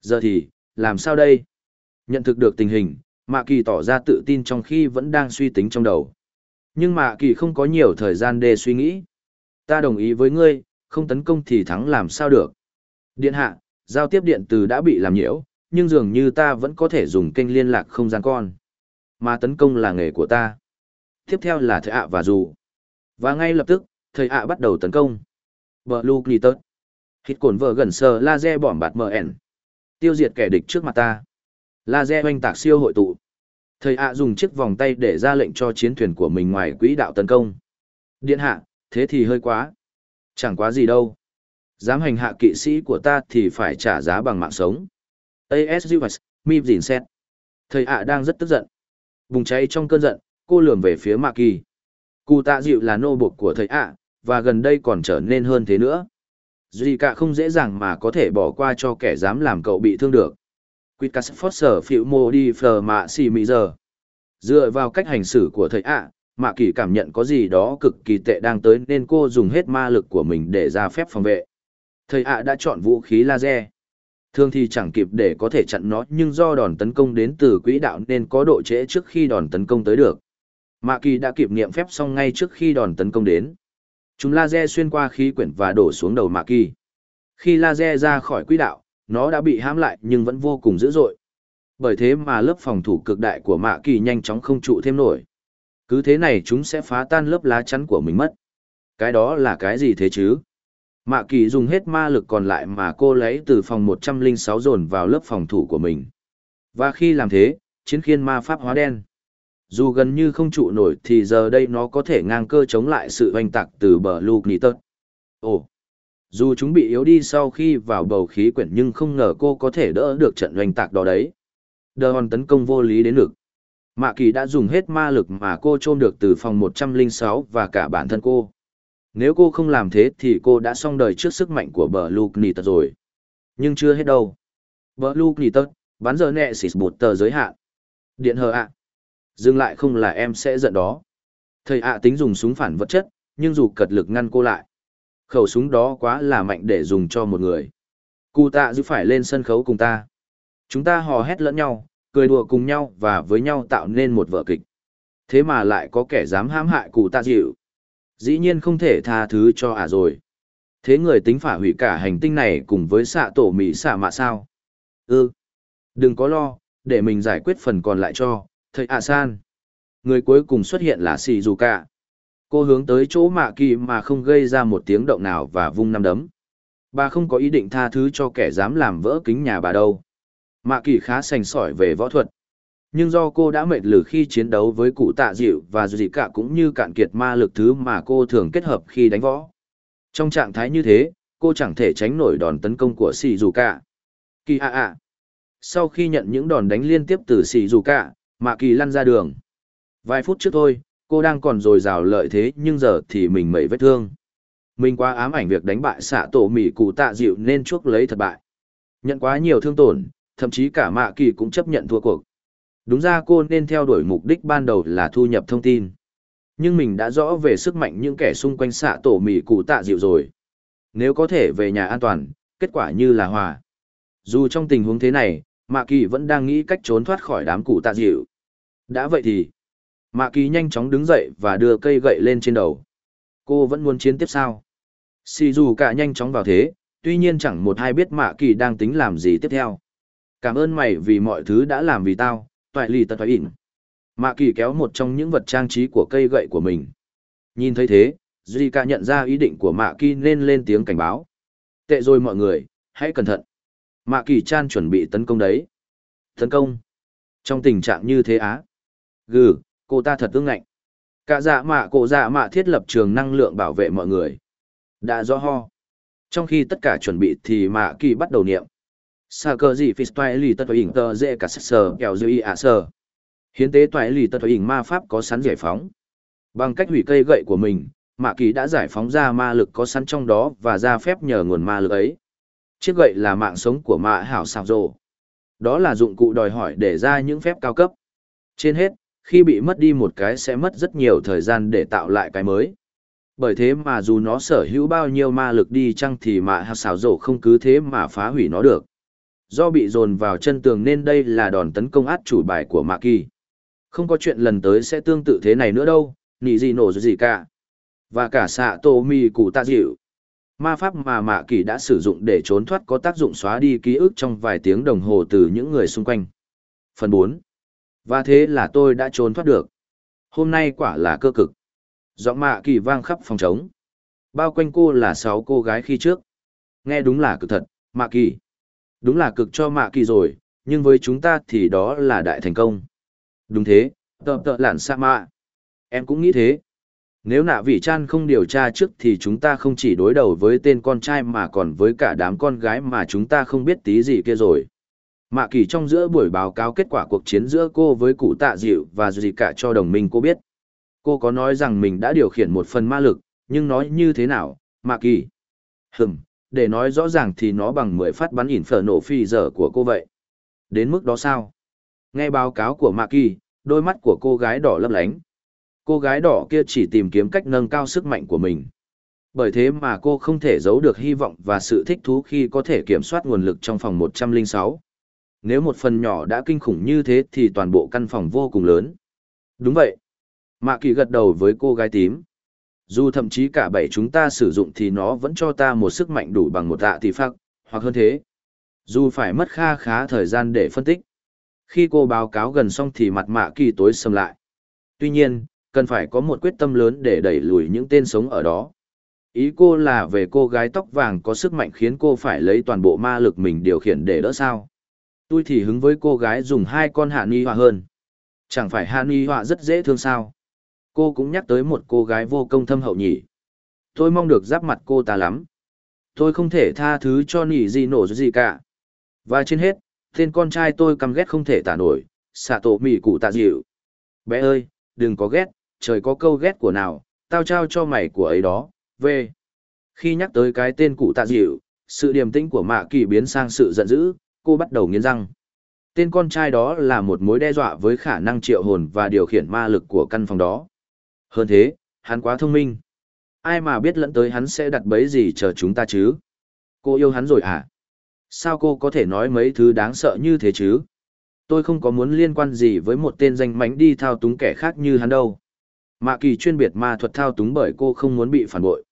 Giờ thì, làm sao đây? Nhận thực được tình hình, mạ kỳ tỏ ra tự tin trong khi vẫn đang suy tính trong đầu. Nhưng mạ kỳ không có nhiều thời gian để suy nghĩ. Ta đồng ý với ngươi, không tấn công thì thắng làm sao được? Điện hạ giao tiếp điện từ đã bị làm nhiễu nhưng dường như ta vẫn có thể dùng kênh liên lạc không gian con mà tấn công là nghề của ta tiếp theo là thầy ạ và dù và ngay lập tức thầy ạ bắt đầu tấn công Bờ Lu tớt, Hít cồn vợ gần sờ laser bỏm bạt MN. Tiêu diệt kẻ địch trước mặt ta. Laser oanh tạc siêu hội tụ. Thầy ạ dùng chiếc vòng tay để ra lệnh cho chiến thuyền của mình ngoài quỹ đạo tấn công. Điện hạ, thế thì hơi quá. Chẳng quá gì đâu. Dám hành hạ kỵ sĩ của ta thì phải trả giá bằng mạng sống. ASUS, Mịp dìn xét. Thầy ạ đang rất tức giận. Bùng cháy trong cơn giận, cô lườm về phía Mạ Kỳ. Cụ tạ dịu là nô buộc của thầy ạ, và gần đây còn trở nên hơn thế nữa. Duy cả không dễ dàng mà có thể bỏ qua cho kẻ dám làm cậu bị thương được. Quitcas Foster phiệu mô đi phờ mạ xì mì giờ. Dựa vào cách hành xử của thầy ạ, mạ kỳ cảm nhận có gì đó cực kỳ tệ đang tới nên cô dùng hết ma lực của mình để ra phép phòng vệ. Thầy ạ đã chọn vũ khí laser. Thường thì chẳng kịp để có thể chặn nó nhưng do đòn tấn công đến từ quỹ đạo nên có độ trễ trước khi đòn tấn công tới được. Mạ kỳ đã kịp niệm phép xong ngay trước khi đòn tấn công đến. Chúng laser xuyên qua khí quyển và đổ xuống đầu Mạ Kỳ. Khi laser ra khỏi quỹ đạo, nó đã bị hãm lại nhưng vẫn vô cùng dữ dội. Bởi thế mà lớp phòng thủ cực đại của Mạ Kỳ nhanh chóng không trụ thêm nổi. Cứ thế này chúng sẽ phá tan lớp lá chắn của mình mất. Cái đó là cái gì thế chứ? Mạ Kỳ dùng hết ma lực còn lại mà cô lấy từ phòng 106 dồn vào lớp phòng thủ của mình. Và khi làm thế, chiến khiên ma pháp hóa đen. Dù gần như không trụ nổi thì giờ đây nó có thể ngang cơ chống lại sự hoành tạc từ bờ lục nỉ tớt. Ồ! Dù chúng bị yếu đi sau khi vào bầu khí quyển nhưng không ngờ cô có thể đỡ được trận hoành tạc đó đấy. Đờ hòn tấn công vô lý đến lực. Mạ kỳ đã dùng hết ma lực mà cô trôm được từ phòng 106 và cả bản thân cô. Nếu cô không làm thế thì cô đã xong đời trước sức mạnh của bờ Luke Nitton rồi. Nhưng chưa hết đâu. Bờ Luke Nitton, bắn giờ nẹ xịt bột tờ giới hạn. Điện hờ ạ. Dừng lại không là em sẽ giận đó. Thầy ạ tính dùng súng phản vật chất, nhưng dù cật lực ngăn cô lại. Khẩu súng đó quá là mạnh để dùng cho một người. Cụ tạ giữ phải lên sân khấu cùng ta. Chúng ta hò hét lẫn nhau, cười đùa cùng nhau và với nhau tạo nên một vở kịch. Thế mà lại có kẻ dám hãm hại cụ tạ dịu. Dĩ nhiên không thể tha thứ cho ả rồi. Thế người tính phả hủy cả hành tinh này cùng với xạ tổ mỹ xạ mạ sao? Ừ. Đừng có lo, để mình giải quyết phần còn lại cho, thầy ạ san người cuối cùng xuất hiện là xì dù cả cô hướng tới chỗ mạ kỳ mà không gây ra một tiếng động nào và vung năm đấm bà không có ý định tha thứ cho kẻ dám làm vỡ kính nhà bà đâu mạ kỳ khá sành sỏi về võ thuật nhưng do cô đã mệt lử khi chiến đấu với cụ tạ dịu và dù gì cả cũng như cạn kiệt ma lực thứ mà cô thường kết hợp khi đánh võ trong trạng thái như thế cô chẳng thể tránh nổi đòn tấn công của xì dù cả kỳ ạ ạ sau khi nhận những đòn đánh liên tiếp từ xì dù cả Mạ kỳ lăn ra đường. Vài phút trước thôi, cô đang còn dồi dào lợi thế nhưng giờ thì mình mẩy vết thương. Mình quá ám ảnh việc đánh bại xạ tổ mỉ cụ tạ dịu nên chuốc lấy thất bại. Nhận quá nhiều thương tổn, thậm chí cả mạ kỳ cũng chấp nhận thua cuộc. Đúng ra cô nên theo đuổi mục đích ban đầu là thu nhập thông tin. Nhưng mình đã rõ về sức mạnh những kẻ xung quanh xạ tổ mì cụ tạ dịu rồi. Nếu có thể về nhà an toàn, kết quả như là hòa. Dù trong tình huống thế này, Mạ Kỳ vẫn đang nghĩ cách trốn thoát khỏi đám cụ tạ dịu. Đã vậy thì, Mạ Kỳ nhanh chóng đứng dậy và đưa cây gậy lên trên đầu. Cô vẫn muốn chiến tiếp sao? Xì dù cả nhanh chóng vào thế, tuy nhiên chẳng một ai biết Mạ Kỳ đang tính làm gì tiếp theo. Cảm ơn mày vì mọi thứ đã làm vì tao, toại lì tật toại ỉn. Mạ Kỳ kéo một trong những vật trang trí của cây gậy của mình. Nhìn thấy thế, Zika nhận ra ý định của Mạ Kỳ nên lên tiếng cảnh báo. Tệ rồi mọi người, hãy cẩn thận. Mạ Kỳ Chan chuẩn bị tấn công đấy. Tấn công? Trong tình trạng như thế á? Gừ, cô ta thật ương ngạnh. Cả dạ mạ cổ dạ mạ thiết lập trường năng lượng bảo vệ mọi người. Đã rõ ho. Trong khi tất cả chuẩn bị thì Mạ Kỳ bắt đầu niệm. Sa cơ gì phì toại lì tật hình tờ dễ cả sơ kèo dư y ạ sờ. Hiến tế toại lì tật hình ma pháp có sẵn giải phóng. Bằng cách hủy cây gậy của mình, Mạ Kỳ đã giải phóng ra ma lực có sẵn trong đó và ra phép nhờ nguồn ma lực ấy. Chiếc gậy là mạng sống của Mạ Hảo Sạc Rồ. Đó là dụng cụ đòi hỏi để ra những phép cao cấp. Trên hết, khi bị mất đi một cái sẽ mất rất nhiều thời gian để tạo lại cái mới. Bởi thế mà dù nó sở hữu bao nhiêu ma lực đi chăng thì Mạ Hảo Sạc Rồ không cứ thế mà phá hủy nó được. Do bị dồn vào chân tường nên đây là đòn tấn công át chủ bài của Mạ Kỳ. Không có chuyện lần tới sẽ tương tự thế này nữa đâu, nị gì nổ gì cả. Và cả xạ tô mi cụ tạ dịu. Ma pháp mà Mạ Kỳ đã sử dụng để trốn thoát có tác dụng xóa đi ký ức trong vài tiếng đồng hồ từ những người xung quanh. Phần bốn. Và thế là tôi đã trốn thoát được. Hôm nay quả là cơ cực. Giọng Mạ Kỳ vang khắp phòng trống. Bao quanh cô là sáu cô gái khi trước. Nghe đúng là cực thật, Mạ Kỳ. Đúng là cực cho Mạ Kỳ rồi, nhưng với chúng ta thì đó là đại thành công. Đúng thế, tợ tợ lản sa mạ. Em cũng nghĩ thế. Nếu nạ vị chan không điều tra trước thì chúng ta không chỉ đối đầu với tên con trai mà còn với cả đám con gái mà chúng ta không biết tí gì kia rồi. Mạ kỳ trong giữa buổi báo cáo kết quả cuộc chiến giữa cô với cụ tạ dịu và gì cả cho đồng minh cô biết. Cô có nói rằng mình đã điều khiển một phần ma lực, nhưng nói như thế nào, Mạ kỳ? Hừm, để nói rõ ràng thì nó bằng 10 phát bắn ỉn phở nổ phi giờ của cô vậy. Đến mức đó sao? Nghe báo cáo của Ma kỳ, đôi mắt của cô gái đỏ lấp lánh. Cô gái đỏ kia chỉ tìm kiếm cách nâng cao sức mạnh của mình. Bởi thế mà cô không thể giấu được hy vọng và sự thích thú khi có thể kiểm soát nguồn lực trong phòng 106. Nếu một phần nhỏ đã kinh khủng như thế thì toàn bộ căn phòng vô cùng lớn. Đúng vậy. Mạ kỳ gật đầu với cô gái tím. Dù thậm chí cả bảy chúng ta sử dụng thì nó vẫn cho ta một sức mạnh đủ bằng một tạ tỷ phắc, hoặc hơn thế. Dù phải mất kha khá thời gian để phân tích. Khi cô báo cáo gần xong thì mặt mạ kỳ tối sầm lại. Tuy nhiên, cần phải có một quyết tâm lớn để đẩy lùi những tên sống ở đó. Ý cô là về cô gái tóc vàng có sức mạnh khiến cô phải lấy toàn bộ ma lực mình điều khiển để đỡ sao. Tôi thì hứng với cô gái dùng hai con hạ ni họa hơn. Chẳng phải hạ ni họa rất dễ thương sao. Cô cũng nhắc tới một cô gái vô công thâm hậu nhỉ. Tôi mong được giáp mặt cô ta lắm. Tôi không thể tha thứ cho nỉ gì nổ gì cả. Và trên hết, tên con trai tôi căm ghét không thể tả nổi, xạ tổ mỉ cụ tạ dịu. Bé ơi, đừng có ghét, trời có câu ghét của nào, tao trao cho mày của ấy đó, về. Khi nhắc tới cái tên cụ tạ dịu, sự điềm tĩnh của mạ kỳ biến sang sự giận dữ, cô bắt đầu nghiến răng. Tên con trai đó là một mối đe dọa với khả năng triệu hồn và điều khiển ma lực của căn phòng đó. Hơn thế, hắn quá thông minh. Ai mà biết lẫn tới hắn sẽ đặt bấy gì chờ chúng ta chứ? Cô yêu hắn rồi à? Sao cô có thể nói mấy thứ đáng sợ như thế chứ? Tôi không có muốn liên quan gì với một tên danh mánh đi thao túng kẻ khác như hắn đâu. Mạ kỳ chuyên biệt ma thuật thao túng bởi cô không muốn bị phản bội.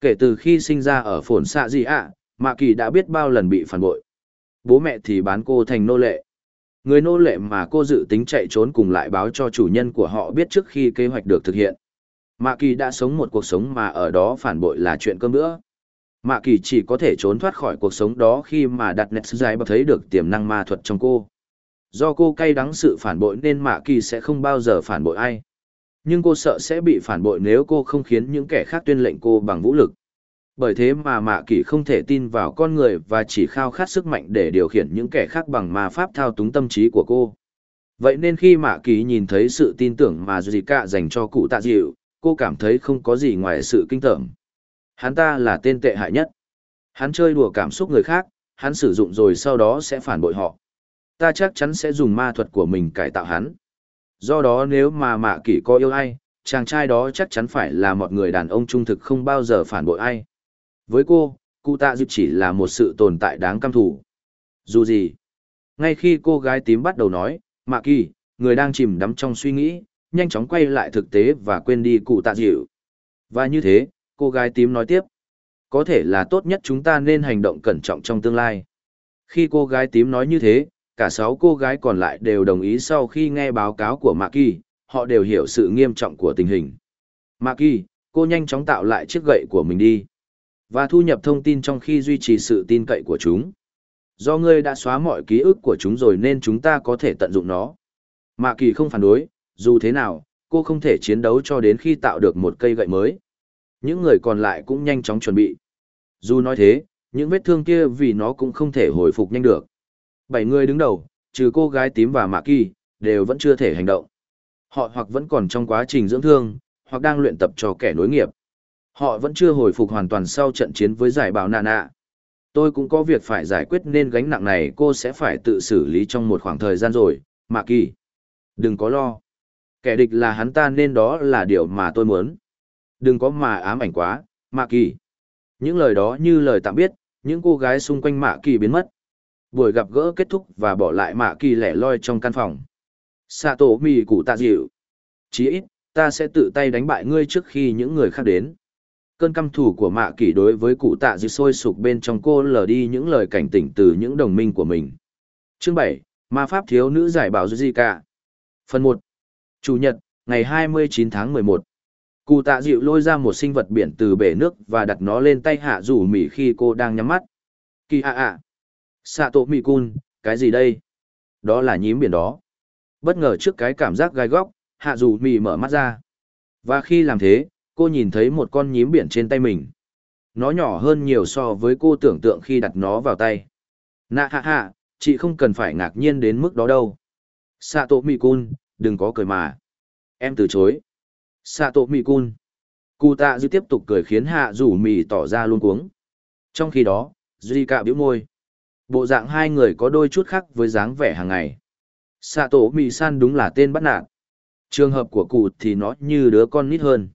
Kể từ khi sinh ra ở phồn xạ gì ạ, Mạ kỳ đã biết bao lần bị phản bội. Bố mẹ thì bán cô thành nô lệ. Người nô lệ mà cô dự tính chạy trốn cùng lại báo cho chủ nhân của họ biết trước khi kế hoạch được thực hiện. Mạ kỳ đã sống một cuộc sống mà ở đó phản bội là chuyện cơm bữa. Mạ kỳ chỉ có thể trốn thoát khỏi cuộc sống đó khi mà đặt nét dài bậc thấy được tiềm năng ma thuật trong cô. Do cô cay đắng sự phản bội nên Mạ kỳ sẽ không bao giờ phản bội ai. Nhưng cô sợ sẽ bị phản bội nếu cô không khiến những kẻ khác tuyên lệnh cô bằng vũ lực. Bởi thế mà Mạ Kỷ không thể tin vào con người và chỉ khao khát sức mạnh để điều khiển những kẻ khác bằng ma pháp thao túng tâm trí của cô. Vậy nên khi Mạ Kỷ nhìn thấy sự tin tưởng mà Zika dành cho cụ tạ dịu, cô cảm thấy không có gì ngoài sự kinh tởm. Hắn ta là tên tệ hại nhất. Hắn chơi đùa cảm xúc người khác, hắn sử dụng rồi sau đó sẽ phản bội họ. Ta chắc chắn sẽ dùng ma thuật của mình cải tạo hắn. Do đó nếu mà mạ kỷ có yêu ai, chàng trai đó chắc chắn phải là một người đàn ông trung thực không bao giờ phản bội ai. Với cô, cụ tạ dịp chỉ là một sự tồn tại đáng căm thủ. Dù gì, ngay khi cô gái tím bắt đầu nói, mạ kỳ, người đang chìm đắm trong suy nghĩ, nhanh chóng quay lại thực tế và quên đi cụ tạ dịu. Và như thế, cô gái tím nói tiếp. Có thể là tốt nhất chúng ta nên hành động cẩn trọng trong tương lai. Khi cô gái tím nói như thế, cả sáu cô gái còn lại đều đồng ý sau khi nghe báo cáo của Mạc Kỳ, họ đều hiểu sự nghiêm trọng của tình hình. Mạc Kỳ, cô nhanh chóng tạo lại chiếc gậy của mình đi. Và thu nhập thông tin trong khi duy trì sự tin cậy của chúng. Do ngươi đã xóa mọi ký ức của chúng rồi nên chúng ta có thể tận dụng nó. Mạc Kỳ không phản đối, dù thế nào, cô không thể chiến đấu cho đến khi tạo được một cây gậy mới. Những người còn lại cũng nhanh chóng chuẩn bị. Dù nói thế, những vết thương kia vì nó cũng không thể hồi phục nhanh được. Bảy người đứng đầu, trừ cô gái tím và Mạ Kỳ, đều vẫn chưa thể hành động. Họ hoặc vẫn còn trong quá trình dưỡng thương, hoặc đang luyện tập cho kẻ nối nghiệp. Họ vẫn chưa hồi phục hoàn toàn sau trận chiến với giải báo nạ nạ. Tôi cũng có việc phải giải quyết nên gánh nặng này cô sẽ phải tự xử lý trong một khoảng thời gian rồi, Mạ Kỳ. Đừng có lo. Kẻ địch là hắn ta nên đó là điều mà tôi muốn. Đừng có mà ám ảnh quá, Mạ Kỳ. Những lời đó như lời tạm biệt, những cô gái xung quanh Mạ Kỳ biến mất. Buổi gặp gỡ kết thúc và bỏ lại Mạ Kỳ lẻ loi trong căn phòng. Sato mì cụ tạ dịu. Chí ít, ta sẽ tự tay đánh bại ngươi trước khi những người khác đến. Cơn căm thù của Mạ Kỳ đối với cụ tạ dịu sôi sục bên trong cô lờ đi những lời cảnh tỉnh từ những đồng minh của mình. Chương 7: Ma Pháp Thiếu Nữ Giải Bảo Zika. Phần 1 Chủ nhật, ngày 29 tháng 11. Cụ tạ dịu lôi ra một sinh vật biển từ bể nước và đặt nó lên tay hạ rủ mỉ khi cô đang nhắm mắt. Kỳ ạ ạ. Sạ tổ mỉ cun, cái gì đây? Đó là nhím biển đó. Bất ngờ trước cái cảm giác gai góc, hạ rủ mỉ mở mắt ra. Và khi làm thế, cô nhìn thấy một con nhím biển trên tay mình. Nó nhỏ hơn nhiều so với cô tưởng tượng khi đặt nó vào tay. Nạ hạ hạ, chị không cần phải ngạc nhiên đến mức đó đâu. Sạ tổ mỹ cun, đừng có cười mà. Em từ chối. xạ tổ mỹ cun Cụ tạ dư tiếp tục cười khiến hạ rủ mì tỏ ra luôn cuống. Trong khi đó, Duy cạ bĩu môi. Bộ dạng hai người có đôi chút khác với dáng vẻ hàng ngày. Sato Mì San đúng là tên bắt nạt. Trường hợp của cụ thì nó như đứa con nít hơn.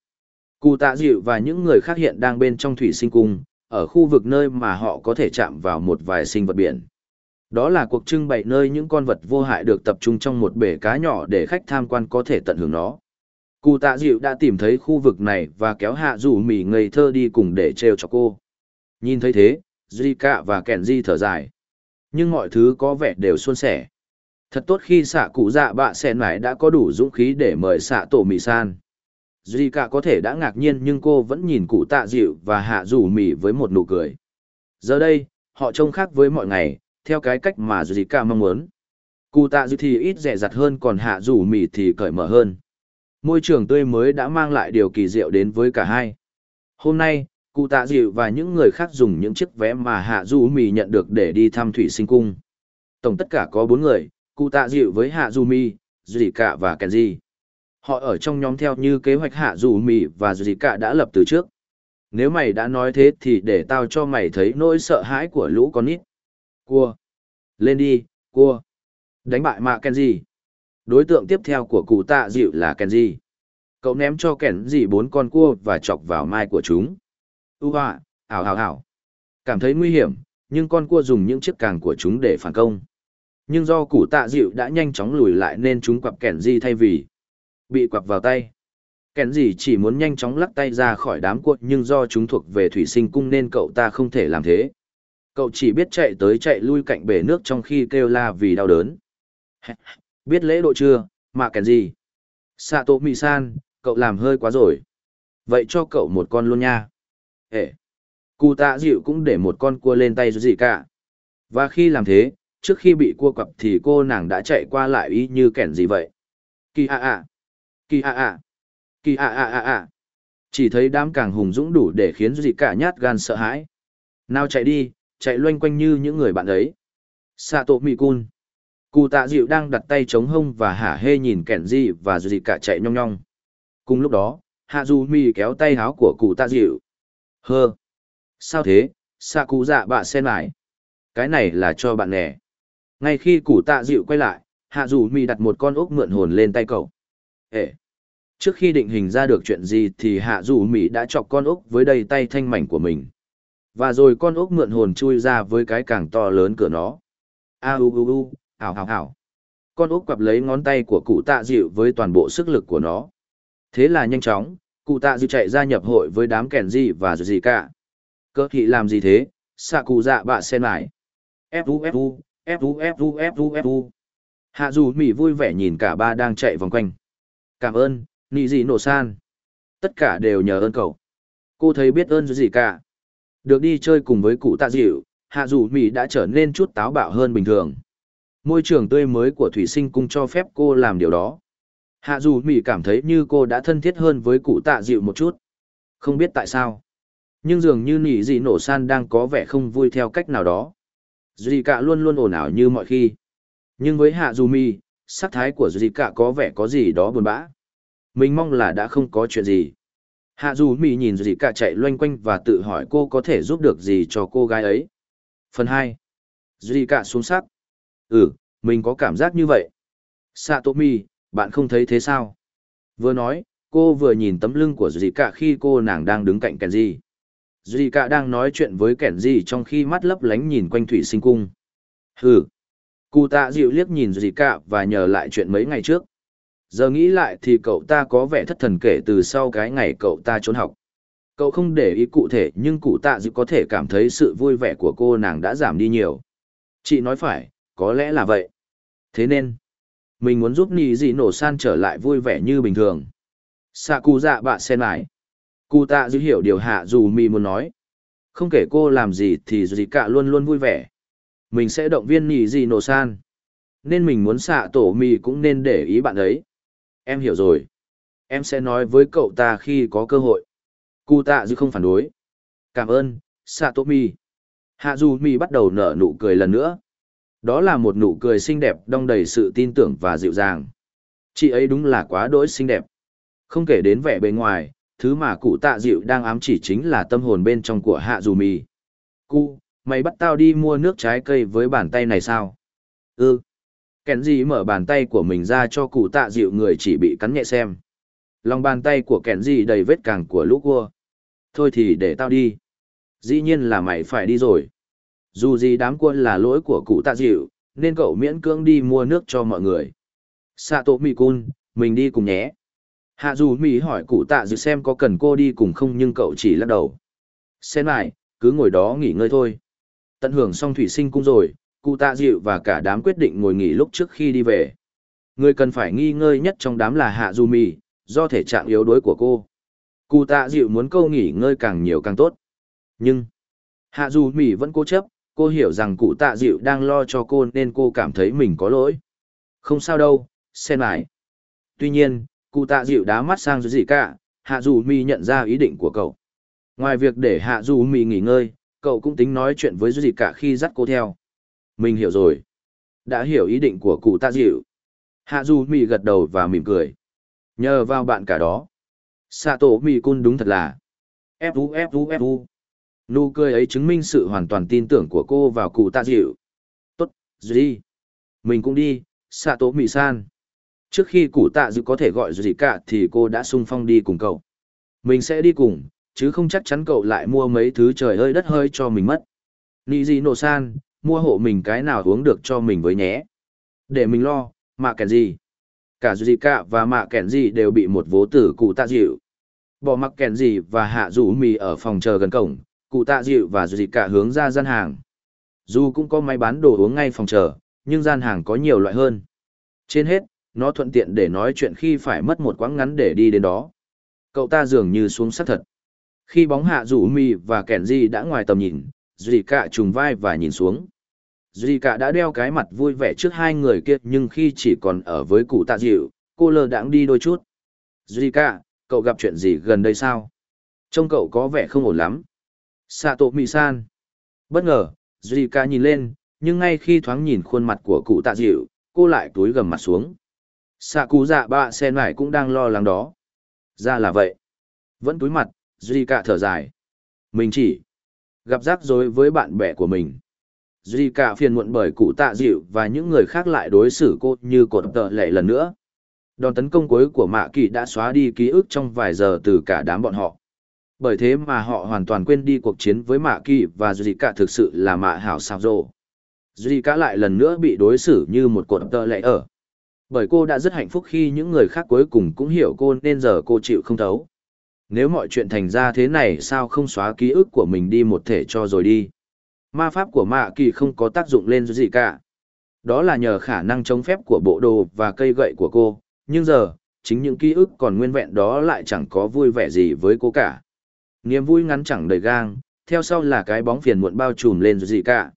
Cụ tạ dịu và những người khác hiện đang bên trong thủy sinh cung, ở khu vực nơi mà họ có thể chạm vào một vài sinh vật biển. Đó là cuộc trưng bày nơi những con vật vô hại được tập trung trong một bể cá nhỏ để khách tham quan có thể tận hưởng nó. Cụ tạ dịu đã tìm thấy khu vực này và kéo hạ rủ mỉ ngây thơ đi cùng để treo cho cô. Nhìn thấy thế, Zika và Kenji thở dài. Nhưng mọi thứ có vẻ đều suôn sẻ. Thật tốt khi xạ cụ dạ bạ sen mải đã có đủ dũng khí để mời xạ tổ mì san. Zika có thể đã ngạc nhiên nhưng cô vẫn nhìn cụ tạ dịu và hạ rủ Mỉ với một nụ cười. Giờ đây, họ trông khác với mọi ngày, theo cái cách mà Zika mong muốn. Cụ tạ dịu thì ít rẻ rặt hơn còn hạ rủ Mỉ thì cởi mở hơn môi trường tươi mới đã mang lại điều kỳ diệu đến với cả hai. Hôm nay, cụ tạ dịu và những người khác dùng những chiếc vé mà Hạ Du Mì nhận được để đi thăm Thủy Sinh Cung. Tổng tất cả có bốn người, cụ tạ dịu với Hạ Du Mỉ, Dì Cả và Kenji. Họ ở trong nhóm theo như kế hoạch Hạ dù Mì và Dì Cả đã lập từ trước. Nếu mày đã nói thế thì để tao cho mày thấy nỗi sợ hãi của lũ con nít. Cua. Lên đi, cua. Đánh bại mạ Kenji. Đối tượng tiếp theo của cụ tạ dịu là Kenji. Cậu ném cho Kenji bốn con cua và chọc vào mai của chúng. U họa, ảo hảo. ảo. Cảm thấy nguy hiểm, nhưng con cua dùng những chiếc càng của chúng để phản công. Nhưng do cụ tạ dịu đã nhanh chóng lùi lại nên chúng quặp Kenji thay vì bị quặp vào tay. Kenji chỉ muốn nhanh chóng lắc tay ra khỏi đám cua nhưng do chúng thuộc về thủy sinh cung nên cậu ta không thể làm thế. Cậu chỉ biết chạy tới chạy lui cạnh bể nước trong khi kêu la vì đau đớn. (laughs) Biết lễ độ chưa, mà kèn gì? Sato Misan, cậu làm hơi quá rồi. Vậy cho cậu một con luôn nha. Ê! Cụ tạ dịu cũng để một con cua lên tay gì cả. Và khi làm thế, trước khi bị cua quặp thì cô nàng đã chạy qua lại y như kẻn gì vậy. Kỳ ạ ạ! Kỳ ạ ạ! Kỳ ạ ạ ạ ạ! Chỉ thấy đám càng hùng dũng đủ để khiến dị cả nhát gan sợ hãi. Nào chạy đi, chạy loanh quanh như những người bạn ấy. Sato Mi-kun! Cụ tạ dịu đang đặt tay chống hông và hả hê nhìn kẻn di và dị cả chạy nhong nhong. Cùng lúc đó, hạ du mi kéo tay háo của cụ tạ dịu. Hơ! Sao thế? xạ cụ dạ bạ sen lại. Cái này là cho bạn nè. Ngay khi cụ tạ dịu quay lại, hạ du mi đặt một con ốc mượn hồn lên tay cậu. Ê! Trước khi định hình ra được chuyện gì thì hạ dù mỹ đã chọc con ốc với đầy tay thanh mảnh của mình. Và rồi con ốc mượn hồn chui ra với cái càng to lớn cửa nó. A u u u, ảo ảo ảo. Con ốc quặp lấy ngón tay của cụ tạ dịu với toàn bộ sức lực của nó. Thế là nhanh chóng, cụ tạ dịu chạy ra nhập hội với đám kèn gì và gì cả. Cơ thị làm gì thế, xạ cụ dạ bạ sen lại. Fu fu, fu fu fu fu. Hạ dù mỹ vui vẻ nhìn cả ba đang chạy vòng quanh. Cảm ơn, nị gì nổ san. Tất cả đều nhờ ơn cậu. Cô thấy biết ơn gì cả. Được đi chơi cùng với cụ tạ dịu, hạ dù mỹ đã trở nên chút táo bạo hơn bình thường. Môi trường tươi mới của thủy sinh cung cho phép cô làm điều đó. Hạ dù Mỹ cảm thấy như cô đã thân thiết hơn với cụ tạ dịu một chút. Không biết tại sao. Nhưng dường như nỉ dị nổ san đang có vẻ không vui theo cách nào đó. dì cả luôn luôn ồn ào như mọi khi. Nhưng với Hạ Dù Mi, sắc thái của dì cả có vẻ có gì đó buồn bã. Mình mong là đã không có chuyện gì. Hạ Dù Mi nhìn Duy cả chạy loanh quanh và tự hỏi cô có thể giúp được gì cho cô gái ấy. Phần 2. Duy cả xuống sắc. Ừ, mình có cảm giác như vậy. Satomi, bạn không thấy thế sao? Vừa nói, cô vừa nhìn tấm lưng của Duy cả khi cô nàng đang đứng cạnh Kenji. Duy cả đang nói chuyện với Kenji trong khi mắt lấp lánh nhìn quanh thủy sinh cung. Hừ. Cụ tạ dịu liếc nhìn Duy cả và nhờ lại chuyện mấy ngày trước. Giờ nghĩ lại thì cậu ta có vẻ thất thần kể từ sau cái ngày cậu ta trốn học. Cậu không để ý cụ thể nhưng cụ tạ dịu có thể cảm thấy sự vui vẻ của cô nàng đã giảm đi nhiều. Chị nói phải, có lẽ là vậy. Thế nên, mình muốn giúp nì dị nổ san trở lại vui vẻ như bình thường. Sạ cụ dạ bạ sen lại. Cụ tạ dịu hiểu điều hạ dù mi muốn nói. Không kể cô làm gì thì gì cả luôn luôn vui vẻ. Mình sẽ động viên nì dị nổ san. Nên mình muốn xạ tổ mi cũng nên để ý bạn ấy. Em hiểu rồi. Em sẽ nói với cậu ta khi có cơ hội. Cụ tạ dư không phản đối. Cảm ơn, satomi mi. Hạ dù mi bắt đầu nở nụ cười lần nữa. Đó là một nụ cười xinh đẹp đong đầy sự tin tưởng và dịu dàng. Chị ấy đúng là quá đỗi xinh đẹp. Không kể đến vẻ bề ngoài, thứ mà cụ tạ dịu đang ám chỉ chính là tâm hồn bên trong của hạ dù mì. Cụ, mày bắt tao đi mua nước trái cây với bàn tay này sao? Ừ. Kèn gì mở bàn tay của mình ra cho cụ tạ dịu người chỉ bị cắn nhẹ xem. Lòng bàn tay của kèn gì đầy vết càng của lũ cua. Thôi thì để tao đi. Dĩ nhiên là mày phải đi rồi. Dù gì đám quân là lỗi của cụ tạ dịu, nên cậu miễn cưỡng đi mua nước cho mọi người. Sato Mikun, mình đi cùng nhé. Hạ dù Mỹ hỏi cụ tạ dịu xem có cần cô đi cùng không nhưng cậu chỉ lắc đầu. Xem lại, cứ ngồi đó nghỉ ngơi thôi. Tận hưởng xong thủy sinh cung rồi, cụ tạ dịu và cả đám quyết định ngồi nghỉ lúc trước khi đi về. Người cần phải nghi ngơi nhất trong đám là Hạ dù Mì, do thể trạng yếu đuối của cô. Cụ tạ dịu muốn câu nghỉ ngơi càng nhiều càng tốt. Nhưng, Hạ dù Mì vẫn cố chấp, cô hiểu rằng cụ tạ dịu đang lo cho cô nên cô cảm thấy mình có lỗi. Không sao đâu, xem lại. Tuy nhiên, cụ tạ dịu đá mắt sang dưới gì cả, hạ dù mi nhận ra ý định của cậu. Ngoài việc để hạ dù mi nghỉ ngơi, cậu cũng tính nói chuyện với gì cả khi dắt cô theo. Mình hiểu rồi. Đã hiểu ý định của cụ tạ dịu. Hạ du mỹ gật đầu và mỉm cười. Nhờ vào bạn cả đó. Sato mi cun đúng thật là. Fu fu fu. Nụ cười ấy chứng minh sự hoàn toàn tin tưởng của cô vào cụ tạ dịu. Tốt, gì? Mình cũng đi, xạ tố mỹ san. Trước khi cụ tạ dịu có thể gọi gì cả thì cô đã sung phong đi cùng cậu. Mình sẽ đi cùng, chứ không chắc chắn cậu lại mua mấy thứ trời ơi đất hơi cho mình mất. Nị gì nổ san, mua hộ mình cái nào uống được cho mình với nhé. Để mình lo, mạ kèn gì. Cả gì cả và mạ kèn gì đều bị một vố tử cụ tạ dịu. Bỏ mặc kèn gì và hạ rủ mì ở phòng chờ gần cổng, cụ tạ dịu và dù cả hướng ra gian hàng. Dù cũng có máy bán đồ uống ngay phòng chờ, nhưng gian hàng có nhiều loại hơn. Trên hết, nó thuận tiện để nói chuyện khi phải mất một quãng ngắn để đi đến đó. Cậu ta dường như xuống sắc thật. Khi bóng hạ rủ mì và kẻn di đã ngoài tầm nhìn, Duy cả trùng vai và nhìn xuống. Duy cả đã đeo cái mặt vui vẻ trước hai người kia nhưng khi chỉ còn ở với cụ tạ dịu, cô lơ đãng đi đôi chút. Duy cả, cậu gặp chuyện gì gần đây sao? Trông cậu có vẻ không ổn lắm. Sato Mi-san. Bất ngờ, Zika nhìn lên, nhưng ngay khi thoáng nhìn khuôn mặt của cụ tạ dịu, cô lại túi gầm mặt xuống. Sạ cụ dạ bạ sen lại cũng đang lo lắng đó. Ra là vậy. Vẫn túi mặt, Zika thở dài. Mình chỉ gặp rắc rối với bạn bè của mình. Zika phiền muộn bởi cụ tạ dịu và những người khác lại đối xử cô như cột tợ lệ lần nữa. Đòn tấn công cuối của Mạ Kỳ đã xóa đi ký ức trong vài giờ từ cả đám bọn họ bởi thế mà họ hoàn toàn quên đi cuộc chiến với mạ kỳ và duy cả thực sự là mạ hảo sao rộ duy cả lại lần nữa bị đối xử như một cột tơ lệ ở bởi cô đã rất hạnh phúc khi những người khác cuối cùng cũng hiểu cô nên giờ cô chịu không thấu nếu mọi chuyện thành ra thế này sao không xóa ký ức của mình đi một thể cho rồi đi. Ma pháp của mạ kỳ không có tác dụng lên gì cả. Đó là nhờ khả năng chống phép của bộ đồ và cây gậy của cô nhưng giờ chính những ký ức còn nguyên vẹn đó lại chẳng có vui vẻ gì với cô cả. Niềm vui ngắn chẳng đầy gang, theo sau là cái bóng phiền muộn bao trùm lên gì cả.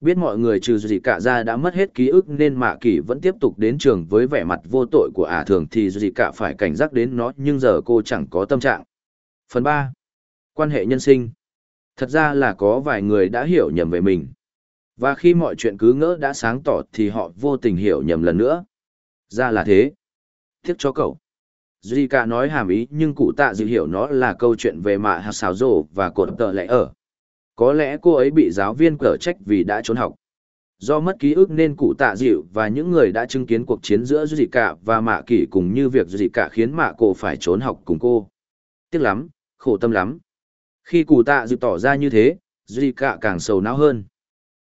Biết mọi người trừ gì cả ra đã mất hết ký ức nên Mạ Kỳ vẫn tiếp tục đến trường với vẻ mặt vô tội của ả thường thì gì cả phải cảnh giác đến nó, nhưng giờ cô chẳng có tâm trạng. Phần ba Quan hệ nhân sinh. Thật ra là có vài người đã hiểu nhầm về mình. Và khi mọi chuyện cứ ngỡ đã sáng tỏ thì họ vô tình hiểu nhầm lần nữa. Ra là thế. Tiếc cho cậu. Zika nói hàm ý nhưng cụ tạ dự hiểu nó là câu chuyện về mạ hạt xào rổ và cột tờ lẽ ở. Có lẽ cô ấy bị giáo viên cở trách vì đã trốn học. Do mất ký ức nên cụ tạ dịu và những người đã chứng kiến cuộc chiến giữa Zika và mạ kỷ cùng như việc Zika khiến mạ Cổ phải trốn học cùng cô. Tiếc lắm, khổ tâm lắm. Khi cụ tạ dịu tỏ ra như thế, Zika càng sầu não hơn.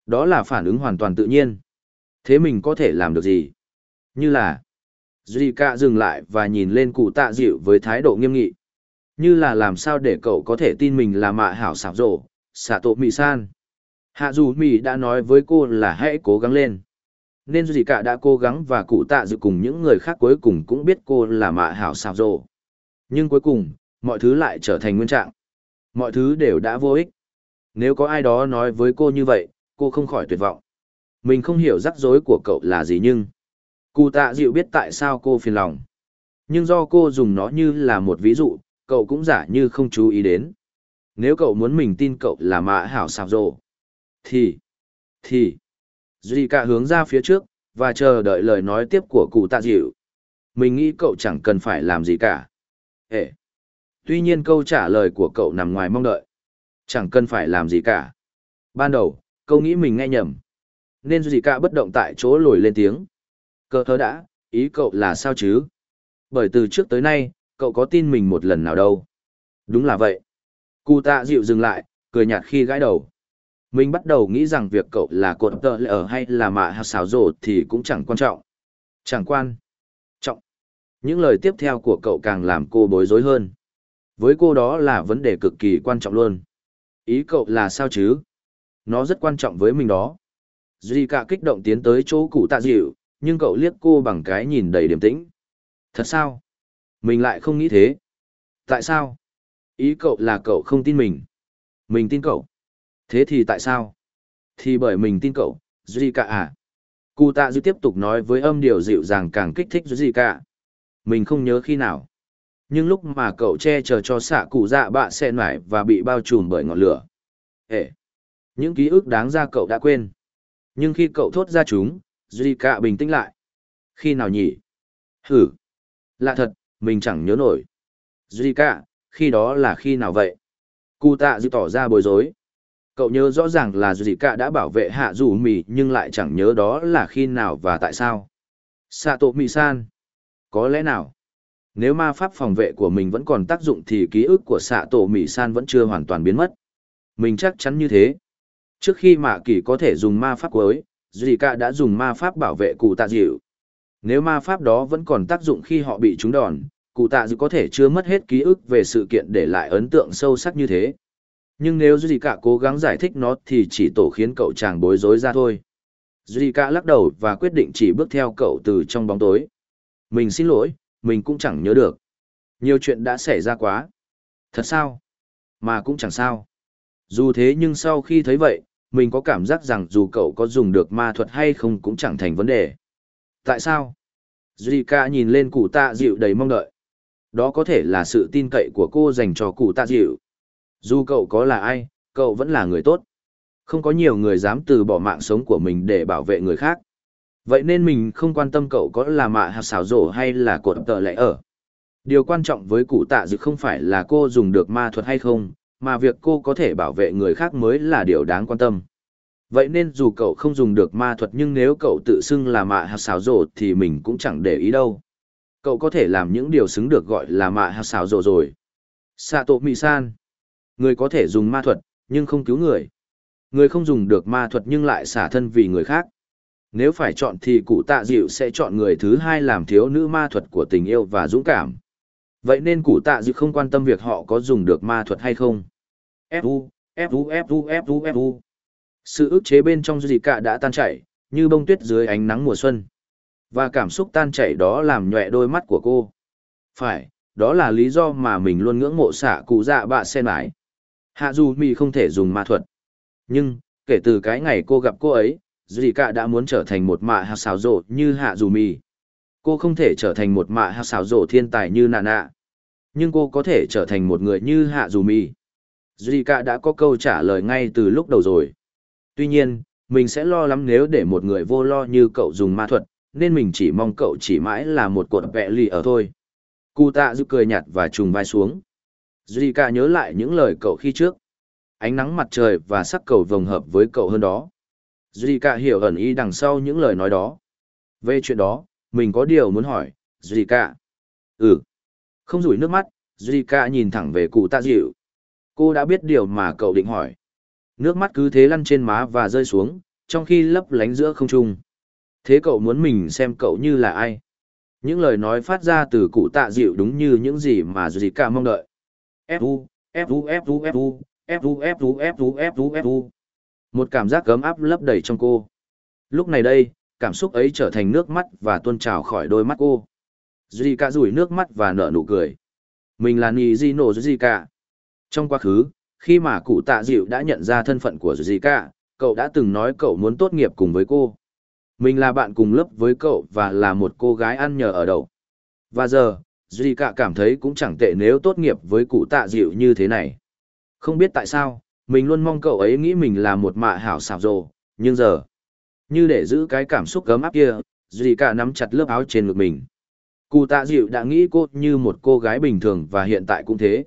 Đó là phản ứng hoàn toàn tự nhiên. Thế mình có thể làm được gì? Như là, Zika dừng lại và nhìn lên cụ tạ dịu với thái độ nghiêm nghị. Như là làm sao để cậu có thể tin mình là mạ hảo xảo rổ, xạ tổ mị san. Hạ dù mị đã nói với cô là hãy cố gắng lên. Nên gì cả đã cố gắng và cụ tạ dự cùng những người khác cuối cùng cũng biết cô là mạ hảo xào rộ Nhưng cuối cùng, mọi thứ lại trở thành nguyên trạng. Mọi thứ đều đã vô ích. Nếu có ai đó nói với cô như vậy, cô không khỏi tuyệt vọng. Mình không hiểu rắc rối của cậu là gì nhưng... Cụ tạ dịu biết tại sao cô phiền lòng. Nhưng do cô dùng nó như là một ví dụ, cậu cũng giả như không chú ý đến. Nếu cậu muốn mình tin cậu là mã hảo sạp rồ, thì... thì... Duy cả hướng ra phía trước, và chờ đợi lời nói tiếp của cụ tạ dịu. Mình nghĩ cậu chẳng cần phải làm gì cả. Ê! Tuy nhiên câu trả lời của cậu nằm ngoài mong đợi. Chẳng cần phải làm gì cả. Ban đầu, câu nghĩ mình nghe nhầm. Nên Duy cả bất động tại chỗ lồi lên tiếng. Cơ thớ đã, ý cậu là sao chứ? Bởi từ trước tới nay, cậu có tin mình một lần nào đâu. Đúng là vậy. Cụ tạ dịu dừng lại, cười nhạt khi gãi đầu. Mình bắt đầu nghĩ rằng việc cậu là cột tợ lở hay là mạ hạt xáo rổ thì cũng chẳng quan trọng. Chẳng quan trọng. Những lời tiếp theo của cậu càng làm cô bối rối hơn. Với cô đó là vấn đề cực kỳ quan trọng luôn. Ý cậu là sao chứ? Nó rất quan trọng với mình đó. Duy cả kích động tiến tới chỗ cụ tạ dịu, nhưng cậu liếc cô bằng cái nhìn đầy điềm tĩnh. Thật sao? Mình lại không nghĩ thế. Tại sao? Ý cậu là cậu không tin mình. Mình tin cậu. Thế thì tại sao? Thì bởi mình tin cậu, Zika à. Cụ tạ dư tiếp tục nói với âm điều dịu dàng càng kích thích Zika. Mình không nhớ khi nào. Nhưng lúc mà cậu che chở cho xạ cụ dạ bạ xe nải và bị bao trùm bởi ngọn lửa. Ê! Những ký ức đáng ra cậu đã quên. Nhưng khi cậu thốt ra chúng, Zika bình tĩnh lại. Khi nào nhỉ? Hử! Lạ thật, mình chẳng nhớ nổi. Zika, khi đó là khi nào vậy? Cụ tạ dư tỏ ra bối rối. Cậu nhớ rõ ràng là Zika đã bảo vệ hạ dù mì nhưng lại chẳng nhớ đó là khi nào và tại sao. Sato Mì San. Có lẽ nào? Nếu ma pháp phòng vệ của mình vẫn còn tác dụng thì ký ức của xạ tổ mì San vẫn chưa hoàn toàn biến mất. Mình chắc chắn như thế. Trước khi mạ kỳ có thể dùng ma pháp cuối, Zika đã dùng ma pháp bảo vệ cụ tạ dịu. Nếu ma pháp đó vẫn còn tác dụng khi họ bị trúng đòn, cụ tạ dịu có thể chưa mất hết ký ức về sự kiện để lại ấn tượng sâu sắc như thế. Nhưng nếu Zika cố gắng giải thích nó thì chỉ tổ khiến cậu chàng bối rối ra thôi. Zika lắc đầu và quyết định chỉ bước theo cậu từ trong bóng tối. Mình xin lỗi, mình cũng chẳng nhớ được. Nhiều chuyện đã xảy ra quá. Thật sao? Mà cũng chẳng sao. Dù thế nhưng sau khi thấy vậy, mình có cảm giác rằng dù cậu có dùng được ma thuật hay không cũng chẳng thành vấn đề. Tại sao? Zika nhìn lên cụ tạ dịu đầy mong đợi. Đó có thể là sự tin cậy của cô dành cho cụ tạ dịu. Dù cậu có là ai, cậu vẫn là người tốt. Không có nhiều người dám từ bỏ mạng sống của mình để bảo vệ người khác. Vậy nên mình không quan tâm cậu có là mạ hạt xảo rổ hay là cột tờ lệ ở. Điều quan trọng với cụ tạ dịu không phải là cô dùng được ma thuật hay không, mà việc cô có thể bảo vệ người khác mới là điều đáng quan tâm. Vậy nên dù cậu không dùng được ma thuật nhưng nếu cậu tự xưng là mạ hạt xảo rổ thì mình cũng chẳng để ý đâu. Cậu có thể làm những điều xứng được gọi là mạ hạt xảo rộ rồi. Sato Misan. Người có thể dùng ma thuật, nhưng không cứu người. Người không dùng được ma thuật nhưng lại xả thân vì người khác. Nếu phải chọn thì cụ tạ dịu sẽ chọn người thứ hai làm thiếu nữ ma thuật của tình yêu và dũng cảm. Vậy nên cụ tạ dịu không quan tâm việc họ có dùng được ma thuật hay không. Fu, Fu, Fu, Fu, Fu. Sự ức chế bên trong dị cả đã tan chảy, như bông tuyết dưới ánh nắng mùa xuân. Và cảm xúc tan chảy đó làm nhòe đôi mắt của cô. Phải, đó là lý do mà mình luôn ngưỡng mộ xạ cụ dạ bạ sen mãi. Hạ dù mì không thể dùng ma thuật. Nhưng, kể từ cái ngày cô gặp cô ấy, dì cả đã muốn trở thành một mạ hạ xào rộ như hạ dù mì. Cô không thể trở thành một mạ hạ xào rộ thiên tài như nà nạ. Nhưng cô có thể trở thành một người như hạ dù mì. Zika đã có câu trả lời ngay từ lúc đầu rồi. Tuy nhiên, mình sẽ lo lắm nếu để một người vô lo như cậu dùng ma thuật, nên mình chỉ mong cậu chỉ mãi là một cột vẹ lì ở thôi. Cụ tạ giúp cười nhạt và trùng vai xuống. Zika nhớ lại những lời cậu khi trước. Ánh nắng mặt trời và sắc cầu vồng hợp với cậu hơn đó. Zika hiểu ẩn ý đằng sau những lời nói đó. Về chuyện đó, mình có điều muốn hỏi, Zika. Ừ. Không rủi nước mắt, Zika nhìn thẳng về cụ tạ dịu. Cô đã biết điều mà cậu định hỏi. Nước mắt cứ thế lăn trên má và rơi xuống, trong khi lấp lánh giữa không trung. Thế cậu muốn mình xem cậu như là ai? Những lời nói phát ra từ cụ tạ dịu đúng như những gì mà Zika mong đợi. Fu, Fu, Fu, Fu, Fu, Fu, Fu, Fu, Fu. Một cảm giác cấm áp lấp đầy trong cô. Lúc này đây, cảm xúc ấy trở thành nước mắt và tuôn trào khỏi đôi mắt cô. Zika rủi nước mắt và nở nụ cười. Mình là Nijino Zika. Trong quá khứ, khi mà cụ tạ dịu đã nhận ra thân phận của Zika, cậu đã từng nói cậu muốn tốt nghiệp cùng với cô. Mình là bạn cùng lớp với cậu và là một cô gái ăn nhờ ở đậu. Và giờ, duy cả cảm thấy cũng chẳng tệ nếu tốt nghiệp với cụ tạ dịu như thế này. Không biết tại sao, mình luôn mong cậu ấy nghĩ mình là một mạ hảo xảo rồ, nhưng giờ, như để giữ cái cảm xúc gấm áp kia, duy cả nắm chặt lớp áo trên ngực mình. Cụ tạ dịu đã nghĩ cô như một cô gái bình thường và hiện tại cũng thế.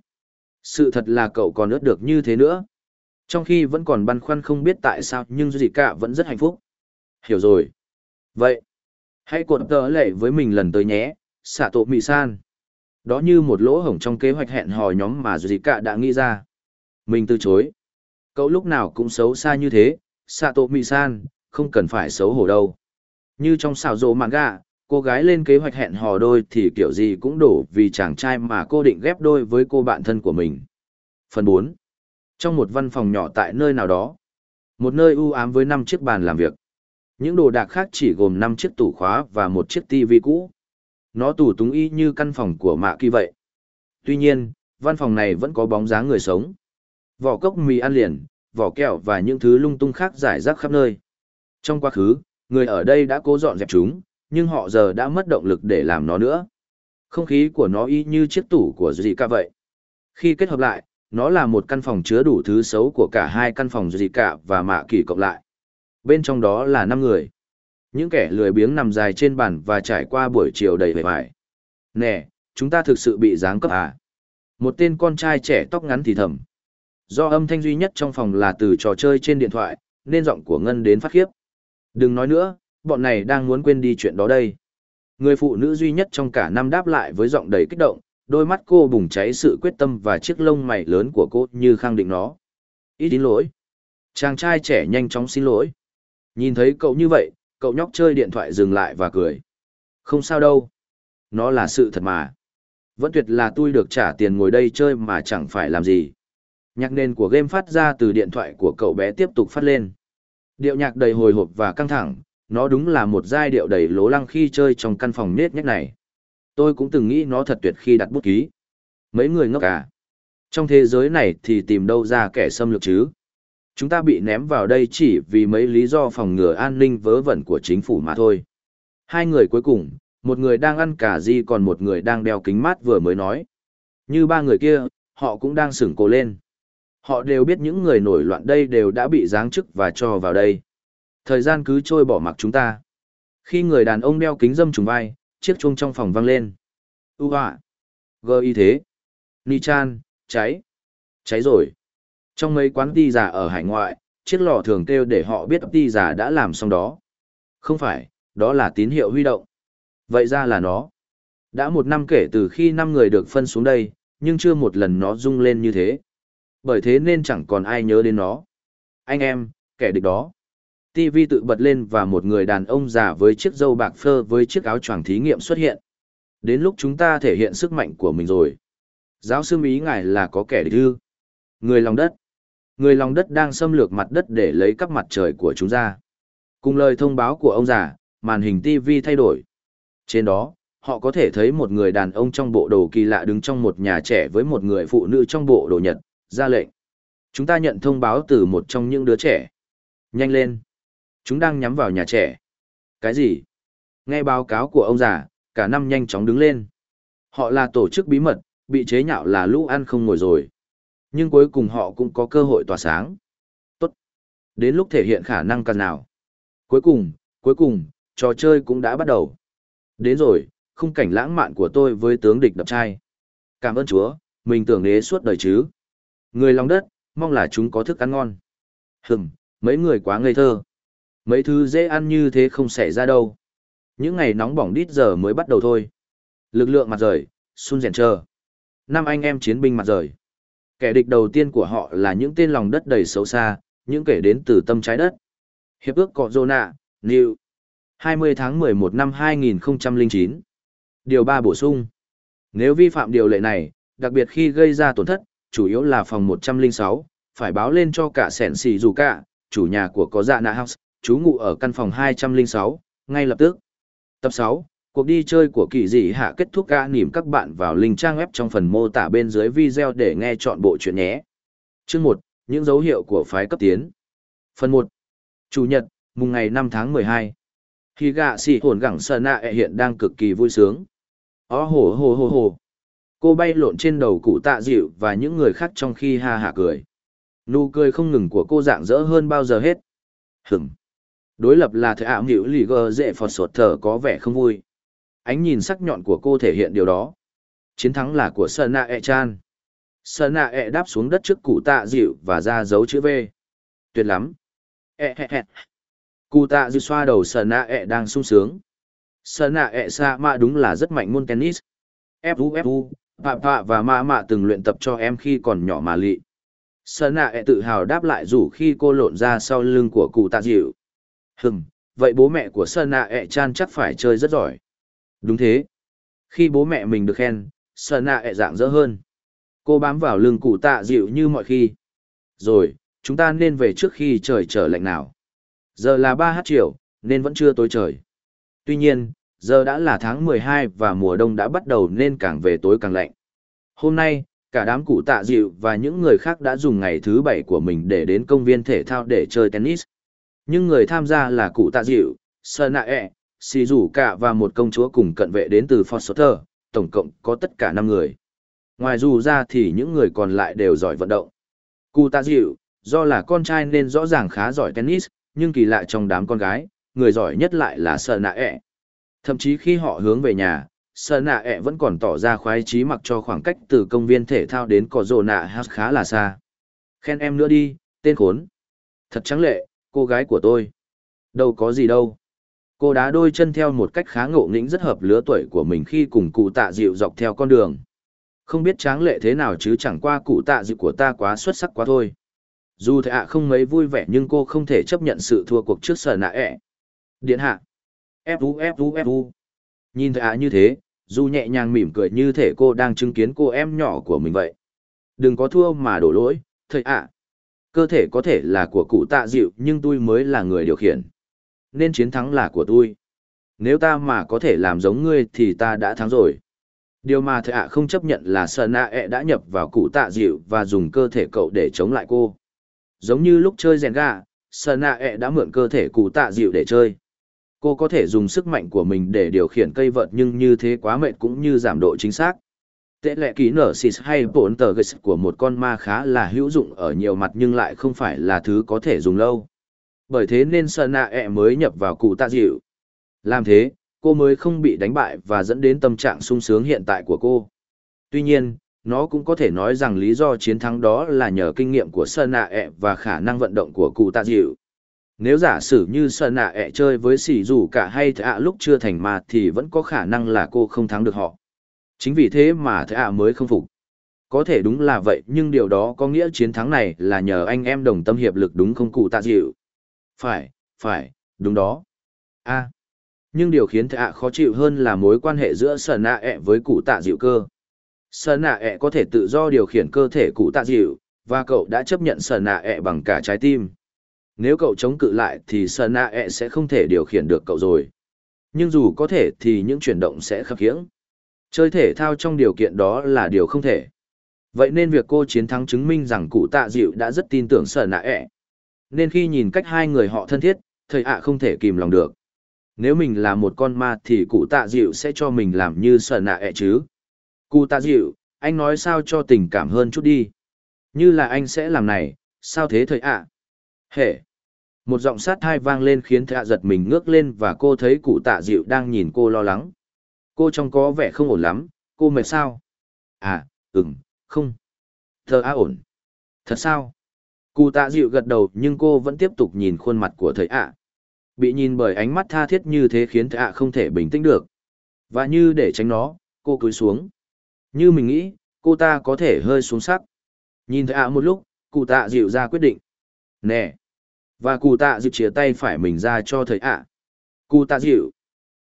Sự thật là cậu còn ướt được như thế nữa. Trong khi vẫn còn băn khoăn không biết tại sao nhưng duy cả vẫn rất hạnh phúc. Hiểu rồi. Vậy, hãy cuộn tờ lệ với mình lần tới nhé, xạ tổ mị san. Đó như một lỗ hổng trong kế hoạch hẹn hò nhóm mà Zika đã nghĩ ra. Mình từ chối. Cậu lúc nào cũng xấu xa như thế, xạ tổ mị san, không cần phải xấu hổ đâu. Như trong xào rộ manga, cô gái lên kế hoạch hẹn hò đôi thì kiểu gì cũng đổ vì chàng trai mà cô định ghép đôi với cô bạn thân của mình. Phần bốn Trong một văn phòng nhỏ tại nơi nào đó, một nơi u ám với năm chiếc bàn làm việc. Những đồ đạc khác chỉ gồm 5 chiếc tủ khóa và một chiếc tivi cũ. Nó tủ túng y như căn phòng của mạ kỳ vậy. Tuy nhiên, văn phòng này vẫn có bóng dáng người sống. Vỏ cốc mì ăn liền, vỏ kẹo và những thứ lung tung khác rải rác khắp nơi. Trong quá khứ, người ở đây đã cố dọn dẹp chúng, nhưng họ giờ đã mất động lực để làm nó nữa. Không khí của nó y như chiếc tủ của Zika vậy. Khi kết hợp lại, nó là một căn phòng chứa đủ thứ xấu của cả hai căn phòng Zika và Mạ Kỳ cộng lại. Bên trong đó là 5 người. Những kẻ lười biếng nằm dài trên bàn và trải qua buổi chiều đầy vẻ vải. Nè, chúng ta thực sự bị giáng cấp à? Một tên con trai trẻ tóc ngắn thì thầm. Do âm thanh duy nhất trong phòng là từ trò chơi trên điện thoại, nên giọng của Ngân đến phát khiếp. Đừng nói nữa, bọn này đang muốn quên đi chuyện đó đây. Người phụ nữ duy nhất trong cả năm đáp lại với giọng đầy kích động, đôi mắt cô bùng cháy sự quyết tâm và chiếc lông mày lớn của cô như khẳng định nó. Ít xin lỗi. Chàng trai trẻ nhanh chóng xin lỗi. Nhìn thấy cậu như vậy, cậu nhóc chơi điện thoại dừng lại và cười. Không sao đâu. Nó là sự thật mà. Vẫn tuyệt là tôi được trả tiền ngồi đây chơi mà chẳng phải làm gì. Nhạc nền của game phát ra từ điện thoại của cậu bé tiếp tục phát lên. Điệu nhạc đầy hồi hộp và căng thẳng, nó đúng là một giai điệu đầy lố lăng khi chơi trong căn phòng nết nhách này. Tôi cũng từng nghĩ nó thật tuyệt khi đặt bút ký. Mấy người ngốc à. Trong thế giới này thì tìm đâu ra kẻ xâm lược chứ. Chúng ta bị ném vào đây chỉ vì mấy lý do phòng ngừa an ninh vớ vẩn của chính phủ mà thôi. Hai người cuối cùng, một người đang ăn cà ri còn một người đang đeo kính mát vừa mới nói. Như ba người kia, họ cũng đang sửng cổ lên. Họ đều biết những người nổi loạn đây đều đã bị giáng chức và cho vào đây. Thời gian cứ trôi bỏ mặc chúng ta. Khi người đàn ông đeo kính dâm trùng vai, chiếc chuông trong phòng vang lên. U họa. Gơ y thế. Ni chan, cháy. Cháy rồi. Trong mấy quán ti giả ở hải ngoại, chiếc lò thường kêu để họ biết ti giả đã làm xong đó. Không phải, đó là tín hiệu huy động. Vậy ra là nó. Đã một năm kể từ khi năm người được phân xuống đây, nhưng chưa một lần nó rung lên như thế. Bởi thế nên chẳng còn ai nhớ đến nó. Anh em, kẻ địch đó. TV tự bật lên và một người đàn ông già với chiếc râu bạc phơ với chiếc áo choàng thí nghiệm xuất hiện. Đến lúc chúng ta thể hiện sức mạnh của mình rồi. Giáo sư ý ngài là có kẻ địch ư. Người lòng đất. Người lòng đất đang xâm lược mặt đất để lấy cắp mặt trời của chúng ra. Cùng lời thông báo của ông già, màn hình TV thay đổi. Trên đó, họ có thể thấy một người đàn ông trong bộ đồ kỳ lạ đứng trong một nhà trẻ với một người phụ nữ trong bộ đồ Nhật, ra lệnh. Chúng ta nhận thông báo từ một trong những đứa trẻ. Nhanh lên. Chúng đang nhắm vào nhà trẻ. Cái gì? Nghe báo cáo của ông già, cả năm nhanh chóng đứng lên. Họ là tổ chức bí mật, bị chế nhạo là lũ ăn không ngồi rồi. Nhưng cuối cùng họ cũng có cơ hội tỏa sáng. Tốt. Đến lúc thể hiện khả năng cần nào. Cuối cùng, cuối cùng, trò chơi cũng đã bắt đầu. Đến rồi, khung cảnh lãng mạn của tôi với tướng địch đập trai. Cảm ơn Chúa, mình tưởng đế suốt đời chứ. Người lòng đất, mong là chúng có thức ăn ngon. Hừm, mấy người quá ngây thơ. Mấy thứ dễ ăn như thế không xảy ra đâu. Những ngày nóng bỏng đít giờ mới bắt đầu thôi. Lực lượng mặt rời, sun rèn chờ. Năm anh em chiến binh mặt rời. Kẻ địch đầu tiên của họ là những tên lòng đất đầy xấu xa, những kẻ đến từ tâm trái đất. Hiệp ước Cọ Zona, New. 20 tháng 11 năm 2009. Điều 3 bổ sung. Nếu vi phạm điều lệ này, đặc biệt khi gây ra tổn thất, chủ yếu là phòng 106, phải báo lên cho cả sẻn xì dù cả, chủ nhà của có dạ nạ house, chú ngụ ở căn phòng 206, ngay lập tức. Tập 6, cuộc đi chơi của kỳ dị hạ kết thúc ca nỉm các bạn vào link trang web trong phần mô tả bên dưới video để nghe chọn bộ chuyện nhé. Chương 1, những dấu hiệu của phái cấp tiến. Phần 1. Chủ nhật, mùng ngày 5 tháng 12. Khi gạ xỉ hồn gẳng sờ nạ e hiện đang cực kỳ vui sướng. Ó hồ hồ hồ hồ. Cô bay lộn trên đầu cụ tạ dịu và những người khác trong khi ha hạ cười. Nụ cười không ngừng của cô dạng dỡ hơn bao giờ hết. Hửm. Đối lập là thầy ảo nghịu lì gờ dễ phọt sột thở có vẻ không vui. Ánh nhìn sắc nhọn của cô thể hiện điều đó. Chiến thắng là của Sơn Nạ E Chan. Sơn E đáp xuống đất trước cụ tạ dịu và ra dấu chữ V. Tuyệt lắm. E he he. Cụ tạ dịu xoa đầu Sơn E đang sung sướng. Sơn E sa mạ đúng là rất mạnh môn tennis. Fu Fu, Pạ Pạ và Mạ Mạ từng luyện tập cho em khi còn nhỏ mà lị. Sơn E tự hào đáp lại rủ khi cô lộn ra sau lưng của cụ tạ dịu Hừm, vậy bố mẹ của Sơn Nạ e chan chắc phải chơi rất giỏi. Đúng thế. Khi bố mẹ mình được khen, sợ Nạ ẹ dạng dỡ hơn. Cô bám vào lưng cụ tạ dịu như mọi khi. Rồi, chúng ta nên về trước khi trời trở lạnh nào. Giờ là ba h chiều, nên vẫn chưa tối trời. Tuy nhiên, giờ đã là tháng mười hai và mùa đông đã bắt đầu nên càng về tối càng lạnh. Hôm nay, cả đám cụ tạ dịu và những người khác đã dùng ngày thứ bảy của mình để đến công viên thể thao để chơi tennis. Nhưng người tham gia là cụ tạ dịu, Sơn Nạ ẹ, Xì Rủ Cả và một công chúa cùng cận vệ đến từ Foster, tổng cộng có tất cả 5 người. Ngoài dù ra thì những người còn lại đều giỏi vận động. Cụ tạ dịu, do là con trai nên rõ ràng khá giỏi tennis, nhưng kỳ lạ trong đám con gái, người giỏi nhất lại là sợ Nạ ẹ. Thậm chí khi họ hướng về nhà, sợ Nạ ẹ vẫn còn tỏ ra khoái trí mặc cho khoảng cách từ công viên thể thao đến cỏ rồ nạ khá là xa. Khen em nữa đi, tên khốn. Thật trắng lệ, cô gái của tôi. Đâu có gì đâu. Cô đá đôi chân theo một cách khá ngộ nghĩnh rất hợp lứa tuổi của mình khi cùng cụ tạ dịu dọc theo con đường. Không biết tráng lệ thế nào chứ chẳng qua cụ tạ dịu của ta quá xuất sắc quá thôi. Dù thầy ạ không mấy vui vẻ nhưng cô không thể chấp nhận sự thua cuộc trước sở nạ ẹ. Điện hạ. Fu Fu Fu. Nhìn thầy ạ như thế, dù nhẹ nhàng mỉm cười như thể cô đang chứng kiến cô em nhỏ của mình vậy. Đừng có thua mà đổ lỗi, thầy ạ cơ thể có thể là của cụ tạ dịu nhưng tôi mới là người điều khiển nên chiến thắng là của tôi. Nếu ta mà có thể làm giống ngươi thì ta đã thắng rồi. Điều mà thợ ạ không chấp nhận là sợ nạ ẹ đã nhập vào cụ tạ dịu và dùng cơ thể cậu để chống lại cô. Giống như lúc chơi rèn gà sợ nạ ẹ đã mượn cơ thể cụ tạ dịu để chơi. Cô có thể dùng sức mạnh của mình để điều khiển cây vợt nhưng như thế quá mệt cũng như giảm độ chính xác. Tệ lệ ký nở xịt hay bổn tờ ghét của một con ma khá là hữu dụng ở nhiều mặt nhưng lại không phải là thứ có thể dùng lâu bởi thế nên sợ nạ ẹ mới nhập vào cụ tạ dịu làm thế, cô mới không bị đánh bại và dẫn đến tâm trạng sung sướng hiện tại của cô tuy nhiên, nó cũng có thể nói rằng lý do chiến thắng đó là nhờ kinh nghiệm của sợ nạ ẹ và khả năng vận động của cụ tạ dịu nếu giả sử như sợ nạ ẹ chơi với xỉ dù cả hay thạ lúc chưa thành mà thì vẫn có khả năng là cô không thắng được họ Chính vì thế mà thạ mới không phục. Có thể đúng là vậy, nhưng điều đó có nghĩa chiến thắng này là nhờ anh em đồng tâm hiệp lực đúng không cụ tạ dịu. Phải, phải, đúng đó. a nhưng điều khiến thạ khó chịu hơn là mối quan hệ giữa sở nạ ẹ với cụ tạ dịu cơ. Sở nạ ẹ có thể tự do điều khiển cơ thể cụ tạ dịu, và cậu đã chấp nhận sở nạ ẹ bằng cả trái tim. Nếu cậu chống cự lại thì sở nạ ẹ sẽ không thể điều khiển được cậu rồi. Nhưng dù có thể thì những chuyển động sẽ khập khiễng. Chơi thể thao trong điều kiện đó là điều không thể. Vậy nên việc cô chiến thắng chứng minh rằng cụ tạ dịu đã rất tin tưởng sở nạ ẹ. Nên khi nhìn cách hai người họ thân thiết, thầy ạ không thể kìm lòng được. Nếu mình là một con ma thì cụ tạ dịu sẽ cho mình làm như sợ nạ ẹ chứ. Cụ tạ dịu, anh nói sao cho tình cảm hơn chút đi. Như là anh sẽ làm này, sao thế thầy ạ? Hệ! Một giọng sát thai vang lên khiến thầy ạ giật mình ngước lên và cô thấy cụ tạ dịu đang nhìn cô lo lắng. Cô trông có vẻ không ổn lắm, cô mệt sao? À, ừm, không. Thờ á ổn. Thật sao? Cụ tạ dịu gật đầu nhưng cô vẫn tiếp tục nhìn khuôn mặt của thầy ạ. Bị nhìn bởi ánh mắt tha thiết như thế khiến thầy ạ không thể bình tĩnh được. Và như để tránh nó, cô cúi xuống. Như mình nghĩ, cô ta có thể hơi xuống sắc. Nhìn thầy ạ một lúc, cụ tạ dịu ra quyết định. Nè! Và cụ tạ dịu chia tay phải mình ra cho thầy ạ. Cụ tạ dịu!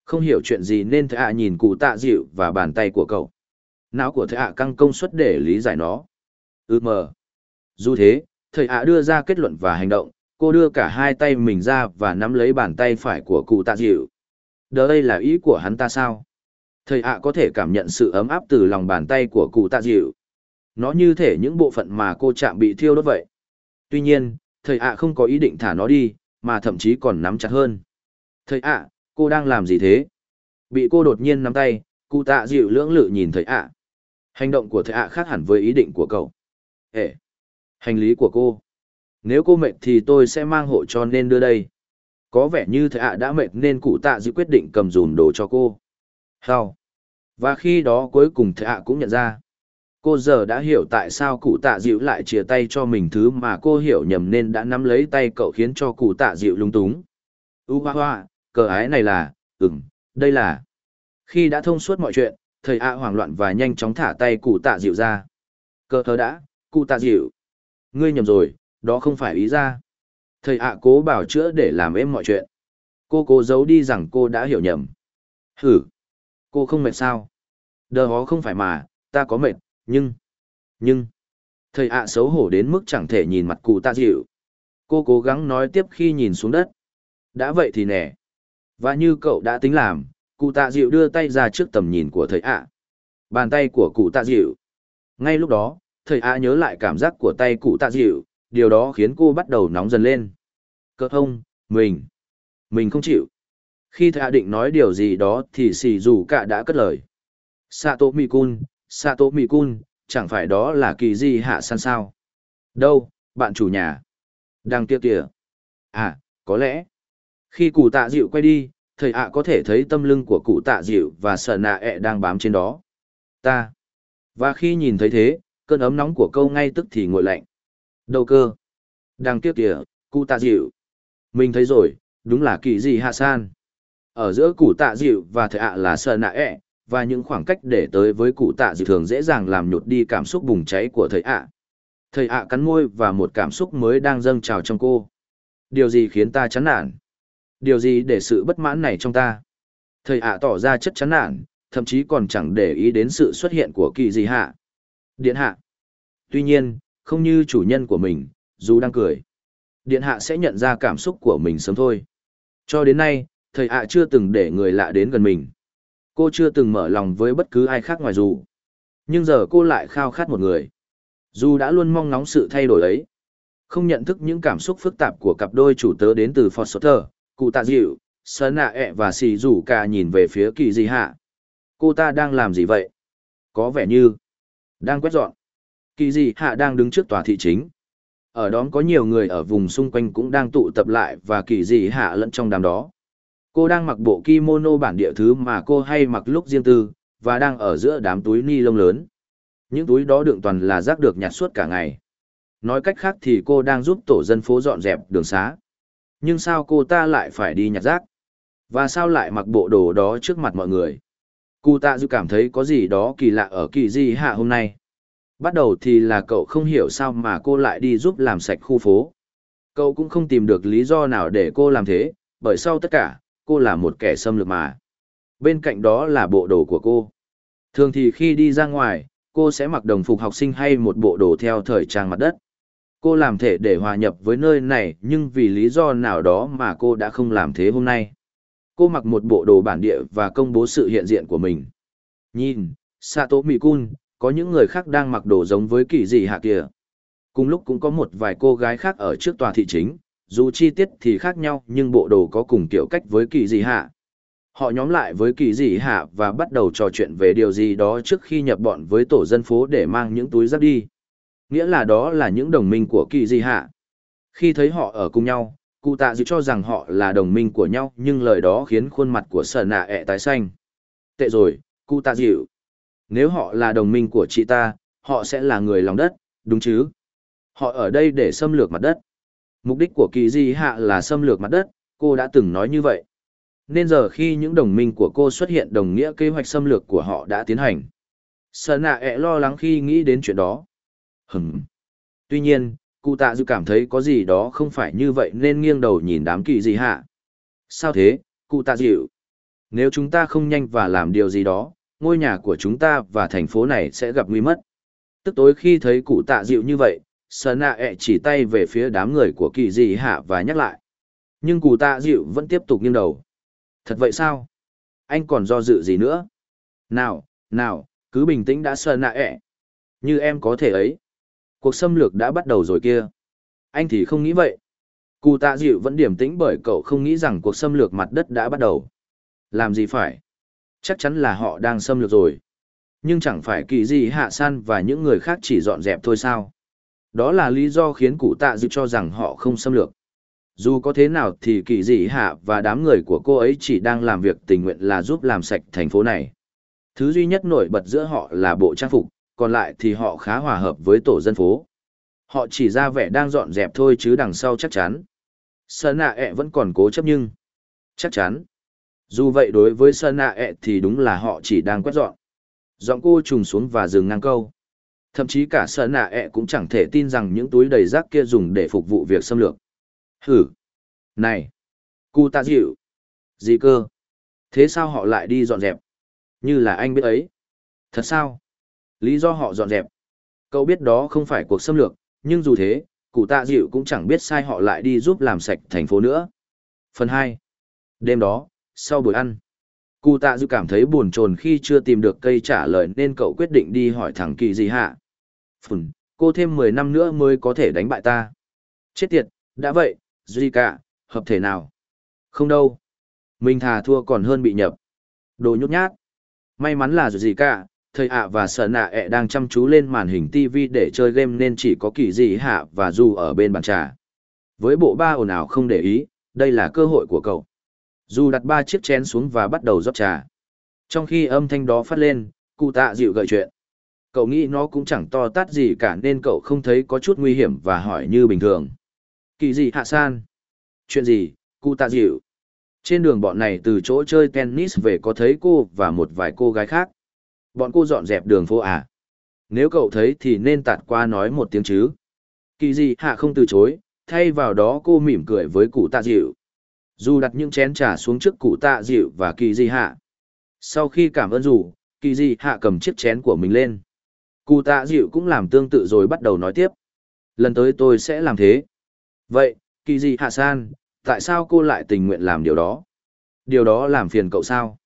Không hiểu chuyện gì nên thầy ạ nhìn cụ tạ dịu và bàn tay của cậu. Não của thầy ạ căng công suất để lý giải nó. Ừ mờ. Dù thế, thầy ạ đưa ra kết luận và hành động, cô đưa cả hai tay mình ra và nắm lấy bàn tay phải của cụ tạ dịu. Đó đây là ý của hắn ta sao? Thầy ạ có thể cảm nhận sự ấm áp từ lòng bàn tay của cụ tạ dịu. Nó như thể những bộ phận mà cô chạm bị thiêu đốt vậy. Tuy nhiên, thầy ạ không có ý định thả nó đi, mà thậm chí còn nắm chặt hơn. Thầy ạ, cô đang làm gì thế? Bị cô đột nhiên nắm tay, cụ tạ dịu lưỡng lự nhìn thầy ạ. Hành động của thầy ạ khác hẳn với ý định của cậu. Ê! Hành lý của cô. Nếu cô mệt thì tôi sẽ mang hộ cho nên đưa đây. Có vẻ như thầy ạ đã mệt nên cụ tạ dự quyết định cầm dùm đồ cho cô. Hào. Và khi đó cuối cùng thầy ạ cũng nhận ra. Cô giờ đã hiểu tại sao cụ tạ dịu lại chia tay cho mình thứ mà cô hiểu nhầm nên đã nắm lấy tay cậu khiến cho cụ tạ dịu lung túng. U hoa hoa, cờ ái này là, ừm, đây là. Khi đã thông suốt mọi chuyện, thầy ạ hoảng loạn và nhanh chóng thả tay cụ tạ dịu ra. Cờ thơ đã, cụ tạ dịu. Ngươi nhầm rồi, đó không phải ý ra. Thầy ạ cố bảo chữa để làm êm mọi chuyện. Cô cố giấu đi rằng cô đã hiểu nhầm. Hử! Cô không mệt sao? Đờ hó không phải mà, ta có mệt, nhưng... Nhưng... Thầy ạ xấu hổ đến mức chẳng thể nhìn mặt cụ tạ dịu. Cô cố gắng nói tiếp khi nhìn xuống đất. Đã vậy thì nè. Và như cậu đã tính làm, cụ tạ dịu đưa tay ra trước tầm nhìn của thầy ạ. Bàn tay của cụ tạ dịu. Ngay lúc đó, thầy ạ nhớ lại cảm giác của tay cụ tạ dịu, điều đó khiến cô bắt đầu nóng dần lên. Cơ thông, mình, mình không chịu. Khi thầy ạ định nói điều gì đó thì xì dù cả đã cất lời. Sato Mikun, Sato Mikun, chẳng phải đó là kỳ di hạ san sao? Đâu, bạn chủ nhà? Đang kia kìa. À, có lẽ. Khi cụ tạ dịu quay đi, thầy ạ có thể thấy tâm lưng của cụ tạ dịu và sợ nạ ẹ đang bám trên đó. Ta. Và khi nhìn thấy thế, cơn ấm nóng của câu ngay tức thì nguội lạnh. đầu cơ? Đang kia kìa, cụ tạ dịu. Mình thấy rồi, đúng là kỳ gì hạ san. Ở giữa cụ tạ dịu và thầy ạ là sợ nạ ẹ, và những khoảng cách để tới với cụ tạ dịu thường dễ dàng làm nhột đi cảm xúc bùng cháy của thầy ạ. Thầy ạ cắn môi và một cảm xúc mới đang dâng trào trong cô. Điều gì khiến ta chán nản? Điều gì để sự bất mãn này trong ta? Thầy ạ tỏ ra chất chán nản, thậm chí còn chẳng để ý đến sự xuất hiện của kỳ gì hạ. Điện hạ. Tuy nhiên, không như chủ nhân của mình, dù đang cười. Điện hạ sẽ nhận ra cảm xúc của mình sớm thôi. Cho đến nay, thầy ạ chưa từng để người lạ đến gần mình. Cô chưa từng mở lòng với bất cứ ai khác ngoài dù. Nhưng giờ cô lại khao khát một người. Dù đã luôn mong ngóng sự thay đổi ấy. Không nhận thức những cảm xúc phức tạp của cặp đôi chủ tớ đến từ Foster, cụ tạ dịu, sơn nạ ẹ và xì rủ cả nhìn về phía kỳ di hạ. Cô ta đang làm gì vậy? Có vẻ như đang quét dọn. Kỳ dị, hạ đang đứng trước tòa thị chính. Ở đó có nhiều người ở vùng xung quanh cũng đang tụ tập lại và kỳ dị hạ lẫn trong đám đó. Cô đang mặc bộ kimono bản địa thứ mà cô hay mặc lúc riêng tư, và đang ở giữa đám túi ni lông lớn. Những túi đó đựng toàn là rác được nhặt suốt cả ngày. Nói cách khác thì cô đang giúp tổ dân phố dọn dẹp đường xá. Nhưng sao cô ta lại phải đi nhặt rác? Và sao lại mặc bộ đồ đó trước mặt mọi người? Cụ tạ dư cảm thấy có gì đó kỳ lạ ở kỳ di hạ hôm nay. Bắt đầu thì là cậu không hiểu sao mà cô lại đi giúp làm sạch khu phố. Cậu cũng không tìm được lý do nào để cô làm thế, bởi sau tất cả, cô là một kẻ xâm lược mà. Bên cạnh đó là bộ đồ của cô. Thường thì khi đi ra ngoài, cô sẽ mặc đồng phục học sinh hay một bộ đồ theo thời trang mặt đất. Cô làm thể để hòa nhập với nơi này nhưng vì lý do nào đó mà cô đã không làm thế hôm nay. Cô mặc một bộ đồ bản địa và công bố sự hiện diện của mình. Nhìn, Sato Mikun, có những người khác đang mặc đồ giống với kỳ dị hạ kia. Cùng lúc cũng có một vài cô gái khác ở trước tòa thị chính, dù chi tiết thì khác nhau nhưng bộ đồ có cùng kiểu cách với kỳ dị hạ. Họ nhóm lại với kỳ dị hạ và bắt đầu trò chuyện về điều gì đó trước khi nhập bọn với tổ dân phố để mang những túi rác đi. Nghĩa là đó là những đồng minh của kỳ dị hạ. Khi thấy họ ở cùng nhau, cụ tạ dự cho rằng họ là đồng minh của nhau nhưng lời đó khiến khuôn mặt của sở nạ ẹ tái xanh. Tệ rồi, cụ tạ dịu. Nếu họ là đồng minh của chị ta, họ sẽ là người lòng đất, đúng chứ? Họ ở đây để xâm lược mặt đất. Mục đích của kỳ di hạ là xâm lược mặt đất, cô đã từng nói như vậy. Nên giờ khi những đồng minh của cô xuất hiện đồng nghĩa kế hoạch xâm lược của họ đã tiến hành. sợ nạ ẹ lo lắng khi nghĩ đến chuyện đó. Hừm. Tuy nhiên, cụ tạ dự cảm thấy có gì đó không phải như vậy nên nghiêng đầu nhìn đám kỳ gì hạ. Sao thế, cụ tạ dịu? Nếu chúng ta không nhanh và làm điều gì đó, ngôi nhà của chúng ta và thành phố này sẽ gặp nguy mất. Tức tối khi thấy cụ tạ dịu như vậy, Sơn nạ ẹ chỉ tay về phía đám người của kỳ dị hạ và nhắc lại. Nhưng cụ tạ dịu vẫn tiếp tục nghiêng đầu. Thật vậy sao? Anh còn do dự gì nữa? Nào, nào, cứ bình tĩnh đã Sơn nạ ẹ. Như em có thể ấy. Cuộc xâm lược đã bắt đầu rồi kia. Anh thì không nghĩ vậy. Cụ tạ dịu vẫn điềm tĩnh bởi cậu không nghĩ rằng cuộc xâm lược mặt đất đã bắt đầu. Làm gì phải? Chắc chắn là họ đang xâm lược rồi. Nhưng chẳng phải kỳ gì hạ san và những người khác chỉ dọn dẹp thôi sao? Đó là lý do khiến cụ tạ dịu cho rằng họ không xâm lược. Dù có thế nào thì kỳ dị hạ và đám người của cô ấy chỉ đang làm việc tình nguyện là giúp làm sạch thành phố này. Thứ duy nhất nổi bật giữa họ là bộ trang phục, còn lại thì họ khá hòa hợp với tổ dân phố. Họ chỉ ra vẻ đang dọn dẹp thôi chứ đằng sau chắc chắn. Sơn nạ ẹ e vẫn còn cố chấp nhưng... Chắc chắn. Dù vậy đối với Sơn nạ ẹ e thì đúng là họ chỉ đang quét dọn. Dọn cô trùng xuống và dừng ngang câu. Thậm chí cả Sơn nạ ẹ e cũng chẳng thể tin rằng những túi đầy rác kia dùng để phục vụ việc xâm lược. Hử! Này! Cụ ta dịu! Gì cơ? Thế sao họ lại đi dọn dẹp? Như là anh biết ấy. Thật sao? Lý do họ dọn dẹp. Cậu biết đó không phải cuộc xâm lược, nhưng dù thế, cụ tạ dịu cũng chẳng biết sai họ lại đi giúp làm sạch thành phố nữa. Phần 2. Đêm đó, sau buổi ăn, cụ tạ dịu cảm thấy buồn chồn khi chưa tìm được cây trả lời nên cậu quyết định đi hỏi thẳng kỳ gì hạ. Phần, cô thêm 10 năm nữa mới có thể đánh bại ta. Chết tiệt, đã vậy, Zika, hợp thể nào? Không đâu. Mình thà thua còn hơn bị nhập. Đồ nhút nhát. May mắn là gì cả, thầy ạ và sợ nạ ẹ đang chăm chú lên màn hình tv để chơi game nên chỉ có kỳ dị hạ và dù ở bên bàn trà. Với bộ ba ồn ào không để ý, đây là cơ hội của cậu. Dù đặt ba chiếc chén xuống và bắt đầu rót trà. Trong khi âm thanh đó phát lên, cụ tạ dịu gợi chuyện. Cậu nghĩ nó cũng chẳng to tát gì cả nên cậu không thấy có chút nguy hiểm và hỏi như bình thường. Kỳ dị hạ san. Chuyện gì? Cụ tạ dịu. Trên đường bọn này từ chỗ chơi tennis về có thấy cô và một vài cô gái khác. Bọn cô dọn dẹp đường phố à? Nếu cậu thấy thì nên tạt qua nói một tiếng chứ. Kỳ gì hạ không từ chối, thay vào đó cô mỉm cười với cụ tạ dịu. Dù đặt những chén trà xuống trước cụ tạ dịu và kỳ gì hạ. Sau khi cảm ơn dù, kỳ gì hạ cầm chiếc chén của mình lên. Cụ tạ dịu cũng làm tương tự rồi bắt đầu nói tiếp. Lần tới tôi sẽ làm thế. Vậy, kỳ gì hạ san, tại sao cô lại tình nguyện làm điều đó? Điều đó làm phiền cậu sao?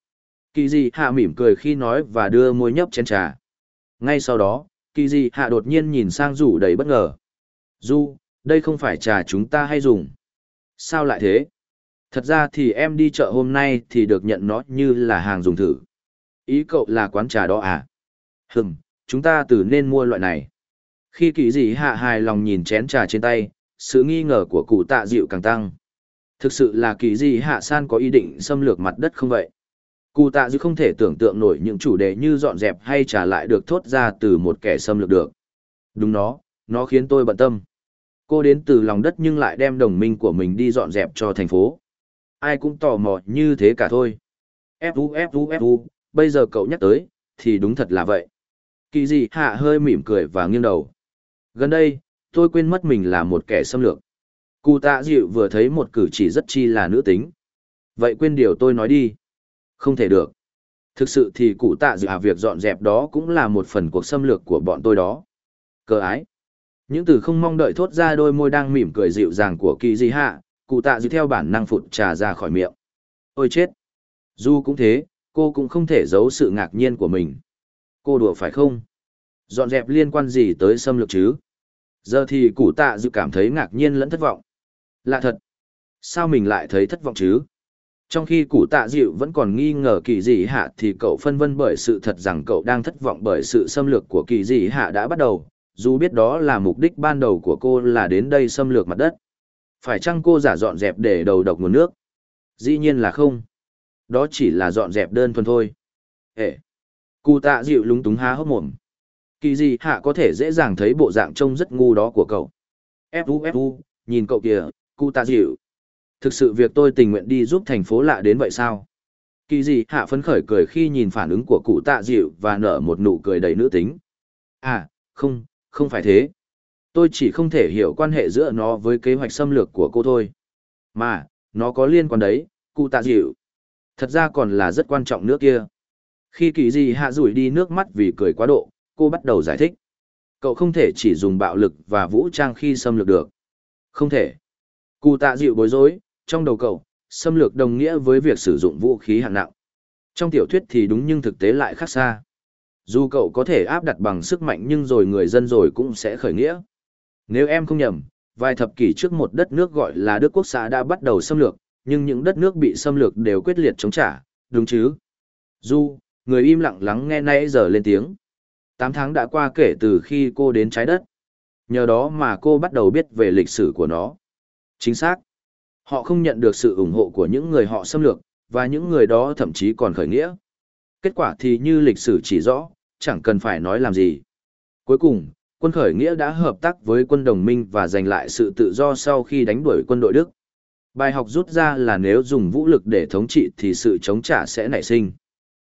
Kỳ dị hạ mỉm cười khi nói và đưa môi nhấp chén trà. Ngay sau đó, kỳ dị hạ đột nhiên nhìn sang rủ đầy bất ngờ. Du, đây không phải trà chúng ta hay dùng. Sao lại thế? Thật ra thì em đi chợ hôm nay thì được nhận nó như là hàng dùng thử. Ý cậu là quán trà đó à? Hừm, chúng ta từ nên mua loại này. Khi kỳ dị hạ hài lòng nhìn chén trà trên tay, sự nghi ngờ của cụ tạ dịu càng tăng. Thực sự là kỳ dị hạ san có ý định xâm lược mặt đất không vậy? Cụ tạ dư không thể tưởng tượng nổi những chủ đề như dọn dẹp hay trả lại được thốt ra từ một kẻ xâm lược được. Đúng nó, nó khiến tôi bận tâm. Cô đến từ lòng đất nhưng lại đem đồng minh của mình đi dọn dẹp cho thành phố. Ai cũng tò mò như thế cả thôi. Fu Fu Fu, bây giờ cậu nhắc tới, thì đúng thật là vậy. Kỳ dị hạ hơi mỉm cười và nghiêng đầu. Gần đây, tôi quên mất mình là một kẻ xâm lược. Cụ tạ dịu vừa thấy một cử chỉ rất chi là nữ tính. Vậy quên điều tôi nói đi. Không thể được. Thực sự thì cụ tạ dự à việc dọn dẹp đó cũng là một phần cuộc xâm lược của bọn tôi đó. Cơ ái. Những từ không mong đợi thốt ra đôi môi đang mỉm cười dịu dàng của kỳ di hạ, cụ tạ dự theo bản năng phụt trà ra khỏi miệng. Ôi chết. Dù cũng thế, cô cũng không thể giấu sự ngạc nhiên của mình. Cô đùa phải không? Dọn dẹp liên quan gì tới xâm lược chứ? Giờ thì cụ tạ dự cảm thấy ngạc nhiên lẫn thất vọng. Lạ thật. Sao mình lại thấy thất vọng chứ? Trong khi cụ tạ dịu vẫn còn nghi ngờ kỳ dị hạ thì cậu phân vân bởi sự thật rằng cậu đang thất vọng bởi sự xâm lược của kỳ dị hạ đã bắt đầu, dù biết đó là mục đích ban đầu của cô là đến đây xâm lược mặt đất. Phải chăng cô giả dọn dẹp để đầu độc nguồn nước? Dĩ nhiên là không. Đó chỉ là dọn dẹp đơn thuần thôi. Ê! Cụ tạ dịu lúng túng há hốc mồm. Kỳ Dị hạ có thể dễ dàng thấy bộ dạng trông rất ngu đó của cậu. Fu Fu, nhìn cậu kìa, cụ tạ dịu. Thực sự việc tôi tình nguyện đi giúp thành phố lạ đến vậy sao? Kỳ gì hạ phấn khởi cười khi nhìn phản ứng của cụ tạ dịu và nở một nụ cười đầy nữ tính. À, không, không phải thế. Tôi chỉ không thể hiểu quan hệ giữa nó với kế hoạch xâm lược của cô thôi. Mà, nó có liên quan đấy, cụ tạ dịu. Thật ra còn là rất quan trọng nữa kia. Khi kỳ gì hạ rủi đi nước mắt vì cười quá độ, cô bắt đầu giải thích. Cậu không thể chỉ dùng bạo lực và vũ trang khi xâm lược được. Không thể. Cụ tạ dịu bối rối, trong đầu cậu, xâm lược đồng nghĩa với việc sử dụng vũ khí hạng nặng. Trong tiểu thuyết thì đúng nhưng thực tế lại khác xa. Dù cậu có thể áp đặt bằng sức mạnh nhưng rồi người dân rồi cũng sẽ khởi nghĩa. Nếu em không nhầm, vài thập kỷ trước một đất nước gọi là Đức Quốc xã đã bắt đầu xâm lược, nhưng những đất nước bị xâm lược đều quyết liệt chống trả, đúng chứ? Du, người im lặng lắng nghe nãy giờ lên tiếng. Tám tháng đã qua kể từ khi cô đến trái đất. Nhờ đó mà cô bắt đầu biết về lịch sử của nó. Chính xác. Họ không nhận được sự ủng hộ của những người họ xâm lược, và những người đó thậm chí còn khởi nghĩa. Kết quả thì như lịch sử chỉ rõ, chẳng cần phải nói làm gì. Cuối cùng, quân khởi nghĩa đã hợp tác với quân đồng minh và giành lại sự tự do sau khi đánh đuổi quân đội Đức. Bài học rút ra là nếu dùng vũ lực để thống trị thì sự chống trả sẽ nảy sinh.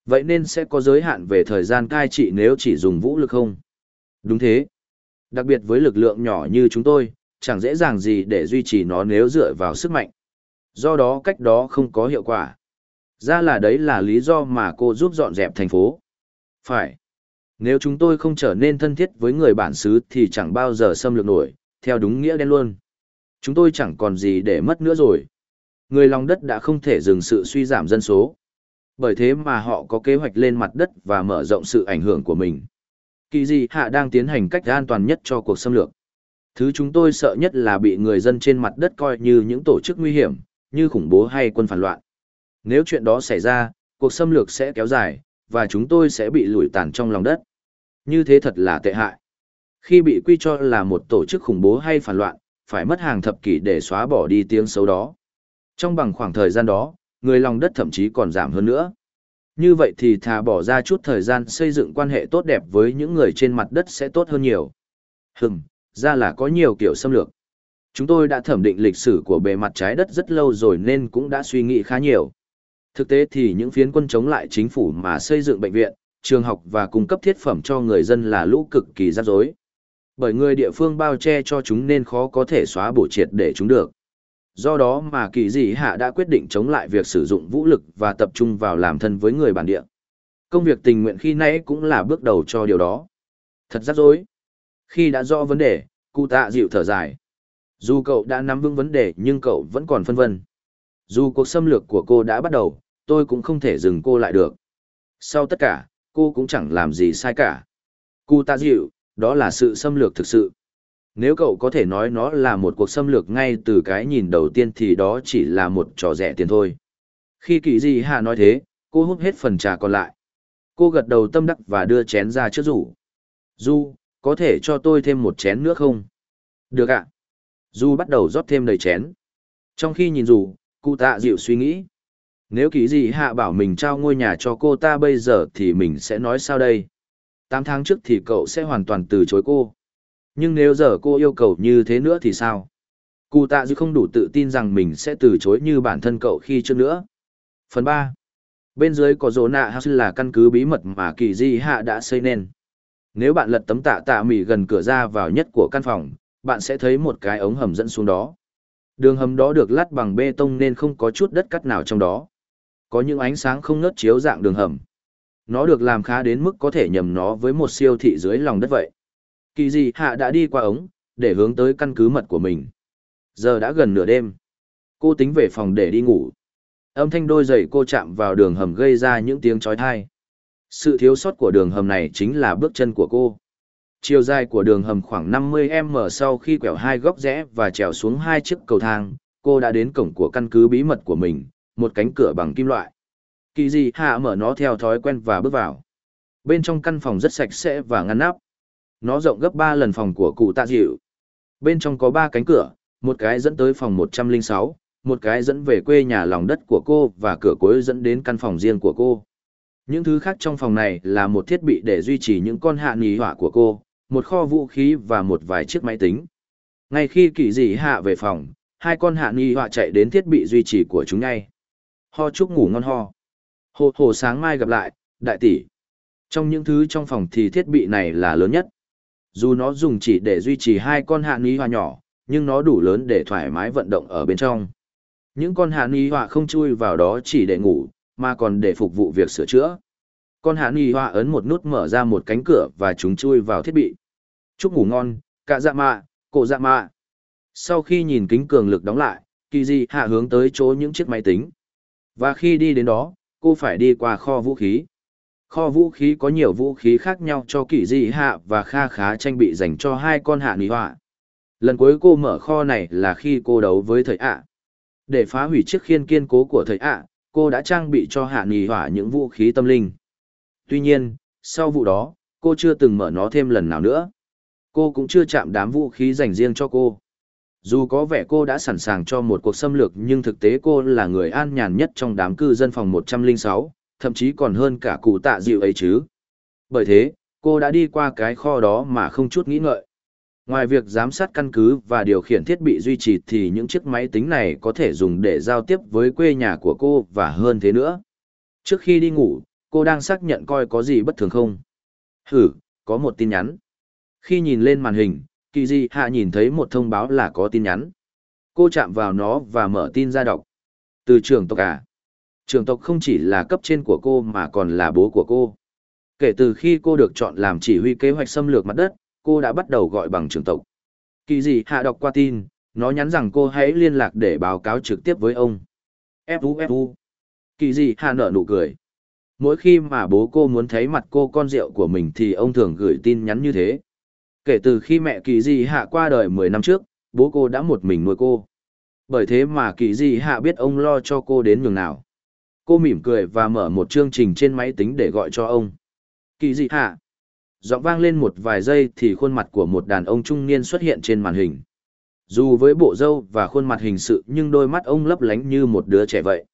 Vậy nên sẽ có giới hạn về thời gian cai trị nếu chỉ dùng vũ lực không? Đúng thế. Đặc biệt với lực lượng nhỏ như chúng tôi, chẳng dễ dàng gì để duy trì nó nếu dựa vào sức mạnh. Do đó cách đó không có hiệu quả. Ra là đấy là lý do mà cô giúp dọn dẹp thành phố. Phải. Nếu chúng tôi không trở nên thân thiết với người bản xứ thì chẳng bao giờ xâm lược nổi, theo đúng nghĩa đen luôn. Chúng tôi chẳng còn gì để mất nữa rồi. Người lòng đất đã không thể dừng sự suy giảm dân số. Bởi thế mà họ có kế hoạch lên mặt đất và mở rộng sự ảnh hưởng của mình. Kỳ gì hạ đang tiến hành cách an toàn nhất cho cuộc xâm lược. Thứ chúng tôi sợ nhất là bị người dân trên mặt đất coi như những tổ chức nguy hiểm, như khủng bố hay quân phản loạn. Nếu chuyện đó xảy ra, cuộc xâm lược sẽ kéo dài, và chúng tôi sẽ bị lùi tàn trong lòng đất. Như thế thật là tệ hại. Khi bị quy cho là một tổ chức khủng bố hay phản loạn, phải mất hàng thập kỷ để xóa bỏ đi tiếng xấu đó. Trong bằng khoảng thời gian đó, người lòng đất thậm chí còn giảm hơn nữa. Như vậy thì thà bỏ ra chút thời gian xây dựng quan hệ tốt đẹp với những người trên mặt đất sẽ tốt hơn nhiều. Hừm, ra là có nhiều kiểu xâm lược. Chúng tôi đã thẩm định lịch sử của bề mặt trái đất rất lâu rồi nên cũng đã suy nghĩ khá nhiều. Thực tế thì những phiến quân chống lại chính phủ mà xây dựng bệnh viện, trường học và cung cấp thiết phẩm cho người dân là lũ cực kỳ rắc rối. Bởi người địa phương bao che cho chúng nên khó có thể xóa bổ triệt để chúng được. Do đó mà kỳ dị hạ đã quyết định chống lại việc sử dụng vũ lực và tập trung vào làm thân với người bản địa. Công việc tình nguyện khi nãy cũng là bước đầu cho điều đó. Thật rắc rối. Khi đã rõ vấn đề, cụ tạ dịu thở dài. Dù cậu đã nắm vững vấn đề nhưng cậu vẫn còn phân vân. Dù cuộc xâm lược của cô đã bắt đầu, tôi cũng không thể dừng cô lại được. Sau tất cả, cô cũng chẳng làm gì sai cả. Cụ tạ dịu, đó là sự xâm lược thực sự. Nếu cậu có thể nói nó là một cuộc xâm lược ngay từ cái nhìn đầu tiên thì đó chỉ là một trò rẻ tiền thôi. Khi kỳ di hạ nói thế, cô hút hết phần trà còn lại. Cô gật đầu tâm đắc và đưa chén ra trước rủ. Du, có thể cho tôi thêm một chén nữa không? Được ạ. Du bắt đầu rót thêm đầy chén. Trong khi nhìn dù, cụ tạ dịu suy nghĩ. Nếu kỳ gì hạ bảo mình trao ngôi nhà cho cô ta bây giờ thì mình sẽ nói sao đây? Tám tháng trước thì cậu sẽ hoàn toàn từ chối cô. Nhưng nếu giờ cô yêu cầu như thế nữa thì sao? Cụ tạ dịu không đủ tự tin rằng mình sẽ từ chối như bản thân cậu khi trước nữa. Phần ba. Bên dưới có rổ nạ là căn cứ bí mật mà kỳ di hạ đã xây nên. Nếu bạn lật tấm tạ tạ mỉ gần cửa ra vào nhất của căn phòng, bạn sẽ thấy một cái ống hầm dẫn xuống đó. Đường hầm đó được lát bằng bê tông nên không có chút đất cắt nào trong đó. Có những ánh sáng không ngớt chiếu dạng đường hầm. Nó được làm khá đến mức có thể nhầm nó với một siêu thị dưới lòng đất vậy. Kỳ gì hạ đã đi qua ống, để hướng tới căn cứ mật của mình. Giờ đã gần nửa đêm. Cô tính về phòng để đi ngủ. Âm thanh đôi giày cô chạm vào đường hầm gây ra những tiếng chói tai. Sự thiếu sót của đường hầm này chính là bước chân của cô. Chiều dài của đường hầm khoảng 50m sau khi quẹo hai góc rẽ và trèo xuống hai chiếc cầu thang, cô đã đến cổng của căn cứ bí mật của mình, một cánh cửa bằng kim loại. Kỳ gì hạ mở nó theo thói quen và bước vào. Bên trong căn phòng rất sạch sẽ và ngăn nắp. nó rộng gấp 3 lần phòng của cụ tạ dịu. Bên trong có 3 cánh cửa, một cái dẫn tới phòng 106, một cái dẫn về quê nhà lòng đất của cô và cửa cuối dẫn đến căn phòng riêng của cô. Những thứ khác trong phòng này là một thiết bị để duy trì những con hạ nghỉ họa của cô, một kho vũ khí và một vài chiếc máy tính. Ngay khi kỳ dị hạ về phòng, hai con hạ nghỉ họa chạy đến thiết bị duy trì của chúng ngay. Ho chúc ngủ ngon ho. Hồ hồ sáng mai gặp lại, đại tỷ. Trong những thứ trong phòng thì thiết bị này là lớn nhất. Dù nó dùng chỉ để duy trì hai con hạ nghỉ họa nhỏ, nhưng nó đủ lớn để thoải mái vận động ở bên trong. Những con hạ nghỉ họa không chui vào đó chỉ để ngủ, mà còn để phục vụ việc sửa chữa. Con hạ nghỉ hoa ấn một nút mở ra một cánh cửa và chúng chui vào thiết bị. Chúc ngủ ngon, cả dạ mạ, cổ dạ mạ. Sau khi nhìn kính cường lực đóng lại, kỳ di hạ hướng tới chỗ những chiếc máy tính. Và khi đi đến đó, cô phải đi qua kho vũ khí. Kho vũ khí có nhiều vũ khí khác nhau cho kỳ di hạ và kha khá tranh bị dành cho hai con hạ nì họa. Lần cuối cô mở kho này là khi cô đấu với thầy ạ. Để phá hủy chiếc khiên kiên cố của thầy ạ, cô đã trang bị cho hạ nghỉ hỏa những vũ khí tâm linh. Tuy nhiên, sau vụ đó, cô chưa từng mở nó thêm lần nào nữa. Cô cũng chưa chạm đám vũ khí dành riêng cho cô. Dù có vẻ cô đã sẵn sàng cho một cuộc xâm lược nhưng thực tế cô là người an nhàn nhất trong đám cư dân phòng 106, thậm chí còn hơn cả cụ tạ dịu ấy chứ. Bởi thế, cô đã đi qua cái kho đó mà không chút nghĩ ngợi. Ngoài việc giám sát căn cứ và điều khiển thiết bị duy trì thì những chiếc máy tính này có thể dùng để giao tiếp với quê nhà của cô và hơn thế nữa. Trước khi đi ngủ, cô đang xác nhận coi có gì bất thường không. Hử, có một tin nhắn. Khi nhìn lên màn hình, kỳ di hạ nhìn thấy một thông báo là có tin nhắn. Cô chạm vào nó và mở tin ra đọc. Từ trường tộc à? Trường tộc không chỉ là cấp trên của cô mà còn là bố của cô. Kể từ khi cô được chọn làm chỉ huy kế hoạch xâm lược mặt đất, cô đã bắt đầu gọi bằng trường tộc. Kỳ dị hạ đọc qua tin, nó nhắn rằng cô hãy liên lạc để báo cáo trực tiếp với ông. Fu Fu. Kỳ dị hạ nở nụ cười. Mỗi khi mà bố cô muốn thấy mặt cô con rượu của mình thì ông thường gửi tin nhắn như thế. Kể từ khi mẹ kỳ dị hạ qua đời 10 năm trước, bố cô đã một mình nuôi cô. Bởi thế mà kỳ dị hạ biết ông lo cho cô đến nhường nào. Cô mỉm cười và mở một chương trình trên máy tính để gọi cho ông. Kỳ dị hạ giọng vang lên một vài giây thì khuôn mặt của một đàn ông trung niên xuất hiện trên màn hình. Dù với bộ râu và khuôn mặt hình sự nhưng đôi mắt ông lấp lánh như một đứa trẻ vậy.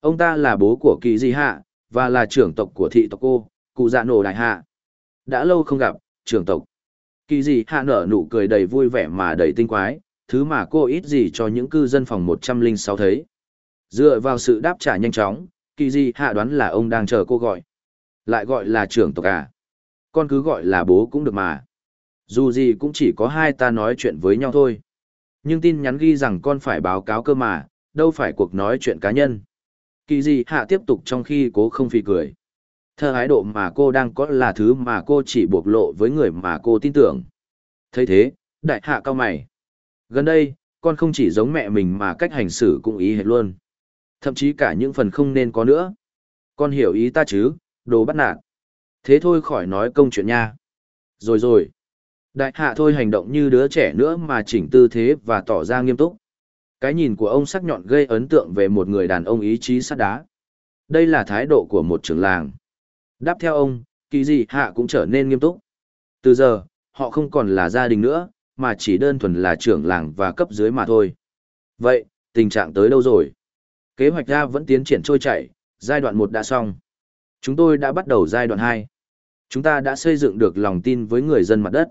Ông ta là bố của kỳ di hạ, và là trưởng tộc của thị tộc cô, cụ dạ nổ đại hạ. Đã lâu không gặp, trưởng tộc. Kỳ di hạ nở nụ cười đầy vui vẻ mà đầy tinh quái, thứ mà cô ít gì cho những cư dân phòng 106 thấy. Dựa vào sự đáp trả nhanh chóng, kỳ di hạ đoán là ông đang chờ cô gọi. Lại gọi là trưởng tộc à? Con cứ gọi là bố cũng được mà. Dù gì cũng chỉ có hai ta nói chuyện với nhau thôi. Nhưng tin nhắn ghi rằng con phải báo cáo cơ mà, đâu phải cuộc nói chuyện cá nhân. Kỳ gì hạ tiếp tục trong khi cố không phì cười. Thơ ái độ mà cô đang có là thứ mà cô chỉ bộc lộ với người mà cô tin tưởng. thấy thế, đại hạ cao mày. Gần đây, con không chỉ giống mẹ mình mà cách hành xử cũng ý hết luôn. Thậm chí cả những phần không nên có nữa. Con hiểu ý ta chứ, đồ bắt nạt. Thế thôi khỏi nói công chuyện nha. Rồi rồi. Đại hạ thôi hành động như đứa trẻ nữa mà chỉnh tư thế và tỏ ra nghiêm túc. Cái nhìn của ông sắc nhọn gây ấn tượng về một người đàn ông ý chí sắt đá. Đây là thái độ của một trưởng làng. Đáp theo ông, kỳ gì hạ cũng trở nên nghiêm túc. Từ giờ, họ không còn là gia đình nữa, mà chỉ đơn thuần là trưởng làng và cấp dưới mà thôi. Vậy, tình trạng tới đâu rồi? Kế hoạch ra vẫn tiến triển trôi chảy, giai đoạn 1 đã xong. Chúng tôi đã bắt đầu giai đoạn 2. Chúng ta đã xây dựng được lòng tin với người dân mặt đất.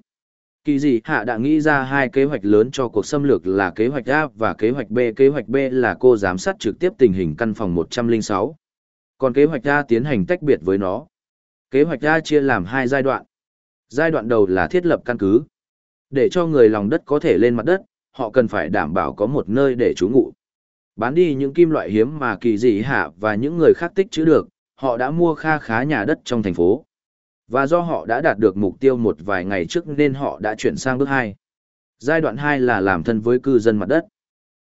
Kỳ dị hạ đã nghĩ ra hai kế hoạch lớn cho cuộc xâm lược là kế hoạch A và kế hoạch B. Kế hoạch B là cô giám sát trực tiếp tình hình căn phòng 106. Còn kế hoạch A tiến hành tách biệt với nó. Kế hoạch A chia làm hai giai đoạn. Giai đoạn đầu là thiết lập căn cứ. Để cho người lòng đất có thể lên mặt đất, họ cần phải đảm bảo có một nơi để trú ngụ. Bán đi những kim loại hiếm mà kỳ dị hạ và những người khác tích trữ được, họ đã mua kha khá nhà đất trong thành phố. Và do họ đã đạt được mục tiêu một vài ngày trước nên họ đã chuyển sang bước 2. Giai đoạn 2 là làm thân với cư dân mặt đất.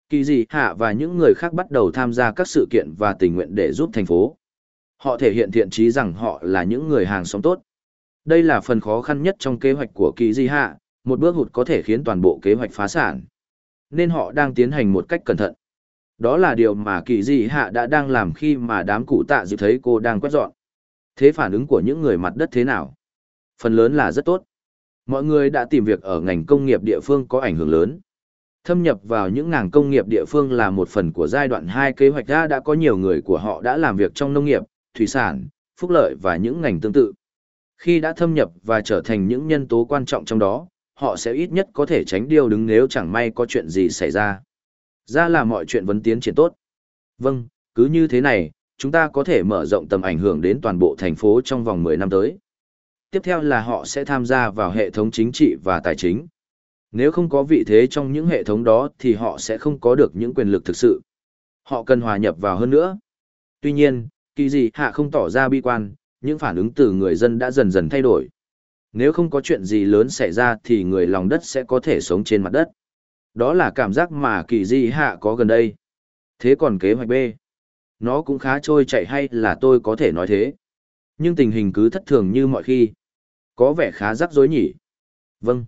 Kỳ dị hạ và những người khác bắt đầu tham gia các sự kiện và tình nguyện để giúp thành phố. Họ thể hiện thiện trí rằng họ là những người hàng xóm tốt. Đây là phần khó khăn nhất trong kế hoạch của kỳ dị hạ, một bước hụt có thể khiến toàn bộ kế hoạch phá sản. Nên họ đang tiến hành một cách cẩn thận. Đó là điều mà kỳ dị hạ đã đang làm khi mà đám cụ tạ dự thấy cô đang quét dọn. Thế phản ứng của những người mặt đất thế nào? Phần lớn là rất tốt. Mọi người đã tìm việc ở ngành công nghiệp địa phương có ảnh hưởng lớn. Thâm nhập vào những ngành công nghiệp địa phương là một phần của giai đoạn 2 kế hoạch ra đã có nhiều người của họ đã làm việc trong nông nghiệp, thủy sản, phúc lợi và những ngành tương tự. Khi đã thâm nhập và trở thành những nhân tố quan trọng trong đó, họ sẽ ít nhất có thể tránh điều đứng nếu chẳng may có chuyện gì xảy ra. Ra là mọi chuyện vẫn tiến triển tốt. Vâng, cứ như thế này, chúng ta có thể mở rộng tầm ảnh hưởng đến toàn bộ thành phố trong vòng 10 năm tới. Tiếp theo là họ sẽ tham gia vào hệ thống chính trị và tài chính. Nếu không có vị thế trong những hệ thống đó thì họ sẽ không có được những quyền lực thực sự. Họ cần hòa nhập vào hơn nữa. Tuy nhiên, kỳ gì hạ không tỏ ra bi quan, những phản ứng từ người dân đã dần dần thay đổi. Nếu không có chuyện gì lớn xảy ra thì người lòng đất sẽ có thể sống trên mặt đất. Đó là cảm giác mà kỳ di hạ có gần đây. Thế còn kế hoạch B? Nó cũng khá trôi chạy hay là tôi có thể nói thế? Nhưng tình hình cứ thất thường như mọi khi. Có vẻ khá rắc rối nhỉ? Vâng.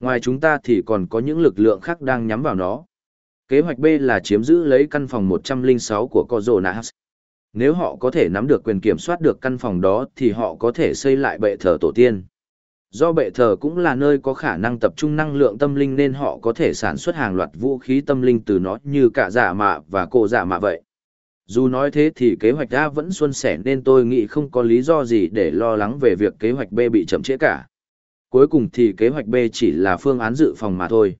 Ngoài chúng ta thì còn có những lực lượng khác đang nhắm vào nó. Kế hoạch B là chiếm giữ lấy căn phòng 106 của Cozonas. Nếu họ có thể nắm được quyền kiểm soát được căn phòng đó thì họ có thể xây lại bệ thờ tổ tiên. Do bệ thờ cũng là nơi có khả năng tập trung năng lượng tâm linh nên họ có thể sản xuất hàng loạt vũ khí tâm linh từ nó như cả giả mạ và cổ giả dạ mạ vậy. Dù nói thế thì kế hoạch A vẫn xuân sẻ nên tôi nghĩ không có lý do gì để lo lắng về việc kế hoạch B bị chậm trễ cả. Cuối cùng thì kế hoạch B chỉ là phương án dự phòng mà thôi.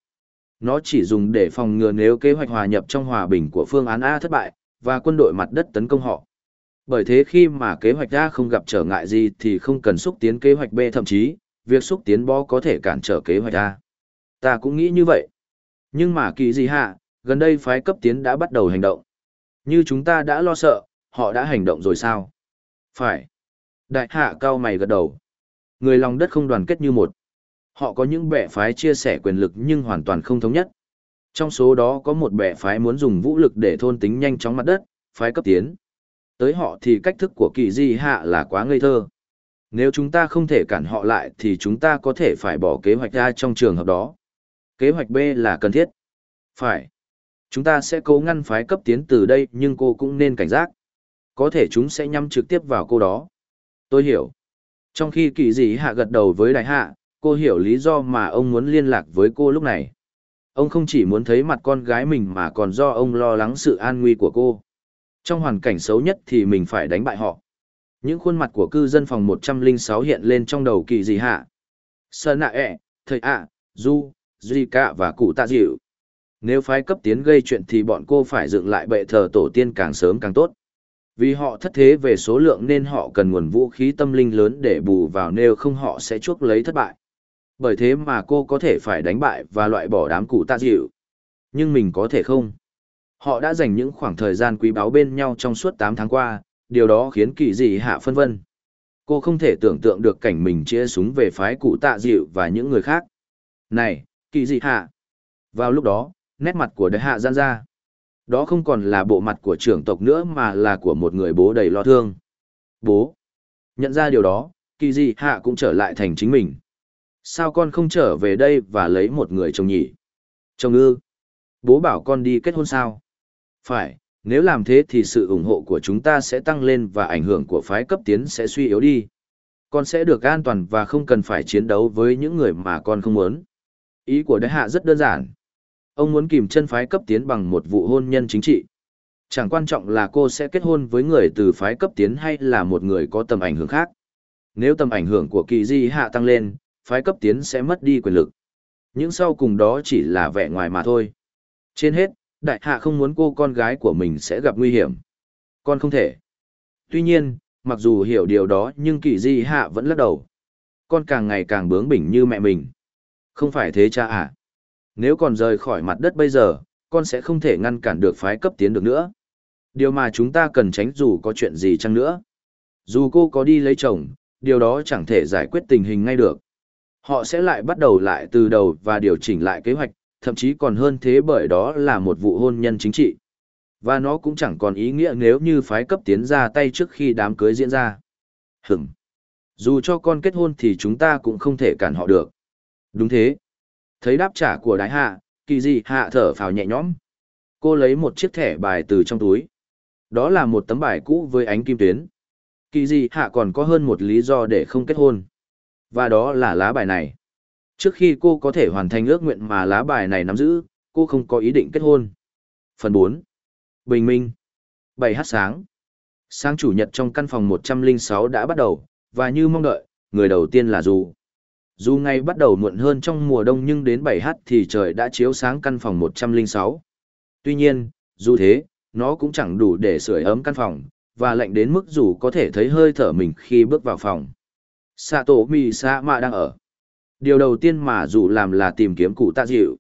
Nó chỉ dùng để phòng ngừa nếu kế hoạch hòa nhập trong hòa bình của phương án A thất bại, và quân đội mặt đất tấn công họ. Bởi thế khi mà kế hoạch A không gặp trở ngại gì thì không cần xúc tiến kế hoạch B thậm chí, việc xúc tiến bó có thể cản trở kế hoạch ta. Ta cũng nghĩ như vậy. Nhưng mà kỳ gì hạ, gần đây phái cấp tiến đã bắt đầu hành động. Như chúng ta đã lo sợ, họ đã hành động rồi sao? Phải. Đại hạ cao mày gật đầu. Người lòng đất không đoàn kết như một. Họ có những bẻ phái chia sẻ quyền lực nhưng hoàn toàn không thống nhất. Trong số đó có một bẻ phái muốn dùng vũ lực để thôn tính nhanh chóng mặt đất, phái cấp tiến. Tới họ thì cách thức của kỳ di hạ là quá ngây thơ. Nếu chúng ta không thể cản họ lại thì chúng ta có thể phải bỏ kế hoạch a trong trường hợp đó. Kế hoạch B là cần thiết. Phải. Chúng ta sẽ cố ngăn phái cấp tiến từ đây nhưng cô cũng nên cảnh giác. Có thể chúng sẽ nhắm trực tiếp vào cô đó. Tôi hiểu. Trong khi kỳ dị hạ gật đầu với đại hạ, cô hiểu lý do mà ông muốn liên lạc với cô lúc này. Ông không chỉ muốn thấy mặt con gái mình mà còn do ông lo lắng sự an nguy của cô. Trong hoàn cảnh xấu nhất thì mình phải đánh bại họ. Những khuôn mặt của cư dân phòng 106 hiện lên trong đầu kỳ dị hạ. Sơn nạ ẹ, thầy ạ, du, duy cạ và cụ tạ dịu. Nếu phái cấp tiến gây chuyện thì bọn cô phải dựng lại bệ thờ tổ tiên càng sớm càng tốt. Vì họ thất thế về số lượng nên họ cần nguồn vũ khí tâm linh lớn để bù vào nếu không họ sẽ chuốc lấy thất bại. Bởi thế mà cô có thể phải đánh bại và loại bỏ đám cụ tạ dịu. Nhưng mình có thể không? Họ đã dành những khoảng thời gian quý báu bên nhau trong suốt 8 tháng qua, điều đó khiến kỳ dị hạ phân vân. Cô không thể tưởng tượng được cảnh mình chia súng về phái cụ tạ dịu và những người khác. Này, kỳ dị hạ! Vào lúc đó, nét mặt của đại hạ gian ra. Đó không còn là bộ mặt của trưởng tộc nữa mà là của một người bố đầy lo thương. Bố! Nhận ra điều đó, kỳ dị hạ cũng trở lại thành chính mình. Sao con không trở về đây và lấy một người chồng nhỉ? Chồng ư? Bố bảo con đi kết hôn sao? Phải, nếu làm thế thì sự ủng hộ của chúng ta sẽ tăng lên và ảnh hưởng của phái cấp tiến sẽ suy yếu đi. Con sẽ được an toàn và không cần phải chiến đấu với những người mà con không muốn. Ý của đại hạ rất đơn giản. Ông muốn kìm chân phái cấp tiến bằng một vụ hôn nhân chính trị. Chẳng quan trọng là cô sẽ kết hôn với người từ phái cấp tiến hay là một người có tầm ảnh hưởng khác. Nếu tầm ảnh hưởng của kỳ di hạ tăng lên, phái cấp tiến sẽ mất đi quyền lực. Những sau cùng đó chỉ là vẻ ngoài mà thôi. Trên hết, đại hạ không muốn cô con gái của mình sẽ gặp nguy hiểm. Con không thể. Tuy nhiên, mặc dù hiểu điều đó nhưng kỳ di hạ vẫn lắc đầu. Con càng ngày càng bướng bỉnh như mẹ mình. Không phải thế cha à? Nếu còn rời khỏi mặt đất bây giờ, con sẽ không thể ngăn cản được phái cấp tiến được nữa. Điều mà chúng ta cần tránh dù có chuyện gì chăng nữa. Dù cô có đi lấy chồng, điều đó chẳng thể giải quyết tình hình ngay được. Họ sẽ lại bắt đầu lại từ đầu và điều chỉnh lại kế hoạch, thậm chí còn hơn thế bởi đó là một vụ hôn nhân chính trị. Và nó cũng chẳng còn ý nghĩa nếu như phái cấp tiến ra tay trước khi đám cưới diễn ra. Hửm. Dù cho con kết hôn thì chúng ta cũng không thể cản họ được. Đúng thế. Thấy đáp trả của đái hạ, kỳ dị hạ thở phào nhẹ nhõm. Cô lấy một chiếc thẻ bài từ trong túi. Đó là một tấm bài cũ với ánh kim tuyến. Kỳ dị hạ còn có hơn một lý do để không kết hôn. Và đó là lá bài này. Trước khi cô có thể hoàn thành ước nguyện mà lá bài này nắm giữ, cô không có ý định kết hôn. Phần 4. Bình minh. 7h sáng. Sáng chủ nhật trong căn phòng 106 đã bắt đầu, và như mong đợi, người đầu tiên là Du. Dù ngày bắt đầu muộn hơn trong mùa đông nhưng đến 7h thì trời đã chiếu sáng căn phòng 106. Tuy nhiên, dù thế, nó cũng chẳng đủ để sưởi ấm căn phòng, và lạnh đến mức dù có thể thấy hơi thở mình khi bước vào phòng. Sato Mi Sa Mạ đang ở. Điều đầu tiên mà dù làm là tìm kiếm cụ tạ dịu.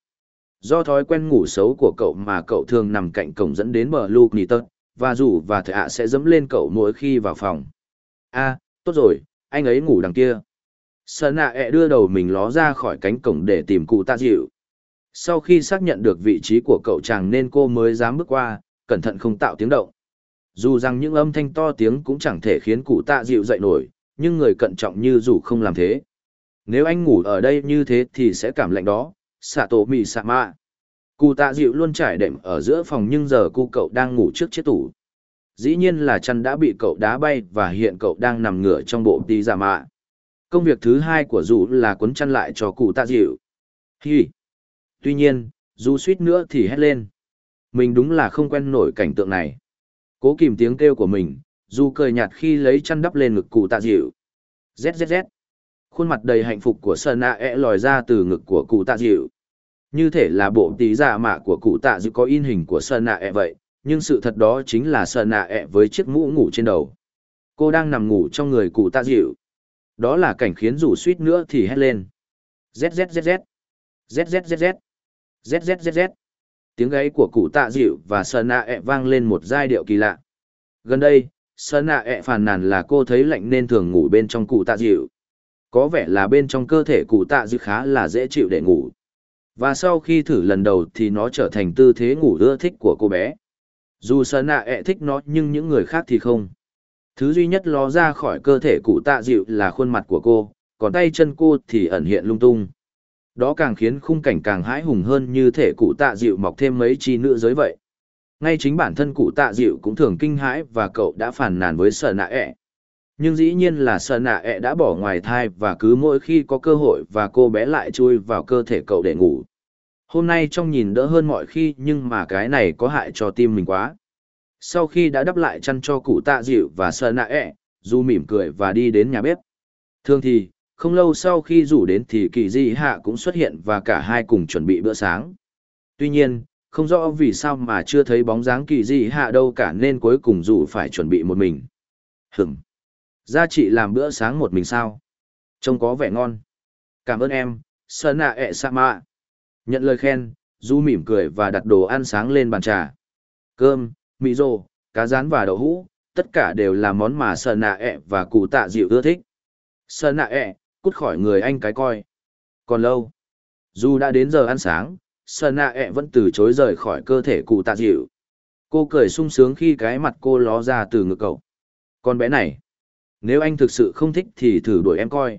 Do thói quen ngủ xấu của cậu mà cậu thường nằm cạnh cổng dẫn đến bờ Luke tớt, và dù và thầy ạ sẽ dẫm lên cậu mỗi khi vào phòng. a tốt rồi, anh ấy ngủ đằng kia. Sơn nạ ẹ đưa đầu mình ló ra khỏi cánh cổng để tìm cụ tạ dịu. Sau khi xác nhận được vị trí của cậu chàng nên cô mới dám bước qua, cẩn thận không tạo tiếng động. Dù rằng những âm thanh to tiếng cũng chẳng thể khiến cụ tạ dịu dậy nổi, nhưng người cẩn trọng như dù không làm thế. Nếu anh ngủ ở đây như thế thì sẽ cảm lạnh đó, xạ tổ mì xạ mạ. Cụ tạ dịu luôn trải đệm ở giữa phòng nhưng giờ cu cậu đang ngủ trước chiếc tủ. Dĩ nhiên là chăn đã bị cậu đá bay và hiện cậu đang nằm ngửa trong bộ tí giả mạ. Công việc thứ hai của dù là cuốn chăn lại cho cụ tạ dịu. Hi! Tuy nhiên, dù suýt nữa thì hét lên. Mình đúng là không quen nổi cảnh tượng này. Cố kìm tiếng kêu của mình, dù cười nhạt khi lấy chăn đắp lên ngực cụ tạ dịu. ZZZ. Khuôn mặt đầy hạnh phục của Sơn A e lòi ra từ ngực của cụ tạ dịu. Như thể là bộ tí giả mạ của cụ tạ dịu có in hình của Sơn A e vậy, nhưng sự thật đó chính là Sơn A e với chiếc mũ ngủ trên đầu. Cô đang nằm ngủ trong người cụ tạ dịu. Đó là cảnh khiến rủ suýt nữa thì hét lên. ZZZZ. ZZZZ. ZZZZ. Tiếng gáy của cụ tạ dịu và Sơn nạ ẹ vang lên một giai điệu kỳ lạ. Gần đây, Sơn nạ ẹ phàn nàn là cô thấy lạnh nên thường ngủ bên trong cụ tạ dịu. Có vẻ là bên trong cơ thể cụ tạ dư khá là dễ chịu để ngủ. Và sau khi thử lần đầu thì nó trở thành tư thế ngủ ưa thích của cô bé. Dù sợ nạ ẹ thích nó nhưng những người khác thì không. Thứ duy nhất ló ra khỏi cơ thể cụ tạ dịu là khuôn mặt của cô, còn tay chân cô thì ẩn hiện lung tung. Đó càng khiến khung cảnh càng hãi hùng hơn như thể cụ tạ dịu mọc thêm mấy chi nữ giới vậy. Ngay chính bản thân cụ tạ dịu cũng thường kinh hãi và cậu đã phản nàn với sợ nạ ẹ. Nhưng dĩ nhiên là sợ nạ ẹ đã bỏ ngoài thai và cứ mỗi khi có cơ hội và cô bé lại chui vào cơ thể cậu để ngủ. Hôm nay trông nhìn đỡ hơn mọi khi nhưng mà cái này có hại cho tim mình quá. Sau khi đã đắp lại chăn cho cụ tạ dịu và sợ nạ ẹ, Du mỉm cười và đi đến nhà bếp. Thường thì, không lâu sau khi rủ đến thì kỳ di hạ cũng xuất hiện và cả hai cùng chuẩn bị bữa sáng. Tuy nhiên, không rõ vì sao mà chưa thấy bóng dáng kỳ di hạ đâu cả nên cuối cùng rủ phải chuẩn bị một mình. Hửm! Gia chị làm bữa sáng một mình sao? Trông có vẻ ngon. Cảm ơn em, sơn nạ e ẹ sa mạ. Nhận lời khen, Du mỉm cười và đặt đồ ăn sáng lên bàn trà. Cơm, mì rô, cá rán và đậu hũ, tất cả đều là món mà sơn nạ e ẹ và cụ tạ dịu ưa thích. Sơn nạ e, ẹ, cút khỏi người anh cái coi. Còn lâu, dù đã đến giờ ăn sáng, Sơn nạ ẹ vẫn từ chối rời khỏi cơ thể cụ tạ dịu. Cô cười sung sướng khi cái mặt cô ló ra từ ngực cậu. Con bé này, nếu anh thực sự không thích thì thử đuổi em coi.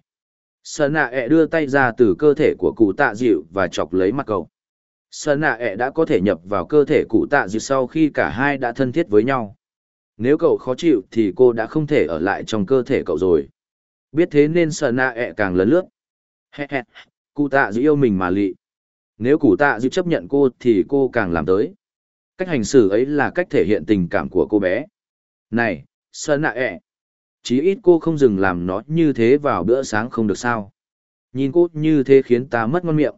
Sơn nạ ẹ đưa tay ra từ cơ thể của cụ tạ dịu và chọc lấy mặt cậu. Sơn nạ ẹ đã có thể nhập vào cơ thể cụ tạ dịu sau khi cả hai đã thân thiết với nhau. Nếu cậu khó chịu thì cô đã không thể ở lại trong cơ thể cậu rồi. Biết thế nên sợ nạ ẹ càng lớn lướt. cụ tạ dịu yêu mình mà lị. Nếu cụ tạ dịu chấp nhận cô thì cô càng làm tới. Cách hành xử ấy là cách thể hiện tình cảm của cô bé. Này, sợ nạ ẹ. Chí ít cô không dừng làm nó như thế vào bữa sáng không được sao. Nhìn cô như thế khiến ta mất ngon miệng.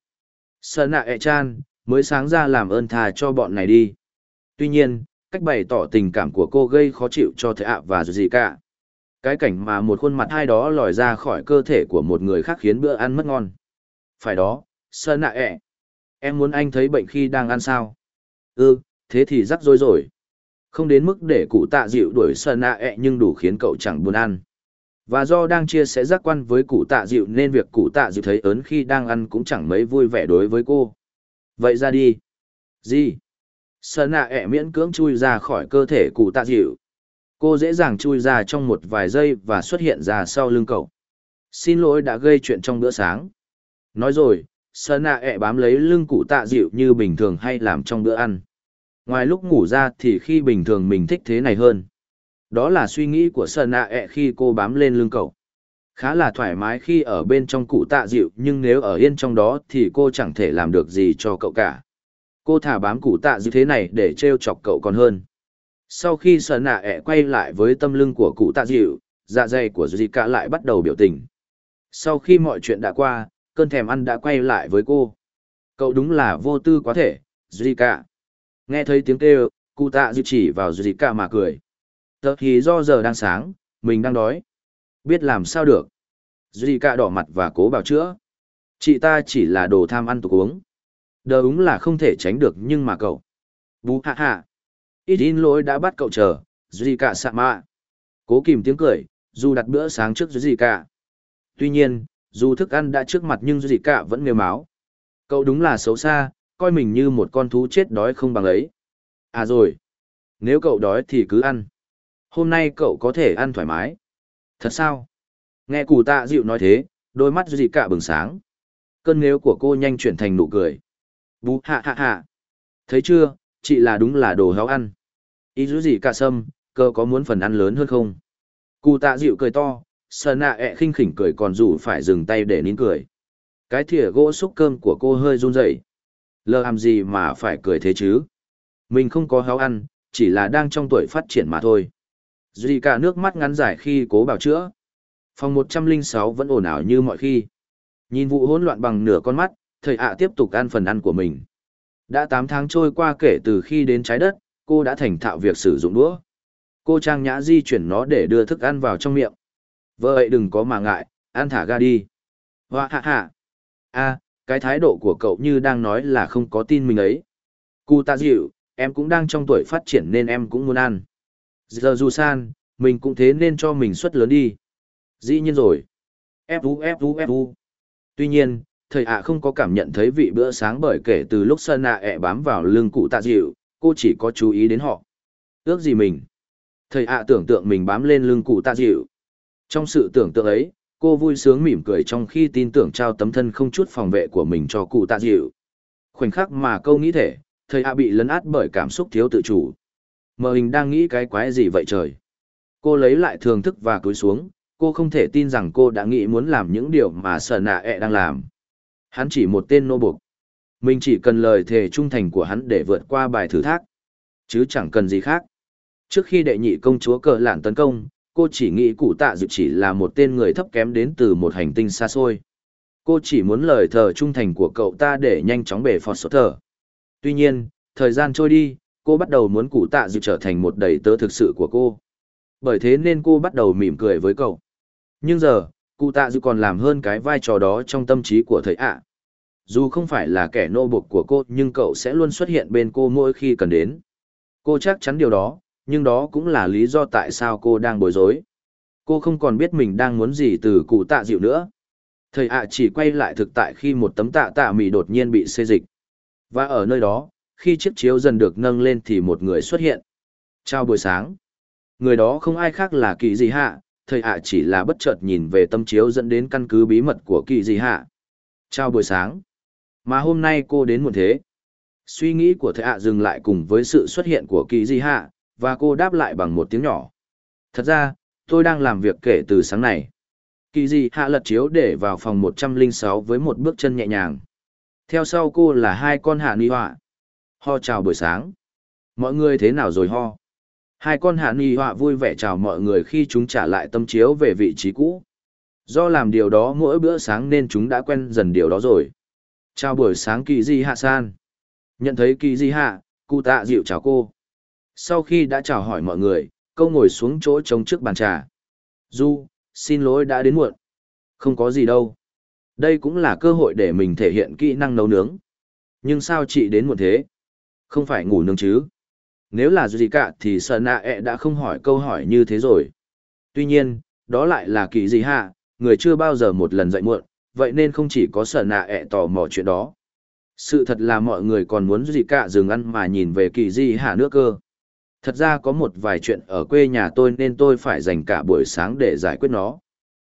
Sợ nạ ẹ chan, mới sáng ra làm ơn thà cho bọn này đi. Tuy nhiên, cách bày tỏ tình cảm của cô gây khó chịu cho thầy ạ và gì cả. Cái cảnh mà một khuôn mặt hai đó lòi ra khỏi cơ thể của một người khác khiến bữa ăn mất ngon. Phải đó, sơn nạ ẹ. Em muốn anh thấy bệnh khi đang ăn sao? Ừ, thế thì rắc rối rồi. Không đến mức để cụ tạ dịu đuổi sơn nạ ẹ nhưng đủ khiến cậu chẳng buồn ăn. Và do đang chia sẻ giác quan với cụ tạ dịu nên việc cụ tạ dịu thấy ớn khi đang ăn cũng chẳng mấy vui vẻ đối với cô. Vậy ra đi. Gì? Sơn nạ ẹ miễn cưỡng chui ra khỏi cơ thể cụ tạ dịu. Cô dễ dàng chui ra trong một vài giây và xuất hiện ra sau lưng cậu. Xin lỗi đã gây chuyện trong bữa sáng. Nói rồi, Sơn nạ ẹ bám lấy lưng cụ tạ dịu như bình thường hay làm trong bữa ăn. Ngoài lúc ngủ ra thì khi bình thường mình thích thế này hơn. Đó là suy nghĩ của Sơn nạ ẹ khi cô bám lên lưng cậu. Khá là thoải mái khi ở bên trong cụ tạ dịu nhưng nếu ở yên trong đó thì cô chẳng thể làm được gì cho cậu cả. Cô thả bám cụ tạ dịu thế này để trêu chọc cậu còn hơn. Sau khi sợ nạ ẹ quay lại với tâm lưng của cụ tạ dịu, dạ dày của Zika lại bắt đầu biểu tình. Sau khi mọi chuyện đã qua, cơn thèm ăn đã quay lại với cô. Cậu đúng là vô tư quá thể, Zika. Nghe thấy tiếng kêu, cụ tạ dịu chỉ vào Zika mà cười. Tớ thì do giờ đang sáng, mình đang đói. Biết làm sao được. Zika đỏ mặt và cố bảo chữa. Chị ta chỉ là đồ tham ăn tục uống. Đờ đúng là không thể tránh được nhưng mà cậu. Bú hạ hạ. Ít in lỗi đã bắt cậu chờ, Cả sạ mạ. Cố kìm tiếng cười, dù đặt bữa sáng trước Zika. Tuy nhiên, dù thức ăn đã trước mặt nhưng Zika vẫn nêu máu. Cậu đúng là xấu xa, coi mình như một con thú chết đói không bằng ấy. À rồi. Nếu cậu đói thì cứ ăn. Hôm nay cậu có thể ăn thoải mái. Thật sao? Nghe cụ tạ dịu nói thế, đôi mắt Zika bừng sáng. Cơn nếu của cô nhanh chuyển thành nụ cười. Bú hạ hạ hạ. Thấy chưa, chị là đúng là đồ héo ăn. Ý dữ gì cả sâm, cơ có muốn phần ăn lớn hơn không? Cụ tạ dịu cười to, sờ nạ ẹ khinh khỉnh cười còn dù phải dừng tay để nín cười. Cái thìa gỗ xúc cơm của cô hơi run rẩy. Lờ làm gì mà phải cười thế chứ? Mình không có héo ăn, chỉ là đang trong tuổi phát triển mà thôi. Duy cả nước mắt ngắn dài khi cố bảo chữa. Phòng 106 vẫn ồn ào như mọi khi. Nhìn vụ hỗn loạn bằng nửa con mắt, thầy ạ tiếp tục ăn phần ăn của mình. Đã 8 tháng trôi qua kể từ khi đến trái đất, cô đã thành thạo việc sử dụng đũa. Cô trang nhã di chuyển nó để đưa thức ăn vào trong miệng. Vợ ấy đừng có mà ngại, ăn thả ga đi. Hoa hạ hạ. a à, cái thái độ của cậu như đang nói là không có tin mình ấy. Cụ Tạ dịu, em cũng đang trong tuổi phát triển nên em cũng muốn ăn. Giờ dù san, mình cũng thế nên cho mình suất lớn đi. Dĩ nhiên rồi. Fu Fu Fu. Tuy nhiên, thầy ạ không có cảm nhận thấy vị bữa sáng bởi kể từ lúc sơn ạ ẹ bám vào lưng cụ tạ dịu, cô chỉ có chú ý đến họ. Ước gì mình? Thầy ạ tưởng tượng mình bám lên lưng cụ tạ dịu. Trong sự tưởng tượng ấy, cô vui sướng mỉm cười trong khi tin tưởng trao tấm thân không chút phòng vệ của mình cho cụ tạ dịu. Khoảnh khắc mà câu nghĩ thể, thầy a bị lấn át bởi cảm xúc thiếu tự chủ. Mờ hình đang nghĩ cái quái gì vậy trời? Cô lấy lại thường thức và cúi xuống, cô không thể tin rằng cô đã nghĩ muốn làm những điều mà sở nạ ẹ đang làm. Hắn chỉ một tên nô buộc. Mình chỉ cần lời thề trung thành của hắn để vượt qua bài thử thác. Chứ chẳng cần gì khác. Trước khi đệ nhị công chúa cờ lạn tấn công, cô chỉ nghĩ cụ tạ dự chỉ là một tên người thấp kém đến từ một hành tinh xa xôi. Cô chỉ muốn lời thờ trung thành của cậu ta để nhanh chóng bể phọt sốt thở. Tuy nhiên, thời gian trôi đi, cô bắt đầu muốn cụ tạ dự trở thành một đầy tớ thực sự của cô. Bởi thế nên cô bắt đầu mỉm cười với cậu. Nhưng giờ, cụ tạ dự còn làm hơn cái vai trò đó trong tâm trí của thầy ạ. Dù không phải là kẻ nô buộc của cô nhưng cậu sẽ luôn xuất hiện bên cô mỗi khi cần đến. Cô chắc chắn điều đó, nhưng đó cũng là lý do tại sao cô đang bối rối. Cô không còn biết mình đang muốn gì từ cụ tạ dịu nữa. Thầy ạ chỉ quay lại thực tại khi một tấm tạ tạ mì đột nhiên bị xê dịch. Và ở nơi đó, khi chiếc chiếu dần được nâng lên thì một người xuất hiện. Chào buổi sáng. Người đó không ai khác là kỳ gì hạ, thầy ạ chỉ là bất chợt nhìn về tâm chiếu dẫn đến căn cứ bí mật của kỳ gì hạ. Chào buổi sáng. Mà hôm nay cô đến muộn thế. Suy nghĩ của thầy ạ dừng lại cùng với sự xuất hiện của kỳ gì hạ, và cô đáp lại bằng một tiếng nhỏ. Thật ra, tôi đang làm việc kể từ sáng này. Kỳ gì hạ lật chiếu để vào phòng 106 với một bước chân nhẹ nhàng. Theo sau cô là hai con hạ ni họa. Ho chào buổi sáng. Mọi người thế nào rồi ho? Hai con hạ ni họa vui vẻ chào mọi người khi chúng trả lại tâm chiếu về vị trí cũ. Do làm điều đó mỗi bữa sáng nên chúng đã quen dần điều đó rồi. Chào buổi sáng kỳ di hạ san. Nhận thấy kỳ di hạ, cụ tạ dịu chào cô. Sau khi đã chào hỏi mọi người, câu ngồi xuống chỗ trống trước bàn trà. Du, xin lỗi đã đến muộn. Không có gì đâu. Đây cũng là cơ hội để mình thể hiện kỹ năng nấu nướng. Nhưng sao chị đến muộn thế? Không phải ngủ nướng chứ? Nếu là gì cả thì sợ nạ ẹ đã không hỏi câu hỏi như thế rồi. Tuy nhiên, đó lại là kỳ gì hạ, người chưa bao giờ một lần dậy muộn, vậy nên không chỉ có sợ nạ ẹ tò mò chuyện đó. Sự thật là mọi người còn muốn gì cả dừng ăn mà nhìn về kỳ gì hạ nữa cơ. Thật ra có một vài chuyện ở quê nhà tôi nên tôi phải dành cả buổi sáng để giải quyết nó.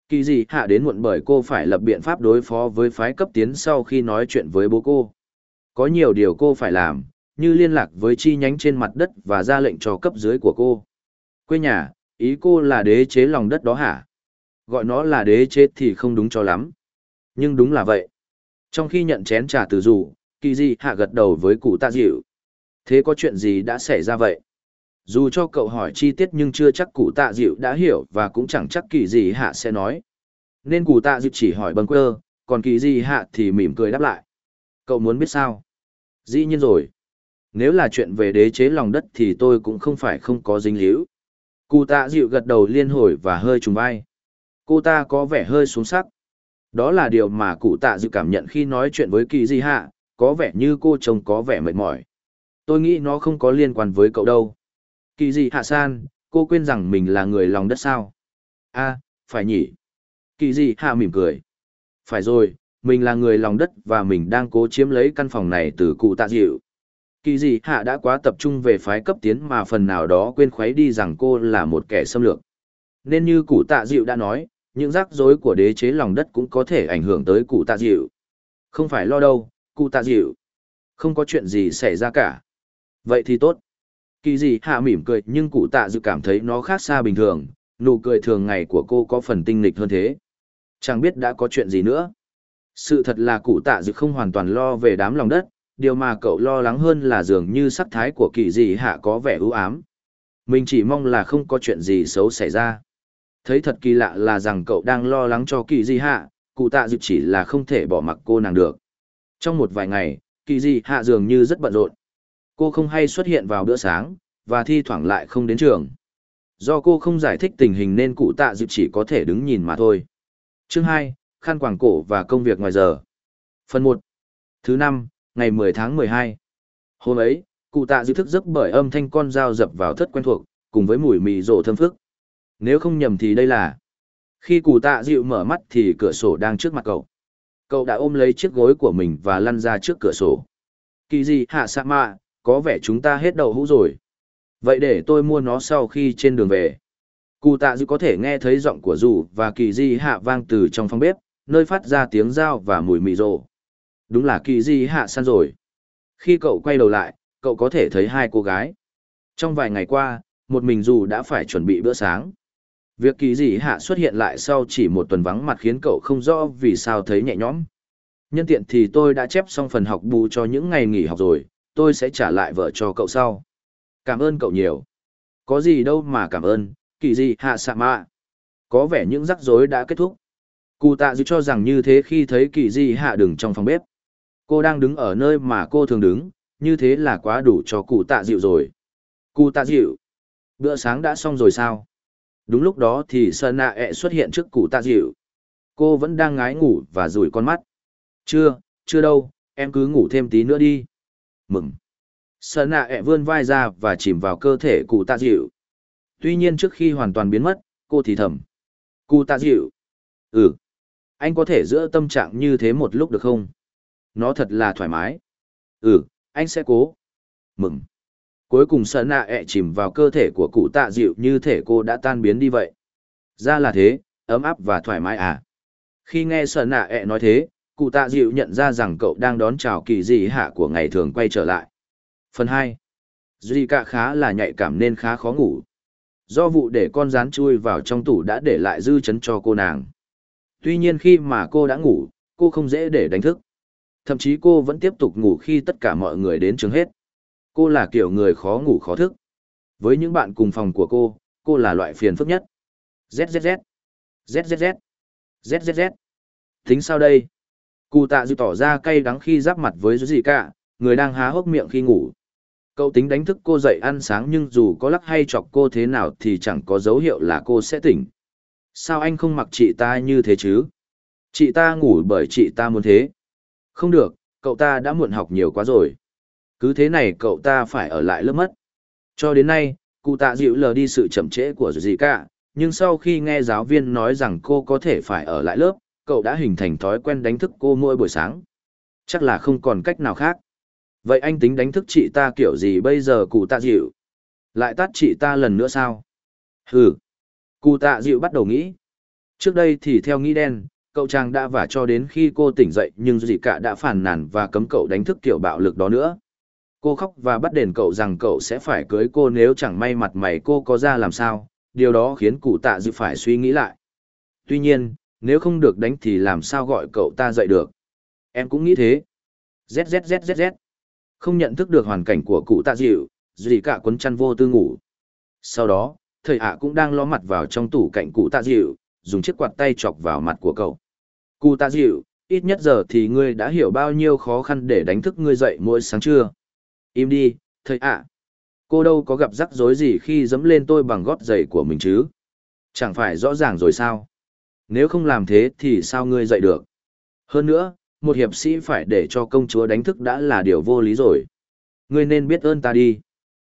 Kỳ gì hạ đến muộn bởi cô phải lập biện pháp đối phó với phái cấp tiến sau khi nói chuyện với bố cô. Có nhiều điều cô phải làm, như liên lạc với chi nhánh trên mặt đất và ra lệnh cho cấp dưới của cô. Quê nhà, ý cô là đế chế lòng đất đó hả? Gọi nó là đế chế thì không đúng cho lắm. Nhưng đúng là vậy. Trong khi nhận chén trà từ rủ, kỳ gì hạ gật đầu với cụ tạ dịu. Thế có chuyện gì đã xảy ra vậy? Dù cho cậu hỏi chi tiết nhưng chưa chắc cụ tạ dịu đã hiểu và cũng chẳng chắc kỳ gì hạ sẽ nói. Nên cụ tạ dịu chỉ hỏi bâng quơ, còn kỳ gì hạ thì mỉm cười đáp lại. Cậu muốn biết sao? Dĩ nhiên rồi. Nếu là chuyện về đế chế lòng đất thì tôi cũng không phải không có dính líu. Cụ tạ dịu gật đầu liên hồi và hơi trùng vai. Cô ta có vẻ hơi xuống sắc. Đó là điều mà cụ tạ dịu cảm nhận khi nói chuyện với kỳ di hạ, có vẻ như cô chồng có vẻ mệt mỏi. Tôi nghĩ nó không có liên quan với cậu đâu. Kỳ dị hạ san, cô quên rằng mình là người lòng đất sao? a phải nhỉ. Kỳ dị hạ mỉm cười. Phải rồi, mình là người lòng đất và mình đang cố chiếm lấy căn phòng này từ cụ tạ dịu. Kỳ dị hạ đã quá tập trung về phái cấp tiến mà phần nào đó quên khuấy đi rằng cô là một kẻ xâm lược. Nên như cụ tạ dịu đã nói, những rắc rối của đế chế lòng đất cũng có thể ảnh hưởng tới cụ tạ dịu. Không phải lo đâu, cụ tạ dịu. Không có chuyện gì xảy ra cả. Vậy thì tốt. Kỳ gì hạ mỉm cười nhưng cụ tạ dự cảm thấy nó khác xa bình thường, nụ cười thường ngày của cô có phần tinh nghịch hơn thế. Chẳng biết đã có chuyện gì nữa. Sự thật là cụ tạ dự không hoàn toàn lo về đám lòng đất, điều mà cậu lo lắng hơn là dường như sắc thái của kỳ dị hạ có vẻ ưu ám. Mình chỉ mong là không có chuyện gì xấu xảy ra. Thấy thật kỳ lạ là rằng cậu đang lo lắng cho kỳ Dị hạ, cụ tạ dự chỉ là không thể bỏ mặc cô nàng được. Trong một vài ngày, kỳ Dị hạ dường như rất bận rộn. Cô không hay xuất hiện vào bữa sáng, và thi thoảng lại không đến trường. Do cô không giải thích tình hình nên cụ tạ dịp chỉ có thể đứng nhìn mà thôi. Chương hai, khăn quàng cổ và công việc ngoài giờ. Phần một, Thứ năm, ngày mười tháng mười hai. Hôm ấy, cụ tạ dịp thức giấc bởi âm thanh con dao dập vào thất quen thuộc, cùng với mùi mì rổ thơm phức. Nếu không nhầm thì đây là... Khi cụ tạ dịu mở mắt thì cửa sổ đang trước mặt cậu. Cậu đã ôm lấy chiếc gối của mình và lăn ra trước cửa sổ. Kỳ gì hạ sạ mạ, có vẻ chúng ta hết đầu hũ rồi. Vậy để tôi mua nó sau khi trên đường về. Cụ tạ dư có thể nghe thấy giọng của dù và kỳ di hạ vang từ trong phòng bếp, nơi phát ra tiếng dao và mùi mì rộ. Đúng là kỳ di hạ săn rồi. Khi cậu quay đầu lại, cậu có thể thấy hai cô gái. Trong vài ngày qua, một mình dù đã phải chuẩn bị bữa sáng. Việc kỳ dị hạ xuất hiện lại sau chỉ một tuần vắng mặt khiến cậu không rõ vì sao thấy nhẹ nhõm. Nhân tiện thì tôi đã chép xong phần học bù cho những ngày nghỉ học rồi, tôi sẽ trả lại vợ cho cậu sau. Cảm ơn cậu nhiều. Có gì đâu mà cảm ơn, kỳ dị hạ sạ mạ. Có vẻ những rắc rối đã kết thúc. Cụ tạ dự cho rằng như thế khi thấy kỳ dị hạ đứng trong phòng bếp. Cô đang đứng ở nơi mà cô thường đứng, như thế là quá đủ cho cụ tạ dịu rồi. Cụ tạ dịu. Bữa sáng đã xong rồi sao? Đúng lúc đó thì Sơn Nạ ẹ e xuất hiện trước cụ tạ dịu. Cô vẫn đang ngái ngủ và rủi con mắt. Chưa, chưa đâu, em cứ ngủ thêm tí nữa đi. Mừng. sợ Nạ ẹ vươn vai ra và chìm vào cơ thể cụ tạ dịu. Tuy nhiên trước khi hoàn toàn biến mất, cô thì thầm. Cụ tạ dịu. Ừ. Anh có thể giữ tâm trạng như thế một lúc được không? Nó thật là thoải mái. Ừ, anh sẽ cố. Mừng cuối cùng sợ nạ ẹ chìm vào cơ thể của cụ tạ dịu như thể cô đã tan biến đi vậy ra là thế ấm áp và thoải mái à khi nghe sợ nạ ẹ nói thế cụ tạ dịu nhận ra rằng cậu đang đón chào kỳ dị hạ của ngày thường quay trở lại phần hai duy cả khá là nhạy cảm nên khá khó ngủ do vụ để con rán chui vào trong tủ đã để lại dư chấn cho cô nàng tuy nhiên khi mà cô đã ngủ cô không dễ để đánh thức thậm chí cô vẫn tiếp tục ngủ khi tất cả mọi người đến trường hết Cô là kiểu người khó ngủ khó thức. Với những bạn cùng phòng của cô, cô là loại phiền phức nhất. ZZZ. ZZZ. ZZZ. Tính sao đây? Cụ tạ dịu tỏ ra cay đắng khi giáp mặt với gì cả, người đang há hốc miệng khi ngủ. Cậu tính đánh thức cô dậy ăn sáng nhưng dù có lắc hay chọc cô thế nào thì chẳng có dấu hiệu là cô sẽ tỉnh. Sao anh không mặc chị ta như thế chứ? Chị ta ngủ bởi chị ta muốn thế. Không được, cậu ta đã muộn học nhiều quá rồi. Cứ thế này cậu ta phải ở lại lớp mất. Cho đến nay, cụ tạ dịu lờ đi sự chậm trễ của dì cả, nhưng sau khi nghe giáo viên nói rằng cô có thể phải ở lại lớp, cậu đã hình thành thói quen đánh thức cô mỗi buổi sáng. Chắc là không còn cách nào khác. Vậy anh tính đánh thức chị ta kiểu gì bây giờ cụ tạ dịu? Lại tắt chị ta lần nữa sao? Hừ. Cụ tạ dịu bắt đầu nghĩ. Trước đây thì theo nghĩ đen, cậu chàng đã vả cho đến khi cô tỉnh dậy nhưng gì cả đã phản nàn và cấm cậu đánh thức kiểu bạo lực đó nữa cô khóc và bắt đền cậu rằng cậu sẽ phải cưới cô nếu chẳng may mặt mày cô có ra làm sao điều đó khiến cụ tạ dịu phải suy nghĩ lại Tuy nhiên, nếu không được đánh thì làm sao gọi cậu ta dậy được. Em cũng nghĩ thế. ZZZZZ. Không nhận thức được hoàn cảnh của cụ tạ dịu, gì cả quấn chăn vô tư ngủ. Sau đó, thầy ạ cũng đang ló mặt vào trong tủ cạnh cụ tạ dịu, dùng chiếc quạt tay chọc vào mặt của cậu. Cụ tạ dịu, ít nhất giờ thì ngươi đã hiểu bao nhiêu khó khăn để đánh thức ngươi dậy mỗi sáng trưa. Im đi, thầy ạ. Cô đâu có gặp rắc rối gì khi dẫm lên tôi bằng gót giày của mình chứ? Chẳng phải rõ ràng rồi sao? Nếu không làm thế thì sao ngươi dậy được? Hơn nữa, một hiệp sĩ phải để cho công chúa đánh thức đã là điều vô lý rồi. Ngươi nên biết ơn ta đi.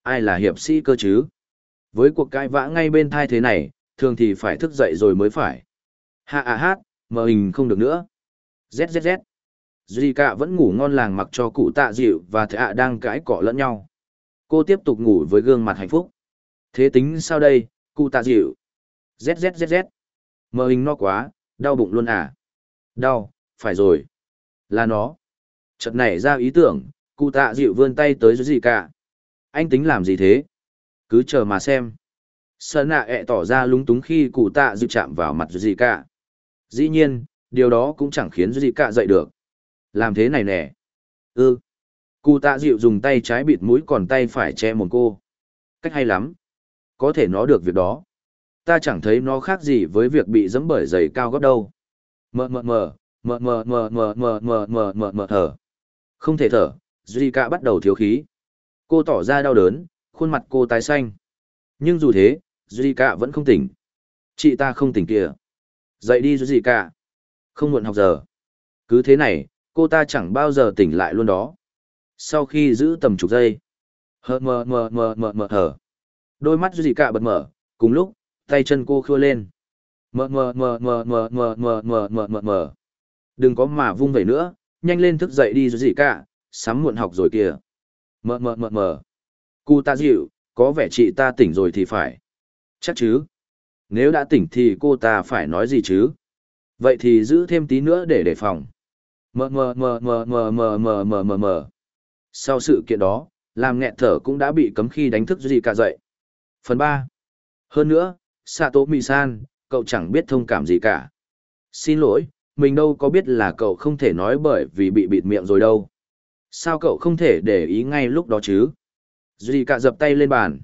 Ai là hiệp sĩ cơ chứ? Với cuộc cãi vã ngay bên thai thế này, thường thì phải thức dậy rồi mới phải. Hạ à hát, mờ hình không được nữa. ZZZ. Zika vẫn ngủ ngon làng mặc cho cụ tạ dịu và thệ ạ đang cãi cọ lẫn nhau. Cô tiếp tục ngủ với gương mặt hạnh phúc. Thế tính sao đây, cụ tạ dịu? ZZZZ. Mờ hình no quá, đau bụng luôn à? Đau, phải rồi. Là nó. Chợt nảy ra ý tưởng, cụ tạ dịu vươn tay tới gì cả. Anh tính làm gì thế? Cứ chờ mà xem. Sơn nạ ẹ tỏ ra lúng túng khi cụ tạ dịu chạm vào mặt gì cả. Dĩ nhiên, điều đó cũng chẳng khiến gì cả dậy được. Làm thế này nè. Ừ. Cụ tạ dịu dùng tay trái bịt mũi còn tay phải che mồm cô. Cách hay lắm. Có thể nó được việc đó. Ta chẳng thấy nó khác gì với việc bị dẫm bởi giày cao gót đâu. Mờ mờ mờ, mờ mờ mờ mờ mờ mờ mờ mờ mờ thở. Không thể thở, Zika bắt đầu thiếu khí. Cô tỏ ra đau đớn, khuôn mặt cô tái xanh. Nhưng dù thế, Zika vẫn không tỉnh. Chị ta không tỉnh kìa. Dậy đi Zika. Không muộn học giờ. Cứ thế này, cô ta chẳng bao giờ tỉnh lại luôn đó. Sau khi giữ tầm chục giây, hờ mờ mờ mờ mờ mờ thở. Đôi mắt Zika bật mở, cùng lúc, tay chân cô khua lên. Mờ mờ mờ mờ mờ mờ mờ mờ mờ mờ mờ. Đừng có mà vung vẩy nữa, nhanh lên thức dậy đi rồi gì cả, sắm muộn học rồi kìa. Mờ mờ mờ mờ. Cụ ta dịu, có vẻ chị ta tỉnh rồi thì phải. Chắc chứ. Nếu đã tỉnh thì cô ta phải nói gì chứ? Vậy thì giữ thêm tí nữa để đề phòng. Mờ mờ mờ mờ mờ mờ mờ mờ mờ mờ. Sau sự kiện đó, làm nghẹt thở cũng đã bị cấm khi đánh thức gì cả dậy. Phần ba. Hơn nữa, Sato Misan, cậu chẳng biết thông cảm gì cả. Xin lỗi, mình đâu có biết là cậu không thể nói bởi vì bị bịt miệng rồi đâu. Sao cậu không thể để ý ngay lúc đó chứ? Duy cả dập tay lên bàn.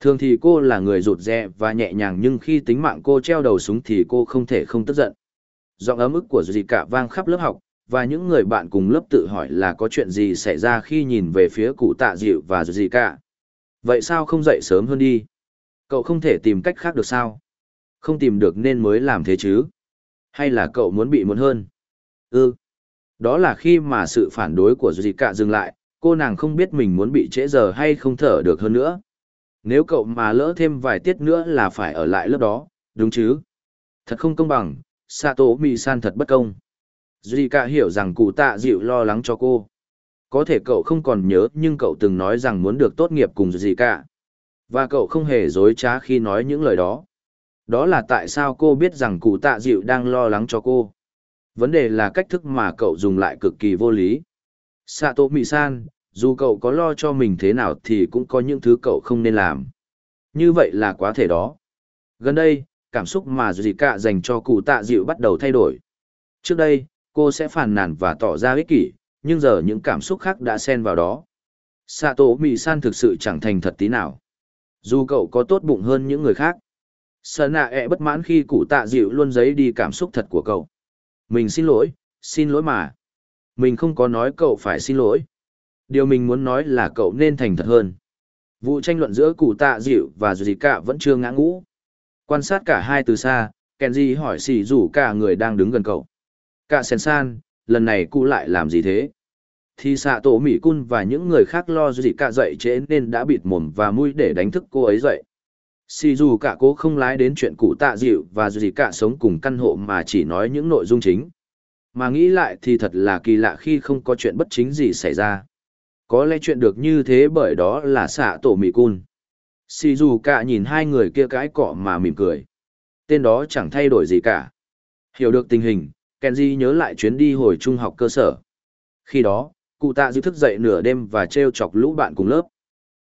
Thường thì cô là người rụt rè và nhẹ nhàng nhưng khi tính mạng cô treo đầu súng thì cô không thể không tức giận. Giọng ấm ức của Duy cả vang khắp lớp học, và những người bạn cùng lớp tự hỏi là có chuyện gì xảy ra khi nhìn về phía cụ tạ dịu và Duy cả. Vậy sao không dậy sớm hơn đi? Cậu không thể tìm cách khác được sao? Không tìm được nên mới làm thế chứ? Hay là cậu muốn bị muốn hơn? Ừ. Đó là khi mà sự phản đối của Zika Cả dừng lại, cô nàng không biết mình muốn bị trễ giờ hay không thở được hơn nữa. Nếu cậu mà lỡ thêm vài tiết nữa là phải ở lại lớp đó, đúng chứ? Thật không công bằng, Sato Mi-san thật bất công. Zika Cả hiểu rằng cụ tạ dịu lo lắng cho cô. Có thể cậu không còn nhớ nhưng cậu từng nói rằng muốn được tốt nghiệp cùng Zika. Cả. Và cậu không hề dối trá khi nói những lời đó. Đó là tại sao cô biết rằng cụ tạ dịu đang lo lắng cho cô. Vấn đề là cách thức mà cậu dùng lại cực kỳ vô lý. Sato Mị-san, dù cậu có lo cho mình thế nào thì cũng có những thứ cậu không nên làm. Như vậy là quá thể đó. Gần đây, cảm xúc mà dì cạ dành cho cụ tạ dịu bắt đầu thay đổi. Trước đây, cô sẽ phàn nàn và tỏ ra ích kỷ, nhưng giờ những cảm xúc khác đã xen vào đó. Sato Mị-san thực sự chẳng thành thật tí nào. Dù cậu có tốt bụng hơn những người khác. sợ nạ ẹ bất mãn khi cụ tạ dịu luôn giấy đi cảm xúc thật của cậu. Mình xin lỗi, xin lỗi mà. Mình không có nói cậu phải xin lỗi. Điều mình muốn nói là cậu nên thành thật hơn. Vụ tranh luận giữa cụ tạ dịu và dù gì cả vẫn chưa ngã ngũ. Quan sát cả hai từ xa, Kenji hỏi xì rủ cả người đang đứng gần cậu. Cả sen san, lần này cụ lại làm gì thế? Thì xạ tổ mỹ cun và những người khác lo gì cả dậy trễ nên đã bịt mồm và mũi để đánh thức cô ấy dậy. Xì dù cả cố không lái đến chuyện cụ tạ dịu và gì cả sống cùng căn hộ mà chỉ nói những nội dung chính. Mà nghĩ lại thì thật là kỳ lạ khi không có chuyện bất chính gì xảy ra. Có lẽ chuyện được như thế bởi đó là xạ tổ mỹ cun. Xì dù cả nhìn hai người kia cãi cọ mà mỉm cười. Tên đó chẳng thay đổi gì cả. Hiểu được tình hình, kenji nhớ lại chuyến đi hồi trung học cơ sở. Khi đó cụ tạ dư thức dậy nửa đêm và t r e o chọc lũ bạn cùng lớp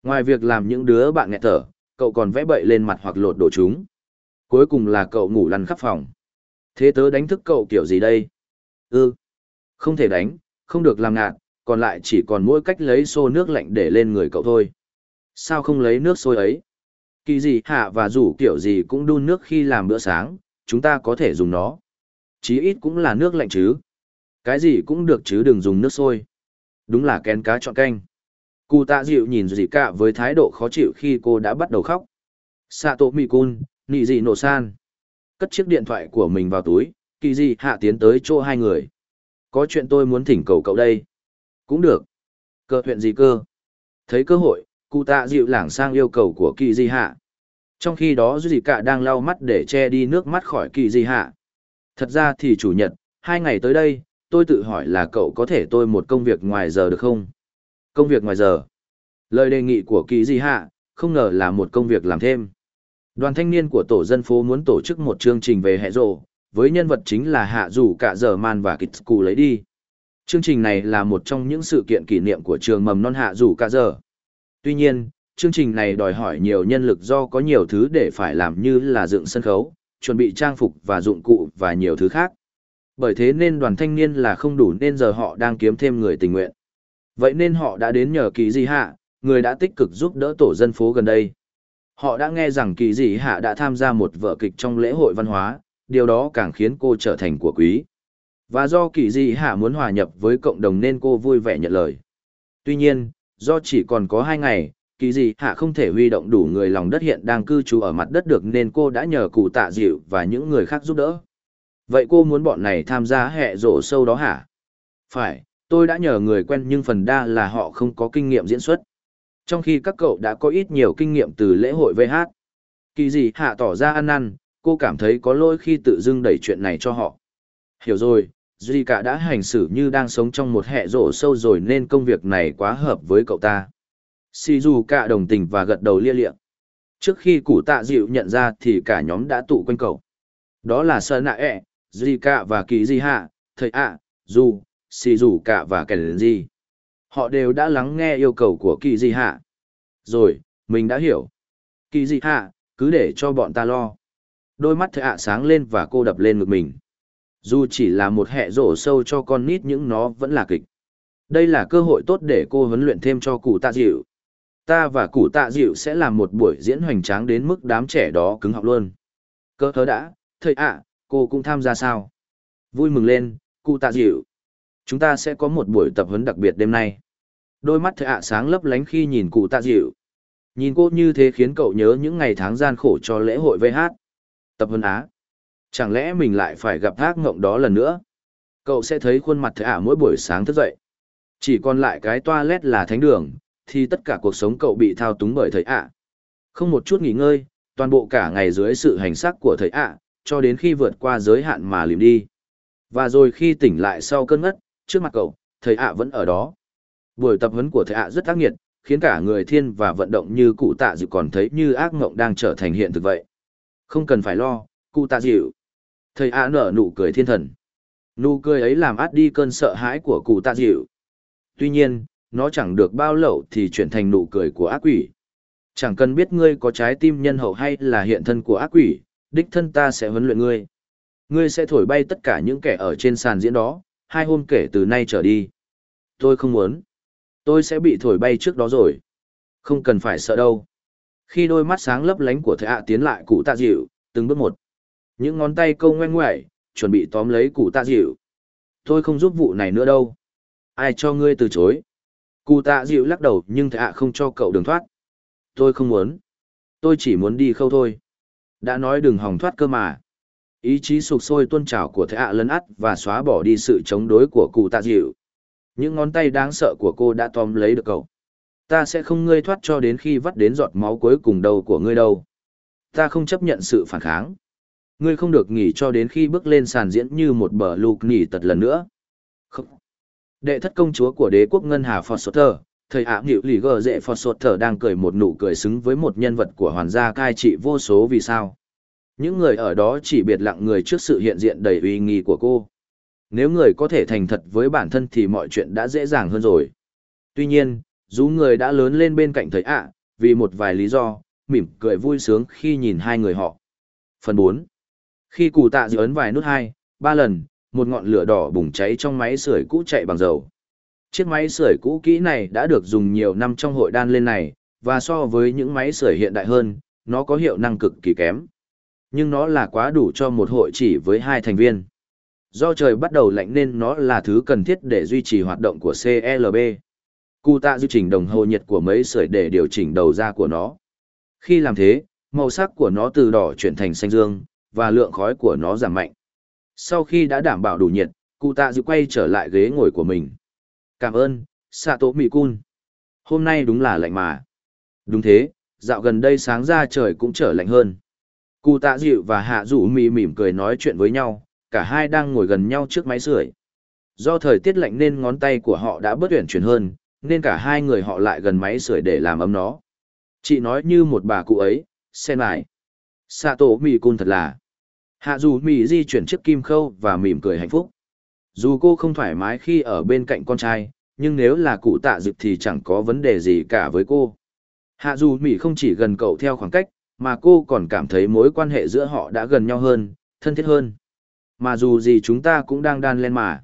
ngoài việc làm những đứa bạn nghẹt thở cậu còn vẽ bậy lên mặt hoặc lột đổ chúng cuối cùng là cậu ngủ lăn khắp phòng Thế tớ đánh thức cậu kiểu gì đây? Ừ, không thể đánh, không được làm ngạt, còn lại chỉ còn mỗi cách lấy xô nước lạnh để lên người cậu thôi. Sao không lấy nước sôi ấy? Kỳ gì hạ và rủ kiểu gì cũng đun nước khi làm bữa sáng, chúng ta có thể dùng nó. Chí ít cũng là nước lạnh chứ. Cái gì cũng được chứ đừng dùng nước sôi. Đúng là kén cá chọn canh. Cụ tạ dịu nhìn dì cả với thái độ khó chịu khi cô đã bắt đầu khóc. Sạ tổ mì côn, nị gì nổ san. Cất chiếc điện thoại của mình vào túi, kỳ Dị hạ tiến tới chỗ hai người. Có chuyện tôi muốn thỉnh cầu cậu đây. Cũng được. Cơ huyện gì cơ? Thấy cơ hội, cụ tạ dịu lảng sang yêu cầu của kỳ Dị hạ. Trong khi đó dì Cả đang lau mắt để che đi nước mắt khỏi kỳ Dị hạ. Thật ra thì chủ nhật, hai ngày tới đây, tôi tự hỏi là cậu có thể tôi một công việc ngoài giờ được không? Công việc ngoài giờ. Lời đề nghị của kỳ di hạ, không ngờ là một công việc làm thêm. Đoàn thanh niên của tổ dân phố muốn tổ chức một chương trình về hệ rộ, với nhân vật chính là Hạ rủ Cả Giờ Man và Kitsu lấy đi. Chương trình này là một trong những sự kiện kỷ niệm của trường mầm non Hạ rủ Cả Giờ. Tuy nhiên, chương trình này đòi hỏi nhiều nhân lực do có nhiều thứ để phải làm như là dựng sân khấu, chuẩn bị trang phục và dụng cụ và nhiều thứ khác. Bởi thế nên đoàn thanh niên là không đủ nên giờ họ đang kiếm thêm người tình nguyện. Vậy nên họ đã đến nhờ kỳ di hạ, người đã tích cực giúp đỡ tổ dân phố gần đây. Họ đã nghe rằng kỳ di hạ đã tham gia một vở kịch trong lễ hội văn hóa, điều đó càng khiến cô trở thành của quý. Và do kỳ di hạ muốn hòa nhập với cộng đồng nên cô vui vẻ nhận lời. Tuy nhiên, do chỉ còn có hai ngày, kỳ di hạ không thể huy động đủ người lòng đất hiện đang cư trú ở mặt đất được nên cô đã nhờ cụ tạ dịu và những người khác giúp đỡ. Vậy cô muốn bọn này tham gia hệ rổ sâu đó hả? Phải, tôi đã nhờ người quen nhưng phần đa là họ không có kinh nghiệm diễn xuất. Trong khi các cậu đã có ít nhiều kinh nghiệm từ lễ hội VH. Kỳ gì hạ tỏ ra ăn năn, cô cảm thấy có lỗi khi tự dưng đẩy chuyện này cho họ. Hiểu rồi, Duy cả đã hành xử như đang sống trong một hệ rổ sâu rồi nên công việc này quá hợp với cậu ta. Si dù cả đồng tình và gật đầu lia lịa. Trước khi củ tạ dịu nhận ra thì cả nhóm đã tụ quanh cậu. Đó là Sơn Nạ ẹ, dì cả và Kỳ Di Hạ, Thầy ạ, dù, xì dù cả và kẻ Kèn gì, Họ đều đã lắng nghe yêu cầu của Kỳ Di Hạ. Rồi, mình đã hiểu. Kỳ Di Hạ, cứ để cho bọn ta lo. Đôi mắt thầy ạ sáng lên và cô đập lên ngực mình. Dù chỉ là một hệ rổ sâu cho con nít nhưng nó vẫn là kịch. Đây là cơ hội tốt để cô huấn luyện thêm cho cụ tạ dịu. Ta và cụ tạ dịu sẽ làm một buổi diễn hoành tráng đến mức đám trẻ đó cứng học luôn. Cơ thớ đã, thầy ạ, cô cũng tham gia sao? Vui mừng lên, cụ tạ dịu. Chúng ta sẽ có một buổi tập huấn đặc biệt đêm nay. Đôi mắt thầy ạ sáng lấp lánh khi nhìn cụ tạ dịu. Nhìn cô như thế khiến cậu nhớ những ngày tháng gian khổ cho lễ hội VH. Tập huấn Á. Chẳng lẽ mình lại phải gặp thác ngộng đó lần nữa? Cậu sẽ thấy khuôn mặt thầy ạ mỗi buổi sáng thức dậy. Chỉ còn lại cái toilet là thánh đường, thì tất cả cuộc sống cậu bị thao túng bởi thầy ạ. Không một chút nghỉ ngơi, toàn bộ cả ngày dưới sự hành sắc của thầy ạ, cho đến khi vượt qua giới hạn mà lìm đi. Và rồi khi tỉnh lại sau cơn ngất, trước mặt cậu, thầy ạ vẫn ở đó. Buổi tập huấn của thầy ạ rất tác nghiệt, khiến cả người thiên và vận động như cụ tạ dịu còn thấy như ác ngộng đang trở thành hiện thực vậy. Không cần phải lo, cụ tạ dịu. Thầy ạ nở nụ cười thiên thần. Nụ cười ấy làm át đi cơn sợ hãi của cụ tạ dịu. Tuy nhiên, nó chẳng được bao lâu thì chuyển thành nụ cười của ác quỷ. Chẳng cần biết ngươi có trái tim nhân hậu hay là hiện thân của ác quỷ, đích thân ta sẽ huấn luyện ngươi. Ngươi sẽ thổi bay tất cả những kẻ ở trên sàn diễn đó, hai hôm kể từ nay trở đi. Tôi không muốn. Tôi sẽ bị thổi bay trước đó rồi. Không cần phải sợ đâu. Khi đôi mắt sáng lấp lánh của thầy ạ tiến lại cụ tạ dịu, từng bước một. Những ngón tay câu ngoe ngoại, chuẩn bị tóm lấy cụ tạ dịu. Tôi không giúp vụ này nữa đâu. Ai cho ngươi từ chối? Cụ tạ dịu lắc đầu nhưng thầy ạ không cho cậu đường thoát. Tôi không muốn. Tôi chỉ muốn đi khâu thôi. Đã nói đừng hòng thoát cơ mà. Ý chí sụp sôi tuôn trào của thế ạ lấn ắt và xóa bỏ đi sự chống đối của cụ tạ dịu. Những ngón tay đáng sợ của cô đã tóm lấy được cậu. Ta sẽ không ngươi thoát cho đến khi vắt đến giọt máu cuối cùng đầu của ngươi đâu. Ta không chấp nhận sự phản kháng. Ngươi không được nghỉ cho đến khi bước lên sàn diễn như một bờ lục nghỉ tật lần nữa. Không. Đệ thất công chúa của đế quốc Ngân Hà Foster, thầy ảm hiệu lì gờ sụt thở đang cười một nụ cười xứng với một nhân vật của hoàn gia cai trị vô số vì sao. Những người ở đó chỉ biệt lặng người trước sự hiện diện đầy uy nghi của cô. Nếu người có thể thành thật với bản thân thì mọi chuyện đã dễ dàng hơn rồi. Tuy nhiên, dù người đã lớn lên bên cạnh thầy ạ, vì một vài lý do, mỉm cười vui sướng khi nhìn hai người họ. Phần bốn. Khi cụ tạ dự ấn vài nút hai, ba lần, một ngọn lửa đỏ bùng cháy trong máy sưởi cũ chạy bằng dầu. Chiếc máy sưởi cũ kỹ này đã được dùng nhiều năm trong hội đan lên này, và so với những máy sưởi hiện đại hơn, nó có hiệu năng cực kỳ kém. Nhưng nó là quá đủ cho một hội chỉ với hai thành viên. Do trời bắt đầu lạnh nên nó là thứ cần thiết để duy trì hoạt động của CLB. Cụ tạ duy chỉnh đồng hồ nhiệt của mấy sưởi để điều chỉnh đầu ra của nó. Khi làm thế, màu sắc của nó từ đỏ chuyển thành xanh dương, và lượng khói của nó giảm mạnh. Sau khi đã đảm bảo đủ nhiệt, cụ tạ dịu quay trở lại ghế ngồi của mình. Cảm ơn, xạ tố mỹ cun Hôm nay đúng là lạnh mà. Đúng thế, dạo gần đây sáng ra trời cũng trở lạnh hơn. Cụ tạ dịu và hạ rủ mì mỉm cười nói chuyện với nhau, cả hai đang ngồi gần nhau trước máy sưởi. Do thời tiết lạnh nên ngón tay của họ đã bớt tuyển chuyển hơn, nên cả hai người họ lại gần máy sưởi để làm ấm nó. Chị nói như một bà cụ ấy, xem lại. Sato cun thật là Hạ dù mỉ di chuyển chiếc kim khâu và mỉm cười hạnh phúc. Dù cô không thoải mái khi ở bên cạnh con trai, nhưng nếu là cụ tạ dịp thì chẳng có vấn đề gì cả với cô. Hạ dù Mỹ không chỉ gần cậu theo khoảng cách, mà cô còn cảm thấy mối quan hệ giữa họ đã gần nhau hơn, thân thiết hơn. Mà dù gì chúng ta cũng đang đan lên mà.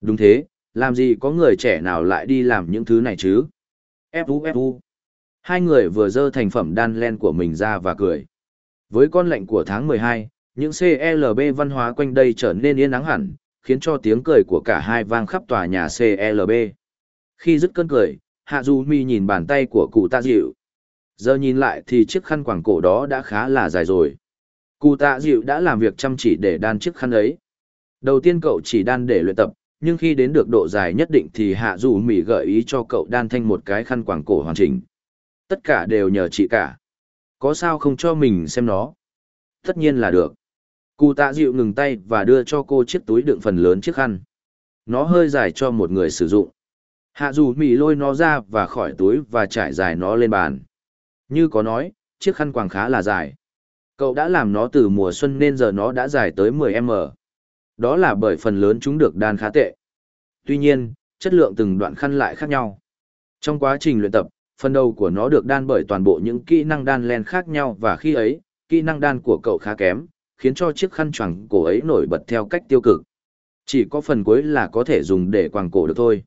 Đúng thế, làm gì có người trẻ nào lại đi làm những thứ này chứ? Fu Fu. Hai người vừa dơ thành phẩm đan len của mình ra và cười. Với con lệnh của tháng 12, những CLB văn hóa quanh đây trở nên yên ắng hẳn, khiến cho tiếng cười của cả hai vang khắp tòa nhà CLB. Khi dứt cơn cười, Hạ Du Mi nhìn bàn tay của cụ tạ dịu. Giờ nhìn lại thì chiếc khăn quàng cổ đó đã khá là dài rồi. Cụ tạ dịu đã làm việc chăm chỉ để đan chiếc khăn ấy. Đầu tiên cậu chỉ đan để luyện tập, nhưng khi đến được độ dài nhất định thì Hạ Du Mi gợi ý cho cậu đan thanh một cái khăn quàng cổ hoàn chỉnh. Tất cả đều nhờ chị cả. Có sao không cho mình xem nó? Tất nhiên là được. Cụ tạ dịu ngừng tay và đưa cho cô chiếc túi đựng phần lớn chiếc khăn. Nó hơi dài cho một người sử dụng. Hạ dù mỉ lôi nó ra và khỏi túi và trải dài nó lên bàn. Như có nói, chiếc khăn quàng khá là dài. Cậu đã làm nó từ mùa xuân nên giờ nó đã dài tới 10m. Đó là bởi phần lớn chúng được đan khá tệ. Tuy nhiên, chất lượng từng đoạn khăn lại khác nhau. Trong quá trình luyện tập, phần đầu của nó được đan bởi toàn bộ những kỹ năng đan len khác nhau và khi ấy, kỹ năng đan của cậu khá kém, khiến cho chiếc khăn choàng cổ ấy nổi bật theo cách tiêu cực. Chỉ có phần cuối là có thể dùng để quàng cổ được thôi.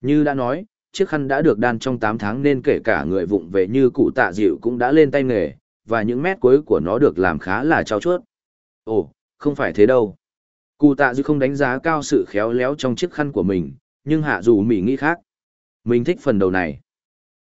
Như đã nói, chiếc khăn đã được đan trong 8 tháng nên kể cả người vụng về như cụ tạ dịu cũng đã lên tay nghề, và những mét cuối của nó được làm khá là trao chuốt. Ồ, không phải thế đâu. Cụ tạ dịu không đánh giá cao sự khéo léo trong chiếc khăn của mình, nhưng hạ dù mỉ nghĩ khác. Mình thích phần đầu này.